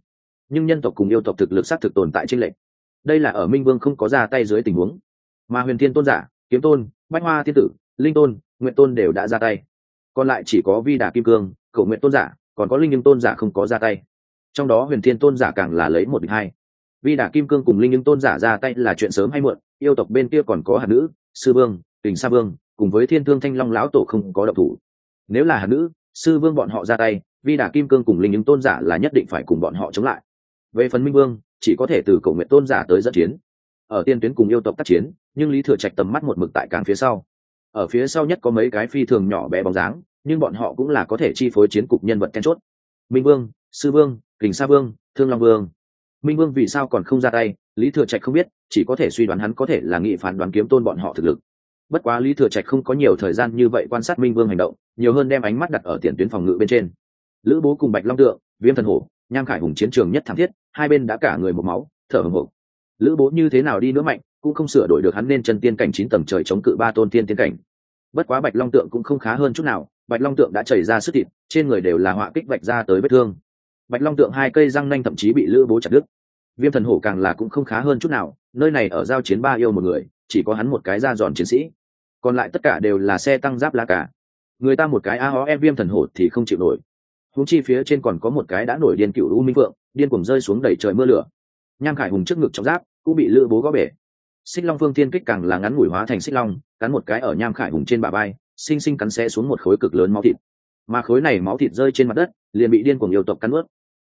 A: Nhưng nhân tộc cùng yêu tộc thực lực xác thực tồn tại trên lệnh đây là ở minh vương không có ra tay dưới tình huống. Mà huyền thiên tôn giả, kiếm tôn, bách hoa thiên tử, linh tôn nguyện tôn đều đã ra tay. Còn lại chỉ có vi đà kim cương cầu nguyện tôn giả, còn có linh nhưng tôn giả không có ra tay. Trong đó huyền thiên tôn giả càng là lấy một địch hai. Vi đà kim cương cùng linh nhưng tôn giả ra tay là chuyện sớm hay muộn, yêu tộc bên kia còn có hạt nữ, sư vương tình sa vương cùng với thiên thương thanh long lão tổ không có độc thủ. Nếu là hạt nữ, sư vương bọn họ ra tay, vi đà kim cương cùng linh ứng tôn giả là nhất định phải cùng bọn họ chống lại. Về phần minh vương, chỉ có thể từ cầu nguyện tôn giả tới dẫn chiến. Ở tiên tuyến cùng yêu tộc tác chiến, nhưng lý thừa trạch tầm mắt một mực tại càng phía sau. Ở phía sau nhất có mấy cái phi thường nhỏ bé bóng dáng, nhưng bọn họ cũng là có thể chi phối chiến cục nhân vật then chốt. Minh vương, sư vương, kình sa vương, thương long vương. Minh vương vì sao còn không ra tay, lý thừa trạch không biết, chỉ có thể suy đoán hắn có thể là nghị phán đoán kiếm tôn bọn họ thực lực bất quá lý thừa trạch không có nhiều thời gian như vậy quan sát minh vương hành động, nhiều hơn đem ánh mắt đặt ở tiền tuyến phòng ngự bên trên. Lữ bố cùng bạch long tượng, viêm thần hổ, nham khải hùng chiến trường nhất thảm thiết, hai bên đã cả người một máu, thở hồng hộc lữ bố như thế nào đi nữa mạnh, cũng không sửa đổi được hắn nên chân tiên cảnh chín tầng trời chống cự ba tôn tiên tiên cảnh. Bất quá bạch long tượng cũng không khá hơn chút nào, bạch long tượng đã chảy ra sức thịt, trên người đều là họa kích bạch ra tới vết thương. Bạch long tượng hai cây răng nanh thậm chí bị lữ bố chặt đứt. Viêm thần hổ càng là cũng không khá hơn chút nào, nơi này ở giao chiến ba yêu một người, chỉ có hắn một cái da giòn chiến sĩ còn lại tất cả đều là xe tăng giáp lá cả. Người ta một cái a ho em viêm thần hổ thì không chịu nổi. Húng chi phía trên còn có một cái đã nổi điên cựu u minh vượng điên cuồng rơi xuống đẩy trời mưa lửa. Nham khải hùng trước ngực trong giáp, cũng bị lữ bố gõ bể. Xích long phương thiên kích càng là ngắn ngủi hóa thành xích long, cắn một cái ở nham khải hùng trên bà bay xinh xinh cắn xé xuống một khối cực lớn máu thịt. Mà khối này máu thịt rơi trên mặt đất, liền bị điên cuồng yêu tộc cắn ướt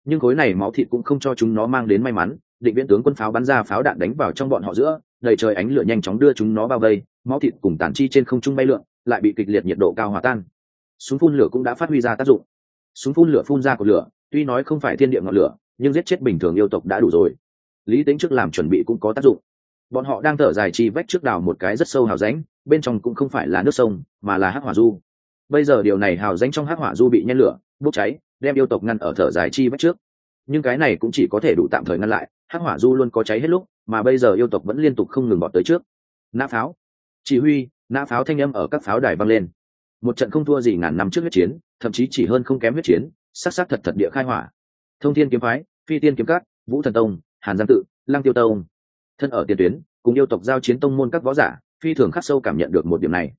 A: nhưng khối này máu thịt cũng không cho chúng nó mang đến may mắn, định viễn tướng quân pháo bắn ra pháo đạn đánh vào trong bọn họ giữa, đầy trời ánh lửa nhanh chóng đưa chúng nó bao vây máu thịt cùng tàn chi trên không trung bay lượn, lại bị kịch liệt nhiệt độ cao hòa tan. Súng phun lửa cũng đã phát huy ra tác dụng. Súng phun lửa phun ra của lửa, tuy nói không phải thiên địa ngọn lửa, nhưng giết chết bình thường yêu tộc đã đủ rồi. Lý tính trước làm chuẩn bị cũng có tác dụng. Bọn họ đang thở dài chi vách trước đào một cái rất sâu hào ránh bên trong cũng không phải là nước sông, mà là hắc hỏa du. Bây giờ điều này hào ránh trong hắc hỏa du bị nhen lửa, bốc cháy, đem yêu tộc ngăn ở thở dài chi vách trước. Nhưng cái này cũng chỉ có thể đủ tạm thời ngăn lại, hắc hỏa du luôn có cháy hết lúc, mà bây giờ yêu tộc vẫn liên tục không ngừng bọt tới trước. Nã pháo chỉ huy, nã pháo thanh âm ở các pháo đài vang lên. Một trận không thua gì ngàn năm trước huyết chiến, thậm chí chỉ hơn không kém huyết chiến, sắc sắc thật thật địa khai hỏa. Thông thiên kiếm phái, phi tiên kiếm cát vũ thần tông, hàn giang tự, lăng tiêu tông. Thân ở tiền tuyến, cùng yêu tộc giao chiến tông môn các võ giả, phi thường khắc sâu cảm nhận được một điểm này.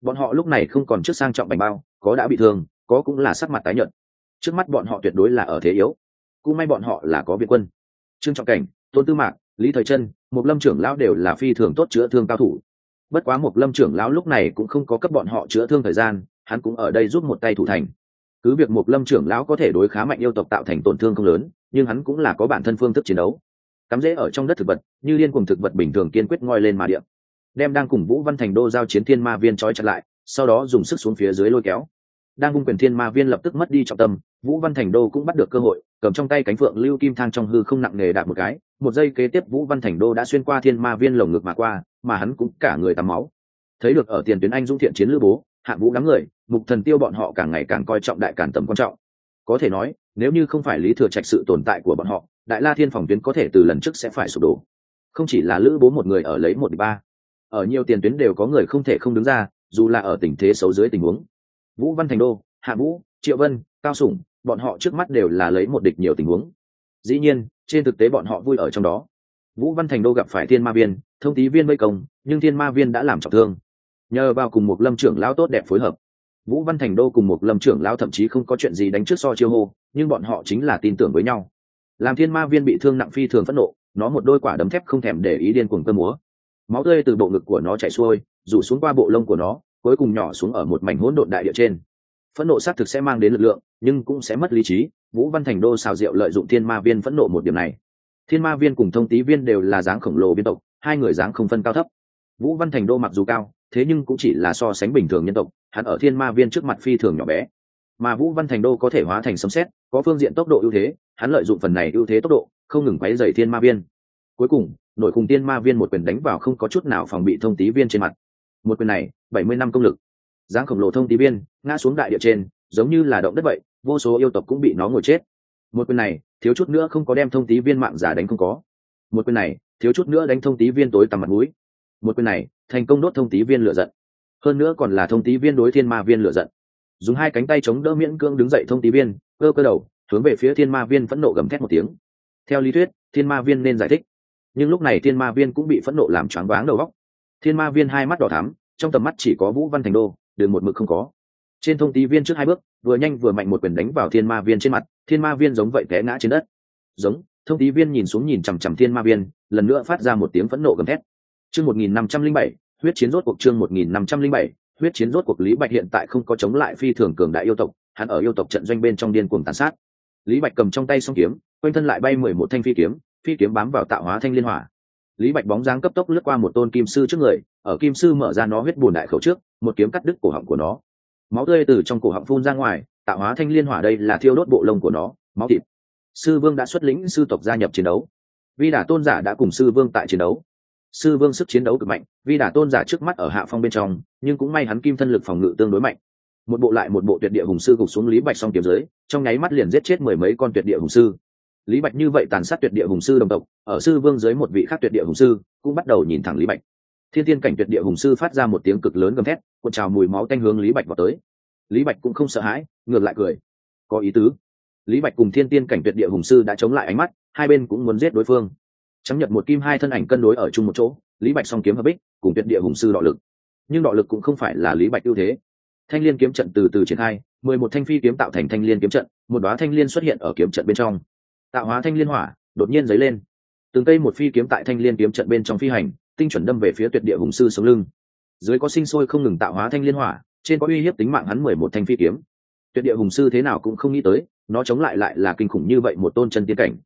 A: Bọn họ lúc này không còn trước sang trọng bành bao, có đã bị thương, có cũng là sắc mặt tái nhợt. Trước mắt bọn họ tuyệt đối là ở thế yếu. Cũng may bọn họ là có viện quân. Trương trọng cảnh, tôn tư mạc, lý thời chân một lâm trưởng lão đều là phi thường tốt chữa thương cao thủ bất quá một lâm trưởng lão lúc này cũng không có cấp bọn họ chữa thương thời gian, hắn cũng ở đây giúp một tay thủ thành. Cứ việc một lâm trưởng lão có thể đối khá mạnh yêu tộc tạo thành tổn thương không lớn, nhưng hắn cũng là có bản thân phương thức chiến đấu. Cắm rễ ở trong đất thực vật, như liên cùng thực vật bình thường kiên quyết ngoi lên mà điện đem đang cùng vũ văn thành đô giao chiến thiên ma viên trói chặt lại, sau đó dùng sức xuống phía dưới lôi kéo. Đang vung quyền thiên ma viên lập tức mất đi trọng tâm, vũ văn thành đô cũng bắt được cơ hội, cầm trong tay cánh phượng lưu kim thang trong hư không nặng nề đạp một cái. Một giây kế tiếp vũ văn thành đô đã xuyên qua thiên ma viên lồng ngực mà qua mà hắn cũng cả người tắm máu. Thấy được ở tiền tuyến anh dũng thiện chiến lữ bố hạng vũ đám người, mục thần tiêu bọn họ càng ngày càng coi trọng đại cản tầm quan trọng. Có thể nói, nếu như không phải lý thừa trạch sự tồn tại của bọn họ, đại la thiên phòng tuyến có thể từ lần trước sẽ phải sụp đổ. Không chỉ là lữ bố một người ở lấy một ba, ở nhiều tiền tuyến đều có người không thể không đứng ra, dù là ở tình thế xấu dưới tình huống. Vũ văn thành đô, hạ vũ, triệu vân, cao sủng, bọn họ trước mắt đều là lấy một địch nhiều tình huống. Dĩ nhiên, trên thực tế bọn họ vui ở trong đó vũ văn thành đô gặp phải thiên ma viên, thông tý viên vây công, nhưng thiên ma viên đã làm trọng thương. Nhờ vào cùng một lâm trưởng lão tốt đẹp phối hợp, vũ văn thành đô cùng một lâm trưởng lão thậm chí không có chuyện gì đánh trước so chiêu hô, nhưng bọn họ chính là tin tưởng với nhau. Làm thiên ma viên bị thương nặng phi thường phẫn nộ, nó một đôi quả đấm thép không thèm để ý điên cuồng cơ múa. Máu tươi từ bộ ngực của nó chảy xuôi, rủ xuống qua bộ lông của nó, cuối cùng nhỏ xuống ở một mảnh hỗn độn đại địa trên. Phẫn nộ xác thực sẽ mang đến lực lượng, nhưng cũng sẽ mất lý trí. Vũ văn thành đô xào rượu lợi dụng thiên ma viên phẫn nộ một điểm này thiên ma viên cùng thông tý viên đều là dáng khổng lồ biên tộc, hai người dáng không phân cao thấp. Vũ văn thành đô mặc dù cao, thế nhưng cũng chỉ là so sánh bình thường nhân tộc, hắn ở thiên ma viên trước mặt phi thường nhỏ bé. Mà vũ văn thành đô có thể hóa thành sấm xét có phương diện tốc độ ưu thế, hắn lợi dụng phần này ưu thế tốc độ, không ngừng quấy dày thiên ma viên. Cuối cùng nội cùng tiên ma viên một quyền đánh vào không có chút nào phòng bị thông tí viên trên mặt. Một quyền này, bảy mươi năm công lực. Giáng khổng lồ thông tí viên, ngã xuống đại địa trên, giống như là động đất vậy, vô số yêu tộc cũng bị nó ngồi chết một quyền này, thiếu chút nữa không có đem thông tí viên mạng giả đánh không có. Một quyền này, thiếu chút nữa đánh thông tí viên tối tầm mặt mũi. Một quyền này, thành công đốt thông tí viên lựa giận. Hơn nữa còn là thông tí viên đối thiên ma viên lựa giận. Dùng hai cánh tay chống đỡ miễn cưỡng đứng dậy thông tí viên, cơ cơ đầu, hướng về phía thiên ma viên phẫn nộ gầm thét một tiếng. Theo lý thuyết, thiên ma viên nên giải thích. Nhưng lúc này thiên ma viên cũng bị phẫn nộ làm choáng váng đầu góc thiên ma viên hai mắt đỏ thắm, trong tầm mắt chỉ có vũ văn thành đô, đường một mực không có trên thông tí viên trước hai bước, vừa nhanh vừa mạnh một quyền đánh vào thiên ma viên trên mặt, thiên ma viên giống vậy té ngã trên đất. Giống, thông tí viên nhìn xuống nhìn chằm chằm thiên ma viên, lần nữa phát ra một tiếng phẫn nộ gầm thét. Chương một nghìn năm trăm linh bảy, huyết chiến rốt cuộc chương một nghìn năm trăm linh bảy, huyết chiến rốt cuộc lý bạch hiện tại không có chống lại phi thường cường đại yêu tộc, hắn ở yêu tộc trận doanh bên trong điên cuồng tàn sát. Lý bạch cầm trong tay song kiếm, quanh thân lại bay mười một thanh phi kiếm phi kiếm bám vào tạo hóa thanh liên hỏa. Lý bạch bóng dáng cấp tốc lướt qua một tôn kim sư trước người, ở kim sư mở ra nó huyết bùn đại khẩu trước, một kiếm cắt đứt cổ họng của nó máu tươi từ trong cổ họng phun ra ngoài, tạo hóa thanh liên hỏa đây là thiêu đốt bộ lông của nó, máu thịt. Sư vương đã xuất lĩnh sư tộc gia nhập chiến đấu. Vi đả tôn giả đã cùng sư vương tại chiến đấu. Sư vương sức chiến đấu cực mạnh, vi đả tôn giả trước mắt ở hạ phong bên trong, nhưng cũng may hắn kim thân lực phòng ngự tương đối mạnh. Một bộ lại một bộ tuyệt địa hùng sư gục xuống lý bạch song kiếm dưới, trong nháy mắt liền giết chết mười mấy con tuyệt địa hùng sư. Lý bạch như vậy tàn sát tuyệt địa hùng sư đồng tộc, ở sư vương dưới một vị khác tuyệt địa hùng sư cũng bắt đầu nhìn thẳng lý bạch thiên tiên cảnh tuyệt địa hùng sư phát ra một tiếng cực lớn gầm thét, cuộn trào mùi máu tanh hướng lý bạch vào tới. Lý bạch cũng không sợ hãi, ngược lại cười. Có ý tứ. Lý bạch cùng thiên tiên cảnh tuyệt địa hùng sư đã chống lại ánh mắt, hai bên cũng muốn giết đối phương. Trắng nhận một kim hai thân ảnh cân đối ở chung một chỗ, lý bạch song kiếm hợp bích, cùng tuyệt địa hùng sư đọ lực. Nhưng đọ lực cũng không phải là lý bạch ưu thế. Thanh l i ê n kiếm trận từ từ triển khai, mười một thanh phi kiếm tạo thành thanh l i ê n kiếm trận, một đoá thanh l i ê n xuất hiện ở kiếm trận bên trong. Tạo hóa thanh liên hỏa, đột nhiên dấy lên. Từng cây một phi kiếm tại thanh l i ê n kiếm trận bên trong phi hành tinh chuẩn đâm về phía tuyệt địa hùng sư sống lưng. Dưới có sinh sôi không ngừng tạo hóa thanh liên hỏa, trên có uy hiếp tính mạng hắn mười một thanh phi kiếm. Tuyệt địa hùng sư thế nào cũng không nghĩ tới, nó chống lại lại là kinh khủng như vậy một tôn chân tiên cảnh.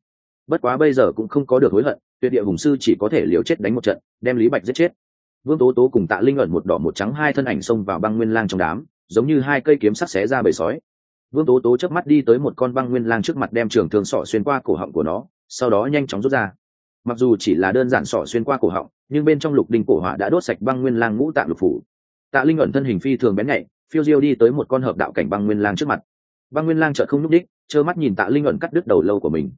A: Bất quá bây giờ cũng không có được hối hận, tuyệt địa hùng sư chỉ có thể liều chết đánh một trận, đem lý bạch giết chết. Vương tố tố cùng tạ linh ẩn một đỏ một trắng hai thân ảnh xông vào băng nguyên lang trong đám, giống như hai cây kiếm sắc xé ra bầy sói. Vương tố tố chớp mắt đi tới một con băng nguyên lang trước mặt đem trường thương sọ xuyên qua cổ họng của nó, sau đó nhanh chóng rút ra mặc dù chỉ là đơn giản sọ xuyên qua cổ họng, nhưng bên trong lục đình cổ hỏa đã đốt sạch băng nguyên lang ngũ tạng lục phủ. Tạ linh ẩn thân hình phi thường bén nhạy, phiêu diêu đi tới một con hợp đạo cảnh băng nguyên lang trước mặt. Băng nguyên lang chợt không nhúc đích trơ mắt nhìn tạ linh ẩn cắt đứt đầu lâu của mình.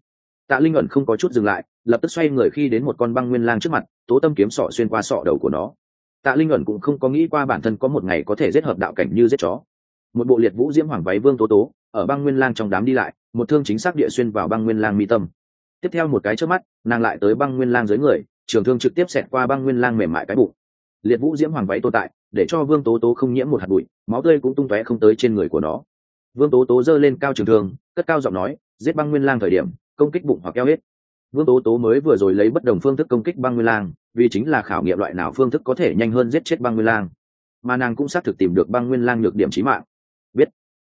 A: Tạ linh ẩn không có chút dừng lại, lập tức xoay người khi đến một con băng nguyên lang trước mặt, tố tâm kiếm sọ xuyên qua sọ đầu của nó. Tạ linh ẩn cũng không có nghĩ qua bản thân có một ngày có thể giết hợp đạo cảnh như giết chó. Một bộ liệt vũ diễm hoàng váy vương tố tố, ở băng nguyên lang trong đám đi lại, một thương chính xác địa xuyên vào băng nguyên lang mi tâm tiếp theo một cái trước mắt, nàng lại tới băng nguyên lang dưới người, trường thương trực tiếp xẹt qua băng nguyên lang mềm mại cái bụng. Liệt vũ diễm hoàng váy tồn tại, để cho vương tố tố không nhiễm một hạt bụi, máu tươi cũng tung tóe không tới trên người của nó. Vương tố tố giơ lên cao trường thương, cất cao giọng nói, giết băng nguyên lang thời điểm, công kích bụng hoặc eo hết. Vương tố tố mới vừa rồi lấy bất đồng phương thức công kích băng nguyên lang, vì chính là khảo nghiệm loại nào phương thức có thể nhanh hơn giết chết băng nguyên lang. Mà nàng cũng xác thực tìm được băng nguyên lang nhược điểm trí mạng. Biết.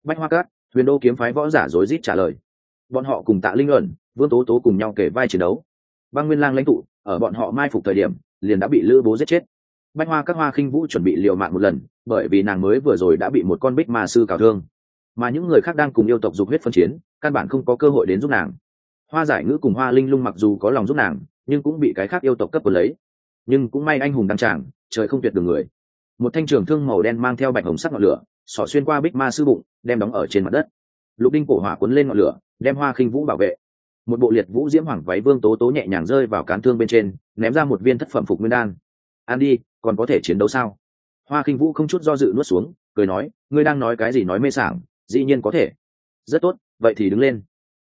A: Bách hoa cát huyền đô kiếm phái võ giả rối rít trả lời. Bọn họ cùng tạ linh ẩn vương tố tố cùng nhau kể vai chiến đấu. Băng nguyên lang lãnh tụ, ở bọn họ mai phục thời điểm, liền đã bị lữ bố giết chết. Bách hoa các hoa khinh vũ chuẩn bị liều mạng một lần, bởi vì nàng mới vừa rồi đã bị một con bích ma sư cào thương. Mà những người khác đang cùng yêu tộc dục huyết phân chiến, căn bản không có cơ hội đến giúp nàng. Hoa giải ngữ cùng hoa linh lung mặc dù có lòng giúp nàng, nhưng cũng bị cái khác yêu tộc cấp của lấy. Nhưng cũng may anh hùng đăng tràng, trời không tuyệt đường người. Một thanh trường thương màu đen mang theo bạch hồng sắc ngọn lửa, xỏ xuyên qua bích ma sư bụng, đem đóng ở trên mặt đất. Lục đinh cổ hỏa cuốn lên ngọn lửa, đem hoa khinh vũ bảo vệ một bộ liệt vũ diễm hoàng váy vương tố tố nhẹ nhàng rơi vào cán thương bên trên, ném ra một viên thất phẩm phục nguyên đan. An đi, còn có thể chiến đấu sao? Hoa khinh vũ không chút do dự nuốt xuống, cười nói, ngươi đang nói cái gì nói mê sảng, dĩ nhiên có thể. Rất tốt, vậy thì đứng lên.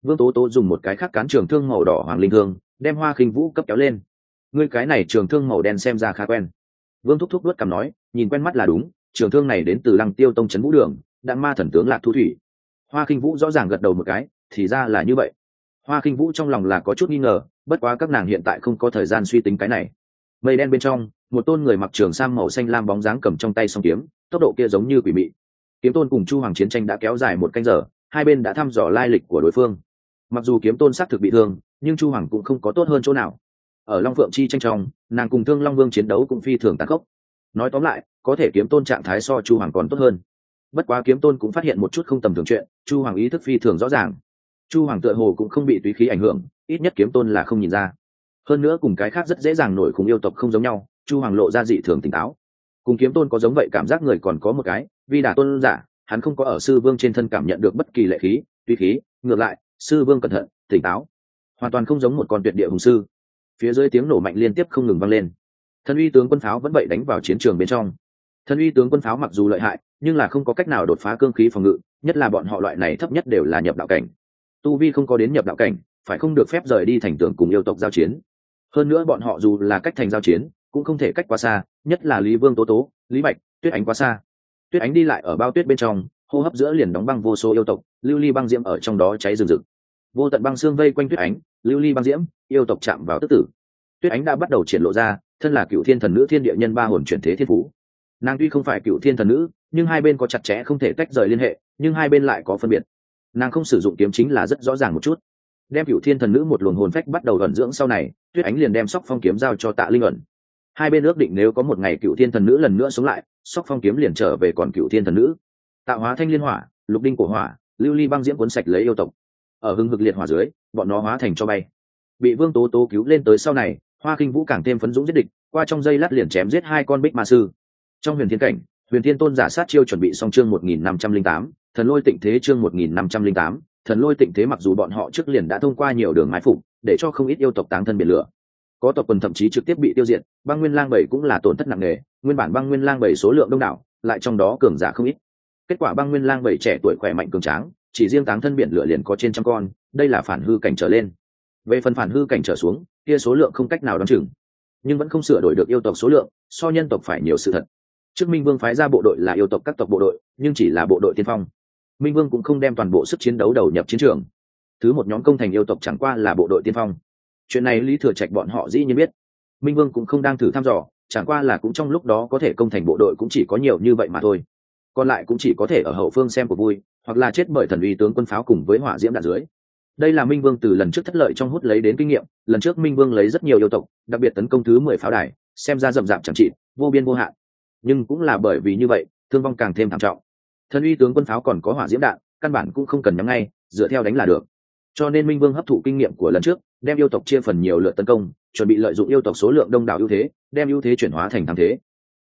A: Vương tố tố dùng một cái khác cán trường thương màu đỏ hoàng linh thương, đem hoa khinh vũ cấp kéo lên. Ngươi cái này trường thương màu đen xem ra khá quen. Vương thúc thúc luất cằm nói, nhìn quen mắt là đúng, trường thương này đến từ lăng tiêu tông trấn vũ đường, đặng ma thần tướng lạc thu thủy. Hoa khinh vũ rõ ràng gật đầu một cái, thì ra là như vậy hoa khinh vũ trong lòng là có chút nghi ngờ, bất quá các nàng hiện tại không có thời gian suy tính cái này. Mây đen bên trong, một tôn người mặc trường sang màu xanh lam bóng dáng cầm trong tay song kiếm, tốc độ kia giống như quỷ mị. Kiếm tôn cùng chu hoàng chiến tranh đã kéo dài một canh giờ, hai bên đã thăm dò lai lịch của đối phương. Mặc dù kiếm tôn xác thực bị thương, nhưng chu hoàng cũng không có tốt hơn chỗ nào. Ở long phượng chi tranh trong, nàng cùng thương long vương chiến đấu cũng phi thường tàn khốc. Nói tóm lại, có thể kiếm tôn trạng thái so chu hoàng còn tốt hơn. Bất quá kiếm tôn cũng phát hiện một chút không tầm thường chuyện, chu hoàng ý thức phi thường rõ ràng chu hoàng tựa hồ cũng không bị túy khí ảnh hưởng, ít nhất kiếm tôn là không nhìn ra. Hơn nữa cùng cái khác rất dễ dàng nổi khủng yêu tộc không giống nhau, chu hoàng lộ ra dị thường tỉnh táo. Cùng kiếm tôn có giống vậy, cảm giác người còn có một cái, vì đả tôn giả, hắn không có ở sư vương trên thân cảm nhận được bất kỳ lệ khí tuy khí, ngược lại, sư vương cẩn thận, tỉnh táo. Hoàn toàn không giống một con tuyệt địa hùng sư. Phía dưới tiếng nổ mạnh liên tiếp không ngừng vang lên. Thân uy tướng quân pháo vẫn vậy đánh vào chiến trường bên trong. Thân uy tướng quân pháo mặc dù lợi hại, nhưng là không có cách nào đột phá cương khí phòng ngự, nhất là bọn họ loại này thấp nhất đều là nhập đạo cảnh tu vi không có đến nhập đạo cảnh, phải không được phép rời đi thành tưởng cùng yêu tộc giao chiến. Hơn nữa bọn họ dù là cách thành giao chiến, cũng không thể cách quá xa, nhất là lý vương tố tố, lý bạch, tuyết ánh quá xa. Tuyết ánh đi lại ở bao tuyết bên trong, hô hấp giữa liền đóng băng vô số yêu tộc, lưu ly băng diễm ở trong đó cháy rừng rực. Vô tận băng xương vây quanh tuyết ánh, lưu ly băng diễm, yêu tộc chạm vào tức tử. Tuyết ánh đã bắt đầu triển lộ ra, thân là cựu thiên thần nữ thiên địa nhân ba hồn chuyển thế thiên phú. Nàng tuy không phải cựu thiên thần nữ, nhưng hai bên có chặt chẽ không thể tách rời liên hệ, nhưng hai bên lại có phân biệt nàng không sử dụng kiếm chính là rất rõ ràng một chút. Đem cựu thiên thần nữ một luồng hồn phách bắt đầu ẩn dưỡng sau này, tuyết ánh liền đem sóc phong kiếm giao cho tạ linh ẩn. Hai bên ước định nếu có một ngày cựu thiên thần nữ lần nữa sống lại, sóc phong kiếm liền trở về còn cựu thiên thần nữ. Tạo hóa thanh liên hỏa, lục đinh của hỏa, lưu ly băng diễm cuốn sạch lấy yêu tộc. Ở hưng hực liệt hỏa dưới, bọn nó hóa thành cho bay. Bị vương tố tố cứu lên tới sau này, hoa kinh vũ càng thêm phấn dũng giết địch, qua trong dây lát liền chém giết hai con bích ma sư. Trong huyền thiên cảnh, huyền thiên tôn giả sát chiêu chuẩn bị song chương một nghìn năm trăm linh tám thần lôi tịnh thế chương một nghìn năm trăm linh tám, thần lôi tịnh thế mặc dù bọn họ trước liền đã thông qua nhiều đường mái phục, để cho không ít yêu tộc táng thân biển lửa. Có tộc quần thậm chí trực tiếp bị tiêu diệt, băng nguyên lang bảy cũng là tổn thất nặng nề, nguyên bản băng nguyên lang bảy số lượng đông đảo, lại trong đó cường giả không ít. Kết quả băng nguyên lang bảy trẻ tuổi khỏe mạnh cường tráng, chỉ riêng táng thân biển lửa liền có trên trăm con, đây là phản hư cảnh trở lên. Về phần phản hư cảnh trở xuống, kia số lượng không cách nào đón chừng. Nhưng vẫn không sửa đổi được yêu tộc số lượng, so nhân tộc phải nhiều sự thật. Trước minh vương phái ra bộ đội là yêu tộc các tộc bộ đội, nhưng chỉ là bộ đội tiên phong minh vương cũng không đem toàn bộ sức chiến đấu đầu nhập chiến trường. Thứ một nhóm công thành yêu tộc chẳng qua là bộ đội tiên phong. Chuyện này lý thừa trạch bọn họ dĩ nhiên biết. Minh vương cũng không đang thử thăm dò, chẳng qua là cũng trong lúc đó có thể công thành bộ đội cũng chỉ có nhiều như vậy mà thôi. Còn lại cũng chỉ có thể ở hậu phương xem của vui, hoặc là chết bởi thần uy tướng quân pháo cùng với hỏa diễm đạn dưới. Đây là minh vương từ lần trước thất lợi trong hút lấy đến kinh nghiệm, lần trước minh vương lấy rất nhiều yêu tộc, đặc biệt tấn công thứ mười pháo đài, xem ra rậm rạp chẳng trị vô biên vô hạn. Nhưng cũng là bởi vì như vậy, thương vong càng thêm thảm trọng thần uy tướng quân pháo còn có hỏa diễm đạn, căn bản cũng không cần nhắm ngay, dựa theo đánh là được. Cho nên minh vương hấp thụ kinh nghiệm của lần trước, đem yêu tộc chia phần nhiều lượt tấn công, chuẩn bị lợi dụng yêu tộc số lượng đông đảo ưu thế, đem ưu thế chuyển hóa thành thắng thế.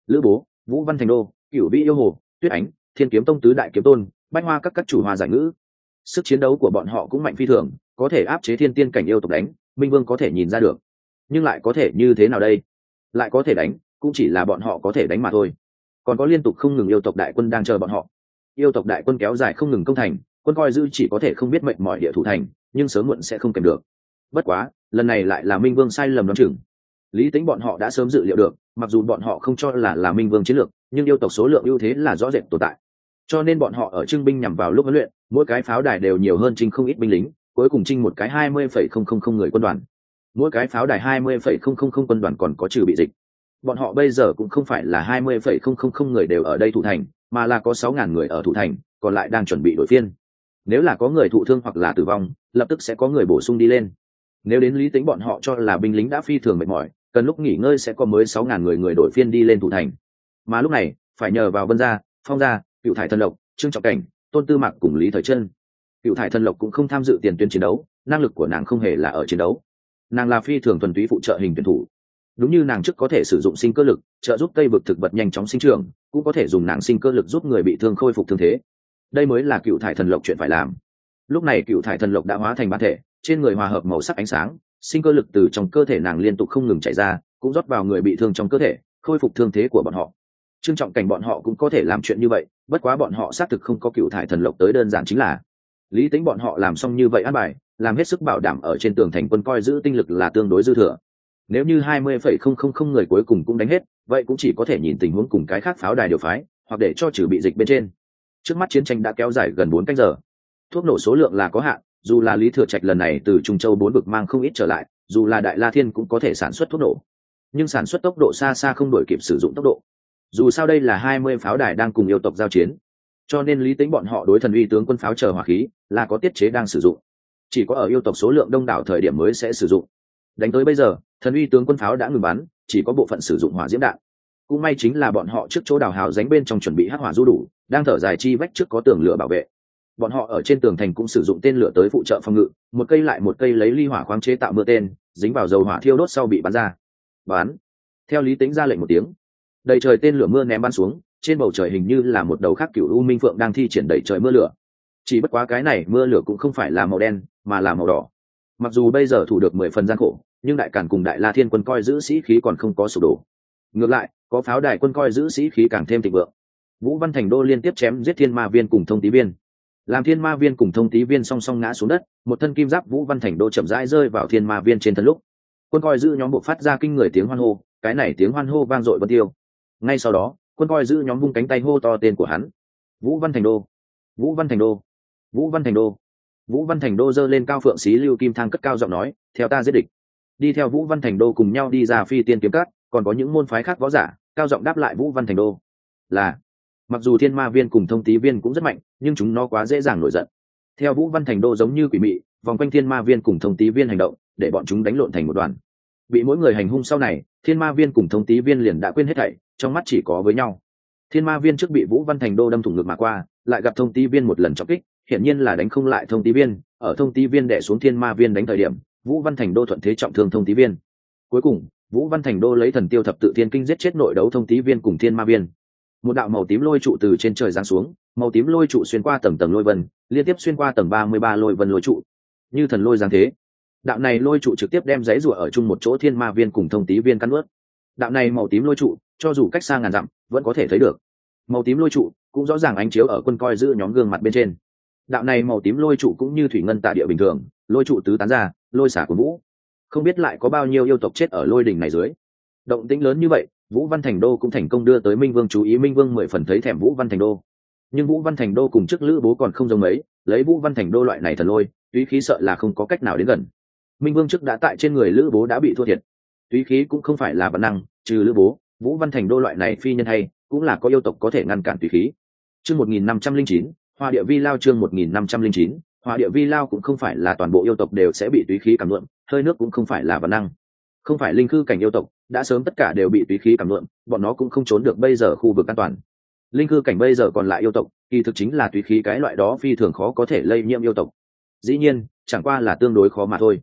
A: Lữ bố, vũ văn thành đô, cửu vĩ yêu hồ, tuyết ánh, thiên kiếm tông tứ đại kiếm tôn, bách hoa các các chủ hòa giải ngữ. Sức chiến đấu của bọn họ cũng mạnh phi thường, có thể áp chế thiên tiên cảnh yêu tộc đánh, minh vương có thể nhìn ra được. Nhưng lại có thể như thế nào đây? Lại có thể đánh, cũng chỉ là bọn họ có thể đánh mà thôi. Còn có liên tục không ngừng yêu tộc đại quân đang chờ bọn họ yêu tộc đại quân kéo dài không ngừng công thành, quân coi dư chỉ có thể không biết mệnh mọi địa thủ thành, nhưng sớm muộn sẽ không kèm được. Bất quá, lần này lại là minh vương sai lầm đ chừng. Lý tính bọn họ đã sớm dự liệu được, mặc dù bọn họ không cho là là minh vương chiến lược, nhưng yêu tộc số lượng ưu thế là rõ rệt tồn tại. Cho nên bọn họ ở trưng binh nhằm vào lúc huấn luyện, mỗi cái pháo đài đều nhiều hơn trinh không ít binh lính, cuối cùng trinh một cái hai mươi phẩy không không không người quân đoàn. Mỗi cái pháo đài hai mươi phẩy không không không quân đoàn còn có trừ bị dịch. Bọn họ bây giờ cũng không phải là hai mươi phẩy không không không người đều ở đây thủ thành mà là có sáu ngàn người ở thủ thành, còn lại đang chuẩn bị đổi phiên. Nếu là có người thụ thương hoặc là tử vong, lập tức sẽ có người bổ sung đi lên. Nếu đến lý tính bọn họ cho là binh lính đã phi thường mệt mỏi, cần lúc nghỉ ngơi sẽ có mới sáu ngàn người người đổi phiên đi lên thủ thành. Mà lúc này, phải nhờ vào vân gia, phong gia, cựu thải thần lộc, trương trọng cảnh, tôn tư mạc cùng lý thời chân cựu thải thần lộc cũng không tham dự tiền tuyến chiến đấu, năng lực của nàng không hề là ở chiến đấu. Nàng là phi thường thuần túy phụ trợ hình tuyển thủ. Đúng như nàng trước có thể sử dụng sinh cơ lực, trợ giúp tây vực thực vật nhanh chóng sinh trưởng cũng có thể dùng nàng sinh cơ lực giúp người bị thương khôi phục thương thế. Đây mới là cựu thải thần lộc chuyện phải làm. Lúc này cựu thải thần lộc đã hóa thành bản thể, trên người hòa hợp màu sắc ánh sáng, sinh cơ lực từ trong cơ thể nàng liên tục không ngừng chạy ra, cũng rót vào người bị thương trong cơ thể, khôi phục thương thế của bọn họ. Trương trọng cảnh bọn họ cũng có thể làm chuyện như vậy, bất quá bọn họ xác thực không có cựu thải thần lộc tới đơn giản chính là lý tính bọn họ làm xong như vậy an bài, làm hết sức bảo đảm ở trên tường thành quân coi giữ tinh lực là tương đối dư thừa. Nếu như hai mươi phẩy không không không người cuối cùng cũng đánh hết vậy cũng chỉ có thể nhìn tình huống cùng cái khác pháo đài điều phái, hoặc để cho trừ bị dịch bên trên. Trước mắt chiến tranh đã kéo dài gần bốn canh giờ. Thuốc nổ số lượng là có hạn, dù là lý thừa trạch lần này từ trung châu bốn bực mang không ít trở lại, dù là đại la thiên cũng có thể sản xuất thuốc nổ. Nhưng sản xuất tốc độ xa xa không đổi kịp sử dụng tốc độ. Dù sao đây là hai mươi pháo đài đang cùng yêu tộc giao chiến. Cho nên lý tính bọn họ đối thần uy tướng quân pháo chờ hỏa khí là có tiết chế đang sử dụng. Chỉ có ở yêu tộc số lượng đông đảo thời điểm mới sẽ sử dụng. Đánh tới bây giờ, thần uy tướng quân pháo đã ngừng bắn chỉ có bộ phận sử dụng hỏa diễm đạn. Cũng may chính là bọn họ trước chỗ đào hào dánh bên trong chuẩn bị hắc hỏa du đủ, đang thở dài chi vách trước có tường lửa bảo vệ. Bọn họ ở trên tường thành cũng sử dụng tên lửa tới phụ trợ phòng ngự, một cây lại một cây lấy ly hỏa khoáng chế tạo mưa tên, dính vào dầu hỏa thiêu đốt sau bị bắn ra. Bán theo lý tính ra lệnh một tiếng. Đầy trời tên lửa mưa ném bắn xuống, trên bầu trời hình như là một đầu khác cựu u minh phượng đang thi triển đầy trời mưa lửa. Chỉ bất quá cái này mưa lửa cũng không phải là màu đen, mà là màu đỏ. Mặc dù bây giờ thủ được mười phần gian khổ nhưng đại cản cùng đại la thiên quân coi giữ sĩ khí còn không có sụp đổ. Ngược lại, có pháo đài quân coi giữ sĩ khí càng thêm thịnh vượng. Vũ văn thành đô liên tiếp chém giết thiên ma viên cùng thông tý viên. Làm thiên ma viên cùng thông tý viên song song ngã xuống đất, một thân kim giáp vũ văn thành đô chậm rãi rơi vào thiên ma viên trên thân lúc. Quân coi giữ nhóm bộ phát ra kinh người tiếng hoan hô, cái này tiếng hoan hô vang dội vân tiêu. Ngay sau đó, quân coi giữ nhóm vung cánh tay hô to tên của hắn. Vũ văn thành đô. Vũ văn thành đô. Vũ văn thành đô. Vũ văn thành đô giơ lên cao phượng xí lưu kim thang cất cao giọng nói, theo ta giết địch đi theo vũ văn thành đô cùng nhau đi ra phi tiên kiếm cát còn có những môn phái khác võ giả, cao giọng đáp lại vũ văn thành đô. Là, mặc dù thiên ma viên cùng thông tý viên cũng rất mạnh, nhưng chúng nó quá dễ dàng nổi giận. Theo vũ văn thành đô giống như quỷ mị, vòng quanh thiên ma viên cùng thông tý viên hành động, để bọn chúng đánh lộn thành một đoàn. Bị mỗi người hành hung sau này, thiên ma viên cùng thông tý viên liền đã quên hết thảy, trong mắt chỉ có với nhau. Thiên ma viên trước bị vũ văn thành đô đâm thủng ngực mà qua, lại gặp thông tý viên một lần trọng kích, hiển nhiên là đánh không lại thông tý viên, ở thông tý viên đẻ xuống thiên ma viên đánh thời điểm vũ văn thành đô thuận thế trọng thương thông tý viên. Cuối cùng, vũ văn thành đô lấy thần tiêu thập tự thiên kinh giết chết nội đấu thông tý viên cùng thiên ma viên. Một đạo màu tím lôi trụ từ trên trời giáng xuống, màu tím lôi trụ xuyên qua tầng tầng lôi vân, liên tiếp xuyên qua tầng ba mươi ba lôi vân lôi trụ. Như thần lôi giáng thế, đạo này lôi trụ trực tiếp đem giấy rủa ở chung một chỗ thiên ma viên cùng thông tý viên cắn ướt đạo này màu tím lôi trụ, cho dù cách xa ngàn dặm, vẫn có thể thấy được. Màu tím lôi trụ cũng rõ ràng ánh chiếu ở quân coi giữ nhóm gương mặt bên trên. Đạo này màu tím lôi trụ cũng như thủy ngân tạ địa bình thường lôi trụ tứ tán ra, lôi xả của vũ. Không biết lại có bao nhiêu yêu tộc chết ở lôi đỉnh này dưới. Động tĩnh lớn như vậy, vũ văn thành đô cũng thành công đưa tới minh vương chú ý, minh vương mười phần thấy thèm vũ văn thành đô. Nhưng vũ văn thành đô cùng chức lữ bố còn không giống mấy, lấy vũ văn thành đô loại này thần lôi, túy khí sợ là không có cách nào đến gần. Minh vương trước đã tại trên người lữ bố đã bị thua thiệt. Túy khí cũng không phải là bản năng, trừ lữ bố, vũ văn thành đô loại này phi nhân hay, cũng là có yêu tộc có thể ngăn cản túy khí. Chương một nghìn năm trăm linh chín, hoa địa vi lao chương một nghìn năm trăm linh chín hoa địa vi lao cũng không phải là toàn bộ yêu tộc đều sẽ bị túy khí cảm luận hơi nước cũng không phải là văn năng. Không phải linh khư cảnh yêu tộc, đã sớm tất cả đều bị túy khí cảm luận bọn nó cũng không trốn được bây giờ khu vực an toàn. Linh khư cảnh bây giờ còn lại yêu tộc, kỳ thực chính là túy khí cái loại đó phi thường khó có thể lây nhiễm yêu tộc. Dĩ nhiên, chẳng qua là tương đối khó mà thôi.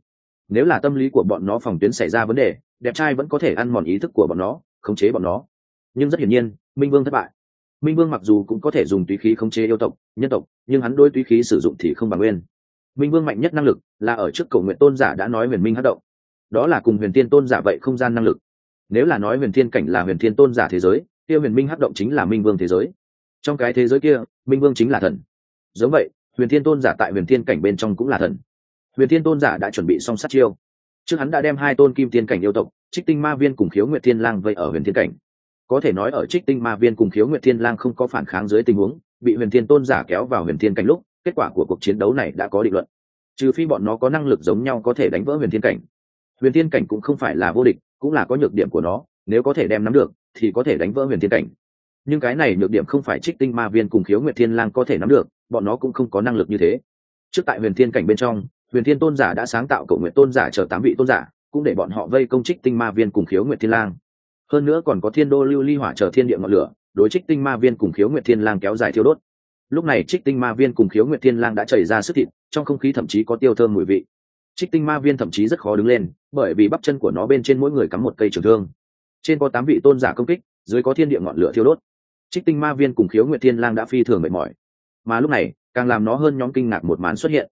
A: Nếu là tâm lý của bọn nó phòng tuyến xảy ra vấn đề, đẹp trai vẫn có thể ăn mòn ý thức của bọn nó, khống chế bọn nó. Nhưng rất hiển nhiên, minh vương thất bại minh vương mặc dù cũng có thể dùng túy khí khống chế yêu tộc, nhân tộc, nhưng hắn đôi túy khí sử dụng thì không bằng nguyên. Minh vương mạnh nhất năng lực là ở trước cầu nguyện tôn giả đã nói huyền minh hát động. Đó là cùng huyền thiên tôn giả vậy không gian năng lực. Nếu là nói huyền thiên cảnh là huyền thiên tôn giả thế giới, kia huyền minh hát động chính là minh vương thế giới. Trong cái thế giới kia, minh vương chính là thần. Giống vậy, huyền thiên tôn giả tại huyền thiên cảnh bên trong cũng là thần. Huyền thiên tôn giả đã chuẩn bị xong sát chiêu. Trước hắn đã đem hai tôn kim tiên cảnh yêu tộc, trích tinh ma viên cùng khiếu nguyệt thiên lang vây ở huyền thiên cảnh có thể nói ở trích tinh ma viên cùng khiếu nguyệt thiên lang không có phản kháng dưới tình huống, bị huyền thiên tôn giả kéo vào huyền thiên cảnh lúc, kết quả của cuộc chiến đấu này đã có định luận. Trừ phi bọn nó có năng lực giống nhau có thể đánh vỡ huyền thiên cảnh. Huyền thiên cảnh cũng không phải là vô địch, cũng là có nhược điểm của nó, nếu có thể đem nắm được, thì có thể đánh vỡ huyền thiên cảnh. Nhưng cái này nhược điểm không phải trích tinh ma viên cùng khiếu nguyệt thiên lang có thể nắm được, bọn nó cũng không có năng lực như thế. Trước tại huyền thiên cảnh bên trong, huyền thiên tôn giả đã sáng tạo cầu nguyện tôn giả chờ tám vị tôn giả, cũng để bọn họ vây công trích tinh ma viên cùng khiếu nguyệt thiên lang hơn nữa còn có thiên đô lưu ly hỏa chờ thiên địa ngọn lửa, đối trích tinh ma viên cùng khiếu nguyệt thiên lang kéo dài thiêu đốt. Lúc này trích tinh ma viên cùng khiếu nguyệt thiên lang đã chảy ra sức thịt, trong không khí thậm chí có tiêu thơm mùi vị. Trích tinh ma viên thậm chí rất khó đứng lên, bởi vì bắp chân của nó bên trên mỗi người cắm một cây trường thương. Trên có tám vị tôn giả công kích, dưới có thiên địa ngọn lửa thiêu đốt. Trích tinh ma viên cùng khiếu nguyệt thiên lang đã phi thường mệt mỏi. Mà lúc này, càng làm nó hơn nhóm kinh ngạc một màn xuất hiện.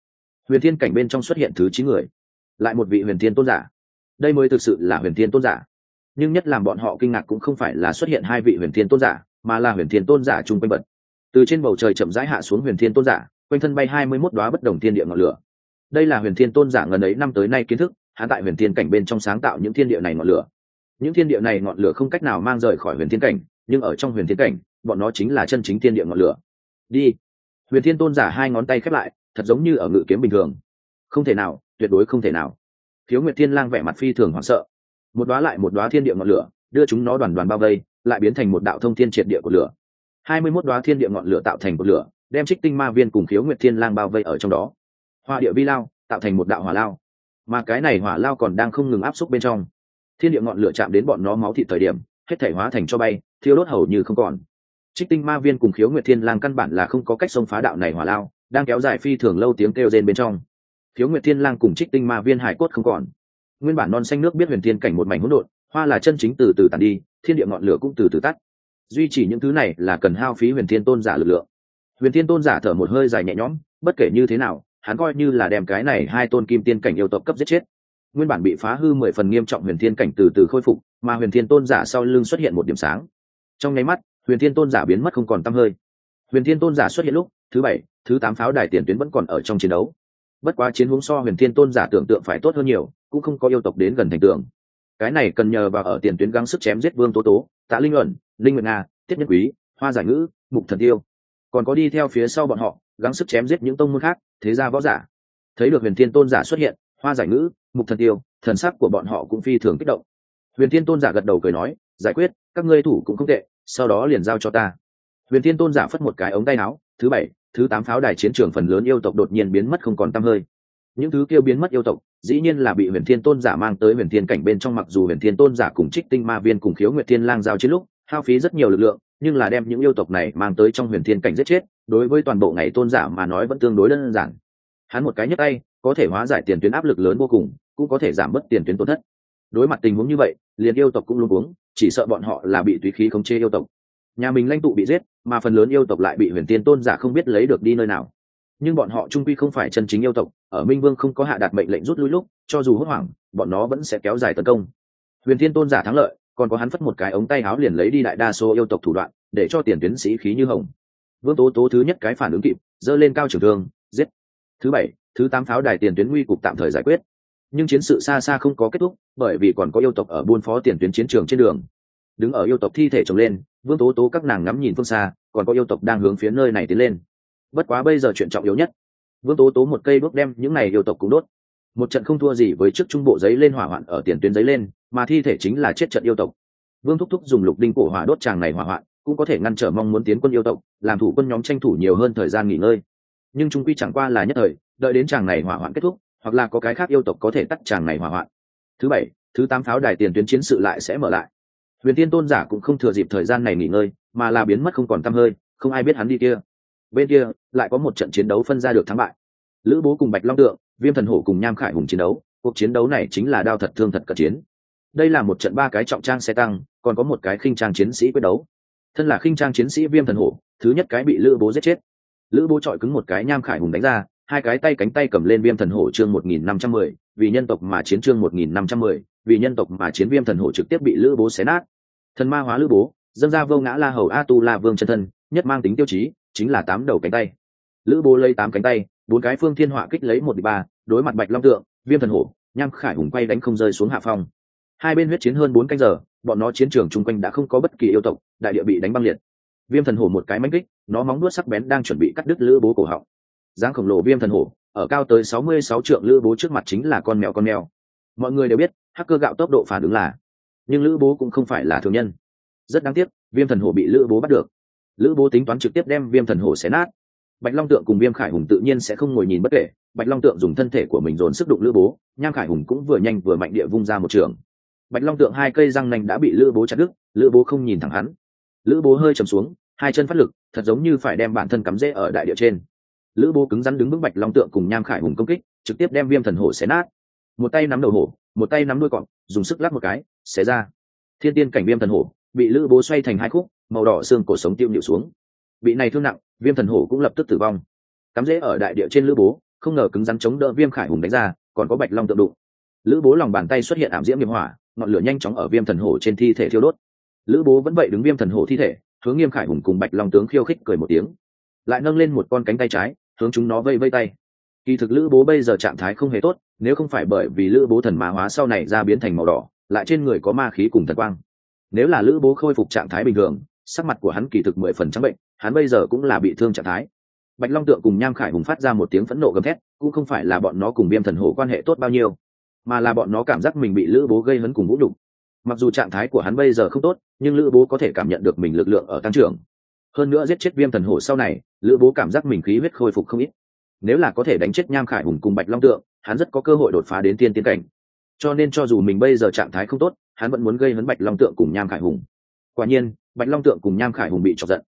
A: Huyền thiên cảnh bên trong xuất hiện thứ chín người, lại một vị huyền thiên tôn giả. Đây mới thực sự là huyền thiên tôn giả nhưng nhất làm bọn họ kinh ngạc cũng không phải là xuất hiện hai vị huyền thiên tôn giả, mà là huyền thiên tôn giả chung quanh bật. Từ trên bầu trời chậm rãi hạ xuống huyền thiên tôn giả, quanh thân bay hai mươi mốt đoá bất đồng thiên địa ngọn lửa. Đây là huyền thiên tôn giả ngần ấy năm tới nay kiến thức hạ tại huyền thiên cảnh bên trong sáng tạo những thiên địa này ngọn lửa. Những thiên địa này ngọn lửa không cách nào mang rời khỏi huyền thiên cảnh, nhưng ở trong huyền thiên cảnh, bọn nó chính là chân chính thiên địa ngọn lửa. Đi. Huyền thiên tôn giả hai ngón tay khép lại, thật giống như ở ngự kiếm bình thường. Không thể nào, tuyệt đối không thể nào. Thiếu nguyệt thiên lang vẻ mặt phi thường hoảng sợ một đoá lại một đoá thiên địa ngọn lửa, đưa chúng nó đoàn đoàn bao vây, lại biến thành một đạo thông thiên triệt địa của lửa. Hai mươi mốt đoá thiên địa ngọn lửa tạo thành một lửa, đem trích tinh ma viên cùng khiếu nguyệt thiên lang bao vây ở trong đó. Hoa địa vi lao tạo thành một đạo hỏa lao. Mà cái này hỏa lao còn đang không ngừng áp xúc bên trong. Thiên địa ngọn lửa chạm đến bọn nó máu thịt thời điểm, hết thể hóa thành cho bay, thiêu đốt hầu như không còn. Trích tinh ma viên cùng khiếu nguyệt thiên lang căn bản là không có cách xông phá đạo này hỏa lao, đang kéo dài phi thường lâu tiếng kêu rên bên trong. Khiếu nguyệt thiên lang cùng trích tinh ma viên hải cốt không còn nguyên bản non xanh nước biết huyền thiên cảnh một mảnh hỗn độn, hoa là chân chính từ từ tàn đi, thiên địa ngọn lửa cũng từ từ tắt. Duy chỉ những thứ này là cần hao phí huyền thiên tôn giả lực lượng. Huyền thiên tôn giả thở một hơi dài nhẹ nhõm, bất kể như thế nào, hắn coi như là đem cái này hai tôn kim tiên cảnh yêu tộc cấp giết chết. Nguyên bản bị phá hư mười phần nghiêm trọng huyền thiên cảnh từ từ khôi phục, mà huyền thiên tôn giả sau lưng xuất hiện một điểm sáng. Trong nháy mắt, huyền thiên tôn giả biến mất không còn t hơi. Huyền thiên tôn giả xuất hiện lúc, thứ bảy, thứ tám pháo đài tiền tuyến vẫn còn ở trong chiến đấu bất quá chiến hướng so huyền thiên tôn giả tưởng tượng phải tốt hơn nhiều, cũng không có yêu tộc đến gần thành tường. Cái này cần nhờ vào ở tiền tuyến gắng sức chém giết vương tố tố, tạ linh luận, linh nguyện nga tiết nhân quý, hoa giải ngữ, mục thần tiêu. Còn có đi theo phía sau bọn họ, gắng sức chém giết những tông môn khác, thế ra võ giả. Thấy được huyền thiên tôn giả xuất hiện, hoa giải ngữ, mục thần tiêu, thần sắc của bọn họ cũng phi thường kích động. Huyền thiên tôn giả gật đầu cười nói, giải quyết, các ngươi thủ cũng không tệ, sau đó liền giao cho ta. Huyền thiên tôn giả phất một cái ống tay áo, thứ bảy thứ tám pháo đài chiến trường phần lớn yêu tộc đột nhiên biến mất không còn tăm hơi. Những thứ kêu biến mất yêu tộc, dĩ nhiên là bị huyền thiên tôn giả mang tới huyền thiên cảnh bên trong, mặc dù huyền thiên tôn giả cùng trích tinh ma viên cùng khiếu nguyệt thiên lang giao chiến lúc, hao phí rất nhiều lực lượng, nhưng là đem những yêu tộc này mang tới trong huyền thiên cảnh giết chết, đối với toàn bộ ngày tôn giả mà nói vẫn tương đối đơn giản. Hắn một cái nhấc tay, có thể hóa giải tiền tuyến áp lực lớn vô cùng, cũng có thể giảm bớt tiền tuyến tổn thất. Đối mặt tình huống như vậy, liền yêu tộc cũng luôn uống, chỉ sợ bọn họ là bị tùy khí khống chế yêu tộc nhà mình lãnh tụ bị giết, mà phần lớn yêu tộc lại bị huyền tiên tôn giả không biết lấy được đi nơi nào. Nhưng bọn họ trung quy không phải chân chính yêu tộc, ở minh vương không có hạ đạt mệnh lệnh rút lui lúc, cho dù hốt hoảng, bọn nó vẫn sẽ kéo dài tấn công. Huyền tiên tôn giả thắng lợi, còn có hắn phất một cái ống tay áo liền lấy đi đại đa số yêu tộc thủ đoạn, để cho tiền tuyến sĩ khí như hồng. Vương tố tố thứ nhất cái phản ứng kịp dơ lên cao trường thương, giết. Thứ bảy, thứ tám pháo đài tiền tuyến nguy cục tạm thời giải quyết. Nhưng chiến sự xa xa không có kết thúc, bởi vì còn có yêu tộc ở buôn phó tiền tuyến chiến trường trên đường đứng ở yêu tộc thi thể trồng lên, vương tố tố các nàng ngắm nhìn phương xa, còn có yêu tộc đang hướng phía nơi này tiến lên. Bất quá bây giờ chuyện trọng yếu nhất, vương tố tố một cây bước đem những này yêu tộc cũng đốt. Một trận không thua gì với trước trung bộ giấy lên hỏa hoạn ở tiền tuyến giấy lên, mà thi thể chính là chết trận yêu tộc. Vương thúc thúc dùng lục đinh cổ hỏa đốt tràng này hỏa hoạn, cũng có thể ngăn trở mong muốn tiến quân yêu tộc, làm thủ quân nhóm tranh thủ nhiều hơn thời gian nghỉ ngơi. Nhưng trung quy chẳng qua là nhất thời, đợi đến tràng này hỏa hoạn kết thúc, hoặc là có cái khác yêu tộc có thể tắt tràng này hỏa hoạn. Thứ bảy, thứ tám pháo đài tiền tuyến chiến sự lại sẽ mở lại huyền tiên tôn giả cũng không thừa dịp thời gian này nghỉ ngơi, mà là biến mất không còn t hơi, không ai biết hắn đi kia. Bên kia, lại có một trận chiến đấu phân ra được thắng bại. Lữ bố cùng bạch long tượng, viêm thần hổ cùng nham khải hùng chiến đấu, cuộc chiến đấu này chính là đao thật thương thật cận chiến. Đây là một trận ba cái trọng trang xe tăng, còn có một cái khinh trang chiến sĩ quyết đấu. Thân là khinh trang chiến sĩ viêm thần hổ, thứ nhất cái bị lữ bố giết chết. Lữ bố chọi cứng một cái nham khải hùng đánh ra, hai cái tay cánh tay cầm lên viêm thần hổ chương một nghìn năm trăm mười, vì nhân tộc mà chiến chương một nghìn năm trăm mười vì nhân tộc mà chiến viêm thần hổ trực tiếp bị lữ bố xé nát. Thần ma hóa lữ bố, dâng ra vô ngã la hầu a tu la vương chân thân, nhất mang tính tiêu chí, chính là tám đầu cánh tay. Lữ bố lấy tám cánh tay, bốn cái phương thiên họa kích lấy một ba, đối mặt bạch long tượng, viêm thần hổ, nham khải hùng quay đánh không rơi xuống hạ phong. Hai bên huyết chiến hơn bốn canh giờ, bọn nó chiến trường chung quanh đã không có bất kỳ yêu tộc, đại địa bị đánh băng liệt. Viêm thần hổ một cái mánh kích, nó móng nuốt sắc bén đang chuẩn bị cắt đứt lữ bố cổ họng. Dáng khổng lồ viêm thần hổ, ở cao tới sáu mươi sáu trượng lữ bố trước mặt chính là con mèo con mèo mọi người đều biết, hacker gạo tốc độ phản ứng là, nhưng lữ bố cũng không phải là thường nhân. Rất đáng tiếc, viêm thần hổ bị lữ bố bắt được. Lữ bố tính toán trực tiếp đem viêm thần hổ xé nát. Bạch long tượng cùng viêm khải hùng tự nhiên sẽ không ngồi nhìn bất kể. Bạch long tượng dùng thân thể của mình dồn sức đụng lữ bố, nham khải hùng cũng vừa nhanh vừa mạnh địa vung ra một trường. Bạch long tượng hai cây răng nành đã bị lữ bố chặt đứt, lữ bố không nhìn thẳng hắn. Lữ bố hơi chầm xuống, hai chân phát lực, thật giống như phải đem bản thân cắm rễ ở đại địa trên. Lữ bố cứng rắn đứng vững bạch long tượng cùng nham khải hùng công kích, trực tiếp đem viêm thần hổ xé nát một tay nắm đầu hổ, một tay nắm đuôi cọp, dùng sức lắc một cái, xé ra. Thiên tiên cảnh viêm thần hổ, bị lữ bố xoay thành hai khúc, màu đỏ xương cổ sống tiêu nhịu xuống. Bị này thương nặng, viêm thần hổ cũng lập tức tử vong. Cắm rễ ở đại địa trên lữ bố, không ngờ cứng rắn chống đỡ viêm khải hùng đánh ra, còn có bạch long tượng đụng. Lữ bố lòng bàn tay xuất hiện ảm diễm nghiệp hỏa, ngọn lửa nhanh chóng ở viêm thần hổ trên thi thể thiêu đốt. Lữ bố vẫn vậy đứng viêm thần hổ thi thể, hướng nghiêm khải hùng cùng bạch long tướng khiêu khích cười một tiếng. Lại nâng lên một con cánh tay trái, hướng chúng nó vây vây tay kỳ thực lữ bố bây giờ trạng thái không hề tốt, nếu không phải bởi vì lữ bố thần mã hóa sau này ra biến thành màu đỏ, lại trên người có ma khí cùng thần quang. Nếu là lữ bố khôi phục trạng thái bình thường, sắc mặt của hắn kỳ thực mười phần trắng bệnh, hắn bây giờ cũng là bị thương trạng thái. Bạch long tượng cùng nham khải hùng phát ra một tiếng phẫn nộ gầm thét, cũng không phải là bọn nó cùng viêm thần hổ quan hệ tốt bao nhiêu, mà là bọn nó cảm giác mình bị lữ bố gây hấn cùng vũ đục mặc dù trạng thái của hắn bây giờ không tốt, nhưng lữ bố có thể cảm nhận được mình lực lượng ở tăng trưởng. Hơn nữa giết chết viêm thần hổ sau này, lữ bố cảm giác mình khí huyết khôi phục không ít nếu là có thể đánh chết nham khải hùng cùng bạch long tượng, hắn rất có cơ hội đột phá đến tiên tiến cảnh. Cho nên cho dù mình bây giờ trạng thái không tốt, hắn vẫn muốn gây hấn bạch long tượng cùng nham khải hùng. Quả nhiên, bạch long tượng cùng nham khải hùng bị chọc giận.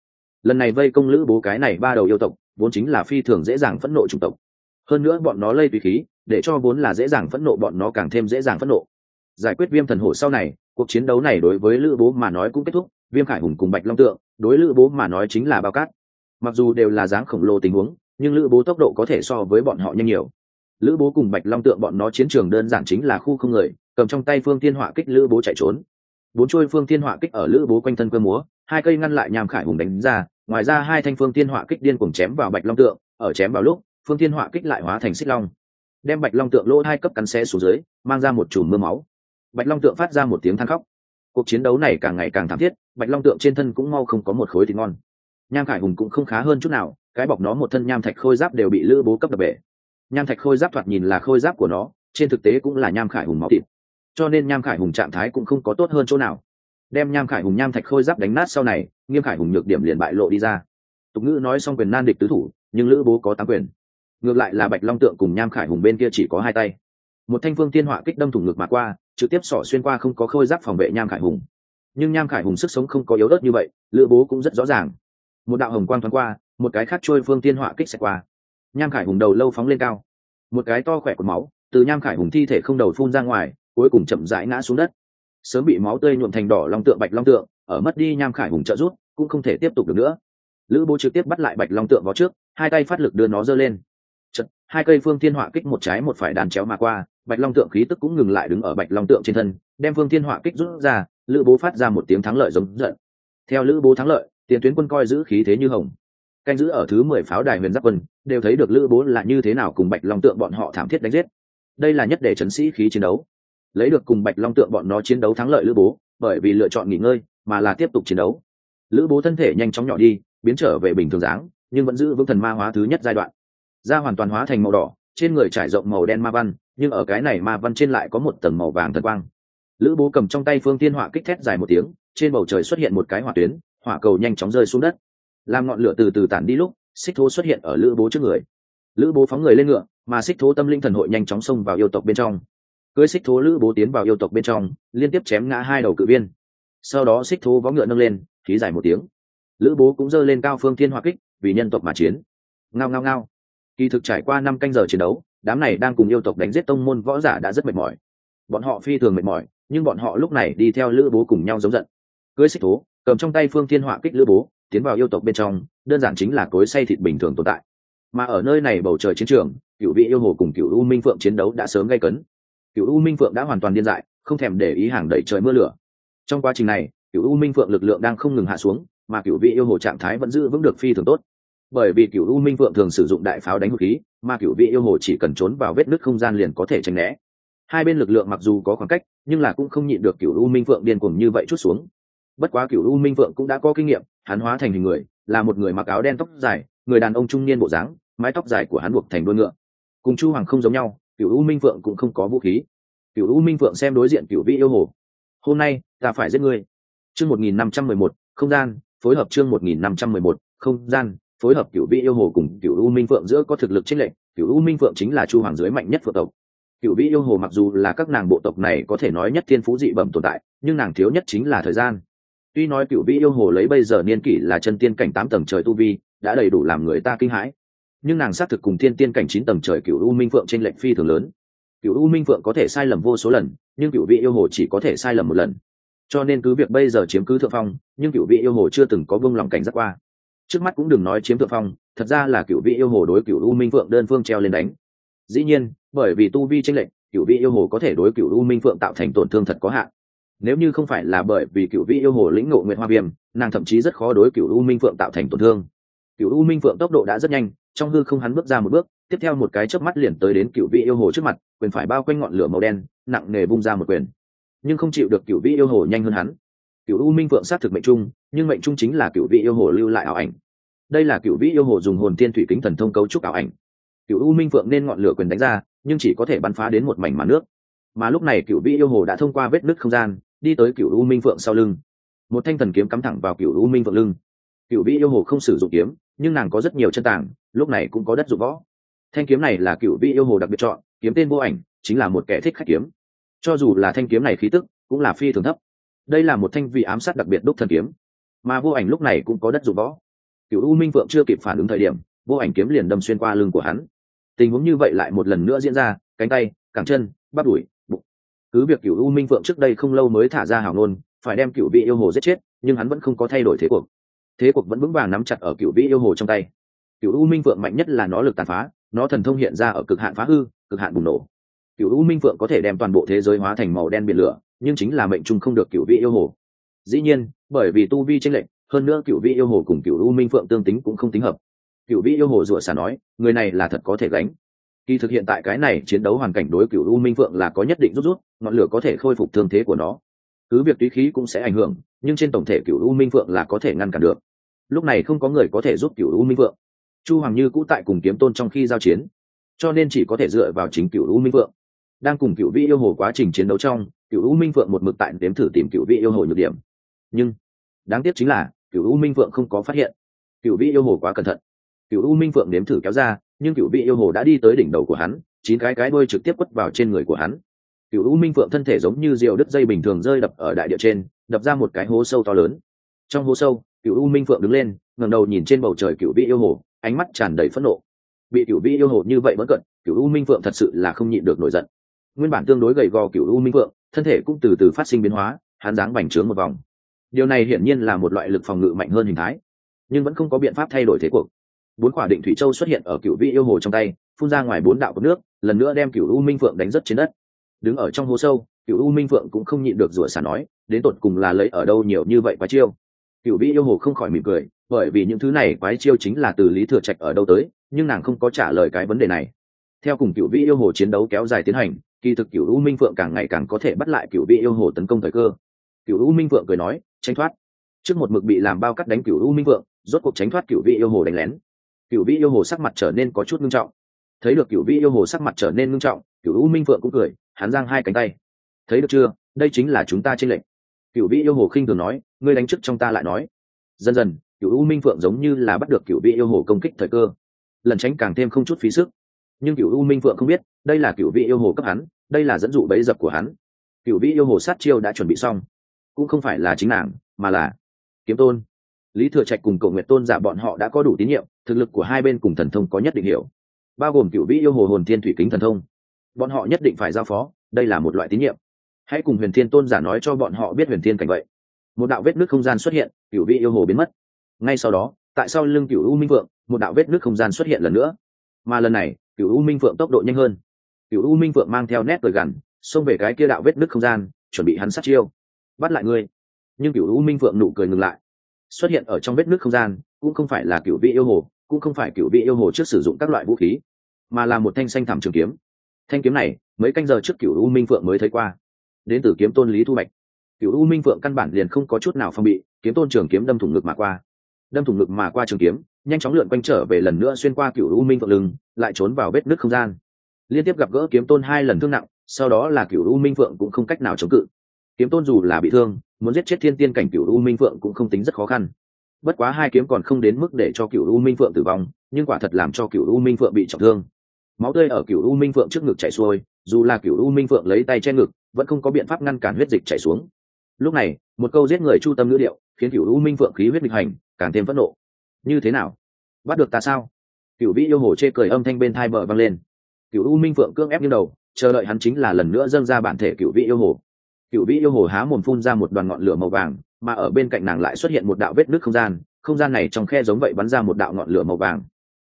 A: Lần này vây công lữ bố cái này ba đầu yêu tộc, vốn chính là phi thường dễ dàng phẫn nộ chủng tộc. Hơn nữa bọn nó lây tùy khí, để cho vốn là dễ dàng phẫn nộ bọn nó càng thêm dễ dàng phẫn nộ. Giải quyết viêm thần hổ sau này, cuộc chiến đấu này đối với lữ bố mà nói cũng kết thúc, viêm khải hùng cùng bạch long tượng, đối lữ bố mà nói chính là bao cát. Mặc dù đều là dáng khổng lồ tình huống nhưng lữ bố tốc độ có thể so với bọn họ nhanh nhiều. Lữ bố cùng bạch long tượng bọn nó chiến trường đơn giản chính là khu không người, cầm trong tay phương thiên họa kích lữ bố chạy trốn. Bốn trôi phương thiên họa kích ở lữ bố quanh thân cơ múa, hai cây ngăn lại nhàm khải hùng đánh ra, ngoài ra hai thanh phương thiên họa kích điên cùng chém vào bạch long tượng, ở chém vào lúc, phương thiên họa kích lại hóa thành xích long, đem bạch long tượng lỗ hai cấp cắn xe xuống dưới, mang ra một chùm mưa máu. Bạch long tượng phát ra một tiếng than khóc. Cuộc chiến đấu này càng ngày càng thảm thiết, bạch long tượng trên thân cũng mau không có một khối thịt ngon. Nham khải hùng cũng không khá hơn chút nào cái bọc nó một thân nham thạch khôi giáp đều bị lữ bố cấp đập bể. Nham thạch khôi giáp thoạt nhìn là khôi giáp của nó, trên thực tế cũng là nham khải hùng máu thịt. Cho nên nham khải hùng trạng thái cũng không có tốt hơn chỗ nào. Đem nham khải hùng nham thạch khôi giáp đánh nát sau này, nghiêm khải hùng nhược điểm liền bại lộ đi ra. Tục ngữ nói xong quyền nan địch tứ thủ, nhưng lữ bố có tám quyền. Ngược lại là bạch long tượng cùng nham khải hùng bên kia chỉ có hai tay. Một thanh phương thiên họa kích đâm thủng ngực mà qua, trực tiếp xỏ xuyên qua không có khôi giáp phòng vệ nham khải hùng. Nhưng nham khải hùng sức sống không có yếu đớt như vậy, lữ bố cũng rất rõ ràng. Một đạo hồng quang thoáng qua một cái khác trôi phương tiên họa kích xẹt qua. Nham khải hùng đầu lâu phóng lên cao. Một cái to khỏe của máu từ nham khải hùng thi thể không đầu phun ra ngoài cuối cùng chậm rãi ngã xuống đất. Sớm bị máu tươi nhuộm thành đỏ long tượng bạch long tượng ở mất đi nham khải hùng trợ rút cũng không thể tiếp tục được nữa. Lữ bố trực tiếp bắt lại bạch long tượng vào trước hai tay phát lực đưa nó giơ lên. Chật, hai cây phương thiên họa kích một trái một phải đàn chéo mà qua bạch long tượng khí tức cũng ngừng lại đứng ở bạch long tượng trên thân đem phương thiên họa kích rút ra lữ bố phát ra một tiếng thắng lợi giống giận. Theo lữ bố thắng lợi tiền tuyến quân coi giữ khí thế như hồng canh giữ ở thứ mười pháo đài huyền giáp quân, đều thấy được lữ bố là như thế nào cùng bạch long tượng bọn họ thảm thiết đánh giết. Đây là nhất để trấn sĩ khí chiến đấu. Lấy được cùng bạch long tượng bọn nó chiến đấu thắng lợi lữ bố, bởi vì lựa chọn nghỉ ngơi mà là tiếp tục chiến đấu. Lữ bố thân thể nhanh chóng nhỏ đi, biến trở về bình thường dáng, nhưng vẫn giữ vững thần ma hóa thứ nhất giai đoạn. Da hoàn toàn hóa thành màu đỏ, trên người trải rộng màu đen ma văn, nhưng ở cái này ma văn trên lại có một tầng màu vàng thật quang. Lữ bố cầm trong tay phương tiên họa kích thét dài một tiếng, trên bầu trời xuất hiện một cái hỏa tuyến, hỏa cầu nhanh chóng rơi xuống đất làm ngọn lửa từ từ tản đi lúc, xích thố xuất hiện ở lữ bố trước người. Lữ bố phóng người lên ngựa, mà xích thố tâm linh thần hội nhanh chóng xông vào yêu tộc bên trong. Cưới xích thố lữ bố tiến vào yêu tộc bên trong, liên tiếp chém ngã hai đầu cự viên. Sau đó xích thố vó ngựa nâng lên, khí dài một tiếng. Lữ bố cũng giơ lên cao phương thiên hoa kích, vì nhân tộc mà chiến. Ngao ngao ngao. Kỳ thực trải qua năm canh giờ chiến đấu, đám này đang cùng yêu tộc đánh giết tông môn võ giả đã rất mệt mỏi. Bọn họ phi thường mệt mỏi, nhưng bọn họ lúc này đi theo lữ bố cùng nhau giống giận. Cưới xích thố, cầm trong tay phương thiên họa kích lữ bố tiến vào yêu tộc bên trong, đơn giản chính là cối say thịt bình thường tồn tại. Mà ở nơi này bầu trời chiến trường, cựu vị yêu hồ cùng cựu u minh phượng chiến đấu đã sớm gây cấn. Cựu u minh phượng đã hoàn toàn điên dại, không thèm để ý hàng đẩy trời mưa lửa. Trong quá trình này, cựu u minh phượng lực lượng đang không ngừng hạ xuống, mà cựu vị yêu hồ trạng thái vẫn giữ vững được phi thường tốt. Bởi vì cựu u minh phượng thường sử dụng đại pháo đánh hụt khí, mà cựu vị yêu hồ chỉ cần trốn vào vết nứt không gian liền có thể tránh né. Hai bên lực lượng mặc dù có khoảng cách, nhưng là cũng không nhịn được cựu u minh phượng điên cuồng như vậy chút xuống bất quá cựu u minh phượng cũng đã có kinh nghiệm, hắn hóa thành hình người, là một người mặc áo đen tóc dài, người đàn ông trung niên bộ dáng, mái tóc dài của hắn buộc thành đuôi ngựa. Cùng chu hoàng không giống nhau, cựu u minh phượng cũng không có vũ khí. Cựu u minh phượng xem đối diện cựu vị yêu hồ. Hôm nay, ta phải giết ngươi. Chương một nghìn năm trăm mười một, không gian, phối hợp chương một nghìn năm trăm mười một, không gian, phối hợp cựu vị yêu hồ cùng cựu u minh phượng giữa có thực lực chênh lệch, cựu u minh phượng chính là chu hoàng dưới mạnh nhất phượng tộc. Cựu vị yêu hồ mặc dù là các nàng bộ tộc này có thể nói nhất thiên phú dị bẩm tồn tại, nhưng nàng thiếu nhất chính là thời gian tuy nói cựu vị yêu hồ lấy bây giờ niên kỷ là chân tiên cảnh tám tầng trời tu vi, đã đầy đủ làm người ta kinh hãi. Nhưng nàng xác thực cùng thiên tiên cảnh chín tầng trời cựu u minh phượng trên lệnh phi thường lớn. Cựu u minh phượng có thể sai lầm vô số lần, nhưng cựu vị yêu hồ chỉ có thể sai lầm một lần. Cho nên cứ việc bây giờ chiếm cứ thượng phong, nhưng cựu vị yêu hồ chưa từng có vương lòng cảnh giác qua. Trước mắt cũng đừng nói chiếm thượng phong, thật ra là cựu vị yêu hồ đối cựu u minh phượng đơn phương treo lên đánh. Dĩ nhiên, bởi vì tu vi tranh lệnh cựu vị yêu hồ có thể đối cựu u minh phượng tạo thành tổn thương thật có hạn nếu như không phải là bởi vì cựu vị yêu hồ lĩnh ngộ nguyện hoa viêm, nàng thậm chí rất khó đối cựu u minh phượng tạo thành tổn thương. Cựu u minh phượng tốc độ đã rất nhanh, trong hư không hắn bước ra một bước, tiếp theo một cái chớp mắt liền tới đến cựu vị yêu hồ trước mặt, quyền phải bao quanh ngọn lửa màu đen, nặng nề bung ra một quyền. Nhưng không chịu được cựu vị yêu hồ nhanh hơn hắn. Cựu u minh phượng sát thực mệnh trung, nhưng mệnh trung chính là cựu vị yêu hồ lưu lại ảo ảnh. Đây là cựu vị yêu hồ dùng hồn tiên thủy kính thần thông cấu trúc ảo ảnh. Cựu u minh phượng nên ngọn lửa quyền đánh ra, nhưng chỉ có thể bắn phá đến một mảnh màn nước. Mà lúc này cựu vị yêu hồ đã thông qua vết nứt không gian đi tới cựu u minh phượng sau lưng. Một thanh thần kiếm cắm thẳng vào cựu u minh phượng lưng. Cựu vĩ yêu hồ không sử dụng kiếm, nhưng nàng có rất nhiều chân tảng lúc này cũng có đất dụng võ. Thanh kiếm này là cựu vĩ yêu hồ đặc biệt chọn, kiếm tên vô ảnh, chính là một kẻ thích khách kiếm. Cho dù là thanh kiếm này khí tức, cũng là phi thường thấp. Đây là một thanh vị ám sát đặc biệt đúc thần kiếm. Mà vô ảnh lúc này cũng có đất dụng võ. Cựu u minh phượng chưa kịp phản ứng thời điểm, vô ảnh kiếm liền đâm xuyên qua lưng của hắn. Tình huống như vậy lại một lần nữa diễn ra, cánh tay, cẳng chân, bắp đuổi cứ việc cựu u minh phượng trước đây không lâu mới thả ra hào nôn phải đem cựu vị yêu hồ giết chết, nhưng hắn vẫn không có thay đổi thế cuộc. Thế cuộc vẫn vững vàng nắm chặt ở cựu vị yêu hồ trong tay. Cựu u minh phượng mạnh nhất là nó lực tàn phá, nó thần thông hiện ra ở cực hạn phá hư, cực hạn bùng nổ. Cựu u minh phượng có thể đem toàn bộ thế giới hóa thành màu đen biển lửa, nhưng chính là mệnh trung không được cựu vị yêu hồ. Dĩ nhiên, bởi vì tu vi tranh lệch, hơn nữa cựu vị yêu hồ cùng cựu u minh phượng tương tính cũng không tính hợp. Cựu vị yêu hồ rủa xả nói, người này là thật có thể gánh kỳ thực hiện tại cái này chiến đấu hoàn cảnh đối cựu u minh phượng là có nhất định rút rút, ngọn lửa có thể khôi phục thương thế của nó. Cứ việc túy khí cũng sẽ ảnh hưởng, nhưng trên tổng thể cựu u minh phượng là có thể ngăn cản được. Lúc này không có người có thể giúp cựu u minh phượng. Chu hoàng như cũ tại cùng kiếm tôn trong khi giao chiến, cho nên chỉ có thể dựa vào chính cựu u minh phượng. Đang cùng cựu vị yêu hồ quá trình chiến đấu trong cựu u minh phượng một mực tại đếm thử tìm cựu vị yêu hồ nhược điểm. Nhưng, đáng tiếc chính là cựu u minh phượng không có phát hiện. Cựu vị yêu hồ quá cẩn thận. Cựu u minh phượng đếm thử kéo ra nhưng cựu vị yêu hồ đã đi tới đỉnh đầu của hắn, chín cái cái đôi trực tiếp quất vào trên người của hắn. Cựu u minh phượng thân thể giống như rượu đứt dây bình thường rơi đập ở đại địa trên, đập ra một cái hố sâu to lớn. Trong hố sâu, cựu u minh phượng đứng lên, ngẩng đầu nhìn trên bầu trời cựu vị yêu hồ, ánh mắt tràn đầy phẫn nộ. Bị cựu vị yêu hồ như vậy bất cận, cựu u minh phượng thật sự là không nhịn được nổi giận. Nguyên bản tương đối gầy gò cựu u minh phượng, thân thể cũng từ từ phát sinh biến hóa, hắn dáng bành trướng một vòng. Điều này hiển nhiên là một loại lực phòng ngự mạnh hơn hình thái, nhưng vẫn không có biện pháp thay đổi thế cuộc bốn quả định thủy châu xuất hiện ở cựu vị yêu hồ trong tay, phun ra ngoài bốn đạo của nước, lần nữa đem cựu u minh phượng đánh rất trên đất. Đứng ở trong hố sâu, cựu u minh phượng cũng không nhịn được rủa xả nói, đến tột cùng là lấy ở đâu nhiều như vậy quá chiêu. Cựu vị yêu hồ không khỏi mỉm cười, bởi vì những thứ này quái chiêu chính là từ lý thừa trạch ở đâu tới, nhưng nàng không có trả lời cái vấn đề này. Theo cùng cựu vị yêu hồ chiến đấu kéo dài tiến hành, kỳ thực cựu u minh phượng càng ngày càng có thể bắt lại cựu vị yêu hồ tấn công thời cơ. Cựu u minh phượng cười nói, tránh thoát. Trước một mực bị làm bao cắt đánh cựu u minh phượng, rốt cuộc tránh thoát cựu vị yêu hồ đánh lén cựu vĩ yêu hồ sắc mặt trở nên có chút ngưng trọng. Thấy được cựu vĩ yêu hồ sắc mặt trở nên ngưng trọng cựu u minh phượng cũng cười, hắn giang hai cánh tay. Thấy được chưa? Đây chính là chúng ta trên lệnh. Cựu vĩ yêu hồ khinh thường nói, ngươi đánh trước trong ta lại nói. Dần dần cựu u minh phượng giống như là bắt được cựu vĩ yêu hồ công kích thời cơ. Lần tránh càng thêm không chút phí sức. Nhưng cựu u minh phượng không biết, đây là cựu vị yêu hồ cấp hắn, đây là dẫn dụ bẫy dập của hắn. Cựu vị yêu hồ sát chiêu đã chuẩn bị xong. Cũng không phải là chính nàng, mà là kiếm tôn lý thừa trạch cùng cậu nguyện tôn giả bọn họ đã có đủ tín nhiệm, thực lực của hai bên cùng thần thông có nhất định hiểu. Bao gồm cựu vĩ yêu hồ hồn thiên thủy kính thần thông. Bọn họ nhất định phải giao phó, đây là một loại tín nhiệm. Hãy cùng huyền thiên tôn giả nói cho bọn họ biết huyền thiên cảnh vậy. Một đạo vết nước không gian xuất hiện, cựu Vĩ yêu hồ biến mất. Ngay sau đó, tại sao lưng cựu u minh phượng, một đạo vết nước không gian xuất hiện lần nữa? Mà lần này, cựu u minh phượng tốc độ nhanh hơn. Cựu u minh phượng mang theo nét cười gằn, xông về cái kia đạo vết nước không gian, chuẩn bị hắn sát chiêu. Bắt lại ngươi. Nhưng cựu u minh phượng nụ cười ngừng lại xuất hiện ở trong vết nước không gian, cũng không phải là cựu vị yêu hồ, cũng không phải cựu vị yêu hồ trước sử dụng các loại vũ khí, mà là một thanh xanh thảm trường kiếm. Thanh kiếm này, mấy canh giờ trước cựu u minh phượng mới thấy qua. Đến từ kiếm tôn lý thu bạch. Cựu u minh phượng căn bản liền không có chút nào phong bị, kiếm tôn trường kiếm đâm thủng ngực mà qua. Đâm thủng ngực mà qua trường kiếm, nhanh chóng lượn quanh trở về lần nữa xuyên qua cựu u minh phượng lưng, lại trốn vào vết nước không gian. Liên tiếp gặp gỡ kiếm tôn hai lần thương nặng, sau đó là cựu u minh phượng cũng không cách nào chống cự. Kiếm tôn dù là bị thương muốn giết chết thiên tiên cảnh cựu u minh phượng cũng không tính rất khó khăn. Bất quá hai kiếm còn không đến mức để cho cựu u minh phượng tử vong, nhưng quả thật làm cho cựu u minh phượng bị trọng thương. Máu tươi ở cựu u minh phượng trước ngực chảy xuôi, dù là cựu u minh phượng lấy tay che ngực, vẫn không có biện pháp ngăn cản huyết dịch chảy xuống. Lúc này, một câu giết người chu tâm ngữ điệu, khiến cựu u minh phượng khí huyết nghịch hành, càng thêm phẫn nộ. Như thế nào? Bắt được ta sao? Cựu vĩ yêu hồ chê cười âm thanh bên thai bờ vang lên. Cựu u minh phượng cương ép như đầu, chờ đợi hắn chính là lần nữa dâng ra bản thể cựu vĩ yêu hồ cựu vĩ yêu hồ há mồm phun ra một đoàn ngọn lửa màu vàng, mà ở bên cạnh nàng lại xuất hiện một đạo vết nước không gian không gian này trong khe giống vậy bắn ra một đạo ngọn lửa màu vàng.